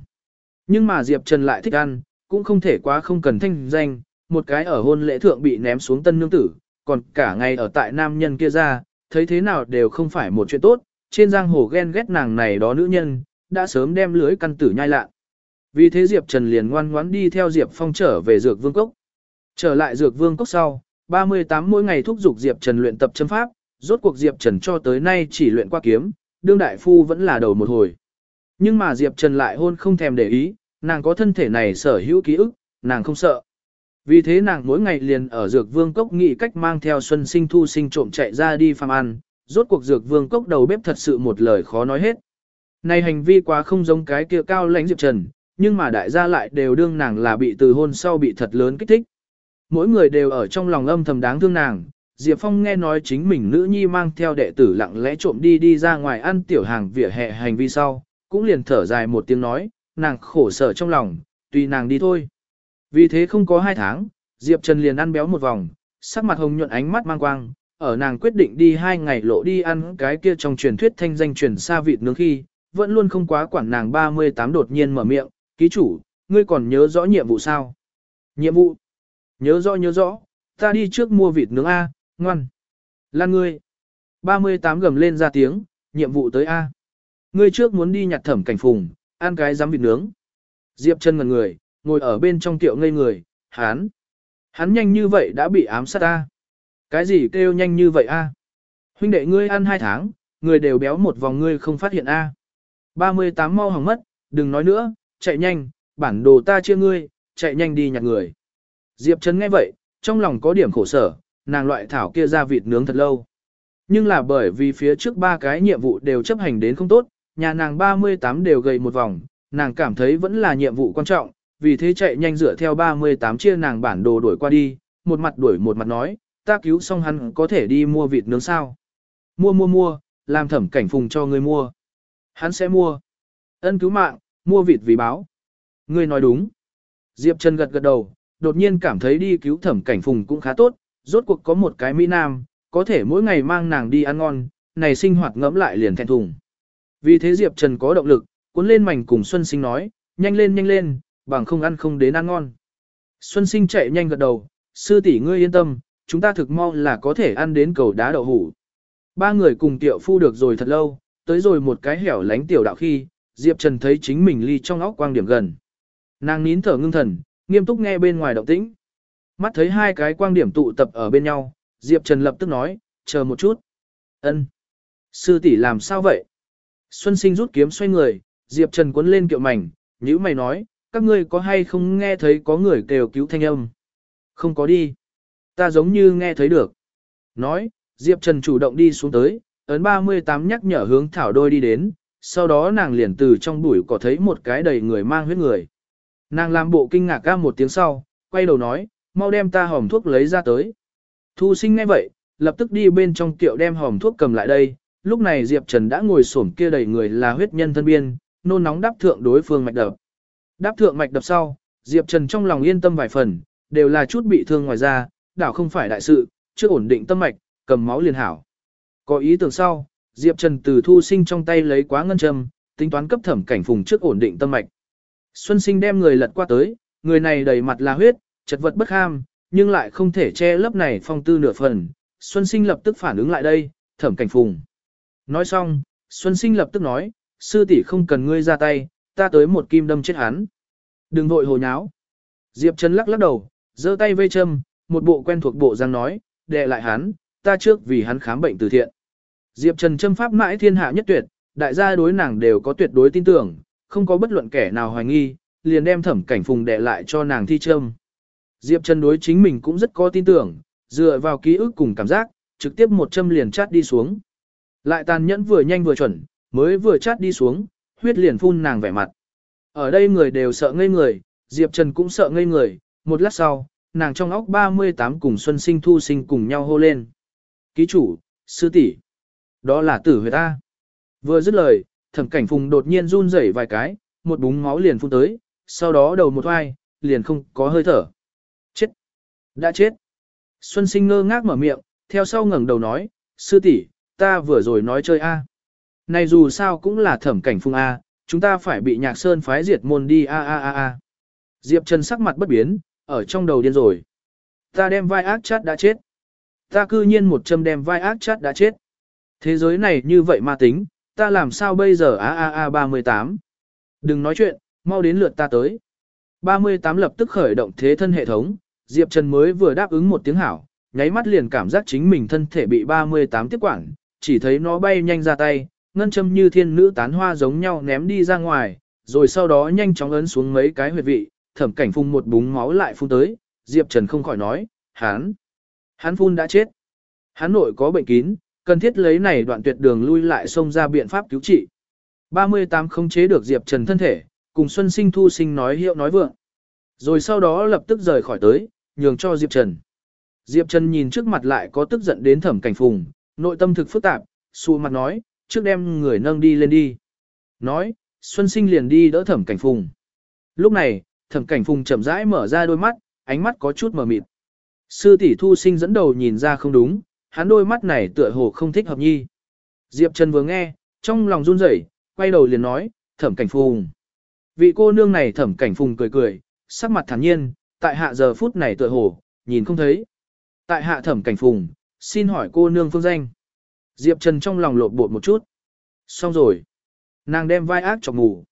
S1: Nhưng mà Diệp Trần lại thích ăn, cũng không thể quá không cần thanh danh, một cái ở hôn lễ thượng bị ném xuống tân nương tử, còn cả ngày ở tại nam nhân kia ra, thấy thế nào đều không phải một chuyện tốt, trên giang hồ ghen ghét nàng này đó nữ nhân, đã sớm đem lưới căn tử nhai lạ. Vì thế Diệp Trần liền ngoan ngoãn đi theo Diệp Phong trở về Dược Vương Cốc. Trở lại Dược Vương Cốc sau, 38 mỗi ngày thúc giục Diệp Trần luyện tập châm pháp, rốt cuộc Diệp Trần cho tới nay chỉ luyện qua kiếm, đương đại phu vẫn là đầu một hồi. Nhưng mà Diệp Trần lại hôn không thèm để ý, nàng có thân thể này sở hữu ký ức, nàng không sợ. Vì thế nàng mỗi ngày liền ở dược vương cốc nghĩ cách mang theo xuân sinh thu sinh trộm chạy ra đi phàm ăn, rốt cuộc dược vương cốc đầu bếp thật sự một lời khó nói hết. Này hành vi quá không giống cái kia cao lãnh Diệp Trần, nhưng mà đại gia lại đều đương nàng là bị từ hôn sau bị thật lớn kích thích. Mỗi người đều ở trong lòng âm thầm đáng thương nàng, Diệp Phong nghe nói chính mình nữ nhi mang theo đệ tử lặng lẽ trộm đi đi ra ngoài ăn tiểu hàng vỉa hè hành vi sau, cũng liền thở dài một tiếng nói, nàng khổ sở trong lòng, tùy nàng đi thôi. Vì thế không có hai tháng, Diệp Trần liền ăn béo một vòng, sắc mặt hồng nhuận ánh mắt mang quang, ở nàng quyết định đi hai ngày lộ đi ăn cái kia trong truyền thuyết thanh danh truyền xa vịt nướng khi, vẫn luôn không quá quản nàng 38 đột nhiên mở miệng, ký chủ, ngươi còn nhớ rõ nhiệm vụ sao? Nhiệm vụ? Nhớ rõ nhớ rõ, ta đi trước mua vịt nướng A, ngoan. Lan ngươi. 38 gầm lên ra tiếng, nhiệm vụ tới A. Ngươi trước muốn đi nhặt thẩm cảnh phùng, ăn cái giám vịt nướng. Diệp chân ngần người, ngồi ở bên trong tiệu ngây người, Hán. Hắn nhanh như vậy đã bị ám sát a. Cái gì kêu nhanh như vậy a? Huynh đệ ngươi ăn hai tháng, người đều béo một vòng ngươi không phát hiện a. 38 mau hỏng mất, đừng nói nữa, chạy nhanh, bản đồ ta chia ngươi, chạy nhanh đi nhặt người. Diệp Trấn nghe vậy, trong lòng có điểm khổ sở, nàng loại thảo kia ra vịt nướng thật lâu. Nhưng là bởi vì phía trước ba cái nhiệm vụ đều chấp hành đến không tốt, nhà nàng 38 đều gầy một vòng, nàng cảm thấy vẫn là nhiệm vụ quan trọng, vì thế chạy nhanh dựa theo 38 chia nàng bản đồ đuổi qua đi, một mặt đuổi một mặt nói, ta cứu xong hắn có thể đi mua vịt nướng sao. Mua mua mua, làm thẩm cảnh phùng cho người mua. Hắn sẽ mua. Ân cứu mạng, mua vịt vì báo. Ngươi nói đúng. Diệp Trần gật gật đầu, đột nhiên cảm thấy đi cứu thẩm cảnh phùng cũng khá tốt, rốt cuộc có một cái Mỹ Nam, có thể mỗi ngày mang nàng đi ăn ngon, này sinh hoạt ngẫm lại liền thẹn thùng. Vì thế Diệp Trần có động lực, cuốn lên mảnh cùng Xuân Sinh nói, nhanh lên nhanh lên, bằng không ăn không đến ăn ngon. Xuân Sinh chạy nhanh gật đầu, sư tỷ ngươi yên tâm, chúng ta thực mong là có thể ăn đến cầu đá đậu hủ. Ba người cùng tiệu phu được rồi thật lâu, tới rồi một cái hẻo lánh tiểu đạo khi, Diệp Trần thấy chính mình ly trong óc quang điểm gần. Nàng nín thở ngưng thần, nghiêm túc nghe bên ngoài động tĩnh. Mắt thấy hai cái quang điểm tụ tập ở bên nhau, Diệp Trần lập tức nói, chờ một chút. ân Sư tỷ làm sao vậy? Xuân sinh rút kiếm xoay người, Diệp Trần cuốn lên kiệu mảnh, nhữ mày nói, các ngươi có hay không nghe thấy có người kêu cứu thanh âm? Không có đi. Ta giống như nghe thấy được. Nói, Diệp Trần chủ động đi xuống tới, ấn 38 nhắc nhở hướng thảo đôi đi đến, sau đó nàng liền từ trong bụi có thấy một cái đầy người mang huyết người. Nàng làm bộ kinh ngạc ca một tiếng sau, quay đầu nói, mau đem ta hòm thuốc lấy ra tới. Thu sinh ngay vậy, lập tức đi bên trong tiệu đem hòm thuốc cầm lại đây, lúc này Diệp Trần đã ngồi xổm kia đầy người là huyết nhân thân biên, nôn nóng đáp thượng đối phương mạch đập. Đáp thượng mạch đập sau, Diệp Trần trong lòng yên tâm vài phần, đều là chút bị thương ngoài ra, đảo không phải đại sự, chưa ổn định tâm mạch, cầm máu liền hảo. Có ý tưởng sau, Diệp Trần từ thu sinh trong tay lấy quá ngân châm, tính toán cấp thẩm cảnh phùng trước ổn định tâm mạch. Xuân sinh đem người lật qua tới, người này đầy mặt là huyết, chật vật bất ham, nhưng lại không thể che lớp này phong tư nửa phần. Xuân sinh lập tức phản ứng lại đây, thẩm cảnh phùng. Nói xong, Xuân sinh lập tức nói, sư tỷ không cần ngươi ra tay, ta tới một kim đâm chết hắn. Đừng vội hồ nháo. Diệp Trần lắc lắc đầu, giơ tay vây châm, một bộ quen thuộc bộ răng nói, đệ lại hắn, ta trước vì hắn khám bệnh từ thiện. Diệp Trần châm pháp mãi thiên hạ nhất tuyệt, đại gia đối nàng đều có tuyệt đối tin tưởng, không có bất luận kẻ nào hoài nghi, liền đem thẩm cảnh phùng đệ lại cho nàng thi châm. Diệp Trần đối chính mình cũng rất có tin tưởng, dựa vào ký ức cùng cảm giác, trực tiếp một châm liền chát đi xuống. Lại tàn nhẫn vừa nhanh vừa chuẩn, mới vừa chát đi xuống, huyết liền phun nàng vẻ mặt. Ở đây người đều sợ ngây người, Diệp Trần cũng sợ ngây người, một lát sau, nàng trong óc 38 cùng Xuân Sinh Thu Sinh cùng nhau hô lên. Ký chủ, sư tỷ, đó là tử huyệt ta. Vừa dứt lời, thẩm cảnh phùng đột nhiên run rẩy vài cái, một búng máu liền phun tới, sau đó đầu một oai, liền không có hơi thở. Chết! Đã chết! Xuân sinh ngơ ngác mở miệng, theo sau ngẩng đầu nói, sư tỷ, ta vừa rồi nói chơi a. Này dù sao cũng là thẩm cảnh phùng a, chúng ta phải bị nhạc sơn phái diệt môn đi a a a a. Diệp Trần sắc mặt bất biến, ở trong đầu điên rồi. Ta đem vai ác chát đã chết. Ta cư nhiên một châm đem vai ác chát đã chết. Thế giới này như vậy ma tính, ta làm sao bây giờ a a a 38. Đừng nói chuyện, mau đến lượt ta tới. 38 lập tức khởi động thế thân hệ thống, Diệp Trần mới vừa đáp ứng một tiếng hảo, nháy mắt liền cảm giác chính mình thân thể bị 38 tiếp quản, chỉ thấy nó bay nhanh ra tay, ngân châm như thiên nữ tán hoa giống nhau ném đi ra ngoài, rồi sau đó nhanh chóng ấn xuống mấy cái huyệt vị, thẩm cảnh phun một búng máu lại phun tới, Diệp Trần không khỏi nói, hắn, hắn phun đã chết. Hắn nội có bệnh kín, cần thiết lấy này đoạn tuyệt đường lui lại xông ra biện pháp cứu trị. 38 không chế được Diệp Trần thân thể, cùng Xuân Sinh Thu Sinh nói hiệu nói vượng. Rồi sau đó lập tức rời khỏi tới, nhường cho Diệp Trần. Diệp Trần nhìn trước mặt lại có tức giận đến thẩm cảnh phùng, nội tâm thực phức tạp, xù mặt nói, trước đem người nâng đi lên đi. Nói, Xuân Sinh liền đi đỡ thẩm cảnh phùng. Lúc này, thẩm cảnh phùng chậm rãi mở ra đôi mắt, ánh mắt có chút mờ mịt. Sư tỷ thu sinh dẫn đầu nhìn ra không đúng, hắn đôi mắt này tựa hồ không thích hợp nhi. Diệp Trần vừa nghe, trong lòng run rẩy, quay đầu liền nói, thẩm cảnh phùng. Vị cô nương này thẩm cảnh phùng cười cười, sắc mặt thản nhiên, tại hạ giờ phút này tựa hồ, nhìn không thấy. Tại hạ thẩm cảnh phùng, xin hỏi cô nương phương danh. Diệp Trần trong lòng lộn bột một chút. Xong rồi. Nàng đem vai ác chọc ngủ.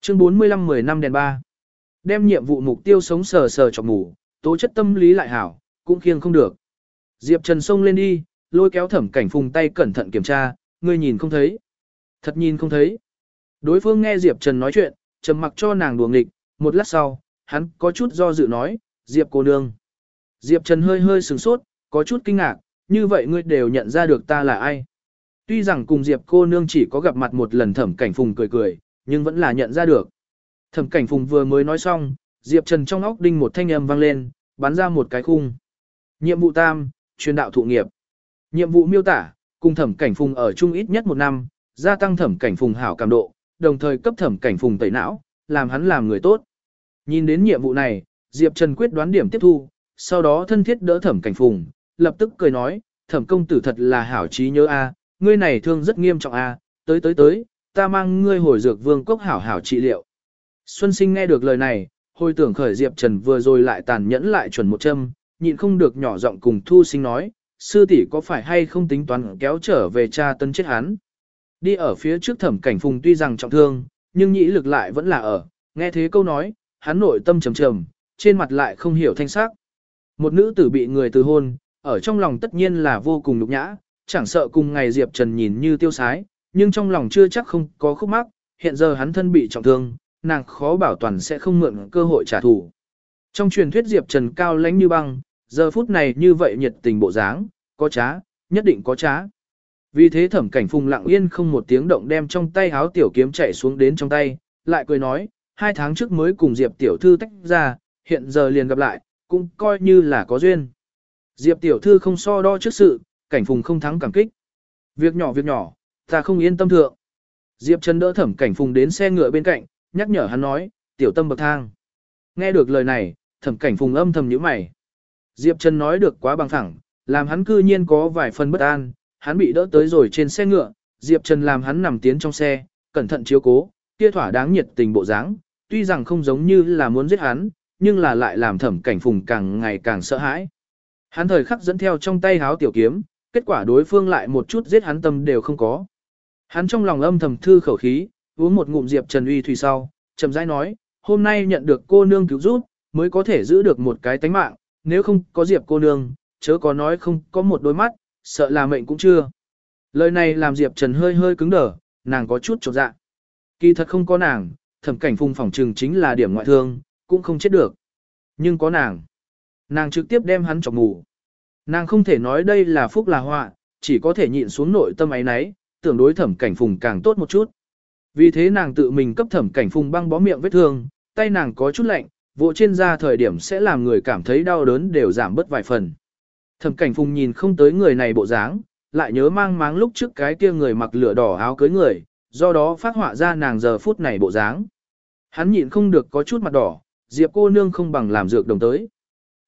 S1: Chương 45 10 năm đèn ba. Đem nhiệm vụ mục tiêu sống sờ sờ chọc ngủ, tố chất tâm lý lại hảo, cũng khiêng không được. Diệp Trần xông lên đi, lôi kéo thẩm cảnh phùng tay cẩn thận kiểm tra, ngươi nhìn không thấy. Thật nhìn không thấy. Đối phương nghe Diệp Trần nói chuyện, trầm mặc cho nàng đùa nghịch, một lát sau, hắn có chút do dự nói, Diệp cô nương. Diệp Trần hơi hơi sửng sốt, có chút kinh ngạc, như vậy ngươi đều nhận ra được ta là ai. Tuy rằng cùng Diệp cô nương chỉ có gặp mặt một lần thẩm cảnh phùng cười cười, nhưng vẫn là nhận ra được. Thẩm cảnh phùng vừa mới nói xong, Diệp Trần trong óc đinh một thanh âm vang lên, bắn ra một cái khung. Nhiệm vụ tam, truyền đạo thụ nghiệp. Nhiệm vụ miêu tả, cùng thẩm cảnh phùng ở chung ít nhất một năm, gia tăng thẩm cảnh phùng hảo cảm độ, đồng thời cấp thẩm cảnh phùng tẩy não, làm hắn làm người tốt. Nhìn đến nhiệm vụ này, Diệp Trần quyết đoán điểm tiếp thu, sau đó thân thiết đỡ thẩm cảnh phùng, lập tức cười nói, thẩm công tử thật là hảo trí nhớ a, ngươi này thương rất nghiêm trọng a, tới tới tới, ta mang ngươi hồi dược vương cốc hảo hảo trị liệu. Xuân sinh nghe được lời này, hồi tưởng khởi Diệp Trần vừa rồi lại tàn nhẫn lại chuẩn một châm, nhịn không được nhỏ giọng cùng thu sinh nói, sư tỷ có phải hay không tính toán kéo trở về cha tân chết hắn. Đi ở phía trước thẩm cảnh phùng tuy rằng trọng thương, nhưng nhĩ lực lại vẫn là ở, nghe thế câu nói, hắn nội tâm trầm trầm, trên mặt lại không hiểu thanh sắc. Một nữ tử bị người từ hôn, ở trong lòng tất nhiên là vô cùng nhục nhã, chẳng sợ cùng ngày Diệp Trần nhìn như tiêu sái, nhưng trong lòng chưa chắc không có khúc mắc, hiện giờ hắn thân bị trọng thương, nàng khó bảo toàn sẽ không mượn cơ hội trả thù. Trong truyền thuyết Diệp Trần cao lãnh như băng, giờ phút này như vậy nhiệt tình bộ dáng, có trá, nhất định có trá. Vì thế thẩm cảnh phùng lặng yên không một tiếng động đem trong tay háo tiểu kiếm chạy xuống đến trong tay, lại cười nói, hai tháng trước mới cùng Diệp tiểu thư tách ra, hiện giờ liền gặp lại, cũng coi như là có duyên. Diệp tiểu thư không so đo trước sự, cảnh phùng không thắng cảm kích. Việc nhỏ việc nhỏ, ta không yên tâm thượng. Diệp Trần đỡ thẩm cảnh phùng đến xe ngựa bên cạnh, nhắc nhở hắn nói, tiểu tâm bậc thang. Nghe được lời này, thẩm cảnh phùng âm thầm nhíu mày. Diệp Trần nói được quá bằng thẳng, làm hắn cư nhiên có vài phần bất an, hắn bị đỡ tới rồi trên xe ngựa, Diệp Trần làm hắn nằm tiến trong xe, cẩn thận chiếu cố, kia thỏa đáng nhiệt tình bộ dáng, tuy rằng không giống như là muốn giết hắn, nhưng là lại làm thẩm cảnh phùng càng ngày càng sợ hãi. Hắn thời khắc dẫn theo trong tay háo tiểu kiếm, kết quả đối phương lại một chút giết hắn tâm đều không có. Hắn trong lòng âm thầm thư khẩu khí, uống một ngụm Diệp Trần uy thủy sau, chậm rãi nói, hôm nay nhận được cô nương cứu giúp, mới có thể giữ được một cái tánh mạng, nếu không có Diệp cô nương, chớ có nói không có một đôi mắt, sợ là mệnh cũng chưa. Lời này làm Diệp Trần hơi hơi cứng đờ, nàng có chút chột dạ. Kỳ thật không có nàng, thẩm cảnh phùng phỏng trừng chính là điểm ngoại thương, cũng không chết được. Nhưng có nàng. Nàng trực tiếp đem hắn chọc ngủ. Nàng không thể nói đây là phúc là họa, chỉ có thể nhịn xuống nội tâm ấy nấy, tưởng đối thẩm cảnh phùng càng tốt một chút. Vì thế nàng tự mình cấp thẩm cảnh phùng băng bó miệng vết thương, tay nàng có chút lạnh, vỗ trên da thời điểm sẽ làm người cảm thấy đau đớn đều giảm bớt vài phần. Thẩm cảnh phùng nhìn không tới người này bộ dáng, lại nhớ mang máng lúc trước cái kia người mặc lửa đỏ áo cưới người, do đó phát họa ra nàng giờ phút này bộ dáng. Hắn nhịn không được có chút mặt đỏ, Diệp cô nương không bằng làm dược đồng tới.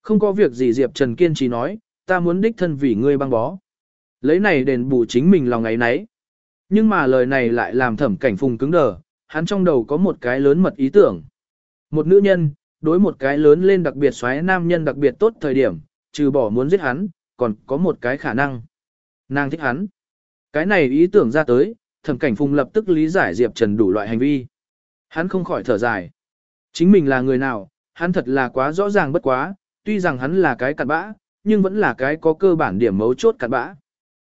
S1: Không có việc gì Diệp Trần kiên trì nói, ta muốn đích thân vì ngươi băng bó. Lấy này đền bù chính mình lòng ấy nấy. Nhưng mà lời này lại làm thẩm cảnh phùng cứng đờ, hắn trong đầu có một cái lớn mật ý tưởng. Một nữ nhân, đối một cái lớn lên đặc biệt xoáy nam nhân đặc biệt tốt thời điểm, trừ bỏ muốn giết hắn, còn có một cái khả năng. Nàng thích hắn. Cái này ý tưởng ra tới, thẩm cảnh phùng lập tức lý giải Diệp Trần đủ loại hành vi. Hắn không khỏi thở dài. Chính mình là người nào, hắn thật là quá rõ ràng bất quá, tuy rằng hắn là cái cặn bã, nhưng vẫn là cái có cơ bản điểm mấu chốt cặn bã.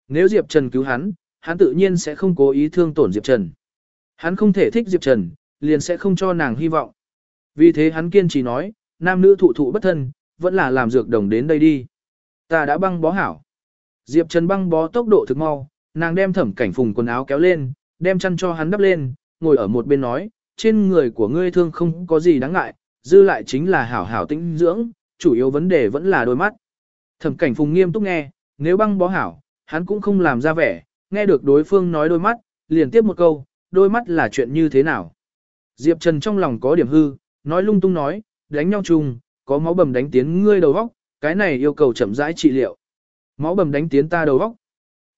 S1: Nếu Diệp Trần cứu hắn, hắn tự nhiên sẽ không cố ý thương tổn Diệp Trần. Hắn không thể thích Diệp Trần, liền sẽ không cho nàng hy vọng. Vì thế hắn kiên trì nói, nam nữ thụ thụ bất thân, vẫn là làm dược đồng đến đây đi. Ta đã băng bó hảo. Diệp Trần băng bó tốc độ thực mau, nàng đem thẩm cảnh phùng quần áo kéo lên, đem chăn cho hắn đắp lên, ngồi ở một bên nói, trên người của ngươi thương không có gì đáng ngại, dư lại chính là hảo hảo tĩnh dưỡng, chủ yếu vấn đề vẫn là đôi mắt. Thẩm cảnh phùng nghiêm túc nghe, nếu băng bó hảo, hắn cũng không làm ra vẻ, nghe được đối phương nói đôi mắt, liền tiếp một câu, đôi mắt là chuyện như thế nào. Diệp Trần trong lòng có điểm hư, nói lung tung nói, đánh nhau chung, có máu bầm đánh tiến ngươi đầu vóc, cái này yêu cầu chậm rãi trị liệu. Máu bầm đánh tiến ta đầu vóc.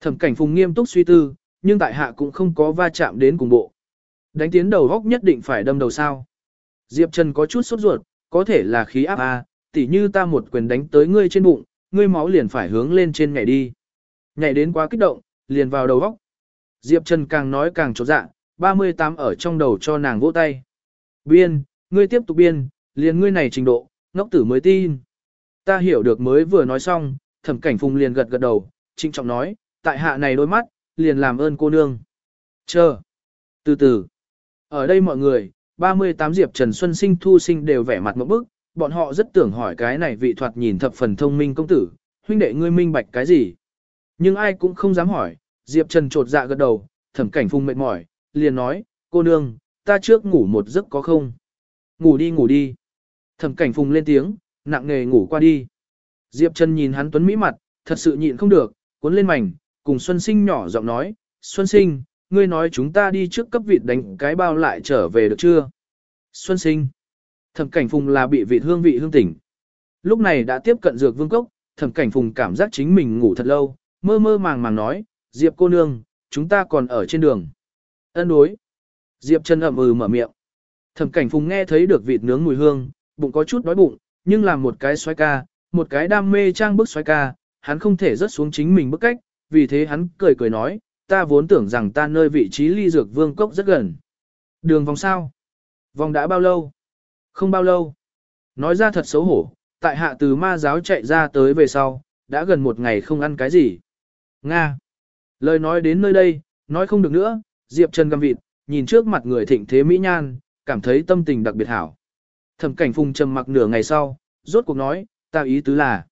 S1: Thẩm cảnh phùng nghiêm túc suy tư, nhưng tại hạ cũng không có va chạm đến cùng bộ. Đánh tiến đầu vóc nhất định phải đâm đầu sao. Diệp Trần có chút sốt ruột, có thể là khí áp A, tỉ như ta một quyền đánh tới ngươi trên bụng, ngươi máu liền phải hướng lên trên nhảy đi. Nhảy đến quá kích động, liền vào đầu vóc. Diệp Trần càng nói càng trột dạ, 38 ở trong đầu cho nàng vỗ tay. Biên, ngươi tiếp tục biên, liền ngươi này trình độ, ngốc tử mới tin. Ta hiểu được mới vừa nói xong, thẩm cảnh phùng liền gật gật đầu, trinh trọng nói, tại hạ này đôi mắt, liền làm ơn cô nương. Chờ. Từ từ. Ở đây mọi người, 38 Diệp Trần Xuân Sinh Thu Sinh đều vẻ mặt một bức, bọn họ rất tưởng hỏi cái này vị thoạt nhìn thập phần thông minh công tử, huynh đệ ngươi minh bạch cái gì. Nhưng ai cũng không dám hỏi, Diệp Trần trột dạ gật đầu, thẩm cảnh phùng mệt mỏi, liền nói, cô nương, ta trước ngủ một giấc có không? Ngủ đi ngủ đi. Thẩm cảnh phùng lên tiếng, nặng nề ngủ qua đi. Diệp Trần nhìn hắn tuấn mỹ mặt, thật sự nhịn không được, cuốn lên mảnh, cùng Xuân Sinh nhỏ giọng nói, Xuân Sinh, ngươi nói chúng ta đi trước cấp vịt đánh cái bao lại trở về được chưa? Xuân Sinh. Thẩm cảnh phùng là bị vị hương vị hương tỉnh. Lúc này đã tiếp cận dược vương cốc, thẩm cảnh phùng cảm giác chính mình ngủ thật lâu, mơ mơ màng màng nói, Diệp cô nương, chúng ta còn ở trên đường. Ân đối. Diệp Trần ậm ừ mở miệng. Thẩm cảnh phùng nghe thấy được vịt nướng mùi hương, bụng có chút đói bụng, nhưng làm một cái xoay ca, một cái đam mê trang bức xoay ca, hắn không thể rớt xuống chính mình bức cách, vì thế hắn cười cười nói, ta vốn tưởng rằng ta nơi vị trí ly dược vương cốc rất gần. Đường vòng sao? Vòng đã bao lâu? Không bao lâu. Nói ra thật xấu hổ, tại hạ từ ma giáo chạy ra tới về sau, đã gần một ngày không ăn cái gì. Nga. Lời nói đến nơi đây, nói không được nữa, Diệp Trần găm vịt, nhìn trước mặt người thịnh thế mỹ nhan, cảm thấy tâm tình đặc biệt hảo. Thẩm cảnh phùng trầm mặc nửa ngày sau, rốt cuộc nói, ta ý tứ là,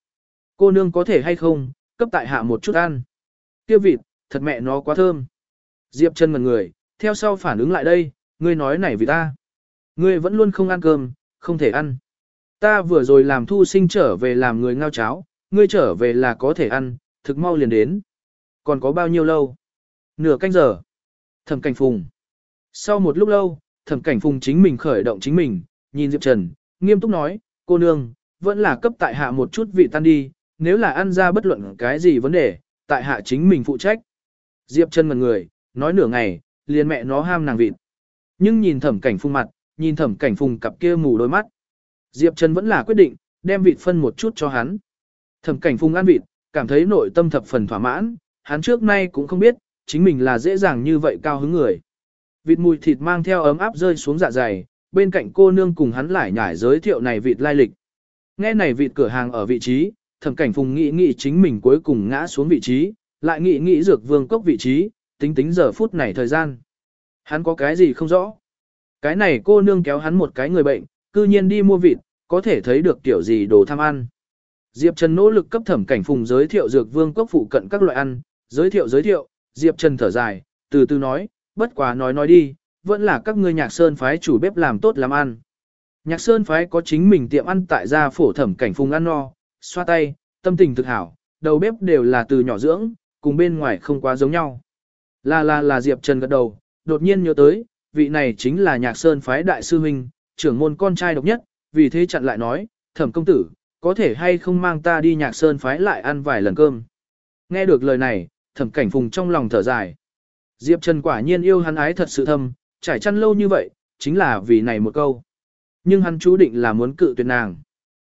S1: cô nương có thể hay không, cấp tại hạ một chút ăn. Kia vịt, thật mẹ nó quá thơm. Diệp chân ngần người, theo sau phản ứng lại đây, ngươi nói này vì ta. Ngươi vẫn luôn không ăn cơm, không thể ăn. Ta vừa rồi làm thu sinh trở về làm người ngao cháo, ngươi trở về là có thể ăn, thực mau liền đến. Còn có bao nhiêu lâu? Nửa canh giờ. Thẩm cảnh phùng. Sau một lúc lâu, thẩm cảnh phùng chính mình khởi động chính mình, nhìn Diệp Trần, nghiêm túc nói, cô nương, vẫn là cấp tại hạ một chút vị tan đi, nếu là ăn ra bất luận cái gì vấn đề, tại hạ chính mình phụ trách. Diệp Trần ngần người, nói nửa ngày, liền mẹ nó ham nàng vịt. Nhưng nhìn thẩm cảnh phùng mặt, nhìn thẩm cảnh phùng cặp kia mù đôi mắt. Diệp Trần vẫn là quyết định, đem vịt phân một chút cho hắn. Thẩm cảnh phùng ăn vịt, cảm thấy nội tâm thập phần thỏa mãn, hắn trước nay cũng không biết, chính mình là dễ dàng như vậy cao hứng người. Vịt mùi thịt mang theo ấm áp rơi xuống dạ dày, bên cạnh cô nương cùng hắn lại nhải giới thiệu này vịt lai lịch. Nghe này vịt cửa hàng ở vị trí, thẩm cảnh phùng nghĩ nghĩ chính mình cuối cùng ngã xuống vị trí, lại nghĩ nghĩ dược vương cốc vị trí, tính tính giờ phút này thời gian. Hắn có cái gì không rõ. Cái này cô nương kéo hắn một cái người bệnh, cư nhiên đi mua vịt, có thể thấy được tiểu gì đồ tham ăn. Diệp Trần nỗ lực cấp thẩm cảnh phùng giới thiệu dược vương cốc phụ cận các loại ăn, giới thiệu giới thiệu, Diệp Trần thở dài, từ từ nói, bất quá nói nói đi, vẫn là các ngươi nhạc sơn phái chủ bếp làm tốt làm ăn. Nhạc sơn phái có chính mình tiệm ăn tại gia phổ thẩm cảnh phùng ăn no, xoa tay, tâm tình thực hảo, đầu bếp đều là từ nhỏ dưỡng, cùng bên ngoài không quá giống nhau. Là là là Diệp Trần gật đầu, đột nhiên nhớ tới, vị này chính là nhạc sơn phái đại sư huynh, trưởng môn con trai độc nhất, vì thế chặn lại nói, thẩm công tử, có thể hay không mang ta đi nhạc sơn phái lại ăn vài lần cơm. Nghe được lời này, thẩm cảnh phùng trong lòng thở dài. Diệp Trần quả nhiên yêu hắn ái thật sự thâm, trải chăn lâu như vậy, chính là vì này một câu. Nhưng hắn chú định là muốn cự tuyệt nàng.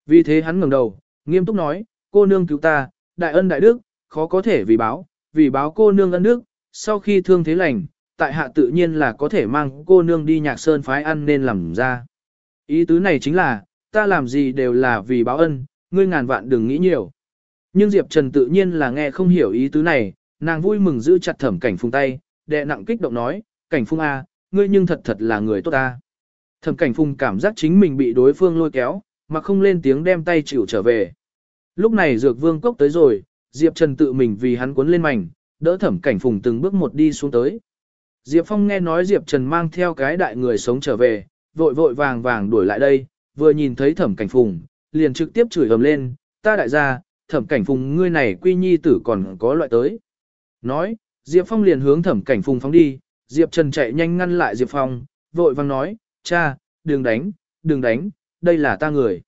S1: Vì thế hắn ngẩng đầu, nghiêm túc nói, cô nương cứu ta, đại ân đại đức, khó có thể vì báo, vì báo cô nương ân đức, sau khi thương thế lành, tại hạ tự nhiên là có thể mang cô nương đi nhạc sơn phái ăn nên làm ra. Ý tứ này chính là, ta làm gì đều là vì báo ân, ngươi ngàn vạn đừng nghĩ nhiều. Nhưng Diệp Trần tự nhiên là nghe không hiểu ý tứ này, nàng vui mừng giữ chặt thẩm cảnh phùng tay, đệ nặng kích động nói, cảnh phung A, ngươi nhưng thật thật là người tốt ta. Thẩm cảnh phung cảm giác chính mình bị đối phương lôi kéo, mà không lên tiếng đem tay chịu trở về. Lúc này dược vương cốc tới rồi, Diệp Trần tự mình vì hắn cuốn lên mảnh, đỡ thẩm cảnh phùng từng bước một đi xuống tới. Diệp Phong nghe nói Diệp Trần mang theo cái đại người sống trở về, vội vội vàng vàng đuổi lại đây, vừa nhìn thấy thẩm cảnh phùng, liền trực tiếp chửi ầm lên, ta đại gia, thẩm cảnh phùng ngươi này quy nhi tử còn có loại tới. Nói, Diệp Phong liền hướng thẩm cảnh phùng phóng đi, Diệp Trần chạy nhanh ngăn lại Diệp Phong, vội vàng nói, cha, đừng đánh, đừng đánh, đây là ta người.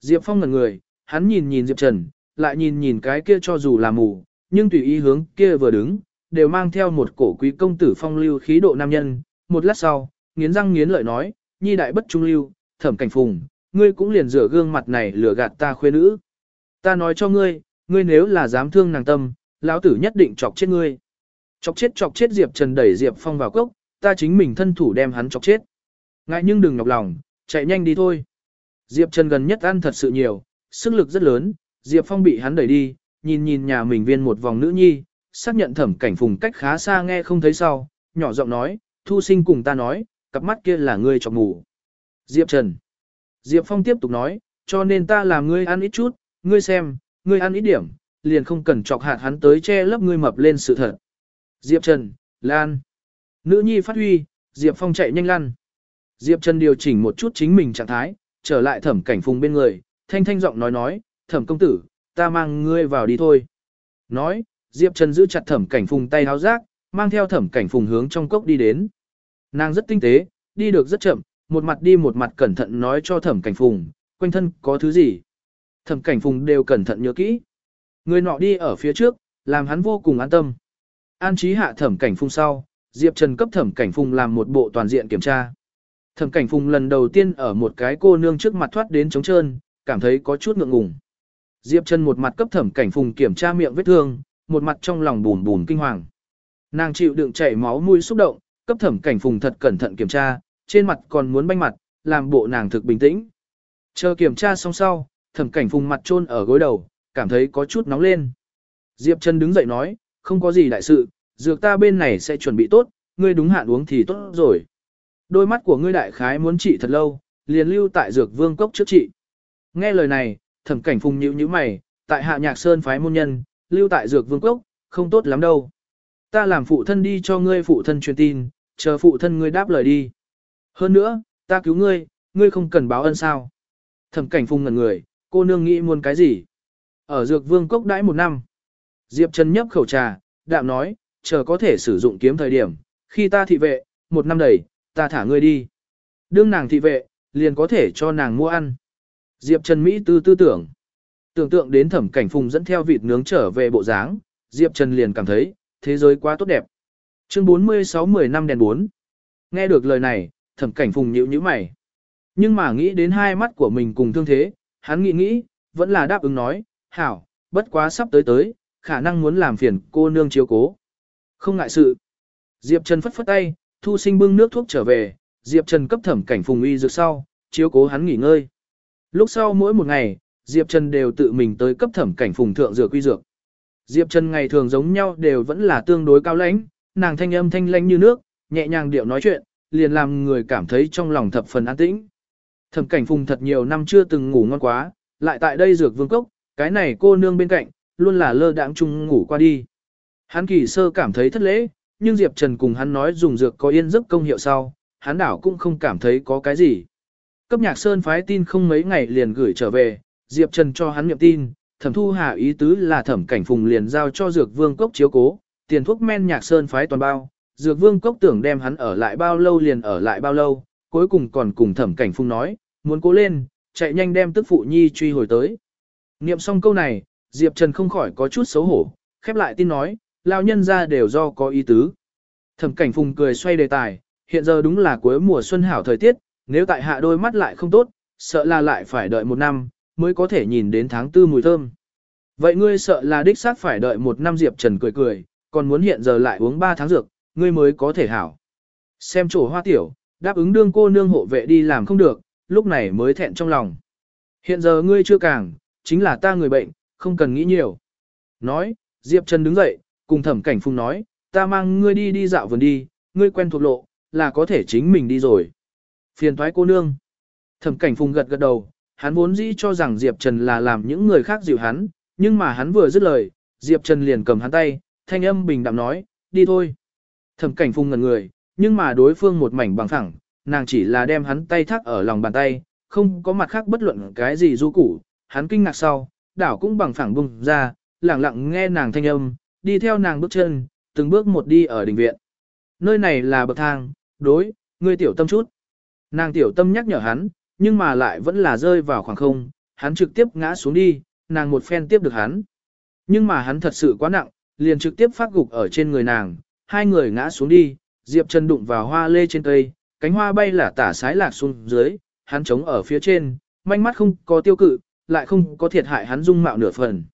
S1: Diệp Phong ngẩn người, hắn nhìn nhìn Diệp Trần, lại nhìn nhìn cái kia cho dù là mù, nhưng tùy ý hướng kia vừa đứng, đều mang theo một cổ quý công tử phong lưu khí độ nam nhân. Một lát sau, nghiến răng nghiến lợi nói, nhi đại bất trung lưu, thẩm cảnh phùng, ngươi cũng liền rửa gương mặt này lừa gạt ta khuê nữ. Ta nói cho ngươi, ngươi nếu là dám thương nàng tâm, lão tử nhất định chọc chết ngươi. Chọc chết chọc chết Diệp Trần đẩy Diệp Phong vào cốc, ta chính mình thân thủ đem hắn chọc chết. Ngại nhưng đừng nhọc lòng, chạy nhanh đi thôi. Diệp Trần gần nhất ăn thật sự nhiều, sức lực rất lớn, Diệp Phong bị hắn đẩy đi, nhìn nhìn nhà mình viên một vòng nữ nhi, xác nhận thẩm cảnh phùng cách khá xa nghe không thấy sau, nhỏ giọng nói, thu sinh cùng ta nói, cặp mắt kia là ngươi chọc ngủ. Diệp Trần. Diệp Phong tiếp tục nói, cho nên ta làm ngươi ăn ít chút, ngươi xem, ngươi ăn ít điểm, liền không cần chọc hạt hắn tới che lấp ngươi mập lên sự thật. Diệp Trần, Lan. Nữ nhi phát huy, Diệp Phong chạy nhanh lăn. Diệp Trần điều chỉnh một chút chính mình trạng thái, trở lại thẩm cảnh phùng bên người, thanh thanh giọng nói nói, thẩm công tử, ta mang ngươi vào đi thôi. Nói, Diệp Trần giữ chặt thẩm cảnh phùng tay háo rác, mang theo thẩm cảnh phùng hướng trong cốc đi đến. Nàng rất tinh tế, đi được rất chậm, một mặt đi một mặt cẩn thận nói cho thẩm cảnh phùng, quanh thân có thứ gì. Thẩm cảnh phùng đều cẩn thận nhớ kỹ. Người nọ đi ở phía trước, làm hắn vô cùng an tâm. An trí hạ thẩm cảnh phùng sau, Diệp Trần cấp thẩm cảnh phùng làm một bộ toàn diện kiểm tra. Thẩm cảnh phùng lần đầu tiên ở một cái cô nương trước mặt thoát đến trống trơn, cảm thấy có chút ngượng ngùng. Diệp Trần một mặt cấp thẩm cảnh phùng kiểm tra miệng vết thương, một mặt trong lòng bùn bùn kinh hoàng. Nàng chịu đựng chảy máu mũi xúc động, cấp thẩm cảnh phùng thật cẩn thận kiểm tra, trên mặt còn muốn banh mặt, làm bộ nàng thực bình tĩnh. Chờ kiểm tra xong sau, thẩm cảnh phùng mặt trôn ở gối đầu, cảm thấy có chút nóng lên. Diệp Trần đứng dậy nói, không có gì đại sự, dược ta bên này sẽ chuẩn bị tốt, ngươi đúng hạn uống thì tốt rồi. Đôi mắt của ngươi đại khái muốn trị thật lâu, liền lưu tại dược vương cốc trước trị. Nghe lời này, thẩm cảnh phùng nhíu nhíu mày, tại hạ nhạc sơn phái môn nhân, lưu tại dược vương cốc, không tốt lắm đâu. Ta làm phụ thân đi cho ngươi phụ thân truyền tin, chờ phụ thân ngươi đáp lời đi. Hơn nữa, ta cứu ngươi, ngươi không cần báo ân sao. Thẩm cảnh phùng ngẩn người, cô nương nghĩ muốn cái gì? Ở dược vương cốc đãi một năm. Diệp Trần nhấp khẩu trà, đạm nói, chờ có thể sử dụng kiếm thời điểm, khi ta thị vệ, một năm đầy, ta thả ngươi đi. Đương nàng thị vệ, liền có thể cho nàng mua ăn. Diệp Trần Mỹ tư tư tưởng. Tưởng tượng đến thẩm cảnh phùng dẫn theo vịt nướng trở về bộ dáng, Diệp Trần liền cảm thấy, thế giới quá tốt đẹp. Chương 46-10 năm đèn 4. Nghe được lời này, thẩm cảnh phùng nhịu như mày. Nhưng mà nghĩ đến hai mắt của mình cùng thương thế, hắn nghĩ nghĩ, vẫn là đáp ứng nói, hảo, bất quá sắp tới tới, khả năng muốn làm phiền cô nương chiếu cố. Không ngại sự. Diệp Trần phất phất tay, thu sinh bưng nước thuốc trở về, Diệp Trần cấp thẩm cảnh phùng uy dược sau, chiếu cố hắn nghỉ ngơi. Lúc sau mỗi một ngày, Diệp Trần đều tự mình tới cấp thẩm cảnh phùng thượng dược quy dược. Diệp Trần ngày thường giống nhau đều vẫn là tương đối cao lãnh, nàng thanh âm thanh lãnh như nước, nhẹ nhàng điệu nói chuyện, liền làm người cảm thấy trong lòng thập phần an tĩnh. Thẩm cảnh phùng thật nhiều năm chưa từng ngủ ngon quá, lại tại đây dược vương cốc, cái này cô nương bên cạnh, luôn là lơ đãng chung ngủ qua đi. Hắn kỳ sơ cảm thấy thất lễ, nhưng Diệp Trần cùng hắn nói dùng dược có yên giấc công hiệu sau, hắn đảo cũng không cảm thấy có cái gì. Cấp nhạc sơn phái tin không mấy ngày liền gửi trở về, Diệp Trần cho hắn niệm tin, thẩm thu hà ý tứ là thẩm cảnh phùng liền giao cho dược vương cốc chiếu cố, tiền thuốc men nhạc sơn phái toàn bao, dược vương cốc tưởng đem hắn ở lại bao lâu liền ở lại bao lâu, cuối cùng còn cùng thẩm cảnh phùng nói, muốn cố lên, chạy nhanh đem tức phụ nhi truy hồi tới. Niệm xong câu này, Diệp Trần không khỏi có chút xấu hổ, khép lại tin nói, lao nhân ra đều do có ý tứ. Thẩm cảnh phùng cười xoay đề tài, hiện giờ đúng là cuối mùa xuân hảo thời tiết, nếu tại hạ đôi mắt lại không tốt, sợ là lại phải đợi một năm, mới có thể nhìn đến tháng tư mùi thơm. Vậy ngươi sợ là đích xác phải đợi một năm Diệp Trần cười cười, còn muốn hiện giờ lại uống ba tháng dược, ngươi mới có thể hảo. Xem chỗ hoa tiểu, đáp ứng đương cô nương hộ vệ đi làm không được, lúc này mới thẹn trong lòng. Hiện giờ ngươi chưa càng, chính là ta người bệnh, không cần nghĩ nhiều. Nói, Diệp Trần đứng dậy, cùng thẩm cảnh phung nói, ta mang ngươi đi đi dạo vườn đi, ngươi quen thuộc lộ, là có thể chính mình đi rồi. Phiền thoái cô nương. Thẩm cảnh phung gật gật đầu, hắn vốn dĩ cho rằng Diệp Trần là làm những người khác dịu hắn, nhưng mà hắn vừa dứt lời, Diệp Trần liền cầm hắn tay, thanh âm bình đạm nói, đi thôi. Thẩm cảnh phung ngần người, nhưng mà đối phương một mảnh bằng phẳng nàng chỉ là đem hắn tay thác ở lòng bàn tay, không có mặt khác bất luận cái gì du củ, hắn kinh ngạc sau, đảo cũng bằng phẳng bùng ra, lặng lặng nghe nàng thanh âm, đi theo nàng bước chân, từng bước một đi ở đình viện. Nơi này là bậc thang, đối, ngươi tiểu tâm chút. Nàng tiểu tâm nhắc nhở hắn, nhưng mà lại vẫn là rơi vào khoảng không, hắn trực tiếp ngã xuống đi, nàng một phen tiếp được hắn. Nhưng mà hắn thật sự quá nặng, liền trực tiếp phát gục ở trên người nàng, hai người ngã xuống đi, Diệp Trần đụng vào hoa lê trên cây, cánh hoa bay là tả sái lạc xuống dưới, hắn chống ở phía trên, manh mắt không có tiêu cự, lại không có thiệt hại hắn dung mạo nửa phần.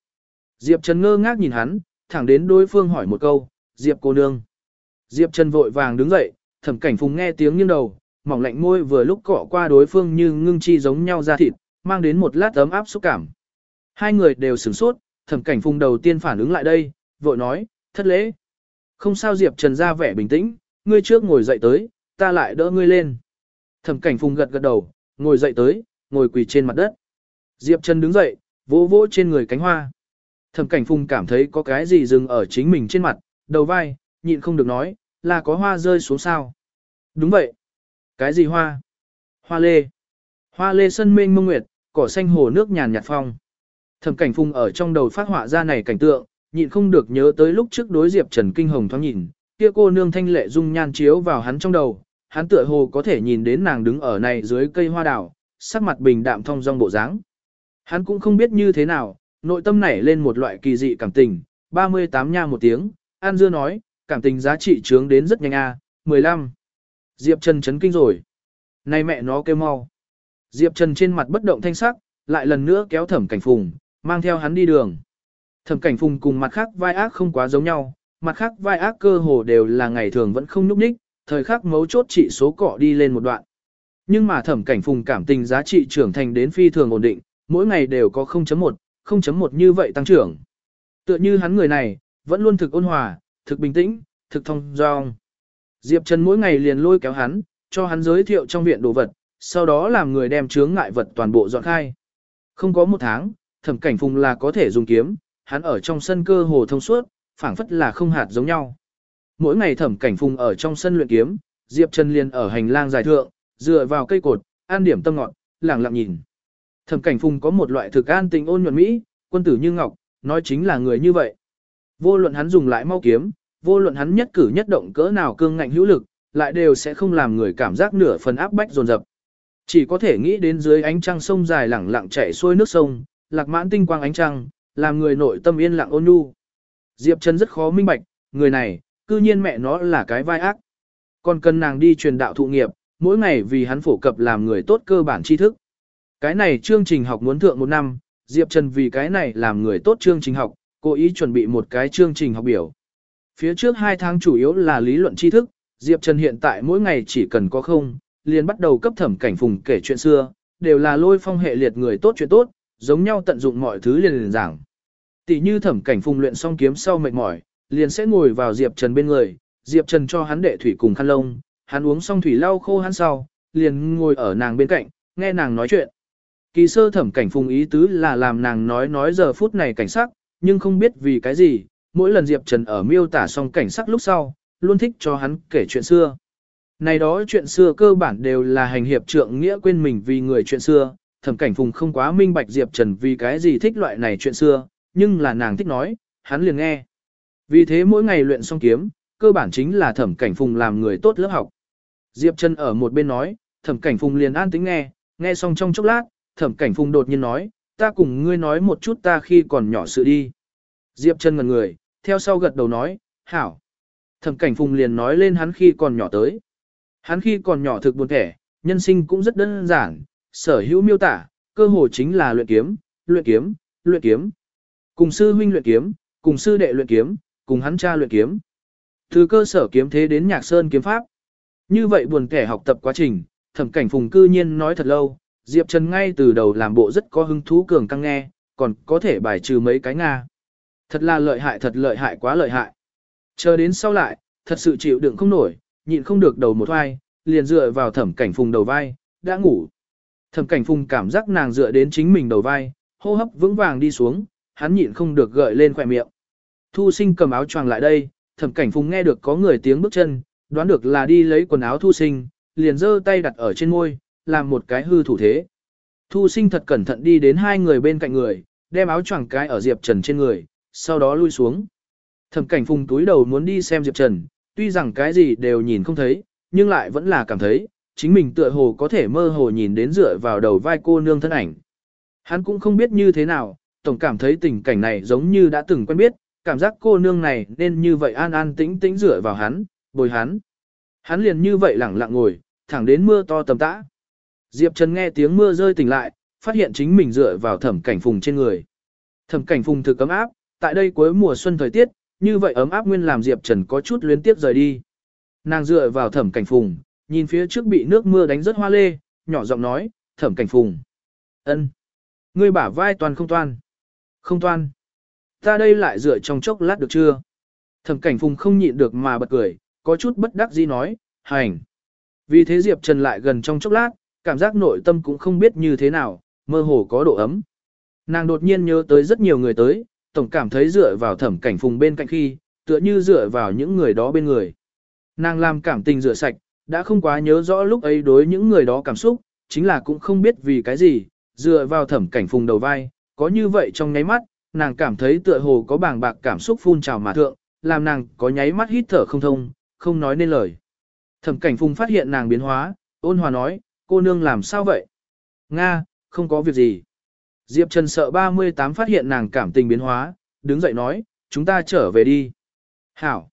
S1: Diệp Trần ngơ ngác nhìn hắn, thẳng đến đối phương hỏi một câu, Diệp cô nương. Diệp Trần vội vàng đứng dậy, thẩm cảnh phùng nghe tiếng nghiêng đầu, mỏng lạnh môi vừa lúc cọ qua đối phương như ngưng chi giống nhau ra thịt, mang đến một lát ấm áp xúc cảm. Hai người đều sửng sốt, thẩm cảnh phùng đầu tiên phản ứng lại đây, vội nói, thất lễ. Không sao Diệp Trần ra vẻ bình tĩnh, ngươi trước ngồi dậy tới, ta lại đỡ ngươi lên. Thẩm cảnh phùng gật gật đầu, ngồi dậy tới, ngồi quỳ trên mặt đất. Diệp Trần đứng dậy, vỗ vỗ trên người cánh hoa. Thẩm cảnh phùng cảm thấy có cái gì dừng ở chính mình trên mặt, đầu vai, nhịn không được nói, là có hoa rơi xuống sao. Đúng vậy. Cái gì hoa? Hoa lê. Hoa lê sân mênh mông nguyệt, cỏ xanh hồ nước nhàn nhạt phong. Thẩm cảnh phùng ở trong đầu phát họa ra này cảnh tượng, nhịn không được nhớ tới lúc trước đối Diệp Trần Kinh Hồng thoáng nhìn, kia cô nương thanh lệ dung nhan chiếu vào hắn trong đầu, hắn tựa hồ có thể nhìn đến nàng đứng ở này dưới cây hoa đào, sắc mặt bình đạm thông dong bộ dáng. Hắn cũng không biết như thế nào, nội tâm nảy lên một loại kỳ dị cảm tình, 38 nha một tiếng, An Dưa nói, cảm tình giá trị trướng đến rất nhanh a, à, 15. Diệp Trần chấn kinh rồi. Này mẹ nó kêu mau. Diệp Trần trên mặt bất động thanh sắc, lại lần nữa kéo thẩm cảnh phùng, mang theo hắn đi đường. Thẩm cảnh phùng cùng mặt khác vai ác không quá giống nhau, mặt khác vai ác cơ hồ đều là ngày thường vẫn không nhúc nhích, thời khắc mấu chốt trị số cọ đi lên một đoạn. Nhưng mà thẩm cảnh phùng cảm tình giá trị trưởng thành đến phi thường ổn định, mỗi ngày đều có 0.1, 0.1 như vậy tăng trưởng. Tựa như hắn người này, vẫn luôn thực ôn hòa, thực bình tĩnh, thực thông dong. Diệp Trần mỗi ngày liền lôi kéo hắn, cho hắn giới thiệu trong viện đồ vật, sau đó làm người đem chướng ngại vật toàn bộ dọn khai. Không có một tháng, thẩm cảnh phùng là có thể dùng kiếm, hắn ở trong sân cơ hồ thông suốt, phảng phất là không hạt giống nhau. Mỗi ngày thẩm cảnh phùng ở trong sân luyện kiếm, Diệp Trần liền ở hành lang dài thượng, dựa vào cây cột, an điểm tâm ngọn, lặng lặng nhìn. Thẩm cảnh phùng có một loại thực an tình ôn nhuận mỹ, quân tử như ngọc, nói chính là người như vậy. Vô luận hắn dùng lại mau kiếm, vô luận hắn nhất cử nhất động cỡ nào cương ngạnh hữu lực, lại đều sẽ không làm người cảm giác nửa phần áp bách dồn dập. Chỉ có thể nghĩ đến dưới ánh trăng sông dài lẳng lặng chảy xuôi nước sông, lạc mãn tinh quang ánh trăng, làm người nội tâm yên lặng ôn nhu. Diệp Trần rất khó minh bạch, người này, cư nhiên mẹ nó là cái vai ác. Còn cần nàng đi truyền đạo thụ nghiệp, mỗi ngày vì hắn phổ cập làm người tốt cơ bản tri thức. Cái này chương trình học muốn thượng một năm, Diệp Trần vì cái này làm người tốt chương trình học, cố ý chuẩn bị một cái chương trình học biểu. Phía trước 2 tháng chủ yếu là lý luận tri thức, Diệp Trần hiện tại mỗi ngày chỉ cần có không, liền bắt đầu cấp thẩm cảnh phùng kể chuyện xưa, đều là lôi phong hệ liệt người tốt chuyện tốt, giống nhau tận dụng mọi thứ liền liền giảng. Tỷ như thẩm cảnh phùng luyện xong kiếm sau mệt mỏi, liền sẽ ngồi vào Diệp Trần bên người, Diệp Trần cho hắn đệ thủy cùng khăn lông, hắn uống xong thủy lau khô hắn sau, liền ngồi ở nàng bên cạnh, nghe nàng nói chuyện. Kỳ sơ thẩm cảnh phùng ý tứ là làm nàng nói nói giờ phút này cảnh sắc, nhưng không biết vì cái gì, mỗi lần Diệp Trần ở miêu tả xong cảnh sắc lúc sau, luôn thích cho hắn kể chuyện xưa. Này đó chuyện xưa cơ bản đều là hành hiệp trượng nghĩa quên mình vì người chuyện xưa, thẩm cảnh phùng không quá minh bạch Diệp Trần vì cái gì thích loại này chuyện xưa, nhưng là nàng thích nói, hắn liền nghe. Vì thế mỗi ngày luyện xong kiếm, cơ bản chính là thẩm cảnh phùng làm người tốt lớp học. Diệp Trần ở một bên nói, thẩm cảnh phùng liền an tính nghe, nghe xong trong chốc lát, thẩm cảnh phùng đột nhiên nói, ta cùng ngươi nói một chút ta khi còn nhỏ sự đi. Diệp Trần ngần người, theo sau gật đầu nói, hảo. Thẩm cảnh phùng liền nói lên hắn khi còn nhỏ tới. Hắn khi còn nhỏ thực buồn thẻ, nhân sinh cũng rất đơn giản, sở hữu miêu tả, cơ hồ chính là luyện kiếm, luyện kiếm, luyện kiếm. Cùng sư huynh luyện kiếm, cùng sư đệ luyện kiếm, cùng hắn cha luyện kiếm. Từ cơ sở kiếm thế đến nhạc sơn kiếm pháp. Như vậy buồn kẻ học tập quá trình, thẩm cảnh phùng cư nhiên nói thật lâu, Diệp Trần ngay từ đầu làm bộ rất có hứng thú cường căng nghe, còn có thể bài trừ mấy cái Nga. Thật là lợi hại thật lợi hại quá lợi hại. Chờ đến sau lại, thật sự chịu đựng không nổi, nhịn không được đầu một vai, liền dựa vào thẩm cảnh phùng đầu vai, đã ngủ. Thẩm cảnh phùng cảm giác nàng dựa đến chính mình đầu vai, hô hấp vững vàng đi xuống, hắn nhịn không được gợi lên khỏe miệng. Thu sinh cầm áo choàng lại đây, thẩm cảnh phùng nghe được có người tiếng bước chân, đoán được là đi lấy quần áo thu sinh, liền giơ tay đặt ở trên môi, làm một cái hư thủ thế. Thu sinh thật cẩn thận đi đến hai người bên cạnh người, đem áo choàng cái ở Diệp Trần trên người, sau đó lui xuống. Thẩm cảnh phùng túi đầu muốn đi xem Diệp Trần, tuy rằng cái gì đều nhìn không thấy, nhưng lại vẫn là cảm thấy, chính mình tựa hồ có thể mơ hồ nhìn đến dựa vào đầu vai cô nương thân ảnh. Hắn cũng không biết như thế nào, tổng cảm thấy tình cảnh này giống như đã từng quen biết, cảm giác cô nương này nên như vậy an an tĩnh tĩnh dựa vào hắn, bồi hắn. Hắn liền như vậy lẳng lặng ngồi, thẳng đến mưa to tầm tã. Diệp Trần nghe tiếng mưa rơi tỉnh lại, phát hiện chính mình dựa vào thẩm cảnh phùng trên người. Thẩm cảnh phùng thực ấm áp, tại đây cuối mùa xuân thời tiết, như vậy ấm áp nguyên làm Diệp Trần có chút luyến tiếp rời đi. Nàng dựa vào thẩm cảnh phùng, nhìn phía trước bị nước mưa đánh rất hoa lê, nhỏ giọng nói, thẩm cảnh phùng. ân, Ngươi bả vai toàn không toan. Không toan. Ta đây lại dựa trong chốc lát được chưa? Thẩm cảnh phùng không nhịn được mà bật cười, có chút bất đắc dĩ nói, hành. Vì thế Diệp Trần lại gần trong chốc lát, cảm giác nội tâm cũng không biết như thế nào, mơ hồ có độ ấm. Nàng đột nhiên nhớ tới rất nhiều người tới, tổng cảm thấy dựa vào thẩm cảnh phùng bên cạnh khi, tựa như dựa vào những người đó bên người. Nàng làm cảm tình rửa sạch, đã không quá nhớ rõ lúc ấy đối những người đó cảm xúc, chính là cũng không biết vì cái gì, dựa vào thẩm cảnh phùng đầu vai, có như vậy trong nháy mắt, nàng cảm thấy tựa hồ có bàng bạc cảm xúc phun trào mà thượng, làm nàng có nháy mắt hít thở không thông, không nói nên lời. Thẩm cảnh phùng phát hiện nàng biến hóa, ôn hòa nói, cô nương làm sao vậy? Nga, không có việc gì. Diệp Trần sợ 38 phát hiện nàng cảm tình biến hóa, đứng dậy nói, chúng ta trở về đi. Hảo.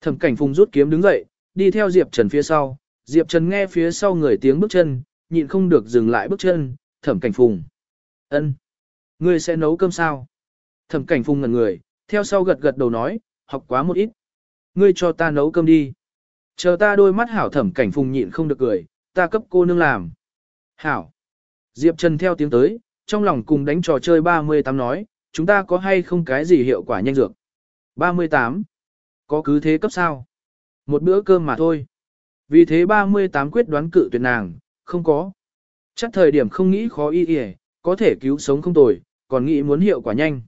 S1: Thẩm cảnh phùng rút kiếm đứng dậy, đi theo Diệp Trần phía sau. Diệp Trần nghe phía sau người tiếng bước chân, nhịn không được dừng lại bước chân, thẩm cảnh phùng. ân, Ngươi sẽ nấu cơm sao? Thẩm cảnh phùng ngần người, theo sau gật gật đầu nói, học quá một ít. Ngươi cho ta nấu cơm đi. Chờ ta đôi mắt hảo thẩm cảnh phùng nhịn không được cười, ta cấp cô nương làm. Hảo. Diệp Trần theo tiếng tới, trong lòng cùng đánh trò chơi 38 nói, chúng ta có hay không cái gì hiệu quả nhanh dược. 38. Có cứ thế cấp sao? Một bữa cơm mà thôi. Vì thế 38 quyết đoán cự tuyệt nàng, không có. Chắc thời điểm không nghĩ khó y y, có thể cứu sống không tồi, còn nghĩ muốn hiệu quả nhanh.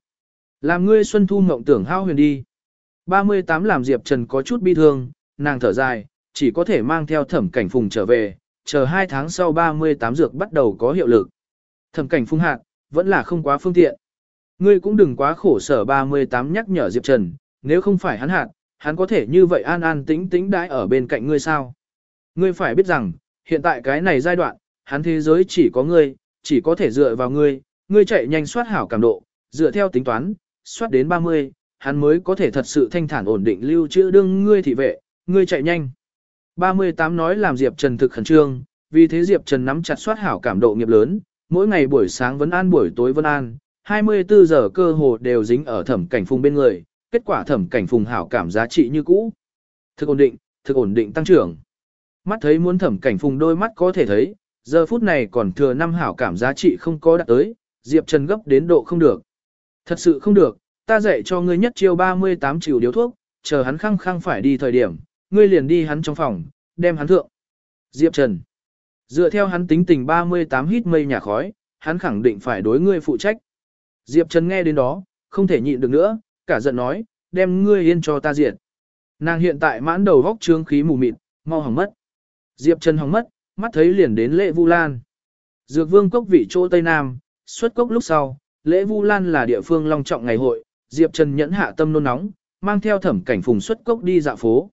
S1: Làm ngươi xuân thu mộng tưởng hao huyền đi. 38 làm Diệp Trần có chút bi thương, nàng thở dài, chỉ có thể mang theo thẩm cảnh phùng trở về, chờ 2 tháng sau 38 dược bắt đầu có hiệu lực. Thẩm cảnh phung hạt, vẫn là không quá phương tiện. Ngươi cũng đừng quá khổ sở 38 nhắc nhở Diệp Trần, nếu không phải hắn hạt, hắn có thể như vậy an an tĩnh tĩnh đãi ở bên cạnh ngươi sao. Ngươi phải biết rằng, hiện tại cái này giai đoạn, hắn thế giới chỉ có ngươi, chỉ có thể dựa vào ngươi, ngươi chạy nhanh soát hảo cảm độ, dựa theo tính toán, soát đến 30, hắn mới có thể thật sự thanh thản ổn định lưu trữ đương ngươi thị vệ, ngươi chạy nhanh. 38 nói làm Diệp Trần thực khẩn trương, vì thế Diệp Trần nắm chặt soát hảo cảm độ nghiệp lớn, mỗi ngày buổi sáng vẫn an buổi tối vẫn an, 24 giờ cơ hồ đều dính ở thẩm cảnh phùng bên người, kết quả thẩm cảnh phùng hảo cảm giá trị như cũ. Thực ổn định, thực ổn định tăng trưởng. Mắt thấy muốn thẩm cảnh phùng đôi mắt có thể thấy, giờ phút này còn thừa năm hảo cảm giá trị không có đạt tới, Diệp Trần gấp đến độ không được. Thật sự không được, ta dạy cho ngươi nhất chiêu 38 triệu điếu thuốc, chờ hắn khăng khăng phải đi thời điểm, ngươi liền đi hắn trong phòng, đem hắn thượng. Diệp Trần. Dựa theo hắn tính tình 38 hít mây nhà khói, hắn khẳng định phải đối ngươi phụ trách. Diệp Trần nghe đến đó, không thể nhịn được nữa, cả giận nói, đem ngươi yên cho ta diệt. Nàng hiện tại mãn đầu vóc trương khí mù mịt, mau hỏng mất. Diệp Trần hỏng mất, mắt thấy liền đến lễ Vu Lan. Dược vương cốc vị chỗ Tây Nam, xuất cốc lúc sau, lễ Vu Lan là địa phương long trọng ngày hội, Diệp Trần nhẫn hạ tâm nôn nóng, mang theo thẩm cảnh phùng xuất cốc đi dạo phố.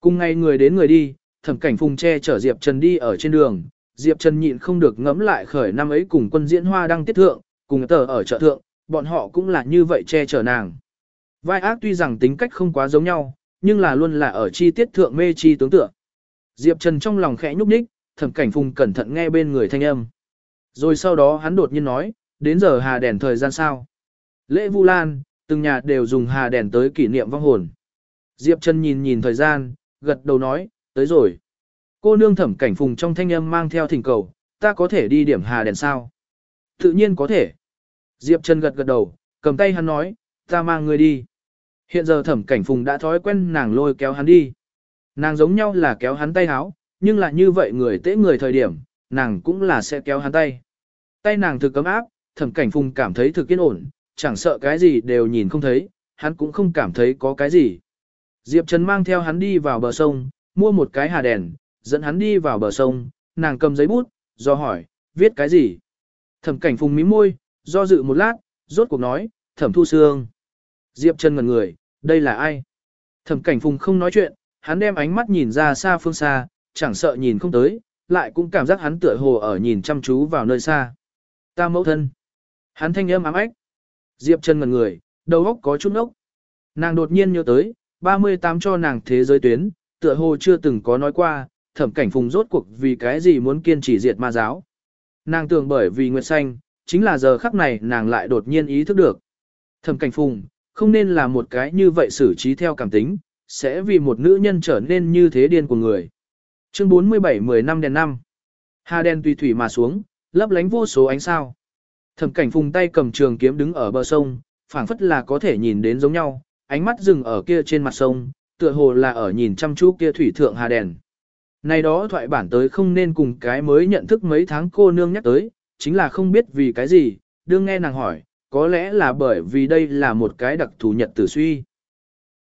S1: Cùng ngày người đến người đi, thẩm cảnh phùng che chở Diệp Trần đi ở trên đường, Diệp Trần nhịn không được ngẫm lại khởi năm ấy cùng quân diễn hoa đăng tiết thượng, cùng tờ ở chợ thượng, bọn họ cũng là như vậy che chở nàng. Vai ác tuy rằng tính cách không quá giống nhau, nhưng là luôn là ở chi tiết thượng mê chi tướng tượng. Diệp Trần trong lòng khẽ nhúc nhích, thẩm cảnh phùng cẩn thận nghe bên người thanh âm. Rồi sau đó hắn đột nhiên nói, đến giờ hà đèn thời gian sao. Lễ Vu Lan, từng nhà đều dùng hà đèn tới kỷ niệm vong hồn. Diệp Trần nhìn nhìn thời gian, gật đầu nói, tới rồi. Cô nương thẩm cảnh phùng trong thanh âm mang theo thỉnh cầu, ta có thể đi điểm hà đèn sao? Tự nhiên có thể. Diệp Trần gật gật đầu, cầm tay hắn nói, ta mang người đi. Hiện giờ thẩm cảnh phùng đã thói quen nàng lôi kéo hắn đi. Nàng giống nhau là kéo hắn tay háo, nhưng là như vậy người tế người thời điểm, nàng cũng là sẽ kéo hắn tay. Tay nàng thực cấm áp, thẩm cảnh phùng cảm thấy thực yên ổn, chẳng sợ cái gì đều nhìn không thấy, hắn cũng không cảm thấy có cái gì. Diệp Trần mang theo hắn đi vào bờ sông, mua một cái hà đèn, dẫn hắn đi vào bờ sông, nàng cầm giấy bút, do hỏi, viết cái gì? Thẩm cảnh phùng mím môi, do dự một lát, rốt cuộc nói, thẩm thu sương. Diệp Trần ngẩn người, đây là ai? Thẩm cảnh phùng không nói chuyện, hắn đem ánh mắt nhìn ra xa phương xa, chẳng sợ nhìn không tới, lại cũng cảm giác hắn tựa hồ ở nhìn chăm chú vào nơi xa. Ta mẫu thân. Hắn thanh âm ám ách. Diệp Trần ngẩn người, đầu óc có chút ốc. Nàng đột nhiên nhớ tới, 38 cho nàng thế giới tuyến, tựa hồ chưa từng có nói qua, thẩm cảnh phùng rốt cuộc vì cái gì muốn kiên trì diệt ma giáo. Nàng tưởng bởi vì Nguyệt Xanh, chính là giờ khắc này nàng lại đột nhiên ý thức được. Thẩm cảnh phùng, không nên là một cái như vậy xử trí theo cảm tính, sẽ vì một nữ nhân trở nên như thế điên của người. Chương 47 10 năm đèn năm. Hà đen tùy thủy mà xuống, lấp lánh vô số ánh sao. Thẩm cảnh phùng tay cầm trường kiếm đứng ở bờ sông, phảng phất là có thể nhìn đến giống nhau, ánh mắt dừng ở kia trên mặt sông, tựa hồ là ở nhìn chăm chú kia thủy thượng hà đèn. Này đó thoại bản tới không nên cùng cái mới nhận thức mấy tháng cô nương nhắc tới, chính là không biết vì cái gì, đương nghe nàng hỏi, có lẽ là bởi vì đây là một cái đặc thù nhật tử suy.